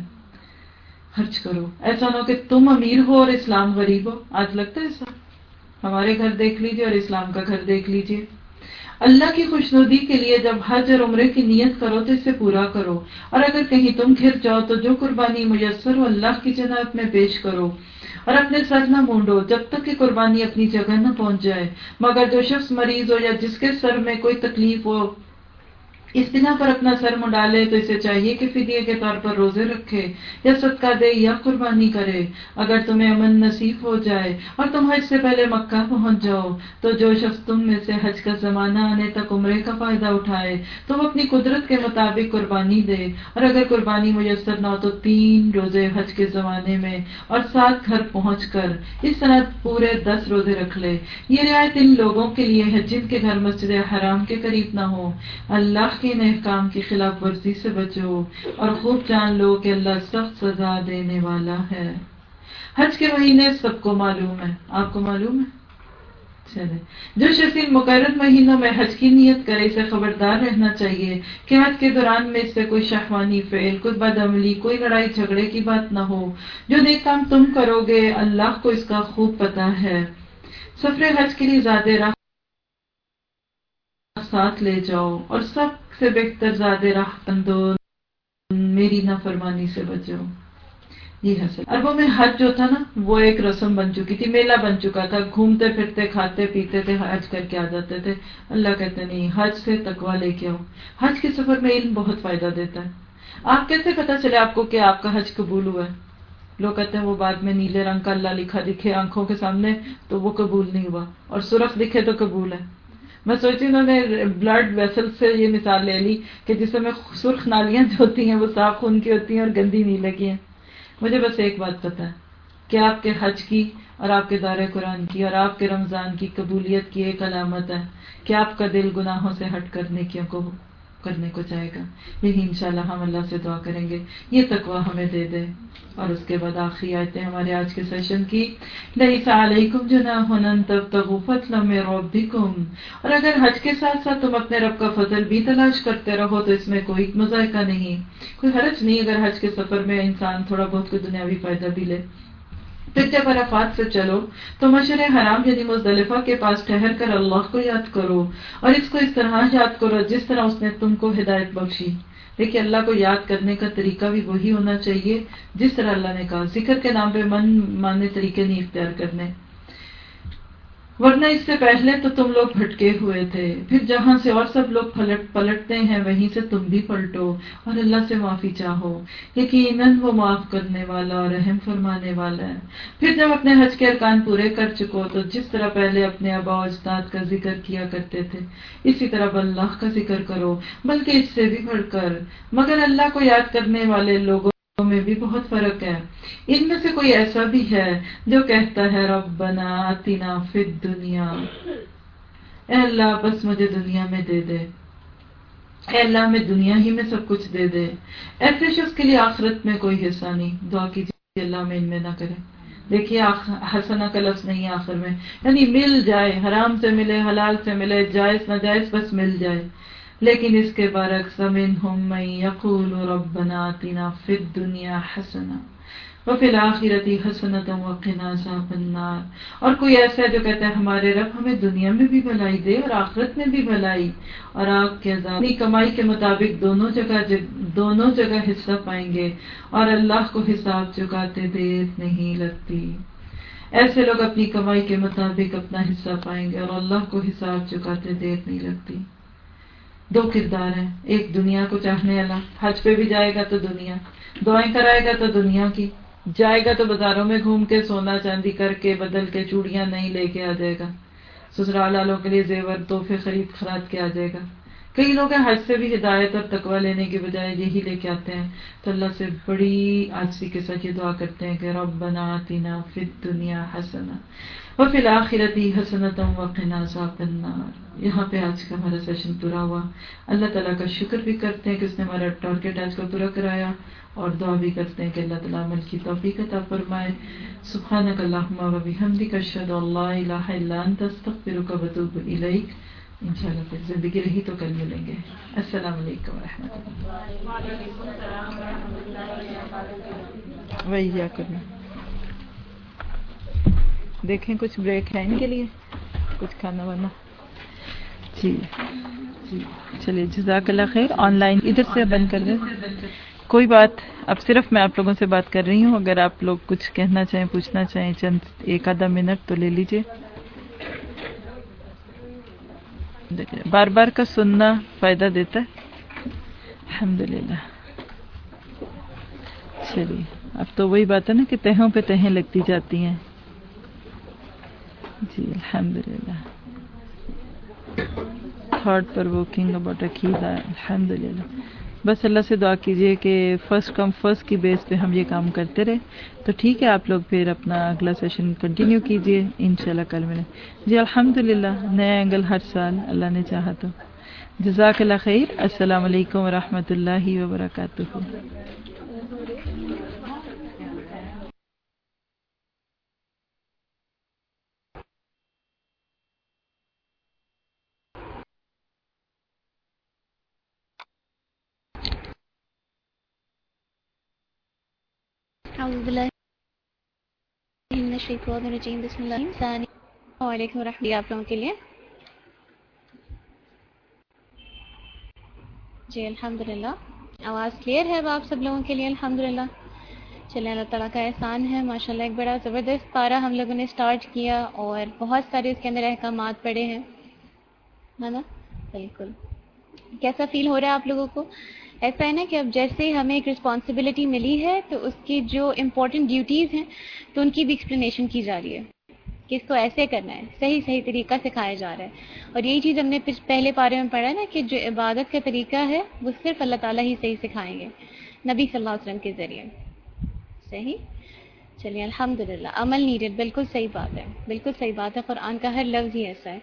S1: خرچ کرو۔ ایسا نہ ہو کہ تم امیر ہو اور اسلام غریب ہو۔ آج لگتا ہے ایسا۔ ہمارے گھر دیکھ لیجیے اور اسلام کا گھر دیکھ لیجیے۔ اللہ کی خوشنودی کے لیے جب حج اور عمرے کی نیت کرو تو اسے پورا کرو۔ اور اگر کہیں تم گھر جاؤ تو جو قربانی میسر ہو اللہ کی جناب میں پیش کرو۔ اور اپنے سر نہ مونڈو، جب تک کہ قربانی اپنی جگہ نہ پہنچ جائے۔ مگر جو شخص مریض ہو یا جس کے سر میں کوئی تکلیف ہو اس بنا پر اپنا سر منڈالے تو اسے چاہیے کہ فدیے کے طور پر روزے رکھے یا صدقہ دے یا قربانی کرے۔ اگر تمہیں امن نصیب ہو جائے اور تم حج سے پہلے مکہ پہنچ جاؤ، تو جو شخص تم میں سے حج کا زمانہ آنے تک عمرے کا فائدہ اٹھائے، تو وہ اپنی قدرت کے مطابق قربانی دے۔ اور اگر قربانی میسر نہ ہو تو تین روزے حج کے زمانے میں اور سات گھر پہنچ کر اس طرح پورے دس روزے رکھ لے۔ یہ رعایت ان لوگوں کے لیے ہے جن کے گھر مسجد حرام کے قریب نہ ہو۔ اللہ کے ان احکام کی خلاف ورزی سے بچو اور خوب جان لو کہ اللہ سخت سزا دینے والا ہے۔ حج کے مہینے سب کو معلوم ہے۔ آپ کو معلوم ہے؟ چلے۔ جو شخص ان مقرر مہینوں میں حج کی نیت کرے، اسے خبردار رہنا چاہیے کہ حج کے دوران میں اس سے کوئی شہوانی فعل، کوئی بد عملی کوئی لڑائی جھگڑے کی بات نہ ہو۔ جو نیک کام تم کرو گے، اللہ کو اس کا خوب پتا ہے۔ سفر حج کے لیے زیادہ راہ ساتھ لے جاؤ اور سب سے بہتر زیادہ راہ تندو میری نافرمانی سے بچو۔ یہ حاصل اربوں میں حج جو تھا نا، وہ ایک رسم بن چکی تھی، میلہ بن چکا تھا۔ گھومتے پھرتے، کھاتے پیتے تھے، حج کر کے آ جاتے تھے۔ اللہ کہتے نہیں، حج سے تکوا لے کے آؤ۔ حج کے سفر میں علم بہت فائدہ دیتا ہے۔ آپ کیسے پتا چلے آپ کو کہ آپ کا حج قبول ہوا ہے؟ لوگ کہتے ہیں، وہ بعد میں نیلے رنگ کا اللہ لکھا دکھے آنکھوں کے سامنے تو وہ قبول نہیں ہوا۔ اور سرخ دکھے تو قبول ہے۔ میں سوچتی انہوں نے بلڈ ویسل سے یہ مثال لے لی کہ جس میں سرخ نالیاں جو ہوتی ہیں وہ صاف خون کی ہوتی ہیں اور گندی نیلے کی ہیں۔ مجھے بس ایک بات پتا ہے کہ آپ کے حج کی اور آپ کے دار قرآن کی اور آپ کے رمضان کی قبولیت کی ایک علامت ہے کہ آپ کا دل گناہوں سے ہٹ کرنے نیکیوں کو کرنے کو چاہے گا۔ یہی انشاءاللہ ہم اللہ سے دعا کریں گے۔ یہ تقوی ہمیں دے دے۔ اور اس کے بعد آخری آیتیں ہمارے آج کے سیشن کی۔ لئیسا علیکم جناح ان تبتغوا فضلا ربکم۔ اور اگر حج کے ساتھ ساتھ تم اپنے رب کا فضل بھی تلاش کرتے رہو تو اس میں کوئی مذائقہ نہیں۔ کوئی حرج نہیں اگر حج کے سفر میں انسان تھوڑا بہت کوئی دنیاوی فائدہ بھی لے۔ پھر جب عرفات سے چلو، تو مشر حرام یعنی مزدلفہ کے پاس ٹہر کر اللہ کو یاد کرو اور اس کو اس طرح یاد کرو جس طرح اس نے تم کو ہدایت بخشی۔ دیکھیے، اللہ کو یاد کرنے کا طریقہ بھی وہی ہونا چاہیے جس طرح اللہ نے کہا۔ ذکر کے نام پہ من ماننے طریقے نہیں اختیار کرنے۔ ورنہ اس سے پہلے تو تم لوگ بھٹکے ہوئے تھے۔ پھر جہاں سے اور سب لوگ پلٹ پلٹتے ہیں، وہیں سے تم بھی پلٹو اور اللہ سے معافی چاہو۔ یقیناً وہ معاف کرنے والا اور رحم فرمانے والا ہے۔ پھر جب اپنے حج کے ارکان پورے کر چکو تو جس طرح پہلے اپنے آبا و اجداد کا ذکر کیا کرتے تھے، اسی طرح اللہ کا ذکر کرو، بلکہ اس سے بھی بڑھ کر۔ مگر اللہ کو یاد کرنے والے لوگوں میں بھی بہت فرق ہے۔ ان میں سے کوئی ایسا بھی ہے جو کہتا ہے رب بنا تینا فت دنیا اے اللہ، بس مجھے دنیا میں دے دے۔ اے اللہ، میں دنیا ہی میں سب کچھ دے دے۔ ایسے شخص کے لیے آخرت میں کوئی حصہ نہیں۔ دعا کیجیے اللہ میں ان میں نہ کرے۔ دیکھیے حسنا کا لفظ نہیں آخر میں۔ یعنی مل جائے، حرام سے ملے، حلال سے ملے، جائز ناجائز بس مل جائے۔ لیکن اس کے برعکس من ہم یقول ربنا آتنا فی الدنیا حسنا وفی الآخرتی حسنت وقنا عذاب النار۔ اور کوئی ایسا ہے جو کہتا ہے ہمارے رب ہمیں دنیا میں بھی بھلائی دے اور آخرت میں بھی بھلائی اور آپ کے عذاب اپنی کمائی کے مطابق دونوں جگہ دونوں جگہ حصہ پائیں گے اور اللہ کو حساب چکاتے دیر نہیں لگتی۔ ایسے لوگ اپنی کمائی کے مطابق اپنا حصہ پائیں گے اور اللہ کو حساب چکاتے دیر نہیں لگتی۔ دو کردار ہیں۔ ایک دنیا کو چاہنے والا۔ حج پہ بھی جائے گا تو دنیا۔ دعائیں کرائے گا تو دنیا کی۔ جائے گا تو بازاروں میں گھوم کے سونا چاندی کر کے بدل کے چوڑیاں نہیں لے کے آ جائے گا۔ سسرال والوں کے لیے زیور، تحفے خرید خراد کے آ جائے گا۔ کئی لوگ ہیں حج سے بھی ہدایت اور تقوی لینے کے بجائے یہی لے کے آتے ہیں۔ تو اللہ سے بڑی آجی کے ساتھ یہ دعا کرتے ہیں کہ رب بنا تینا فت دنیا حسنا وہ فی الآخرتی حسنت وقنا النار۔ یہاں پہ آج کا ہمارا سیشن پورا ہوا۔ اللہ تعالیٰ کا شکر بھی کرتے ہیں کہ اس نے ہمارا ٹارگیٹ آج کا پورا کرایا اور دعا بھی کرتے ہیں کہ اللہ تعالیٰ عمل کی توفیق عطا فرمائے۔ سبحانک اللہم و بحمدک اشہد اللہ الہ الا انت استغفرک و اتوب الیک۔ انشاءاللہ پھر زندگی رہی تو کل ملیں گے۔ السلام علیکم ورحمۃ اللہ۔ وہی کرنا۔ دیکھیں کچھ بریک ہے ان کے لیے، کچھ کھانا وانا۔ جی جی۔ چلیے، جزاک اللہ خیر۔ آن لائن ادھر سے بند کر دیں۔ کوئی بات، اب صرف میں آپ لوگوں سے بات کر رہی ہوں۔ اگر آپ لوگ کچھ کہنا چاہیں، پوچھنا چاہیں، چند ایک آدھا منٹ تو لے لیجیے بار بار کا سننا فائدہ دیتا ہے۔ الحمد للہ چلیے، اب تو وہی بات ہے نا کہ تہوں پہ تہیں لگتی جاتی ہیں۔ جی الحمد للہ تھاٹ پر ووکنگ اباؤٹ عقیدہ الحمد للہ بس اللہ سے دعا کیجیے کہ فرسٹ کم فرسٹ کی بیس پہ ہم یہ کام کرتے رہے۔ تو ٹھیک ہے، آپ لوگ پھر اپنا اگلا سیشن کنٹینیو کیجیے ان شاء اللہ کل ملے جی الحمد للہ نیا اینگل ہر سال اللہ نے چاہا تو۔ جزاک اللہ خیر، السلام علیکم ورحمۃ اللہ وبرکاتہ۔
S6: علیکم ورحمۃ آپ لوگوں کے لیے جی الحمد للہ آواز کلیئر ہے اب آپ سب لوگوں کے لیے؟ الحمد للہ چلیں، اللہ تعالیٰ کا احسان ہے۔ ماشاء اللہ ایک بڑا زبردست پارا ہم لوگوں نے اسٹارٹ کیا اور بہت سارے اس کے اندر احکامات پڑے ہیں۔ ہے نا؟ بالکل۔ کیسا فیل ہو رہا ہے آپ لوگوں کو؟ ایسا ہے نا کہ اب جیسے ہمیں ایک رسپانسبلٹی ملی ہے، تو اس کی جو امپورٹنٹ ڈیوٹیز ہیں، تو ان کی بھی ایکسپلینیشن کی جا رہی ہے کہ اس کو ایسے کرنا ہے، صحیح صحیح طریقہ سکھایا جا رہا ہے۔ اور یہی چیز ہم نے پہلے پارے میں پڑھا نا کہ جو عبادت کا طریقہ ہے، وہ صرف اللہ تعالیٰ ہی صحیح سکھائیں گے، نبی صلی اللہ علیہ وسلم کے ذریعے۔ صحیح؟ چلیے الحمد للہ عمل نیڈیڈ بالکل صحیح بات ہے، بالکل صحیح بات ہے، قرآن کا ہر لفظ ہی ایسا ہے۔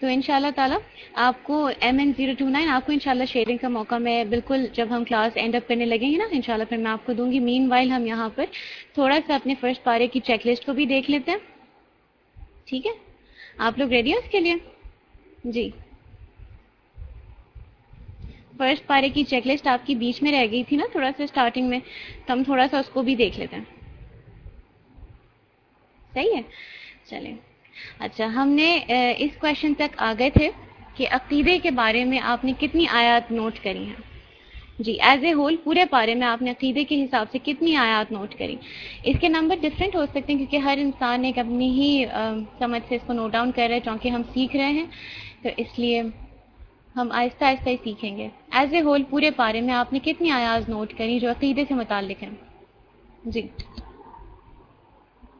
S6: تو ان شاء اللہ تعالیٰ آپ کو M N zero two nine آپ کو ان شاء اللہ شیئرنگ کا موقع میں بالکل جب ہم کلاس اینڈ اپ کرنے لگیں گے نا ان شاء اللہ پھر میں آپ کو دوں گی۔ مین وائل ہم یہاں پر تھوڑا سا اپنے فرسٹ پارے کی چیک لسٹ کو بھی دیکھ لیتے ہیں۔ ٹھیک ہے؟ آپ لوگ ریڈی ہیں اس کے لیے؟ جی۔ فرسٹ پارے کی چیک لسٹ آپ کی بیچ میں رہ گئی تھی نا، تھوڑا سا اسٹارٹنگ میں۔ تو ہم تھوڑا سا اس کو بھی دیکھ لیتے ہیں۔ صحیح ہے؟ چلیں۔ اچھا ہم نے اس کوشچن تک آ گئے تھے کہ عقیدے کے بارے میں آپ نے کتنی آیات نوٹ کری ہیں۔ جی ایز اے ہول پورے پارے میں آپ نے عقیدے کے حساب سے کتنی آیات نوٹ کری۔ اس کے نمبر ڈفرینٹ ہو سکتے ہیں کیونکہ ہر انسان ایک اپنی ہی سمجھ سے اس کو نوٹ ڈاؤن کر رہے ہیں چونکہ ہم سیکھ رہے ہیں۔ تو اس لیے ہم آہستہ آہستہ ہی سیکھیں گے۔ ایز اے ہول پورے پارے میں آپ نے کتنی آیاز نوٹ کری جو عقیدے سے متعلق ہیں؟ جی۔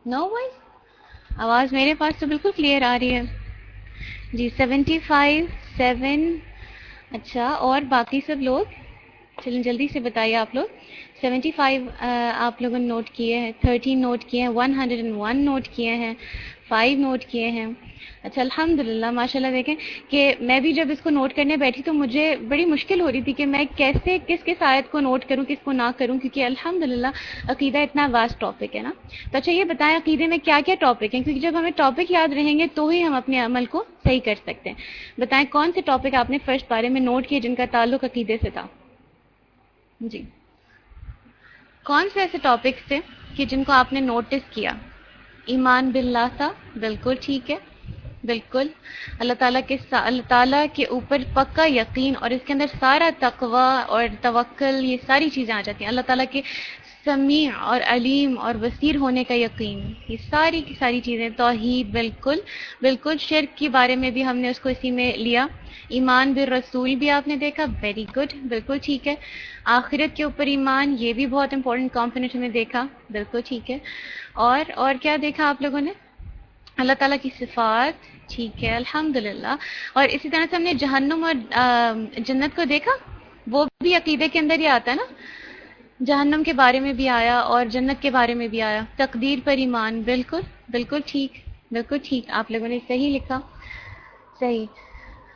S6: نو وائز آواز میرے پاس تو بالکل کلیئر آ رہی ہے۔ جی سیونٹی فائیو سیون اچھا اور باقی سب لوگ؟ چلیں جلدی سے بتائیے آپ لوگ۔ سیونٹی فائیو آپ لوگوں نے نوٹ کیے ہیں تھرٹین نوٹ کیے ہیں one hundred and one note کیے ہیں۔ فائیو نوٹ کیے ہیں۔ اچھا الحمد للہ ماشاء اللہ دیکھیں کہ میں بھی جب اس کو نوٹ کرنے بیٹھی تو مجھے بڑی مشکل ہو رہی تھی کہ میں کیسے، کس کس آیت کو نوٹ کروں، کس کو نہ کروں، کیونکہ الحمد للہ عقیدہ اتنا واسٹ ٹاپک ہے نا۔ تو اچھا یہ بتائیں عقیدے میں کیا کیا ٹاپک ہیں؟ کیونکہ جب ہمیں ٹاپک یاد رہیں گے تو ہی ہم اپنے عمل کو صحیح کر سکتے ہیں۔ بتائیں کون سے ٹاپک آپ نے فرسٹ بارے میں نوٹ کیے جن کا تعلق عقیدے سے تھا؟ جی۔ کون سے ایسے ٹاپکس تھے کہ جن کو آپ نے نوٹس کیا؟ ایمان باللہ تھا، بالکل ٹھیک ہے، بالکل۔ اللہ تعالیٰ کے اللہ تعالیٰ کے اوپر پکا یقین اور اس کے اندر سارا تقوی اور توکل، یہ ساری چیزیں آ جاتی ہیں۔ اللہ تعالیٰ کے سمیع اور علیم اور وسیر ہونے کا یقین، یہ ساری کی ساری چیزیں۔ توحید، بالکل بالکل۔ شرک کے بارے میں بھی ہم نے اس کو اسی میں لیا۔ ایمان بالرسول بھی آپ نے دیکھا ویری گڈ بالکل ٹھیک ہے۔ آخرت کے اوپر ایمان، یہ بھی بہت امپورٹنٹ کمپوننٹ ہمیں دیکھا، بالکل ٹھیک ہے۔ اور اور کیا دیکھا آپ لوگوں نے؟ اللہ تعالیٰ کی صفات، ٹھیک ہے الحمد اور اسی طرح سے ہم نے جہنم اور جنت کو دیکھا؟ وہ بھی عقیدے کے اندر ہی آتا ہے نا؟ جہنم کے بارے میں بھی آیا اور جنت کے بارے میں بھی آیا۔ تقدیر پر ایمان، بالکل بالکل ٹھیک بالکل ٹھیک۔ آپ لوگوں نے صحیح لکھا، صحیح۔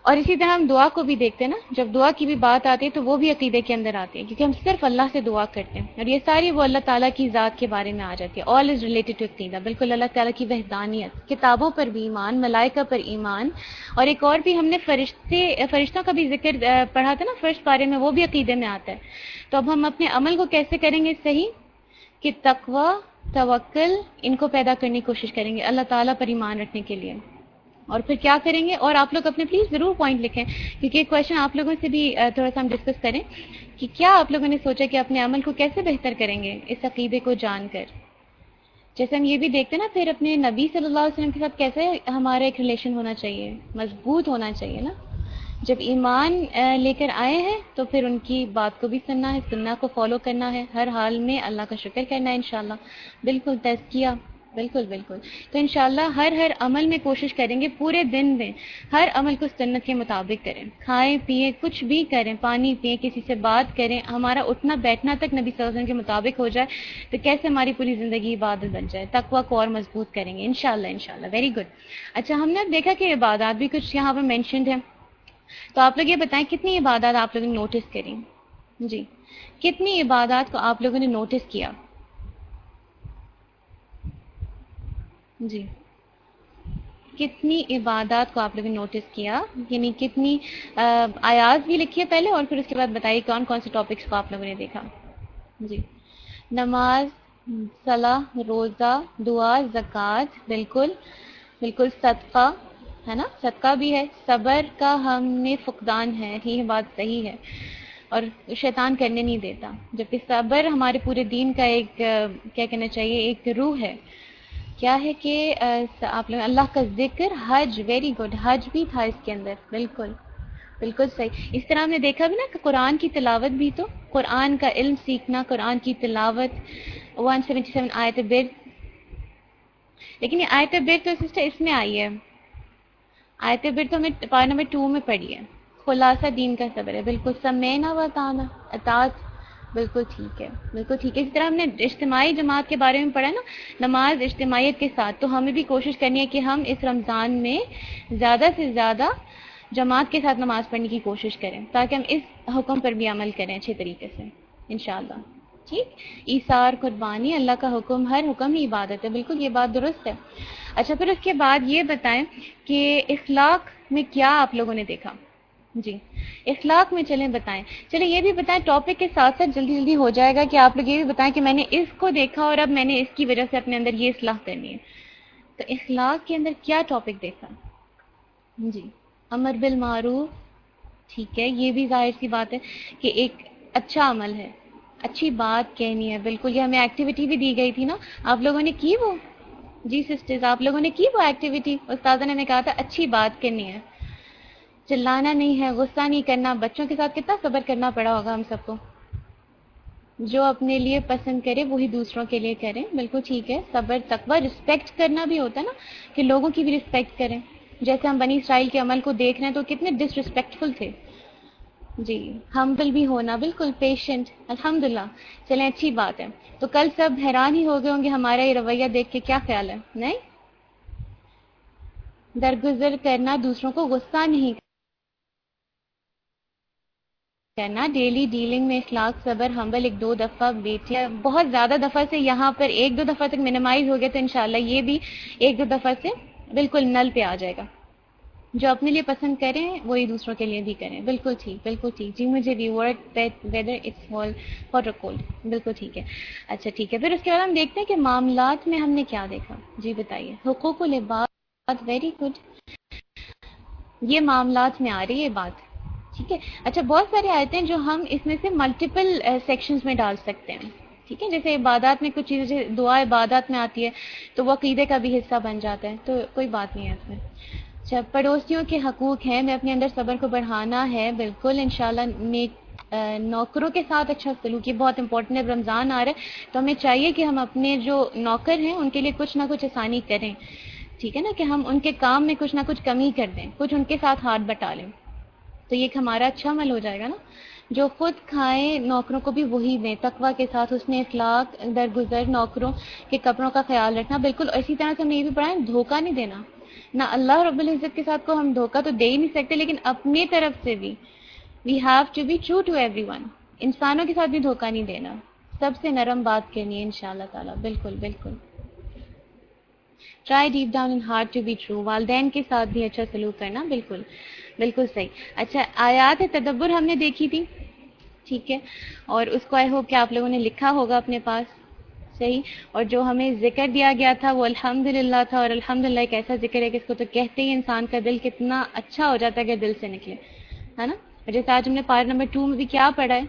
S6: اور اسی طرح ہم دعا کو بھی دیکھتے ہیں نا، جب دعا کی بھی بات آتی ہے تو وہ بھی عقیدے کے اندر آتی ہے، کیونکہ ہم صرف اللہ سے دعا کرتے ہیں اور یہ ساری وہ اللہ تعالیٰ کی ذات کے بارے میں آ جاتی ہے۔ آل از ریلیٹڈ ٹو عقیدہ، بالکل اللہ تعالیٰ کی وحدانیت، کتابوں پر بھی ایمان، ملائکہ پر ایمان۔ اور ایک اور بھی ہم نے فرشتے، فرشتوں کا بھی ذکر پڑھا تھا نا فرسٹ بارے میں، وہ بھی عقیدے میں آتا ہے۔ تو اب ہم اپنے عمل کو کیسے کریں گے صحیح؟ کہ تقوی، توکل ان کو پیدا کرنے کی کوشش کریں گے اللہ تعالیٰ پر ایمان رکھنے کے لیے۔ اور پھر کیا کریں گے؟ اور آپ لوگ اپنے پلیز ضرور پوائنٹ لکھیں، کیونکہ کوشچن آپ لوگوں سے بھی تھوڑا سا ہم ڈسکس کریں کہ کیا آپ لوگوں نے سوچا کہ اپنے عمل کو کیسے بہتر کریں گے اس عقیدے کو جان کر؟ جیسے ہم یہ بھی دیکھتے ہیں نا، پھر اپنے نبی صلی اللہ علیہ وسلم کے ساتھ کیسے ہمارا ایک ریلیشن ہونا چاہیے، مضبوط ہونا چاہیے نا؟ جب ایمان لے کر آئے ہیں تو پھر ان کی بات کو بھی سننا ہے، سننا کو فالو کرنا ہے، ہر حال میں اللہ کا شکر کرنا ہے انشاءاللہ۔ بالکل تزکیہ۔ بالکل بالکل۔ تو انشاءاللہ ہر ہر عمل میں کوشش کریں گے پورے دن میں۔ ہر عمل کو سنت کے مطابق کریں۔ کھائیں پئیں کچھ بھی کریں، پانی پئیں کسی سے بات کریں، ہمارا اٹھنا بیٹھنا تک نبی صلی اللہ علیہ وسلم کے مطابق ہو جائے تو کیسے ہماری پوری زندگی عبادت بن جائے؟ تقوا کو اور مضبوط کریں گے۔ انشاءاللہ انشاءاللہ۔ ویری گڈ اچھا ہم نے دیکھا کہ عبادات بھی کچھ یہاں پر مینشنڈ ہے تو آپ لوگ یہ بتائیں کتنی عبادات آپ لوگوں نے نوٹس کریں جی۔ کتنی عبادات کو آپ لوگوں نے نوٹس کیا؟ جی۔ کتنی عبادات کو آپ لوگوں نے نوٹس کیا؟ یعنی کتنی آیات بھی لکھی ہے پہلے اور پھر اس کے بعد بتائیے کون کون سے ٹاپکس کو آپ لوگوں نے دیکھا؟ جی۔ نماز، صلاح، روزہ، دعا، زکوٰۃ، بالکل بالکل صدقہ، ہے نا؟ صدقہ بھی ہے۔ صبر کا ہم نے فقدان ہے یہ بات صحیح ہے۔ اور شیطان کرنے نہیں دیتا۔ جبکہ صبر ہمارے پورے دین کا ایک کیا کہنا چاہیے، ایک روح ہے۔ کیا ہے کہ آپ لوگ اللہ کا ذکر حج ویری گڈ حج بھی تھا اس کے اندر، بالکل بالکل صحیح۔ اس طرح ہم نے دیکھا بھی نا کہ قرآن کی تلاوت بھی تو، قرآن کا علم سیکھنا، قرآن کی تلاوت ون سیونٹی سیون آیت بر۔ لیکن یہ آیت بر تو سسٹر اس میں آئی ہے۔ آیت بر تو ہمیں پار نمبر ٹو میں پڑھی ہے۔ خلاصہ دین کا صبر ہے، بالکل، سمینا وطانہ اطاعت۔ بالکل ٹھیک ہے، بالکل ٹھیک ہے۔ اسی طرح ہم نے اجتماعی جماعت کے بارے میں پڑھا نا، نماز اجتماعیت کے ساتھ۔ تو ہمیں بھی کوشش کرنی ہے کہ ہم اس رمضان میں زیادہ سے زیادہ جماعت کے ساتھ نماز پڑھنے کی کوشش کریں، تاکہ ہم اس حکم پر بھی عمل کریں اچھے طریقے سے، انشاءاللہ۔ ٹھیک؟ ایسار قربانی، اللہ کا حکم، ہر حکم ہی عبادت ہے۔ بالکل، یہ بات درست ہے۔ اچھا پھر اس کے بعد یہ بتائیں کہ اخلاق میں کیا آپ لوگوں نے دیکھا؟ جی۔ اخلاق میں چلیں بتائیں۔ چلیں یہ بھی بتائیں ٹاپک کے ساتھ ساتھ جلدی جلدی ہو جائے گا کہ آپ لوگ یہ بھی بتائیں کہ میں نے اس کو دیکھا اور اب میں نے اس کی وجہ سے اپنے اندر یہ اصلاح کرنی ہے۔ تو اخلاق کے اندر کیا ٹاپک دیکھا؟ جی امر بالمعروف، ٹھیک ہے، یہ بھی ظاہر سی بات ہے کہ ایک اچھا عمل ہے۔ اچھی بات کہنی ہے، بالکل، یہ ہمیں ایکٹیویٹی بھی دی گئی تھی نا۔ آپ لوگوں نے کی وہ؟ جی سسٹرز آپ لوگوں نے کی وہ ایکٹیویٹی استاذہ نے کہا تھا اچھی بات کرنی ہے۔ چلانا نہیں ہے، غصہ نہیں کرنا۔ بچوں کے ساتھ کتنا صبر کرنا پڑا ہوگا ہم سب کو۔ جو اپنے لیے پسند کرے، وہی دوسروں کے لیے کریں بالکل ٹھیک ہے، صبر، تقوی رسپیکٹ کرنا بھی ہوتا ہے نا، کہ لوگوں کی بھی رسپیکٹ کریں۔ جیسے ہم بنی اسرائیل کے عمل کو دیکھ رہے ہیں تو کتنے ڈس ریسپیکٹفل تھے۔ جی ہمبل بھی ہونا، بالکل پیشنٹ الحمد للہ چلیں اچھی بات ہے۔ تو کل سب حیران ہی ہو گئے ہوں گے ہمارا یہ رویہ دیکھ کے کیا خیال ہے، نہیں؟ درگزر کرنا دوسروں کو غصہ نہیں کرنا ڈیلی ڈیلنگ میں اخلاق، صبر ہمبل ایک دو دفعہ بیٹھے، بہت زیادہ دفعہ سے یہاں پر ایک دو دفعہ تک منیمائز ہو گیا تو انشاءاللہ یہ بھی ایک دو دفعہ سے بالکل نل پہ آ جائے گا۔ جو اپنے لیے پسند کریں، وہی دوسروں کے لیے بھی کریں۔ بالکل ٹھیک بالکل ٹھیک۔ جی مجھے بھی word weather it's hall water cold بالکل ٹھیک ہے۔ اچھا ٹھیک ہے۔ پھر اس کے بعد ہم دیکھتے ہیں کہ معاملات میں ہم نے کیا دیکھا۔ جی بتائیے۔ حقوق و لباس ویری گڈ یہ معاملات میں آ رہی ہے بات۔ ٹھیک ہے؟ اچھا بہت ساری آیتیں جو ہم اس میں سے ملٹیپل سیکشنز میں ڈال سکتے ہیں، ٹھیک ہے؟ جیسے عبادات میں کچھ چیزیں دعا عبادات میں آتی ہے، تو وہ عقیدے کا بھی حصہ بن جاتا ہے، تو کوئی بات نہیں ہے اس میں۔ اچھا پڑوسیوں کے حقوق ہیں، میں اپنے اندر صبر کو بڑھانا ہے، بالکل، انشاءاللہ میں نوکروں کے ساتھ اچھا سلوک، یہ بہت امپورٹنٹ ہے، رمضان آ رہا ہے، تو ہمیں چاہیے کہ ہم اپنے جو نوکر ہیں، ان کے لیے کچھ نہ کچھ آسانی کریں، ٹھیک ہے نا؟ کہ ہم ان کے کام میں کچھ نہ کچھ کمی کر دیں، کچھ ان کے ساتھ ہاتھ بٹا لیں۔ تو یہ ہمارا اچھا عمل ہو جائے گا نا۔ جو خود کھائیں نوکروں کو بھی وہی دیں تقوا کے ساتھ اس نے اخلاق درگزر، نوکروں کے کپڑوں کا خیال رکھنا۔ بالکل اسی طرح سے ہم یہ بھی پڑھائیں، دھوکہ نہیں دینا۔ نہ اللہ رب العزت کے ساتھ کو ہم دھوکہ تو دے ہی نہیں سکتے، لیکن اپنی طرف سے بھی۔ We have to be true to everyone انسانوں کے ساتھ بھی دھوکہ نہیں دینا۔ سب سے نرم بات کرنی ہے ان شاء اللہ تعالیٰ۔ بالکل بالکل۔ Try deep down in heart to be true والدین کے ساتھ بھی اچھا سلوک کرنا۔ بالکل۔ بالکل صحیح۔ اچھا آیات تدبر ہم نے دیکھی تھی۔ ٹھیک ہے۔ اور اس کو آئی ہوپ کہ آپ لوگوں نے لکھا ہوگا اپنے پاس۔ صحیح۔ اور جو ہمیں ذکر دیا گیا تھا وہ الحمد تھا۔ اور الحمد للہ ایک ایسا ذکر ہے کہ اس کو تو کہتے ہی انسان کا دل کتنا اچھا ہو جاتا ہے کہ دل سے نکلے۔ ہے نا؟ جیسے آج ہم نے پارٹ نمبر ٹو میں بھی کیا پڑھا ہے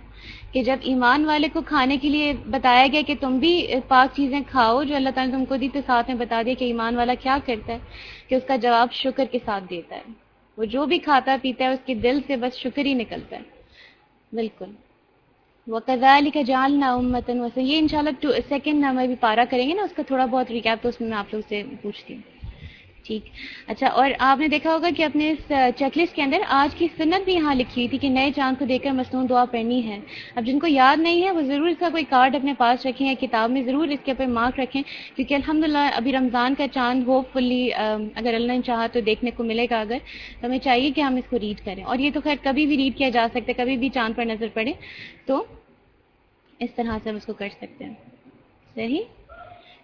S6: کہ جب ایمان والے کو کھانے کے لیے بتایا گیا کہ تم بھی پاک چیزیں کھاؤ، جو اللہ تعالیٰ نے تم کو دی تو ساتھ میں بتا دیا کہ ایمان والا کیا کرتا ہے؟ کہ اس کا جواب شکر کے ساتھ دیتا ہے۔ وہ جو بھی کھاتا پیتا ہے، اس کے دل سے بس شکر ہی نکلتا ہے۔ بالکل۔ وہ کزال کا جالنا امتن وسن یہ ان شاء اللہ سیکنڈ نمبر بھی پارا کریں گے نا، اس کا تھوڑا بہت ریکیپ تو اس میں آپ لوگ سے پوچھتی ہوں۔ ٹھیک۔ اچھا اور آپ نے دیکھا ہوگا کہ اپنے اس چیک لسٹ کے اندر آج کی سنت بھی یہاں لکھی ہوئی تھی کہ نئے چاند کو دیکھ کر مصنون دعا پڑھنی ہے۔ اب جن کو یاد نہیں ہے، وہ ضرور اس کا کوئی کارڈ اپنے پاس رکھیں یا کتاب میں ضرور اس کے اوپر مارک رکھیں۔ کیونکہ الحمدللہ ابھی رمضان کا چاند ہوپ فلی اگر اللہ نے چاہا تو دیکھنے کو ملے گا اگر۔ تو ہمیں چاہیے کہ ہم اس کو ریڈ کریں۔ اور یہ تو خیر کبھی بھی ریڈ کیا جا سکتا ہے، کبھی بھی چاند پر نظر پڑے۔ تو اس طرح سے ہم اس کو کر سکتے ہیں۔ صحیح؟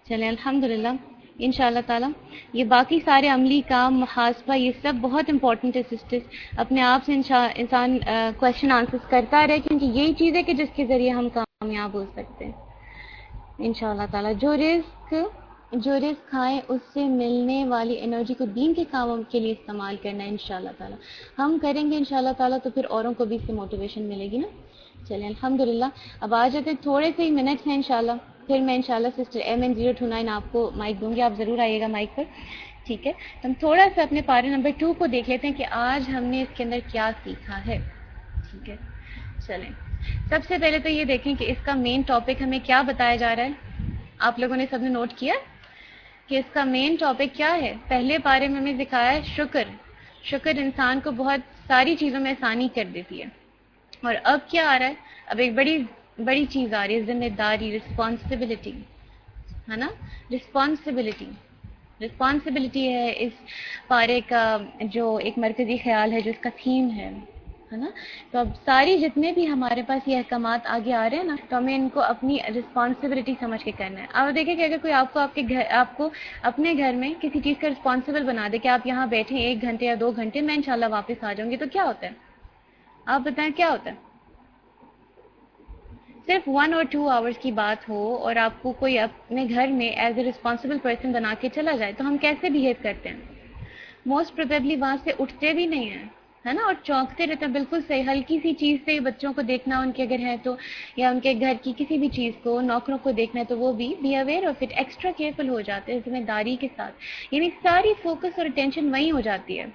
S6: چلیں الحمد للہ ان شاء اللہ تعالیٰ. یہ باقی سارے عملی کام، محاسبہ، یہ سب بہت امپورٹنٹ ہے سسٹرس اپنے آپ سے انسان کوشچن آنسر کرتا رہے، کیونکہ یہی چیز ہے کہ جس کے ذریعے ہم کامیاب ہو سکتے ہیں. ان شاء اللہ تعالیٰ. جو رزق جو رزق کھائیں، اس سے ملنے والی انرجی کو دین کے کاموں کے لیے استعمال کرنا ہے ان شاء اللہ تعالیٰ. ہم کریں گے ان شاء اللہ تعالیٰ، تو پھر اوروں کو بھی اس سے موٹیویشن ملے گی نا. چلیں الحمد للہ اب آ جاتے تھوڑے سے ہی منٹس ہیں ان شاء اللہ پھر میں انشاءاللہ sister M N zero two nine آپ کو مائک دوں گی، آپ ضرور آئیے گا مائک پر۔ ٹھیک ہے؟ ہم تھوڑا سا اپنے پارے نمبر ٹو کو دیکھ لیتے ہیں کہ آج ہم نے اس کے اندر کیا سیکھا ہے۔ ٹھیک ہے؟ چلیں۔ سب سے پہلے تو یہ دیکھیں کہ اس کا مین ٹاپک ہمیں کیا بتایا جا رہا ہے۔ آپ لوگوں نے سب نے نوٹ کیا کہ اس کا مین ٹاپک کیا ہے۔ پہلے پارے میں ہمیں دکھایا ہے شکر۔ شکر انسان کو بہت ساری چیزوں میں آسانی کر دیتی ہے۔ اور اب کیا آ رہا ہے؟ اب ایک بڑی بڑی چیز آ رہی ہے، ذمہ داری رسپانسبلٹی ہے نا؟ رسپانسبلٹی رسپانسبلٹی ہے اس پارے کا جو ایک مرکزی خیال ہے، جو اس کا تھیم ہے ہے نا؟ تو اب ساری جتنے بھی ہمارے پاس یہ احکامات آگے آ رہے ہیں نا، تو ہمیں ان کو اپنی رسپانسبلٹی سمجھ کے کرنا ہے۔ آپ دیکھیں کہ اگر کوئی آپ کو آپ کے گھر، آپ کو اپنے گھر میں کسی چیز کا رسپانسبل بنا دے کہ آپ یہاں بیٹھیں ایک گھنٹے یا دو گھنٹے، میں انشاءاللہ واپس آ جاؤں گی، تو کیا ہوتا ہے؟ آپ بتائیں کیا ہوتا ہے؟ صرف ون اور ٹو آورس کی بات ہو اور آپ کو کوئی اپنے گھر میں ایز اے ریسپانسبل پرسن بنا کے چلا جائے تو ہم کیسے بہیو کرتے ہیں؟ موسٹ پروبیبلی وہاں سے اٹھتے بھی نہیں ہیں، ہے نا؟ اور چونکتے رہتے ہیں، بالکل صحیح، ہلکی سی چیز سے بچوں کو دیکھنا ان کے اگر ہے تو، یا ان کے گھر کی کسی بھی چیز کو، نوکروں کو دیکھنا ہے تو وہ بھی بی اویئر اور پھر ایکسٹرا کیئرفل ہو جاتے ہیں، ذمہ داری کے ساتھ۔ یعنی ساری فوکس اور اٹینشن وہیں ہو جاتی ہے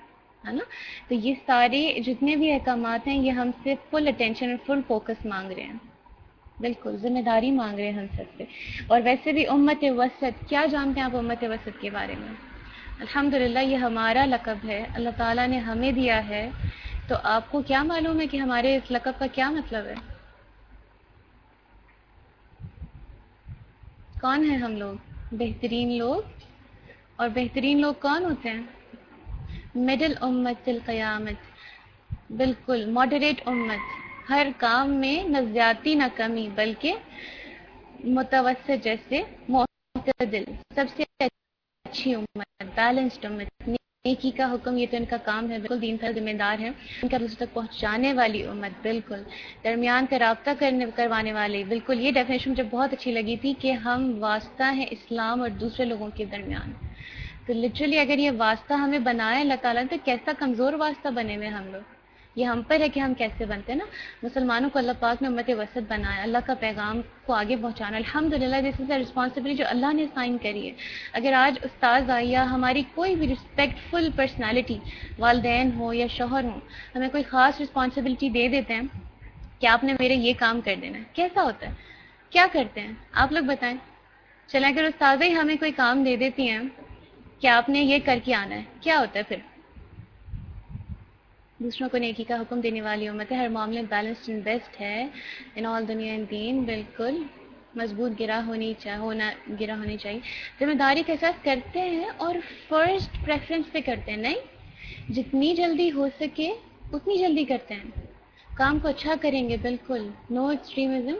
S6: ہے نا؟ تو یہ سارے جتنے بھی احکامات ہیں، یہ ہم سے فل اٹینشن اور فل فوکس مانگ رہے ہیں۔ بالکل، ذمہ داری مانگ رہے ہیں ہم سب سے۔ اور ویسے بھی امت وسط، کیا جانتے ہیں آپ امت وسط کے بارے میں؟ الحمد یہ ہمارا لقب ہے۔ اللہ تعالیٰ نے ہمیں دیا ہے۔ تو آپ کو کیا معلوم ہے کہ ہمارے اس لقب کا کیا مطلب ہے؟ کون ہے ہم لوگ؟ بہترین لوگ؟ اور بہترین لوگ کون ہوتے ہیں؟ مڈل امت القیامت بالکل ماڈریٹ امت۔ ہر کام میں نہ زیادتی نہ کمی، بلکہ متوسط جیسے معتدل، سب سے اچھی امت بیلنسڈ امت نیکی کا حکم، یہ تو ان کا کام ہے، بالکل دین کا ذمہ دار ہے ان کا دوسرے تک پہنچانے والی امت بالکل۔ درمیان کا رابطہ کرنے، کروانے والے، بالکل۔ یہ ڈیفینیشن مجھے بہت اچھی لگی تھی کہ ہم واسطہ ہیں اسلام اور دوسرے لوگوں کے درمیان۔ تو لٹرلی اگر یہ واسطہ ہمیں بنائے اللہ تعالیٰ نے تو کیسا کمزور واسطہ بنے ہوئے ہم لوگ؟ یہ ہم پر ہے کہ ہم کیسے بنتے ہیں نا؟ مسلمانوں کو اللہ پاک نے امت وسط بنایا، اللہ کا پیغام کو آگے پہنچانا۔ الحمد للہ دس از اے رسپانسبلٹی جو اللہ نے سائن کری ہے۔ اگر آج استاذ آئی یا ہماری کوئی بھی رسپیکٹ فل پرسنالٹی والدین ہو یا شوہر ہوں، ہمیں کوئی خاص رسپانسبلٹی دے دیتے ہیں کہ آپ نے میرے یہ کام کر دینا ہے۔ کیسا ہوتا ہے؟ کیا کرتے ہیں؟ آپ لوگ بتائیں۔ چلیں، اگر استاذ ہی ہمیں کوئی کام دے دیتی ہیں کہ آپ نے یہ کر کے آنا ہے، کیا ہوتا ہے پھر؟ دوسروں کو نیکی کا حکم دینے والی امت ہے ہر معاملے بیلنسڈ اینڈ بیسٹ ہے ان آل دنیا ان دین، بالکل مضبوط گرا ہونی چاہ، ہونا، گرا ہونی چاہیے۔ ذمہ داری کا احساس کرتے ہیں اور فرسٹ پریفرنس پہ کرتے ہیں، نہیں؟ جتنی جلدی ہو سکے اتنی جلدی کرتے ہیں۔ کام کو اچھا کریں گے، بالکل۔ نو ایکسٹریمزم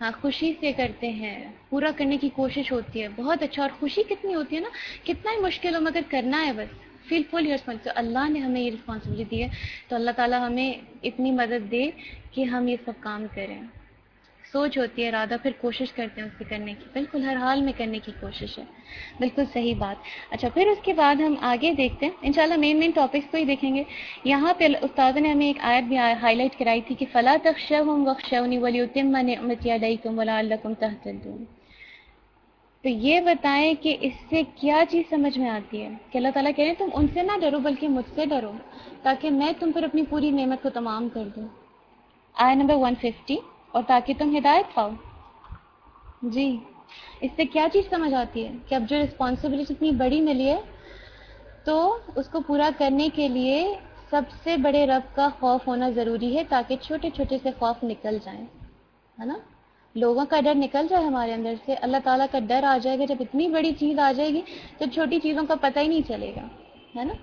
S6: ہاں خوشی سے کرتے ہیں۔ پورا کرنے کی کوشش ہوتی ہے۔ بہت اچھا اور خوشی کتنی ہوتی ہے نا؟ کتنا ہی مشکل ہو، مگر کرنا ہے بس۔ فیل فل رسپانس اللہ نے ہمیں یہ رسپانسبلٹی دی ہے، تو اللہ تعالیٰ ہمیں اتنی مدد دے کہ ہم یہ سب کام کریں۔ سوچ ہوتی ہے، ارادہ، پھر کوشش کرتے ہیں اس سے کرنے کی۔ بالکل ہر حال میں کرنے کی کوشش ہے۔ بالکل صحیح بات۔ اچھا پھر اس کے بعد ہم آگے دیکھتے ہیں۔ انشاءاللہ مین مین ٹاپکس کو ہی دیکھیں گے۔ یہاں پہ استاد نے ہمیں ایک آیت بھی ہائی لائٹ کرائی تھی کہ فلاں تخش ہوں وقشونی ولی اتم نعمت علیکم ولا الکم تحتدون تو یہ بتائیں کہ اس سے کیا چیز سمجھ میں آتی ہے؟ کہ اللہ تعالیٰ کہہ رہے ہیں، تم ان سے نہ ڈرو، بلکہ مجھ سے ڈرو، تاکہ میں تم پر اپنی پوری نعمت کو تمام کر دوں۔ آئے نمبر ون ففٹی اور تاکہ تم ہدایت پاؤ۔ جی اس سے کیا چیز سمجھ آتی ہے؟ کہ اب جو رسپانسبلٹی اتنی بڑی ملی ہے، تو اس کو پورا کرنے کے لیے سب سے بڑے رب کا خوف ہونا ضروری ہے، تاکہ چھوٹے چھوٹے سے خوف نکل جائیں، ہے نا؟ لوگوں کا ڈر نکل جائے ہمارے اندر سے، اللہ تعالیٰ کا ڈر آ جائے گا، جب اتنی بڑی چیز آ جائے گی تو چھوٹی چیزوں کا پتہ ہی نہیں چلے گا، ہے نا؟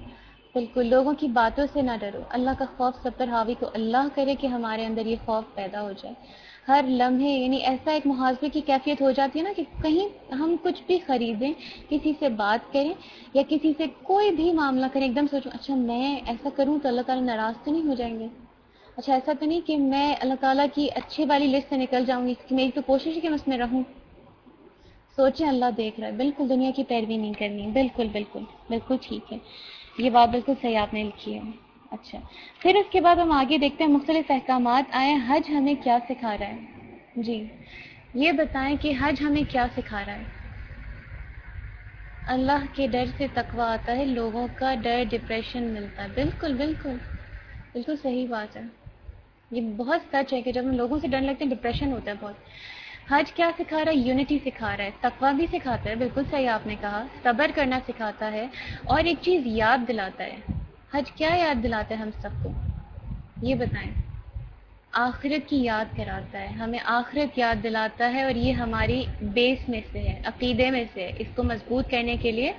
S6: بالکل، لوگوں کی باتوں سے نہ ڈرو، اللہ کا خوف سب پر حاوی کو اللہ کرے کہ ہمارے اندر یہ خوف پیدا ہو جائے۔ ہر لمحے یعنی ایسا ایک محاذے کی کیفیت ہو جاتی ہے نا کہ کہیں ہم کچھ بھی خریدیں، کسی سے بات کریں یا کسی سے کوئی بھی معاملہ کریں، ایک دم سوچوں اچھا میں ایسا کروں تو اللہ تعالیٰ ناراض تو نہیں ہو جائیں گے؟ اچھا ایسا تو نہیں کہ میں اللہ تعالیٰ کی اچھی والی لسٹ سے نکل جاؤں گی کہ میری تو کوشش ہے کہ میں اس میں رہوں۔ سوچیں، اللہ دیکھ رہا ہے۔ بالکل دنیا کی پیروی نہیں کرنی۔ بالکل بالکل بالکل ٹھیک ہے۔ یہ بات بالکل صحیح آپ نے لکھی ہے۔ اچھا۔ پھر اس کے بعد ہم آگے دیکھتے ہیں مختلف احکامات۔ آئے، حج ہمیں کیا سکھا رہا ہے؟ جی۔ یہ بتائیں کہ حج ہمیں کیا سکھا رہا ہے؟ اللہ کے ڈر سے تقوا آتا ہے، لوگوں کا ڈر ڈپریشن ملتا ہے۔ بالکل بالکل۔ بالکل صحیح بات ہے۔ یہ بہت سچ ہے کہ جب ہم لوگوں سے ڈر لگتے ہیں ڈپریشن ہوتا ہے بہت۔ حج کیا سکھا رہا ہے؟ یونٹی سکھا رہا ہے۔ تقوا بھی سکھاتا ہے، بالکل صحیح آپ نے کہا۔ صبر کرنا سکھاتا ہے اور ایک چیز یاد دلاتا ہے۔ حج کیا یاد دلاتا ہے ہم سب کو؟ یہ بتائیں۔ آخرت کی یاد کراتا ہے، ہمیں آخرت یاد دلاتا ہے اور یہ ہماری بیس میں سے ہے، عقیدے میں سے ہے۔ اس کو مضبوط کرنے کے لیے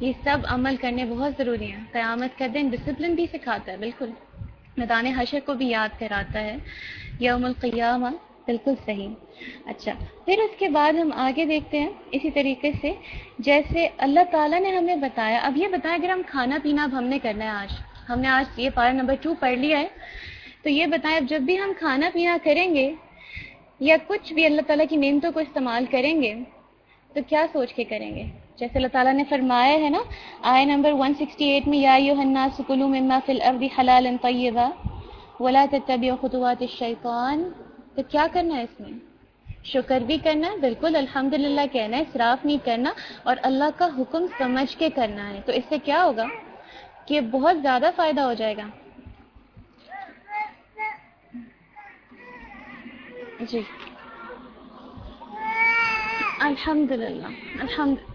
S6: یہ سب عمل کرنے بہت ضروری ہیں۔ قیامت کا دن ڈسپلن بھی سکھاتا ہے، بالکل۔ میدان حشر کو بھی یاد کراتا ہے۔ یوم القیامہ، بالکل صحیح۔ اچھا پھر اس کے بعد ہم آگے دیکھتے ہیں۔ اسی طریقے سے جیسے اللہ تعالیٰ نے ہمیں بتایا، اب یہ بتایا اگر ہم کھانا پینا اب ہم نے کرنا ہے آج، ہم نے آج یہ پارا نمبر ٹو پڑھ لیا ہے، تو یہ بتائیں، اب جب بھی ہم کھانا پینا کریں گے یا کچھ بھی اللہ تعالیٰ کی نعمتوں کو استعمال کریں گے، تو کیا سوچ کے کریں گے؟ جیسے اللہ تعالیٰ نے فرمایا ہے نا، آئے نمبر 168 میں، یا الناس کلوا مما فی الارض حلالا طیبا ولا تتبعوا خطوات الشیطان۔ تو کیا کرنا ہے اس میں؟ شکر بھی کرنا ہے بالکل الحمدللہ کہنا ہے اسراف نہیں کرنا اور اللہ کا حکم سمجھ کے کرنا ہے۔ تو اس سے کیا ہوگا؟ کہ بہت زیادہ فائدہ ہو جائے گا۔ جی۔ الحمد للہ الحمد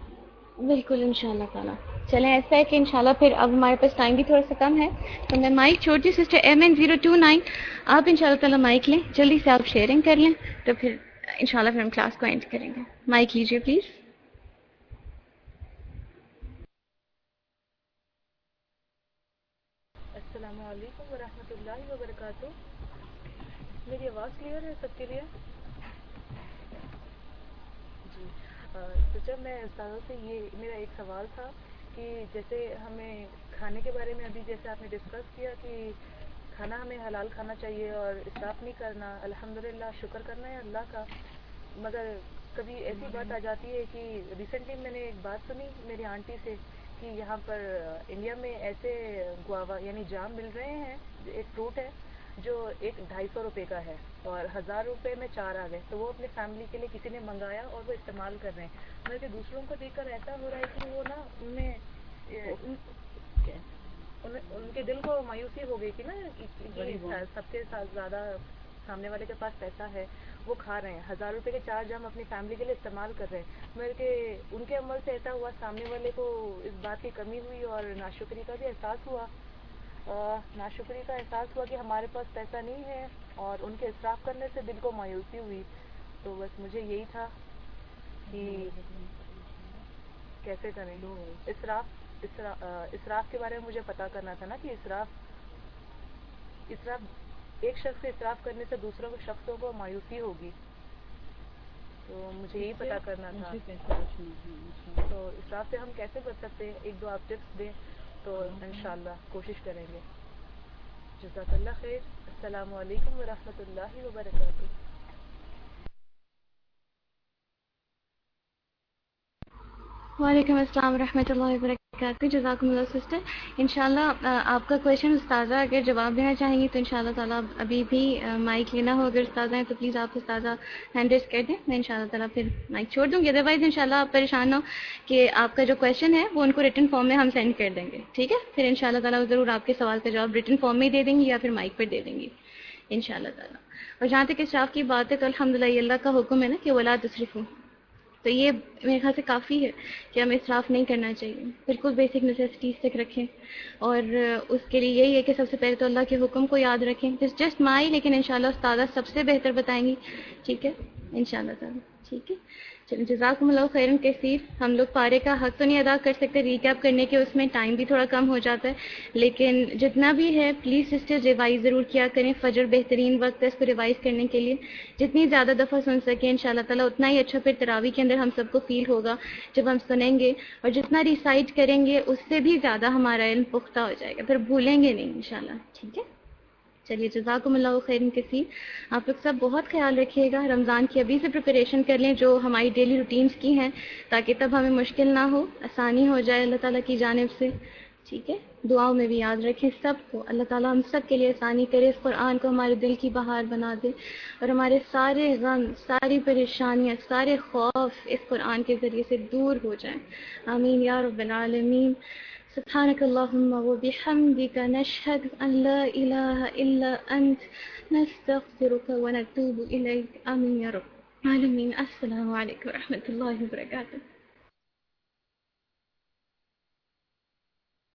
S6: بالکل ان شاء اللہ تعالیٰ چلیں، ایسا ہے کہ انشاءاللہ پھر اب ہمارے پاس ٹائم بھی تھوڑا سا کم ہے۔ تو میں مائک چھوٹی sister M N zero two nine. آپ ان شاء اللہ تعالیٰ مائک لیں، جلدی سے آپ شیئرنگ کر لیں۔ تو پھر ان شاء اللہ پھر ہم کلاس کو اینڈ کریں گے۔ مائک لیجیے پلیز۔
S7: السلام علیکم ورحمۃ اللہ وبرکاتہ۔ میری آواز کلیئر ہے؟ سب کے لیے تو جب میں استادوں سے یہ میرا ایک سوال تھا کہ جیسے ہمیں کھانے کے بارے میں ابھی جیسے آپ نے ڈسکس کیا کہ کھانا ہمیں حلال کھانا چاہیے اور اسراف نہیں کرنا، الحمدللہ شکر کرنا ہے اللہ کا۔ مگر کبھی ایسی بات آ جاتی ہے کہ ریسنٹلی میں نے ایک بات سنی میری آنٹی سے کہ یہاں پر انڈیا میں ایسے گواوا یعنی جام مل رہے ہیں ایک فروٹ ہے۔ جو ایک ڈھائی سو روپے کا ہے اور ہزار روپے میں چار آ گئے تو وہ اپنے فیملی کے لیے کسی نے منگایا اور وہ استعمال کر رہے ہیں۔ مگر کہ دوسروں کو دیکھ کر ایسا ہو رہا ہے کہ وہ نا ان میں ان کے دل کو مایوسی ہو گئی کہ نا سب کے ساتھ زیادہ سامنے والے کے پاس پیسہ ہے وہ کھا رہے ہیں۔ ہزار روپے کے چارج ہم اپنی فیملی کے لیے استعمال کر رہے ہیں۔ مگر کہ ان کے عمل سے ایسا ہوا سامنے والے کو اس بات کی کمی ہوئی اور ناشکری کا بھی احساس ہوا۔ ناشکری کا احساس ہوا کہ ہمارے پاس پیسہ نہیں ہے اور ان کے اصراف کرنے سے دل کو مایوسی ہوئی۔ تو بس مجھے یہی تھا کہ کیسے کریں؟ اسراف اسراف کے بارے میں مجھے پتا کرنا تھا نا کہ اسراف اسراف ایک شخص سے اصراف کرنے سے دوسروں کو شخصوں کو مایوسی ہوگی۔ تو مجھے یہی پتا کرنا تھا۔ تو اسراف سے ہم کیسے بچ سکتے ہیں؟ ایک دو آپ ٹپس دیں۔ تو انشاءاللہ کوشش کریں گے۔ جزاک اللہ خیر۔ السلام علیکم ورحمۃ اللہ وبرکاتہ۔
S6: وعلیکم السلام ورحمۃ اللہ وبرکاتہ۔ جزاکم اللہ سسٹر انشاءاللہ آپ کا کویشچن استاذہ اگر جواب دینا چاہیں گی تو انشاءاللہ تعالیٰ ابھی بھی مائک لینا ہو۔ اگر استاذہ ہیں تو پلیز آپ استاذہ ہینڈ ریس کر دیں۔ میں انشاءاللہ تعالیٰ پھر مائک چھوڑ دوں گی۔ ادروائز انشاءاللہ آپ پریشان ہو کہ آپ کا جو کویشچن ہے، وہ ان کو ریٹن فارم میں ہم سینڈ کر دیں گے۔ ٹھیک ہے؟ پھر انشاءاللہ تعالیٰ ضرور آپ کے سوال کا جواب ریٹن فارم میں دے دیں گی یا پھر مائک پر دے دیں گی۔ انشاءاللہ تعالیٰ۔ اور جہاں تک اسٹاف کی بات ہے، تو الحمد للہ اللہ کا حکم ہے نا کہ اولا تصریف ہوں تو یہ میرے خیال سے کافی ہے کہ ہمیں اصراف نہیں کرنا چاہیے، بالکل بیسک نیسیسٹیز تک رکھیں۔ اور اس کے لیے یہی ہے کہ سب سے پہلے تو اللہ کے حکم کو یاد رکھیں۔ جس جسٹ مائی لیکن انشاءاللہ استادہ سب سے بہتر بتائیں گی۔ ٹھیک ہے؟ انشاءاللہ تعالیٰ۔ ٹھیک ہے؟ جزاکم اللہ خیرن، کثیر، ہم لوگ پارے کا حق تو نہیں ادا کر سکتے ریکیپ کرنے کے اس میں ٹائم بھی تھوڑا کم ہو جاتا ہے، لیکن جتنا بھی ہے پلیز سسٹر ریوائز ضرور کیا کریں فجر بہترین وقت ہے اس کو ریوائز کرنے کے لیے۔ جتنی زیادہ دفعہ سن سکیں ان شاء اللہ تعالیٰ، اتنا ہی اچھا پھر تراوی کے اندر ہم سب کو فیل ہوگا جب ہم سنیں گے، اور جتنا ریسائٹ کریں گے، اس سے بھی زیادہ ہمارا علم پختہ ہو جائے گا، پھر بھولیں گے نہیں ان شاء اللہ ٹھیک ہے؟ چلیے، جزاکم اللہ خیر کسی آپ لوگ سب بہت خیال رکھیے گا، رمضان کی ابھی سے پریپریشن کر لیں جو ہماری ڈیلی روٹینس کی ہیں، تاکہ تب ہمیں مشکل نہ ہو، آسانی ہو جائے اللہ تعالیٰ کی جانب سے۔ ٹھیک ہے؟ دعاؤں میں بھی یاد رکھیں سب کو۔ اللہ تعالیٰ ہم سب کے لیے آسانی کرے، اس قرآن کو ہمارے دل کی بہار بنا دے۔ اور ہمارے سارے غم، ساری پریشانیاں، سارے خوف اس قرآن کے ذریعے سے دور ہو جائیں۔ آمین یا رب العالمین۔ سبحانك اللهم وبحمدك نشهد أن لا إله إلا أنت نستغفرك ونتوب إليك. آمين يا رب. العالمين السلام عليكم ورحمة الله وبركاته.